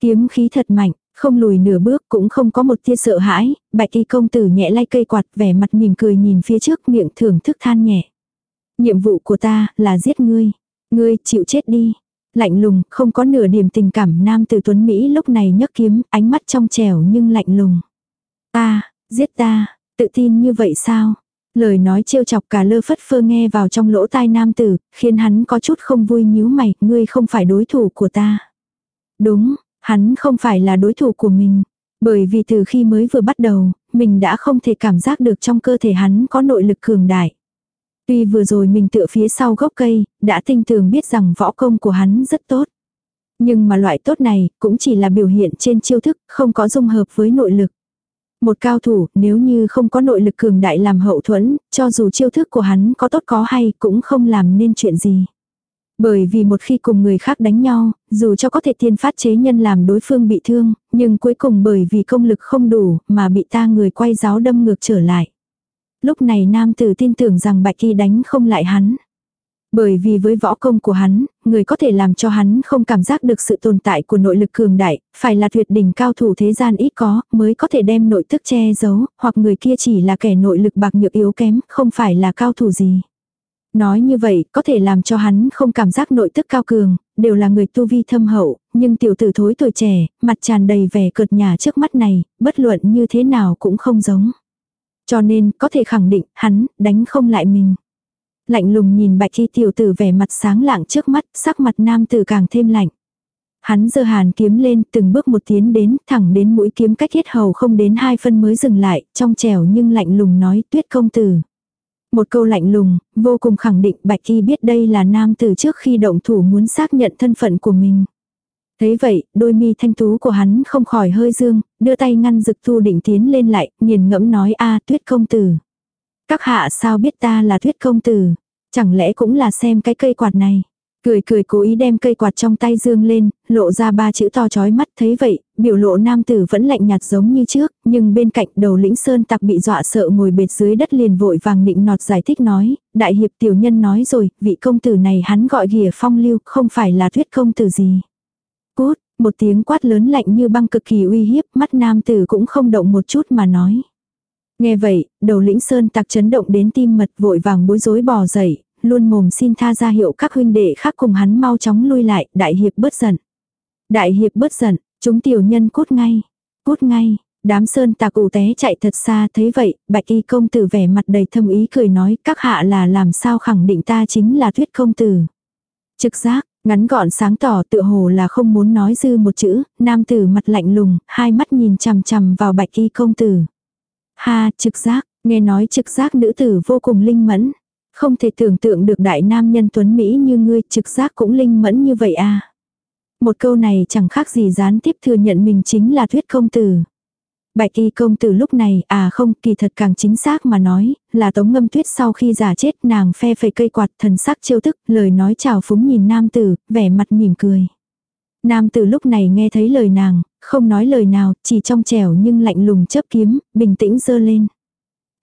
A: Kiếm khí thật mạnh, không lùi nửa bước cũng không có một tia sợ hãi, bạch y công tử nhẹ lay cây quạt vẻ mặt mỉm cười nhìn phía trước miệng thưởng thức than nhẹ. Nhiệm vụ của ta là giết ngươi. Ngươi chịu chết đi. Lạnh lùng, không có nửa điểm tình cảm nam từ tuấn Mỹ lúc này nhấc kiếm, ánh mắt trong trẻo nhưng lạnh lùng. Ta, giết ta, tự tin như vậy sao? Lời nói trêu chọc cả lơ phất phơ nghe vào trong lỗ tai nam tử, khiến hắn có chút không vui nhíu mày, ngươi không phải đối thủ của ta. Đúng, Hắn không phải là đối thủ của mình. Bởi vì từ khi mới vừa bắt đầu, mình đã không thể cảm giác được trong cơ thể hắn có nội lực cường đại. Tuy vừa rồi mình tựa phía sau gốc cây, đã tinh tường biết rằng võ công của hắn rất tốt. Nhưng mà loại tốt này cũng chỉ là biểu hiện trên chiêu thức, không có dung hợp với nội lực. Một cao thủ, nếu như không có nội lực cường đại làm hậu thuẫn, cho dù chiêu thức của hắn có tốt có hay cũng không làm nên chuyện gì. Bởi vì một khi cùng người khác đánh nhau, dù cho có thể tiên phát chế nhân làm đối phương bị thương, nhưng cuối cùng bởi vì công lực không đủ mà bị ta người quay giáo đâm ngược trở lại. Lúc này nam tử tin tưởng rằng bạch kỳ đánh không lại hắn. Bởi vì với võ công của hắn, người có thể làm cho hắn không cảm giác được sự tồn tại của nội lực cường đại, phải là tuyệt đỉnh cao thủ thế gian ít có, mới có thể đem nội tức che giấu, hoặc người kia chỉ là kẻ nội lực bạc nhược yếu kém, không phải là cao thủ gì. Nói như vậy, có thể làm cho hắn không cảm giác nội tức cao cường, đều là người tu vi thâm hậu, nhưng tiểu tử thối tuổi trẻ, mặt tràn đầy vẻ cợt nhà trước mắt này, bất luận như thế nào cũng không giống. Cho nên, có thể khẳng định, hắn, đánh không lại mình. Lạnh lùng nhìn bạch thi tiểu tử vẻ mặt sáng lạng trước mắt, sắc mặt nam tử càng thêm lạnh. Hắn giơ hàn kiếm lên, từng bước một tiến đến, thẳng đến mũi kiếm cách hết hầu không đến hai phân mới dừng lại, trong trẻo nhưng lạnh lùng nói tuyết công tử. Một câu lạnh lùng, vô cùng khẳng định Bạch y biết đây là nam tử trước khi động thủ muốn xác nhận thân phận của mình. Thế vậy, đôi mi thanh tú của hắn không khỏi hơi dương, đưa tay ngăn dực thu định tiến lên lại, nghiền ngẫm nói a tuyết công tử. Các hạ sao biết ta là tuyết công tử, chẳng lẽ cũng là xem cái cây quạt này. Cười cười cố ý đem cây quạt trong tay dương lên, lộ ra ba chữ to chói mắt thấy vậy, biểu lộ nam tử vẫn lạnh nhạt giống như trước, nhưng bên cạnh đầu lĩnh sơn tặc bị dọa sợ ngồi bệt dưới đất liền vội vàng nịnh nọt giải thích nói, đại hiệp tiểu nhân nói rồi, vị công tử này hắn gọi ghìa phong lưu, không phải là thuyết công tử gì. Cút, một tiếng quát lớn lạnh như băng cực kỳ uy hiếp, mắt nam tử cũng không động một chút mà nói. Nghe vậy, đầu lĩnh sơn tặc chấn động đến tim mật vội vàng bối rối bò dậy, luôn mồm xin tha ra hiệu các huynh đệ khác cùng hắn mau chóng lui lại, đại hiệp bớt giận. Đại hiệp bớt giận, chúng tiểu nhân cút ngay, cút ngay, đám sơn tà cụ té chạy thật xa thấy vậy, bạch y công tử vẻ mặt đầy thâm ý cười nói các hạ là làm sao khẳng định ta chính là thuyết công tử. Trực giác, ngắn gọn sáng tỏ tựa hồ là không muốn nói dư một chữ, nam tử mặt lạnh lùng, hai mắt nhìn chằm chằm vào bạch y công tử. Ha, trực giác, nghe nói trực giác nữ tử vô cùng linh mẫn. Không thể tưởng tượng được đại nam nhân tuấn Mỹ như ngươi trực giác cũng linh mẫn như vậy à. Một câu này chẳng khác gì gián tiếp thừa nhận mình chính là thuyết công tử. Bạch y công tử lúc này, à không, kỳ thật càng chính xác mà nói, là tống ngâm tuyết sau khi giả chết nàng phe phẩy cây quạt thần sắc chiêu tức, lời nói chào phúng nhìn nam tử, vẻ mặt mỉm cười. Nam tử lúc này nghe thấy lời nàng, không nói lời nào, chỉ trong trẻo nhưng lạnh lùng chấp kiếm, bình tĩnh dơ lên.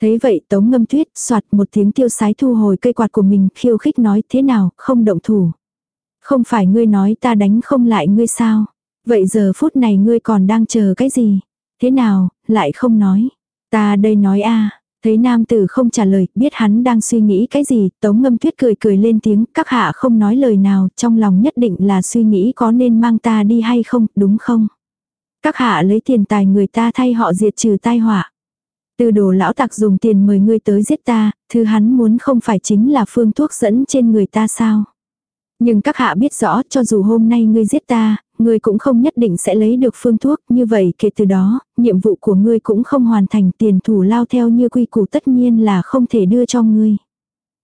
A: Thế vậy tống ngâm tuyết soạt một tiếng tiêu sái thu hồi cây quạt của mình khiêu khích nói thế nào, không động thủ. Không phải ngươi nói ta đánh không lại ngươi sao? Vậy giờ phút này ngươi còn đang chờ cái gì? Thế nào, lại không nói. Ta đây nói a Thấy nam tử không trả lời, biết hắn đang suy nghĩ cái gì, tống ngâm tuyết cười cười lên tiếng, các hạ không nói lời nào, trong lòng nhất định là suy nghĩ có nên mang ta đi hay không, đúng không? Các hạ lấy tiền tài người ta thay họ diệt trừ tai họa. Từ đồ lão tặc dùng tiền mời ngươi tới giết ta, thứ hắn muốn không phải chính là phương thuốc dẫn trên người ta sao? Nhưng các hạ biết rõ cho dù hôm nay ngươi giết ta, ngươi cũng không nhất định sẽ lấy được phương thuốc, như vậy kể từ đó, nhiệm vụ của ngươi cũng không hoàn thành tiền thủ lao theo như quy củ tất nhiên là không thể đưa cho ngươi.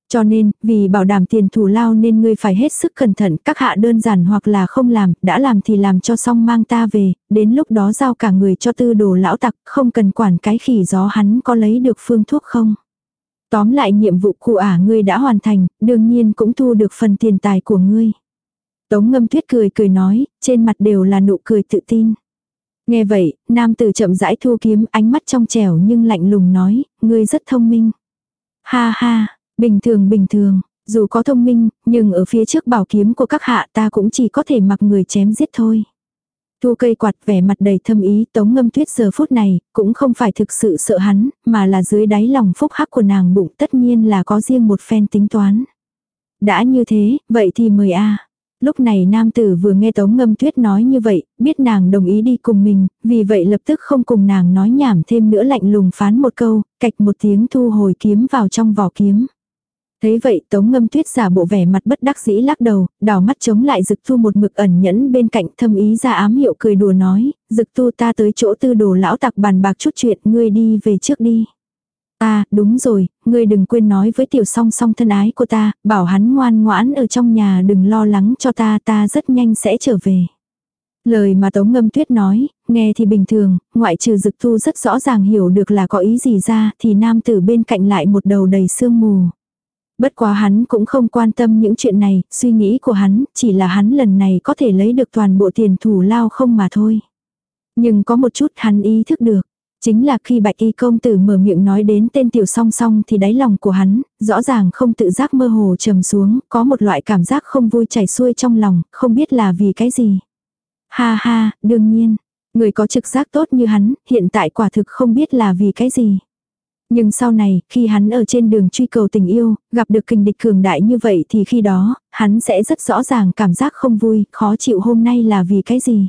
A: Cho nên, vì bảo đảm tiền thủ lao nên ngươi phải hết sức cẩn thận, các hạ đơn giản hoặc là không làm, đã làm thì làm cho xong mang ta về, đến lúc đó giao cả người cho tư đồ lão tặc, không cần quản cái khỉ gió hắn có lấy được phương thuốc không. Tóm lại nhiệm vụ của ả ngươi đã hoàn thành, đương nhiên cũng thu được phần tiền tài của ngươi. Tống ngâm tuyết cười cười nói, trên mặt đều là nụ cười tự tin. Nghe vậy, nam tử chậm rãi thu kiếm ánh mắt trong trẻo nhưng lạnh lùng nói, ngươi rất thông minh. Ha ha, bình thường bình thường, dù có thông minh, nhưng ở phía trước bảo kiếm của các hạ ta cũng chỉ có thể mặc người chém giết thôi. Thu cây quạt vẻ mặt đầy thâm ý tống ngâm tuyết giờ phút này, cũng không phải thực sự sợ hắn, mà là dưới đáy lòng phúc hắc của nàng bụng tất nhiên là có riêng một phen tính toán. Đã như thế, vậy thì mời a Lúc này nam tử vừa nghe tống ngâm tuyết nói như vậy, biết nàng đồng ý đi cùng mình, vì vậy lập tức không cùng nàng nói nhảm thêm nữa lạnh lùng phán một câu, cạch một tiếng thu hồi kiếm vào trong vỏ kiếm. Thấy vậy tống ngâm tuyết giả bộ vẻ mặt bất đắc dĩ lắc đầu, đỏ mắt chống lại dực thu một mực ẩn nhẫn bên cạnh thâm ý ra ám hiệu cười đùa nói, dực tu ta tới chỗ tư đồ lão tặc bàn bạc chút chuyện ngươi đi về trước đi. Ta, đúng rồi, ngươi đừng quên nói với tiểu song song thân ái của ta, bảo hắn ngoan ngoãn ở trong nhà đừng lo lắng cho ta, ta rất nhanh sẽ trở về. Lời mà Tống Ngâm Tuyết nói, nghe thì bình thường, ngoại trừ dực thu rất rõ ràng hiểu được là có ý gì ra thì nam tử bên cạnh lại một đầu đầy sương mù. Bất quá hắn cũng không quan tâm những chuyện này, suy nghĩ của hắn chỉ là hắn lần này có thể lấy được toàn bộ tiền thủ lao không mà thôi. Nhưng có một chút hắn ý thức được. Chính là khi bạch y công tử mở miệng nói đến tên tiểu song song thì đáy lòng của hắn, rõ ràng không tự giác mơ hồ trầm xuống, có một loại cảm giác không vui chảy xuôi trong lòng, không biết là vì cái gì. Ha ha, đương nhiên, người có trực giác tốt như hắn, hiện tại quả thực không biết là vì cái gì. Nhưng sau này, khi hắn ở trên đường truy cầu tình yêu, gặp được kình địch cường đại như vậy thì khi đó, hắn sẽ rất rõ ràng cảm giác không vui, khó chịu hôm nay là vì cái gì.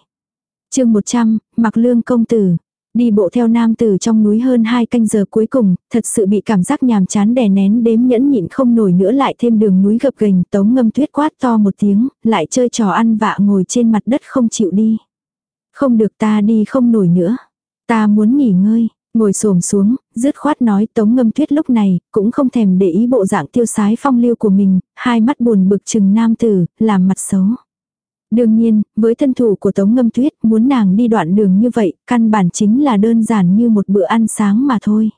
A: chương 100, mặc lương công tử. Đi bộ theo nam tử trong núi hơn hai canh giờ cuối cùng, thật sự bị cảm giác nhàm chán đè nén đếm nhẫn nhịn không nổi nữa lại thêm đường núi gập ghềnh tống ngâm tuyết quát to một tiếng, lại chơi trò ăn vạ ngồi trên mặt đất không chịu đi. Không được ta đi không nổi nữa. Ta muốn nghỉ ngơi, ngồi xổm xuống, dứt khoát nói tống ngâm tuyết lúc này, cũng không thèm để ý bộ dạng tiêu sái phong lưu của mình, hai mắt buồn bực chừng nam tử, làm mặt xấu. Đương nhiên, với thân thủ của Tống Ngâm Tuyết, muốn nàng đi đoạn đường như vậy, căn bản chính là đơn giản như một bữa ăn sáng mà thôi.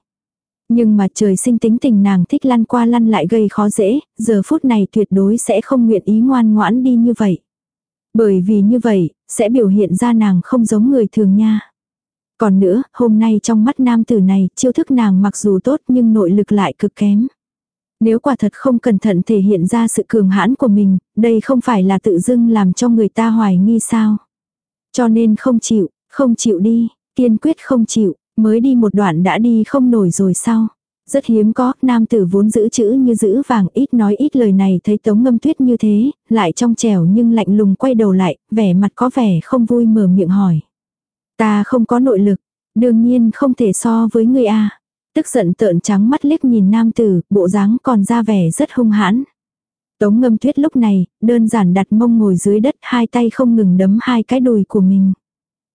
A: Nhưng mà trời sinh tính tình nàng thích lăn qua lăn lại gây khó dễ, giờ phút này tuyệt đối sẽ không nguyện ý ngoan ngoãn đi như vậy. Bởi vì như vậy, sẽ biểu hiện ra nàng không giống người thường nha. Còn nữa, hôm nay trong mắt nam tử này, chiêu thức nàng mặc dù tốt nhưng nội lực lại cực kém. Nếu quả thật không cẩn thận thể hiện ra sự cường hãn của mình, đây không phải là tự dưng làm cho người ta hoài nghi sao. Cho nên không chịu, không chịu đi, kiên quyết không chịu, mới đi một đoạn đã đi không nổi rồi sao. Rất hiếm có, nam tử vốn giữ chữ như giữ vàng ít nói ít lời này thấy tống ngâm tuyết như thế, lại trong trẻo nhưng lạnh lùng quay đầu lại, vẻ mặt có vẻ không vui mở miệng hỏi. Ta không có nội lực, đương nhiên không thể so với người a Tức giận tợn trắng mắt liếc nhìn nam tử, bộ dáng còn ra vẻ rất hung hãn. Tống ngâm tuyết lúc này, đơn giản đặt mông ngồi dưới đất, hai tay không ngừng đấm hai cái đùi của mình.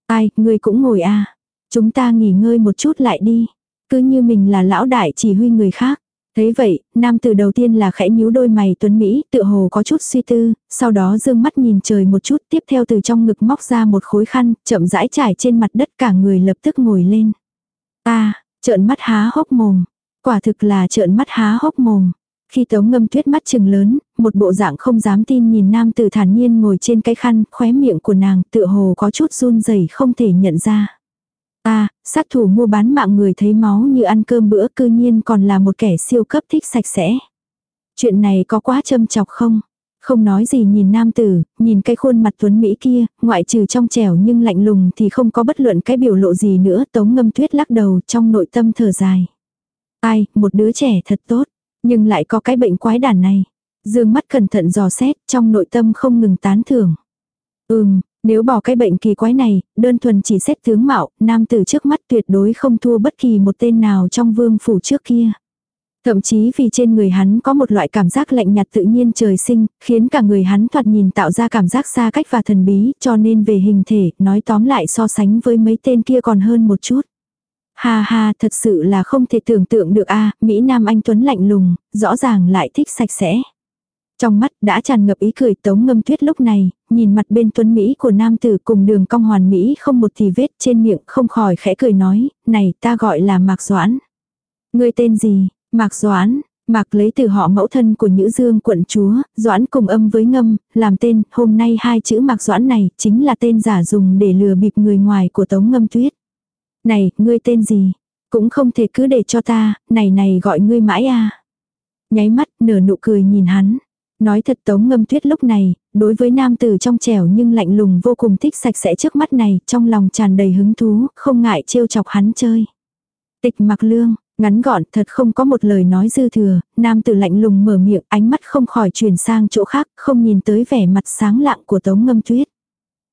A: Ai, ngươi cũng ngồi à. Chúng ta nghỉ ngơi một chút lại đi. Cứ như mình là lão đại chỉ huy người khác. Thấy vậy, nam tử đầu tiên là khẽ nhíu đôi mày tuấn Mỹ, tự hồ có chút suy tư, sau đó dương mắt nhìn trời một chút, tiếp theo từ trong ngực móc ra một khối khăn, chậm rãi trải trên mặt đất cả người lập tức ngồi lên. Ta, Trợn mắt há hốc mồm. Quả thực là trợn mắt há hốc mồm. Khi tống ngâm tuyết mắt chừng lớn, một bộ dạng không dám tin nhìn nam tử thản nhiên ngồi trên cái khăn, khóe miệng của nàng tựa hồ có chút run rẩy không thể nhận ra a sát thủ mua bán mạng người thấy máu như ăn cơm bữa cư nhiên còn là một kẻ siêu cấp thích sạch sẽ. Chuyện này có quá châm chọc không? Không nói gì nhìn nam tử, nhìn cái khuôn mặt tuấn Mỹ kia, ngoại trừ trong trẻo nhưng lạnh lùng thì không có bất luận cái biểu lộ gì nữa. Tống ngâm tuyết lắc đầu trong nội tâm thở dài. Ai, một đứa trẻ thật tốt, nhưng lại có cái bệnh quái đản này. Dương mắt cẩn thận dò xét, trong nội tâm không ngừng tán thưởng. Ừm, nếu bỏ cái bệnh kỳ quái này, đơn thuần chỉ xét tướng mạo, nam tử trước mắt tuyệt đối không thua bất kỳ một tên nào trong vương phủ trước kia. Thậm chí vì trên người hắn có một loại cảm giác lạnh nhạt tự nhiên trời sinh, khiến cả người hắn thoạt nhìn tạo ra cảm giác xa cách và thần bí, cho nên về hình thể, nói tóm lại so sánh với mấy tên kia còn hơn một chút. Ha ha, thật sự là không thể tưởng tượng được a Mỹ Nam Anh Tuấn lạnh lùng, rõ ràng lại thích sạch sẽ. Trong mắt đã tràn ngập ý cười tống ngâm tuyết lúc này, nhìn mặt bên tuấn Mỹ của nam tử cùng đường cong hoàn Mỹ không một thì vết trên miệng không khỏi khẽ cười nói, này ta gọi là Mạc Doãn. Người tên gì, Mạc Doãn, Mạc lấy từ họ mẫu thân của Nhữ Dương quận chúa, Doãn cùng âm với ngâm, làm tên, hôm nay hai chữ Mạc Doãn này chính là tên giả dùng để lừa bịp người ngoài của Tống Ngâm Tuyết. Này, ngươi tên gì? Cũng không thể cứ để cho ta, này này gọi ngươi mãi à. Nháy mắt, nở nụ cười nhìn hắn. Nói thật Tống Ngâm Tuyết lúc này, đối với nam tử trong trẻo nhưng lạnh lùng vô cùng thích sạch sẽ trước mắt này, trong lòng tràn đầy hứng thú, không ngại trêu chọc hắn chơi. Tịch mặc lương, Ngắn gọn thật không có một lời nói dư thừa, nam tử lạnh lùng mở miệng ánh mắt không khỏi chuyển sang chỗ khác, không nhìn tới vẻ mặt sáng lạng của tống ngâm tuyết.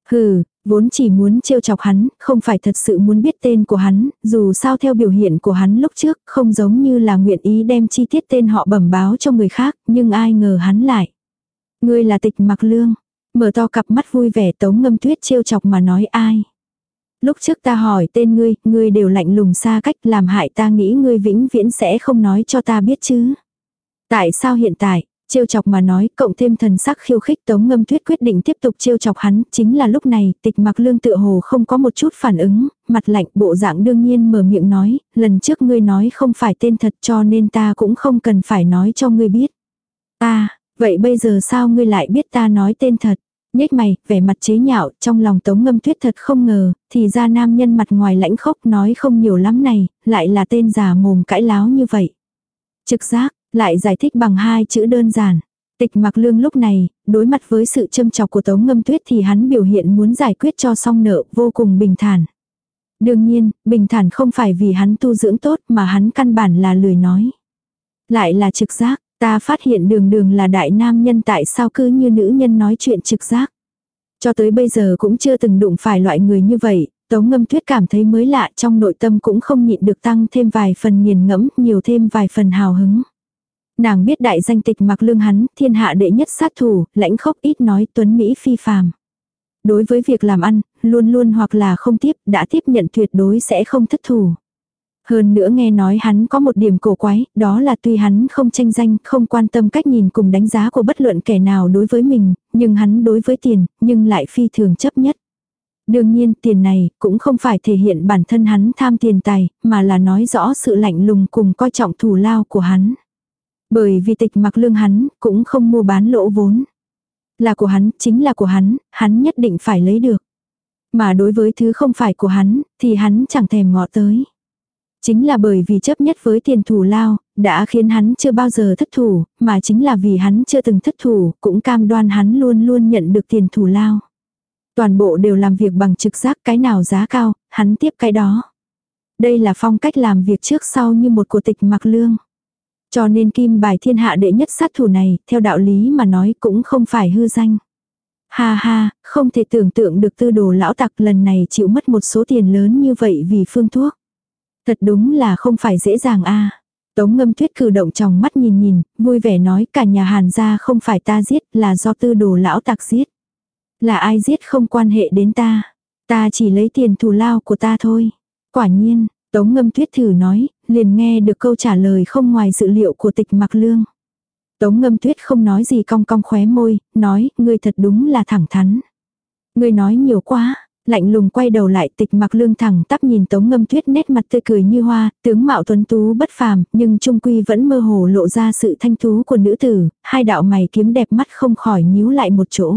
A: Hừ, vốn chỉ muốn trêu chọc hắn, không phải thật sự muốn biết tên của hắn, dù sao theo biểu hiện của hắn lúc trước, không giống như là nguyện ý đem chi tiết tên họ bẩm báo cho người khác, nhưng ai ngờ hắn lại. Ngươi là tịch mặc lương, mở to cặp mắt vui vẻ tống ngâm tuyết trêu chọc mà nói ai. Lúc trước ta hỏi tên ngươi, ngươi đều lạnh lùng xa cách làm hại ta nghĩ ngươi vĩnh viễn sẽ không nói cho ta biết chứ. Tại sao hiện tại, Trêu chọc mà nói, cộng thêm thần sắc khiêu khích Tống Ngâm Tuyết quyết định tiếp tục trêu chọc hắn, chính là lúc này, tịch mặc lương tựa hồ không có một chút phản ứng, mặt lạnh bộ dạng đương nhiên mở miệng nói, lần trước ngươi nói không phải tên thật cho nên ta cũng không cần phải nói cho ngươi biết. Ta, vậy bây giờ sao ngươi lại biết ta nói tên thật? Nhếch mày, vẻ mặt chế nhạo, trong lòng Tống Ngâm Tuyết thật không ngờ, thì ra nam nhân mặt ngoài lãnh khốc nói không nhiều lắm này, lại là tên giả mồm cãi láo như vậy. Trực giác, lại giải thích bằng hai chữ đơn giản. Tịch mặc lương lúc này, đối mặt với sự châm chọc của Tống Ngâm Tuyết thì hắn biểu hiện muốn giải quyết cho xong nợ vô cùng bình thản. Đương nhiên, bình thản không phải vì hắn tu dưỡng tốt mà hắn căn bản là lười nói. Lại là trực giác, ta phát hiện đường đường là đại nam nhân tại sao cứ như nữ nhân nói chuyện trực giác. Cho tới bây giờ cũng chưa từng đụng phải loại người như vậy, Tống ngâm tuyết cảm thấy mới lạ trong nội tâm cũng không nhịn được tăng thêm vài phần nghiền ngẫm, nhiều thêm vài phần hào hứng. Nàng biết đại danh tịch mặc lương hắn, thiên hạ đệ nhất sát thủ, lãnh khốc ít nói tuấn Mỹ phi phàm. Đối với việc làm ăn, luôn luôn hoặc là không tiếp, đã tiếp nhận tuyệt đối sẽ không thất thủ. Hơn nữa nghe nói hắn có một điểm cổ quái, đó là tuy hắn không tranh danh, không quan tâm cách nhìn cùng đánh giá của bất luận kẻ nào đối với mình, nhưng hắn đối với tiền, nhưng lại phi thường chấp nhất. Đương nhiên tiền này cũng không phải thể hiện bản thân hắn tham tiền tài, mà là nói rõ sự lạnh lùng cùng coi trọng thủ lao của hắn. Bởi vì tịch mặc lương hắn cũng không mua bán lỗ vốn. Là của hắn, chính là của hắn, hắn nhất định phải lấy được. Mà đối với thứ không phải của hắn, thì hắn chẳng thèm ngọ tới. Chính là bởi vì chấp nhất với tiền thủ lao, đã khiến hắn chưa bao giờ thất thủ, mà chính là vì hắn chưa từng thất thủ, cũng cam đoan hắn luôn luôn nhận được tiền thủ lao. Toàn bộ đều làm việc bằng trực giác cái nào giá cao, hắn tiếp cái đó. Đây là phong cách làm việc trước sau như một của tịch mặc lương. Cho nên kim bài thiên hạ đệ nhất sát thủ này, theo đạo lý mà nói cũng không phải hư danh. Ha ha, không thể tưởng tượng được tư đồ lão tặc lần này chịu mất một số tiền lớn như vậy vì phương thuốc. Thật đúng là không phải dễ dàng a. Tống ngâm tuyết cử động trong mắt nhìn nhìn, vui vẻ nói cả nhà hàn gia không phải ta giết là do tư đồ lão tặc giết. Là ai giết không quan hệ đến ta. Ta chỉ lấy tiền thù lao của ta thôi. Quả nhiên, Tống ngâm tuyết thử nói, liền nghe được câu trả lời không ngoài dự liệu của tịch mặc lương. Tống ngâm tuyết không nói gì cong cong khóe môi, nói, ngươi thật đúng là thẳng thắn. Ngươi nói nhiều quá, lạnh lùng quay đầu lại tịch mặc lương thẳng tắp nhìn tống ngâm tuyết nét mặt tươi cười như hoa, tướng mạo tuấn tú bất phàm, nhưng trung quy vẫn mơ hồ lộ ra sự thanh thú của nữ tử, hai đạo mày kiếm đẹp mắt không khỏi nhíu lại một chỗ.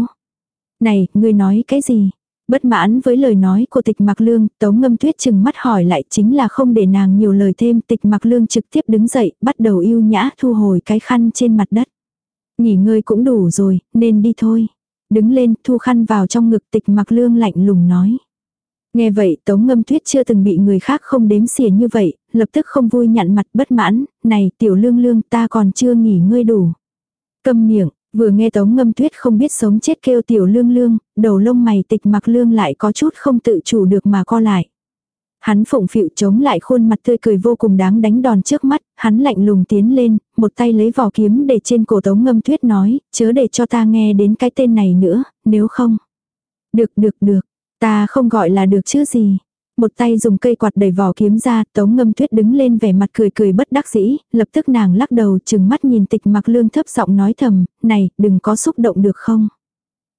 A: Này, ngươi nói cái gì? Bất mãn với lời nói của tịch mặc lương, tống ngâm tuyết chừng mắt hỏi lại chính là không để nàng nhiều lời thêm. Tịch mặc lương trực tiếp đứng dậy, bắt đầu yêu nhã thu hồi cái khăn trên mặt đất. Nghỉ ngơi cũng đủ rồi, nên đi thôi. Đứng lên, thu khăn vào trong ngực tịch mặc lương lạnh lùng nói. Nghe vậy tống ngâm tuyết chưa từng bị người khác không đếm xỉa như vậy, lập tức không vui nhặn mặt bất mãn, này tiểu lương lương ta còn chưa nghỉ ngơi đủ. Câm miệng, Vừa nghe tống ngâm tuyết không biết sống chết kêu tiểu lương lương, đầu lông mày tịch mặc lương lại có chút không tự chủ được mà co lại. Hắn phụng phịu chống lại khuôn mặt tươi cười vô cùng đáng đánh đòn trước mắt, hắn lạnh lùng tiến lên, một tay lấy vỏ kiếm để trên cổ tống ngâm tuyết nói, chớ để cho ta nghe đến cái tên này nữa, nếu không. Được được được, ta không gọi là được chứ gì một tay dùng cây quạt đẩy vỏ kiếm ra, tống ngâm tuyết đứng lên vẻ mặt cười cười bất đắc dĩ, lập tức nàng lắc đầu chừng mắt nhìn tịch mặc lương thấp giọng nói thầm, này, đừng có xúc động được không.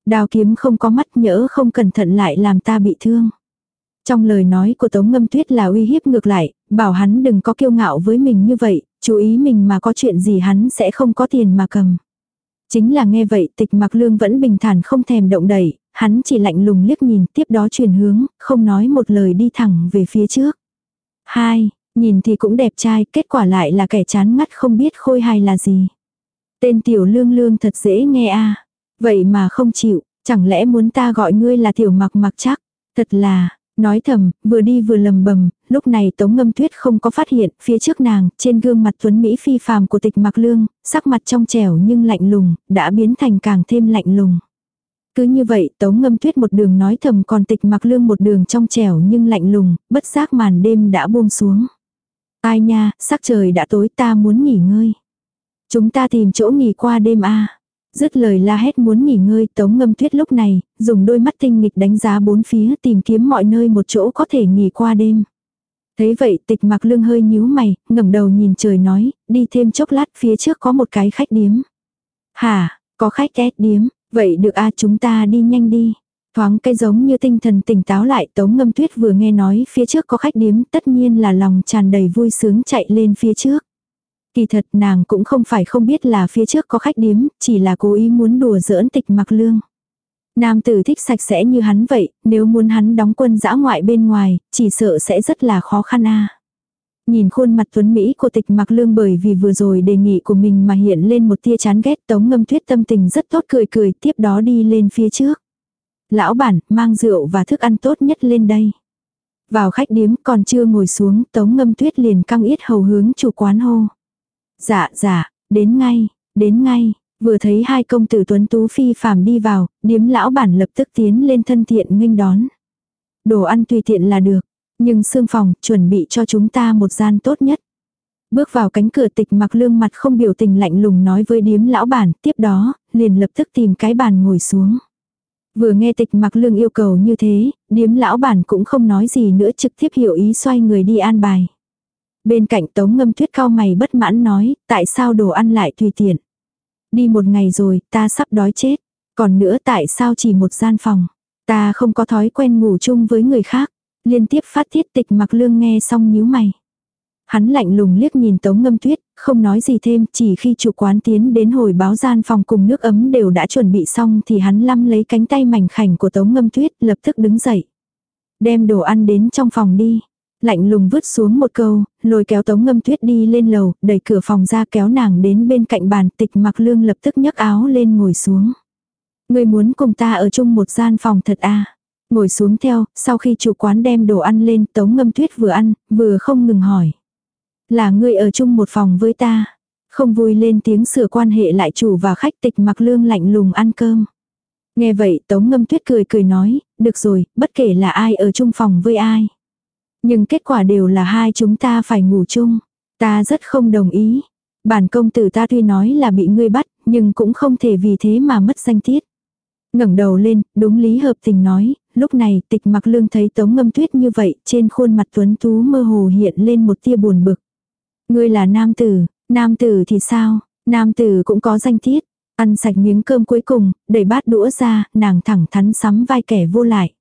A: Đào kiếm không có mắt nhỡ không cẩn thận lại làm ta bị thương. Trong lời nói của Tống Ngâm Tuyết là uy hiếp ngược lại, bảo hắn đừng có kiêu ngạo với mình như vậy, chú ý mình mà có chuyện gì hắn sẽ không có tiền mà cầm. Chính là nghe vậy tịch mặc lương vẫn bình thản không thèm động đẩy, hắn chỉ lạnh lùng liếc nhìn tiếp đó chuyển hướng, không nói một lời đi thẳng về phía trước. Hai, nhìn thì cũng đẹp trai, kết quả lại là kẻ chán ngắt không biết khôi hài là gì. Tên tiểu lương lương thật dễ nghe a Vậy mà không chịu, chẳng lẽ muốn ta gọi ngươi là tiểu mặc mặc chắc. Thật là, nói thầm, vừa đi vừa lầm bầm, lúc này tống ngâm tuyết không có phát hiện, phía trước nàng, trên gương mặt tuấn Mỹ phi phàm của tịch mặc lương, sắc mặt trong trẻo nhưng lạnh lùng, đã biến thành càng thêm lạnh lùng. Cứ như vậy, tống ngâm tuyết một đường nói thầm còn tịch mặc lương một đường trong trẻo nhưng lạnh lùng, bất giác màn đêm đã buông xuống. Ai nha, sắc trời đã tối ta muốn nghỉ ngơi. Chúng ta tìm chỗ nghỉ qua đêm a Dứt lời la hét muốn nghỉ ngơi tống ngâm tuyết lúc này, dùng đôi mắt tinh nghịch đánh giá bốn phía tìm kiếm mọi nơi một chỗ có thể nghỉ qua đêm. Thấy vậy tịch mặc lương hơi nhíu mày, ngẩng đầu nhìn trời nói, đi thêm chốc lát phía trước có một cái khách điếm. Hả, có khách ép điếm, vậy được a chúng ta đi nhanh đi. Thoáng cái giống như tinh thần tỉnh táo lại tống ngâm tuyết vừa nghe nói phía trước có khách điếm tất nhiên là lòng tràn đầy vui sướng chạy lên phía trước. Kỳ thật nàng cũng không phải không biết là phía trước có khách điếm, chỉ là cố ý muốn đùa giỡn tịch mặc lương. Nam tử thích sạch sẽ như hắn vậy, nếu muốn hắn đóng quân dã ngoại bên ngoài, chỉ sợ sẽ rất là khó khăn a. Nhìn khuôn mặt tuấn Mỹ của tịch mặc lương bởi vì vừa rồi đề nghị của mình mà hiện lên một tia chán ghét tống ngâm tuyết tâm tình rất tốt cười cười tiếp đó đi lên phía trước. Lão bản, mang rượu và thức ăn tốt nhất lên đây. Vào khách điếm còn chưa ngồi xuống tống ngâm tuyết liền căng yết hầu hướng chủ quán hô. Dạ dạ, đến ngay, đến ngay, vừa thấy hai công tử tuấn tú phi phàm đi vào, điếm lão bản lập tức tiến lên thân thiện nghênh đón. Đồ ăn tùy tiện là được, nhưng xương phòng chuẩn bị cho chúng ta một gian tốt nhất. Bước vào cánh cửa tịch mặc lương mặt không biểu tình lạnh lùng nói với điếm lão bản, tiếp đó, liền lập tức tìm cái bàn ngồi xuống. Vừa nghe tịch mặc lương yêu cầu như thế, điếm lão bản cũng không nói gì nữa trực tiếp hiểu ý xoay người đi an bài. Bên cạnh tống ngâm tuyết cao mày bất mãn nói, tại sao đồ ăn lại tùy tiện. Đi một ngày rồi, ta sắp đói chết. Còn nữa tại sao chỉ một gian phòng. Ta không có thói quen ngủ chung với người khác. Liên tiếp phát thiết tịch mặc lương nghe xong nhíu mày. Hắn lạnh lùng liếc nhìn tống ngâm tuyết, không nói gì thêm, chỉ khi chủ quán tiến đến hồi báo gian phòng cùng nước ấm đều đã chuẩn bị xong thì hắn lăm lấy cánh tay mảnh khảnh của tống ngâm tuyết lập tức đứng dậy. Đem đồ ăn đến trong phòng đi. Lạnh lùng vứt xuống một câu, lôi kéo tống ngâm tuyết đi lên lầu, đẩy cửa phòng ra kéo nàng đến bên cạnh bàn tịch mặc lương lập tức nhấc áo lên ngồi xuống. Người muốn cùng ta ở chung một gian phòng thật à. Ngồi xuống theo, sau khi chủ quán đem đồ ăn lên tống ngâm tuyết vừa ăn, vừa không ngừng hỏi. Là ngươi ở chung một phòng với ta. Không vui lên tiếng sửa quan hệ lại chủ và khách tịch mặc lương lạnh lùng ăn cơm. Nghe vậy tống ngâm tuyết cười cười nói, được rồi, bất kể là ai ở chung phòng với ai. Nhưng kết quả đều là hai chúng ta phải ngủ chung. Ta rất không đồng ý. Bản công tử ta tuy nói là bị ngươi bắt, nhưng cũng không thể vì thế mà mất danh tiết. ngẩng đầu lên, đúng lý hợp tình nói, lúc này tịch mặc lương thấy tống ngâm tuyết như vậy, trên khuôn mặt tuấn tú mơ hồ hiện lên một tia buồn bực. Ngươi là nam tử, nam tử thì sao, nam tử cũng có danh tiết. Ăn sạch miếng cơm cuối cùng, đẩy bát đũa ra, nàng thẳng thắn sắm vai kẻ vô lại.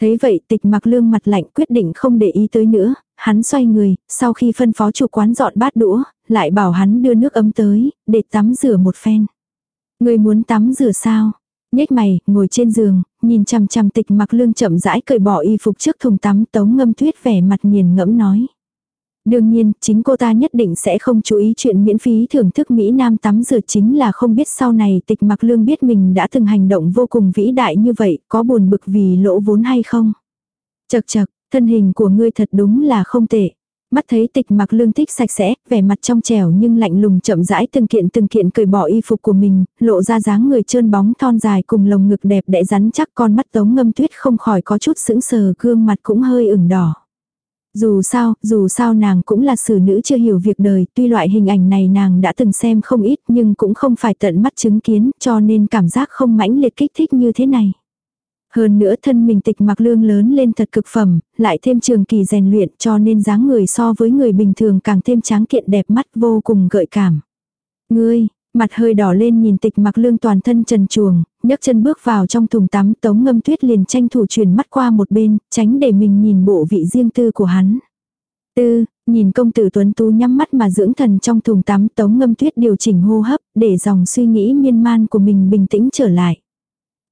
A: Thấy vậy tịch mặc lương mặt lạnh quyết định không để ý tới nữa, hắn xoay người, sau khi phân phó chủ quán dọn bát đũa, lại bảo hắn đưa nước ấm tới, để tắm rửa một phen. Người muốn tắm rửa sao? Nhếch mày, ngồi trên giường, nhìn chằm chằm tịch mặc lương chậm rãi cởi bỏ y phục trước thùng tắm tống ngâm tuyết vẻ mặt nghiền ngẫm nói. Đương nhiên, chính cô ta nhất định sẽ không chú ý chuyện miễn phí thưởng thức Mỹ Nam tắm rửa chính là không biết sau này tịch mặc lương biết mình đã từng hành động vô cùng vĩ đại như vậy, có buồn bực vì lỗ vốn hay không. Chật chật, thân hình của ngươi thật đúng là không tệ. Mắt thấy tịch mặc lương thích sạch sẽ, vẻ mặt trong trẻo nhưng lạnh lùng chậm rãi từng kiện từng kiện cởi bỏ y phục của mình, lộ ra dáng người trơn bóng thon dài cùng lồng ngực đẹp đẽ rắn chắc con mắt tống ngâm tuyết không khỏi có chút sững sờ gương mặt cũng hơi ửng đỏ. Dù sao, dù sao nàng cũng là xử nữ chưa hiểu việc đời, tuy loại hình ảnh này nàng đã từng xem không ít nhưng cũng không phải tận mắt chứng kiến cho nên cảm giác không mãnh liệt kích thích như thế này. Hơn nữa thân mình tịch mặc lương lớn lên thật cực phẩm, lại thêm trường kỳ rèn luyện cho nên dáng người so với người bình thường càng thêm tráng kiện đẹp mắt vô cùng gợi cảm. Ngươi, Mặt hơi đỏ lên nhìn tịch mặc lương toàn thân trần chuồng, nhấc chân bước vào trong thùng tắm tống ngâm tuyết liền tranh thủ chuyển mắt qua một bên, tránh để mình nhìn bộ vị riêng tư của hắn. Tư, nhìn công tử tuấn tú nhắm mắt mà dưỡng thần trong thùng tắm tống ngâm tuyết điều chỉnh hô hấp, để dòng suy nghĩ miên man của mình bình tĩnh trở lại.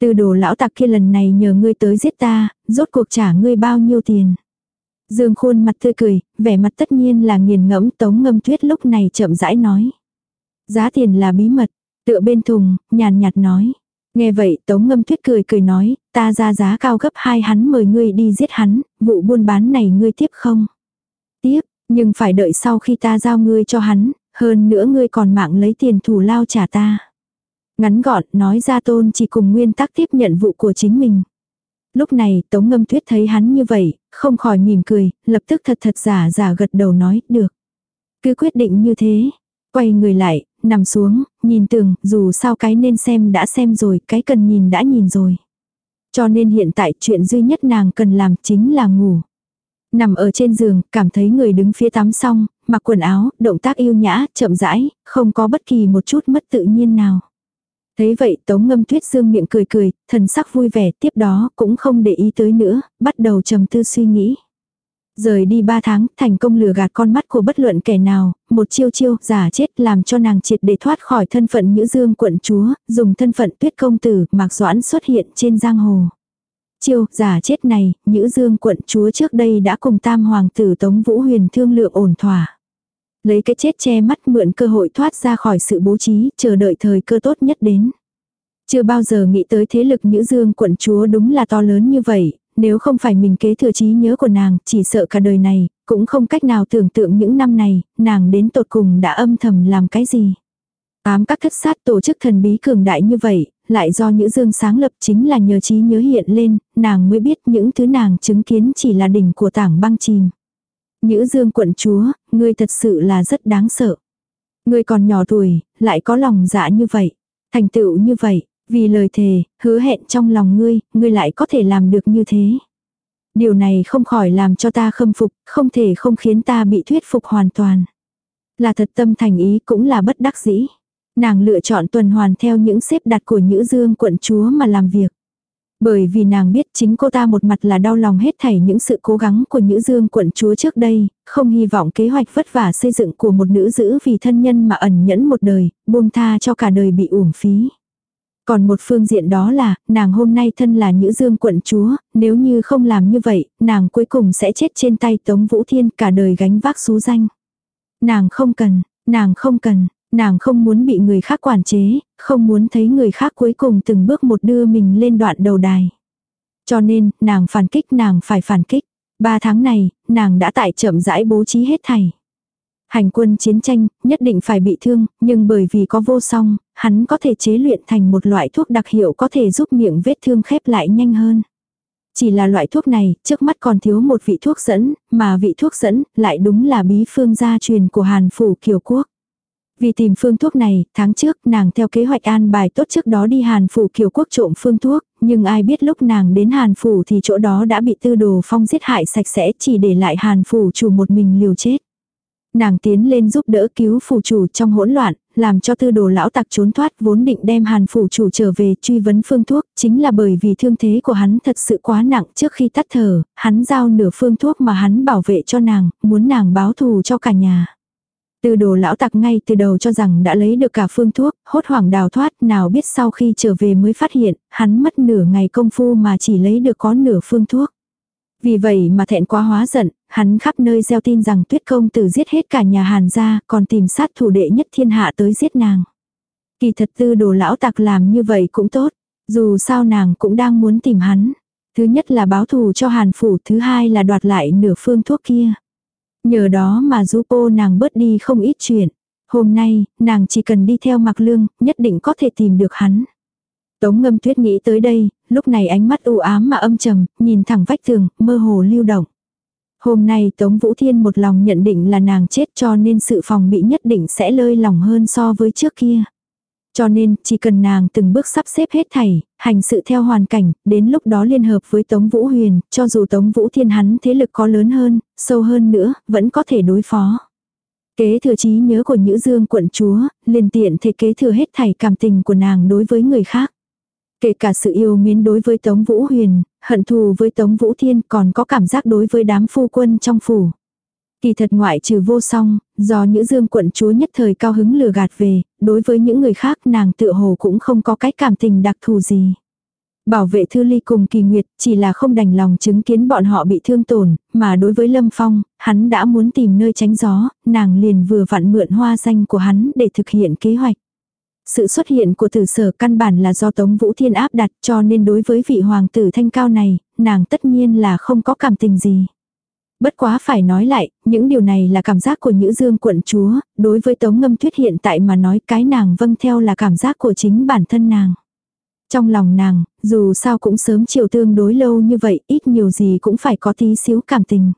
A: Từ đồ lão tặc kia lần này nhờ ngươi tới giết ta, rốt cuộc trả ngươi bao nhiêu tiền. Dương khuôn mặt tươi cười, vẻ mặt tất nhiên là nghiền ngẫm tống ngâm tuyết lúc này chậm rãi nói. Giá tiền là bí mật, tựa bên thùng, nhàn nhạt nói. Nghe vậy Tống Ngâm Tuyết cười cười nói, ta ra giá cao gấp hai hắn mời ngươi đi giết hắn, vụ buôn bán này ngươi tiếp không? Tiếp, nhưng phải đợi sau khi ta giao ngươi cho hắn, hơn nữa ngươi còn mạng lấy tiền thủ lao trả ta. Ngắn gọn nói ra tôn chỉ cùng nguyên tắc tiếp nhận vụ của chính mình. Lúc này Tống Ngâm Tuyết thấy hắn như vậy, không khỏi mỉm cười, lập tức thật thật giả giả gật đầu nói, được. Cứ quyết định như thế. Quay người lại, nằm xuống, nhìn tường, dù sao cái nên xem đã xem rồi, cái cần nhìn đã nhìn rồi. Cho nên hiện tại chuyện duy nhất nàng cần làm chính là ngủ. Nằm ở trên giường, cảm thấy người đứng phía tắm xong, mặc quần áo, động tác yêu nhã, chậm rãi, không có bất kỳ một chút mất tự nhiên nào. Thấy vậy Tống Ngâm Tuyết dương miệng cười cười, thần sắc vui vẻ, tiếp đó cũng không để ý tới nữa, bắt đầu trầm tư suy nghĩ. Rời đi ba tháng, thành công lừa gạt con mắt của bất luận kẻ nào, một chiêu chiêu, giả chết làm cho nàng triệt để thoát khỏi thân phận Nhữ Dương quận chúa, dùng thân phận tuyết công tử, Mạc Doãn xuất hiện trên giang hồ. Chiêu, giả chết này, Nhữ Dương quận chúa trước đây đã cùng tam hoàng tử Tống Vũ Huyền thương lượng ổn thỏa. Lấy cái chết che mắt mượn cơ hội thoát ra khỏi sự bố trí, chờ đợi thời cơ tốt nhất đến. Chưa bao giờ nghĩ tới thế lực Nhữ Dương quận chúa đúng là to lớn như vậy, nếu không phải mình kế thừa trí nhớ của nàng, chỉ sợ cả đời này, cũng không cách nào tưởng tượng những năm này, nàng đến tột cùng đã âm thầm làm cái gì. Ám các thất sát tổ chức thần bí cường đại như vậy, lại do Nhữ Dương sáng lập chính là nhờ trí nhớ hiện lên, nàng mới biết những thứ nàng chứng kiến chỉ là đỉnh của tảng băng chìm. Nhữ Dương quận chúa, ngươi thật sự là rất đáng sợ. Ngươi còn nhỏ tuổi, lại có lòng dạ như vậy, thành tựu như vậy, vì lời thề, hứa hẹn trong lòng ngươi, ngươi lại có thể làm được như thế. Điều này không khỏi làm cho ta khâm phục, không thể không khiến ta bị thuyết phục hoàn toàn. Là thật tâm thành ý cũng là bất đắc dĩ. Nàng lựa chọn tuần hoàn theo những xếp đặt của Nhữ Dương quận chúa mà làm việc. Bởi vì nàng biết chính cô ta một mặt là đau lòng hết thảy những sự cố gắng của nữ Dương quận chúa trước đây, không hy vọng kế hoạch vất vả xây dựng của một nữ giữ vì thân nhân mà ẩn nhẫn một đời, buông tha cho cả đời bị uổng phí. Còn một phương diện đó là, nàng hôm nay thân là nữ Dương quận chúa, nếu như không làm như vậy, nàng cuối cùng sẽ chết trên tay Tống Vũ Thiên cả đời gánh vác xú danh. Nàng không cần, nàng không cần, nàng không muốn bị người khác quản chế, không muốn thấy người khác cuối cùng từng bước một đưa mình lên đoạn đầu đài. Cho nên, nàng phản kích nàng phải phản kích. Ba tháng này, nàng đã tại chậm rãi bố trí hết thảy. Hành quân chiến tranh, nhất định phải bị thương, nhưng bởi vì có vô song, hắn có thể chế luyện thành một loại thuốc đặc hiệu có thể giúp miệng vết thương khép lại nhanh hơn. Chỉ là loại thuốc này, trước mắt còn thiếu một vị thuốc dẫn, mà vị thuốc dẫn lại đúng là bí phương gia truyền của Hàn Phủ Kiều Quốc. Vì tìm phương thuốc này, tháng trước nàng theo kế hoạch an bài tốt trước đó đi Hàn Phủ Kiều Quốc trộm phương thuốc, nhưng ai biết lúc nàng đến Hàn Phủ thì chỗ đó đã bị tư đồ phong giết hại sạch sẽ chỉ để lại Hàn Phủ chủ một mình liều chết. Nàng tiến lên giúp đỡ cứu phủ chủ trong hỗn loạn, làm cho tư đồ lão tặc trốn thoát vốn định đem hàn phủ chủ trở về truy vấn phương thuốc, chính là bởi vì thương thế của hắn thật sự quá nặng trước khi tắt thở, hắn giao nửa phương thuốc mà hắn bảo vệ cho nàng, muốn nàng báo thù cho cả nhà. Tư đồ lão tặc ngay từ đầu cho rằng đã lấy được cả phương thuốc, hốt hoảng đào thoát, nào biết sau khi trở về mới phát hiện, hắn mất nửa ngày công phu mà chỉ lấy được có nửa phương thuốc. Vì vậy mà thẹn quá hóa giận, hắn khắp nơi gieo tin rằng tuyết công tử giết hết cả nhà hàn gia, còn tìm sát thủ đệ nhất thiên hạ tới giết nàng. Kỳ thật tư đồ lão tặc làm như vậy cũng tốt, dù sao nàng cũng đang muốn tìm hắn. Thứ nhất là báo thù cho hàn phủ, thứ hai là đoạt lại nửa phương thuốc kia. Nhờ đó mà giúp cô nàng bớt đi không ít chuyện. Hôm nay, nàng chỉ cần đi theo mặc lương, nhất định có thể tìm được hắn. Tống ngâm tuyết nghĩ tới đây, lúc này ánh mắt u ám mà âm trầm, nhìn thẳng vách tường, mơ hồ lưu động. Hôm nay Tống Vũ Thiên một lòng nhận định là nàng chết cho nên sự phòng bị nhất định sẽ lơi lỏng hơn so với trước kia. Cho nên, chỉ cần nàng từng bước sắp xếp hết thảy, hành sự theo hoàn cảnh, đến lúc đó liên hợp với Tống Vũ Huyền, cho dù Tống Vũ Thiên hắn thế lực có lớn hơn, sâu hơn nữa, vẫn có thể đối phó. Kế thừa trí nhớ của Nhữ Dương quận chúa, liền tiện thể kế thừa hết thảy cảm tình của nàng đối với người khác. Kể cả sự yêu mến đối với Tống Vũ Huyền, hận thù với Tống Vũ Thiên còn có cảm giác đối với đám phu quân trong phủ. Kỳ thật ngoại trừ vô song, do những dương quận chúa nhất thời cao hứng lừa gạt về, đối với những người khác nàng tựa hồ cũng không có cái cảm tình đặc thù gì. Bảo vệ Thư Ly cùng Kỳ Nguyệt chỉ là không đành lòng chứng kiến bọn họ bị thương tổn, mà đối với Lâm Phong, hắn đã muốn tìm nơi tránh gió, nàng liền vừa vặn mượn hoa danh của hắn để thực hiện kế hoạch. Sự xuất hiện của tử sở căn bản là do Tống Vũ Thiên áp đặt cho nên đối với vị hoàng tử thanh cao này, nàng tất nhiên là không có cảm tình gì. Bất quá phải nói lại, những điều này là cảm giác của Nhữ Dương quận chúa, đối với Tống Ngâm Tuyết hiện tại mà nói cái nàng vâng theo là cảm giác của chính bản thân nàng. Trong lòng nàng, dù sao cũng sớm chiều tương đối lâu như vậy, ít nhiều gì cũng phải có tí xíu cảm tình.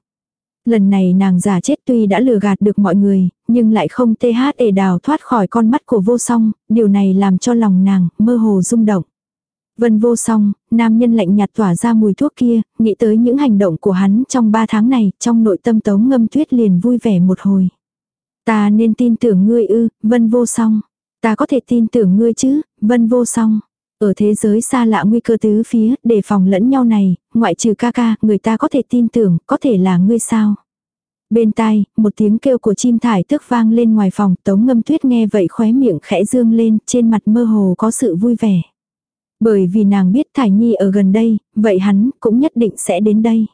A: Lần này nàng giả chết tuy đã lừa gạt được mọi người, nhưng lại không tê hát đào thoát khỏi con mắt của vô song, điều này làm cho lòng nàng mơ hồ rung động. Vân vô song, nam nhân lạnh nhạt tỏa ra mùi thuốc kia, nghĩ tới những hành động của hắn trong ba tháng này, trong nội tâm tống ngâm tuyết liền vui vẻ một hồi. Ta nên tin tưởng ngươi ư, vân vô song. Ta có thể tin tưởng ngươi chứ, vân vô song. Ở thế giới xa lạ nguy cơ tứ phía, đề phòng lẫn nhau này, ngoại trừ ca ca, người ta có thể tin tưởng, có thể là ngươi sao. Bên tai, một tiếng kêu của chim thải tước vang lên ngoài phòng, tống ngâm tuyết nghe vậy khóe miệng khẽ dương lên, trên mặt mơ hồ có sự vui vẻ. Bởi vì nàng biết Thải Nhi ở gần đây, vậy hắn cũng nhất định sẽ đến đây.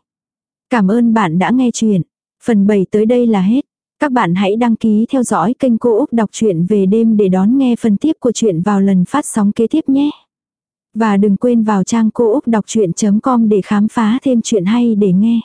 A: Cảm ơn bạn đã nghe chuyện. Phần 7 tới đây là hết. Các bạn hãy đăng ký theo dõi kênh Cô Úc Đọc truyện về đêm để đón nghe phần tiếp của chuyện vào lần phát sóng kế tiếp nhé. Và đừng quên vào trang cô úc đọc chuyện.com để khám phá thêm chuyện hay để nghe.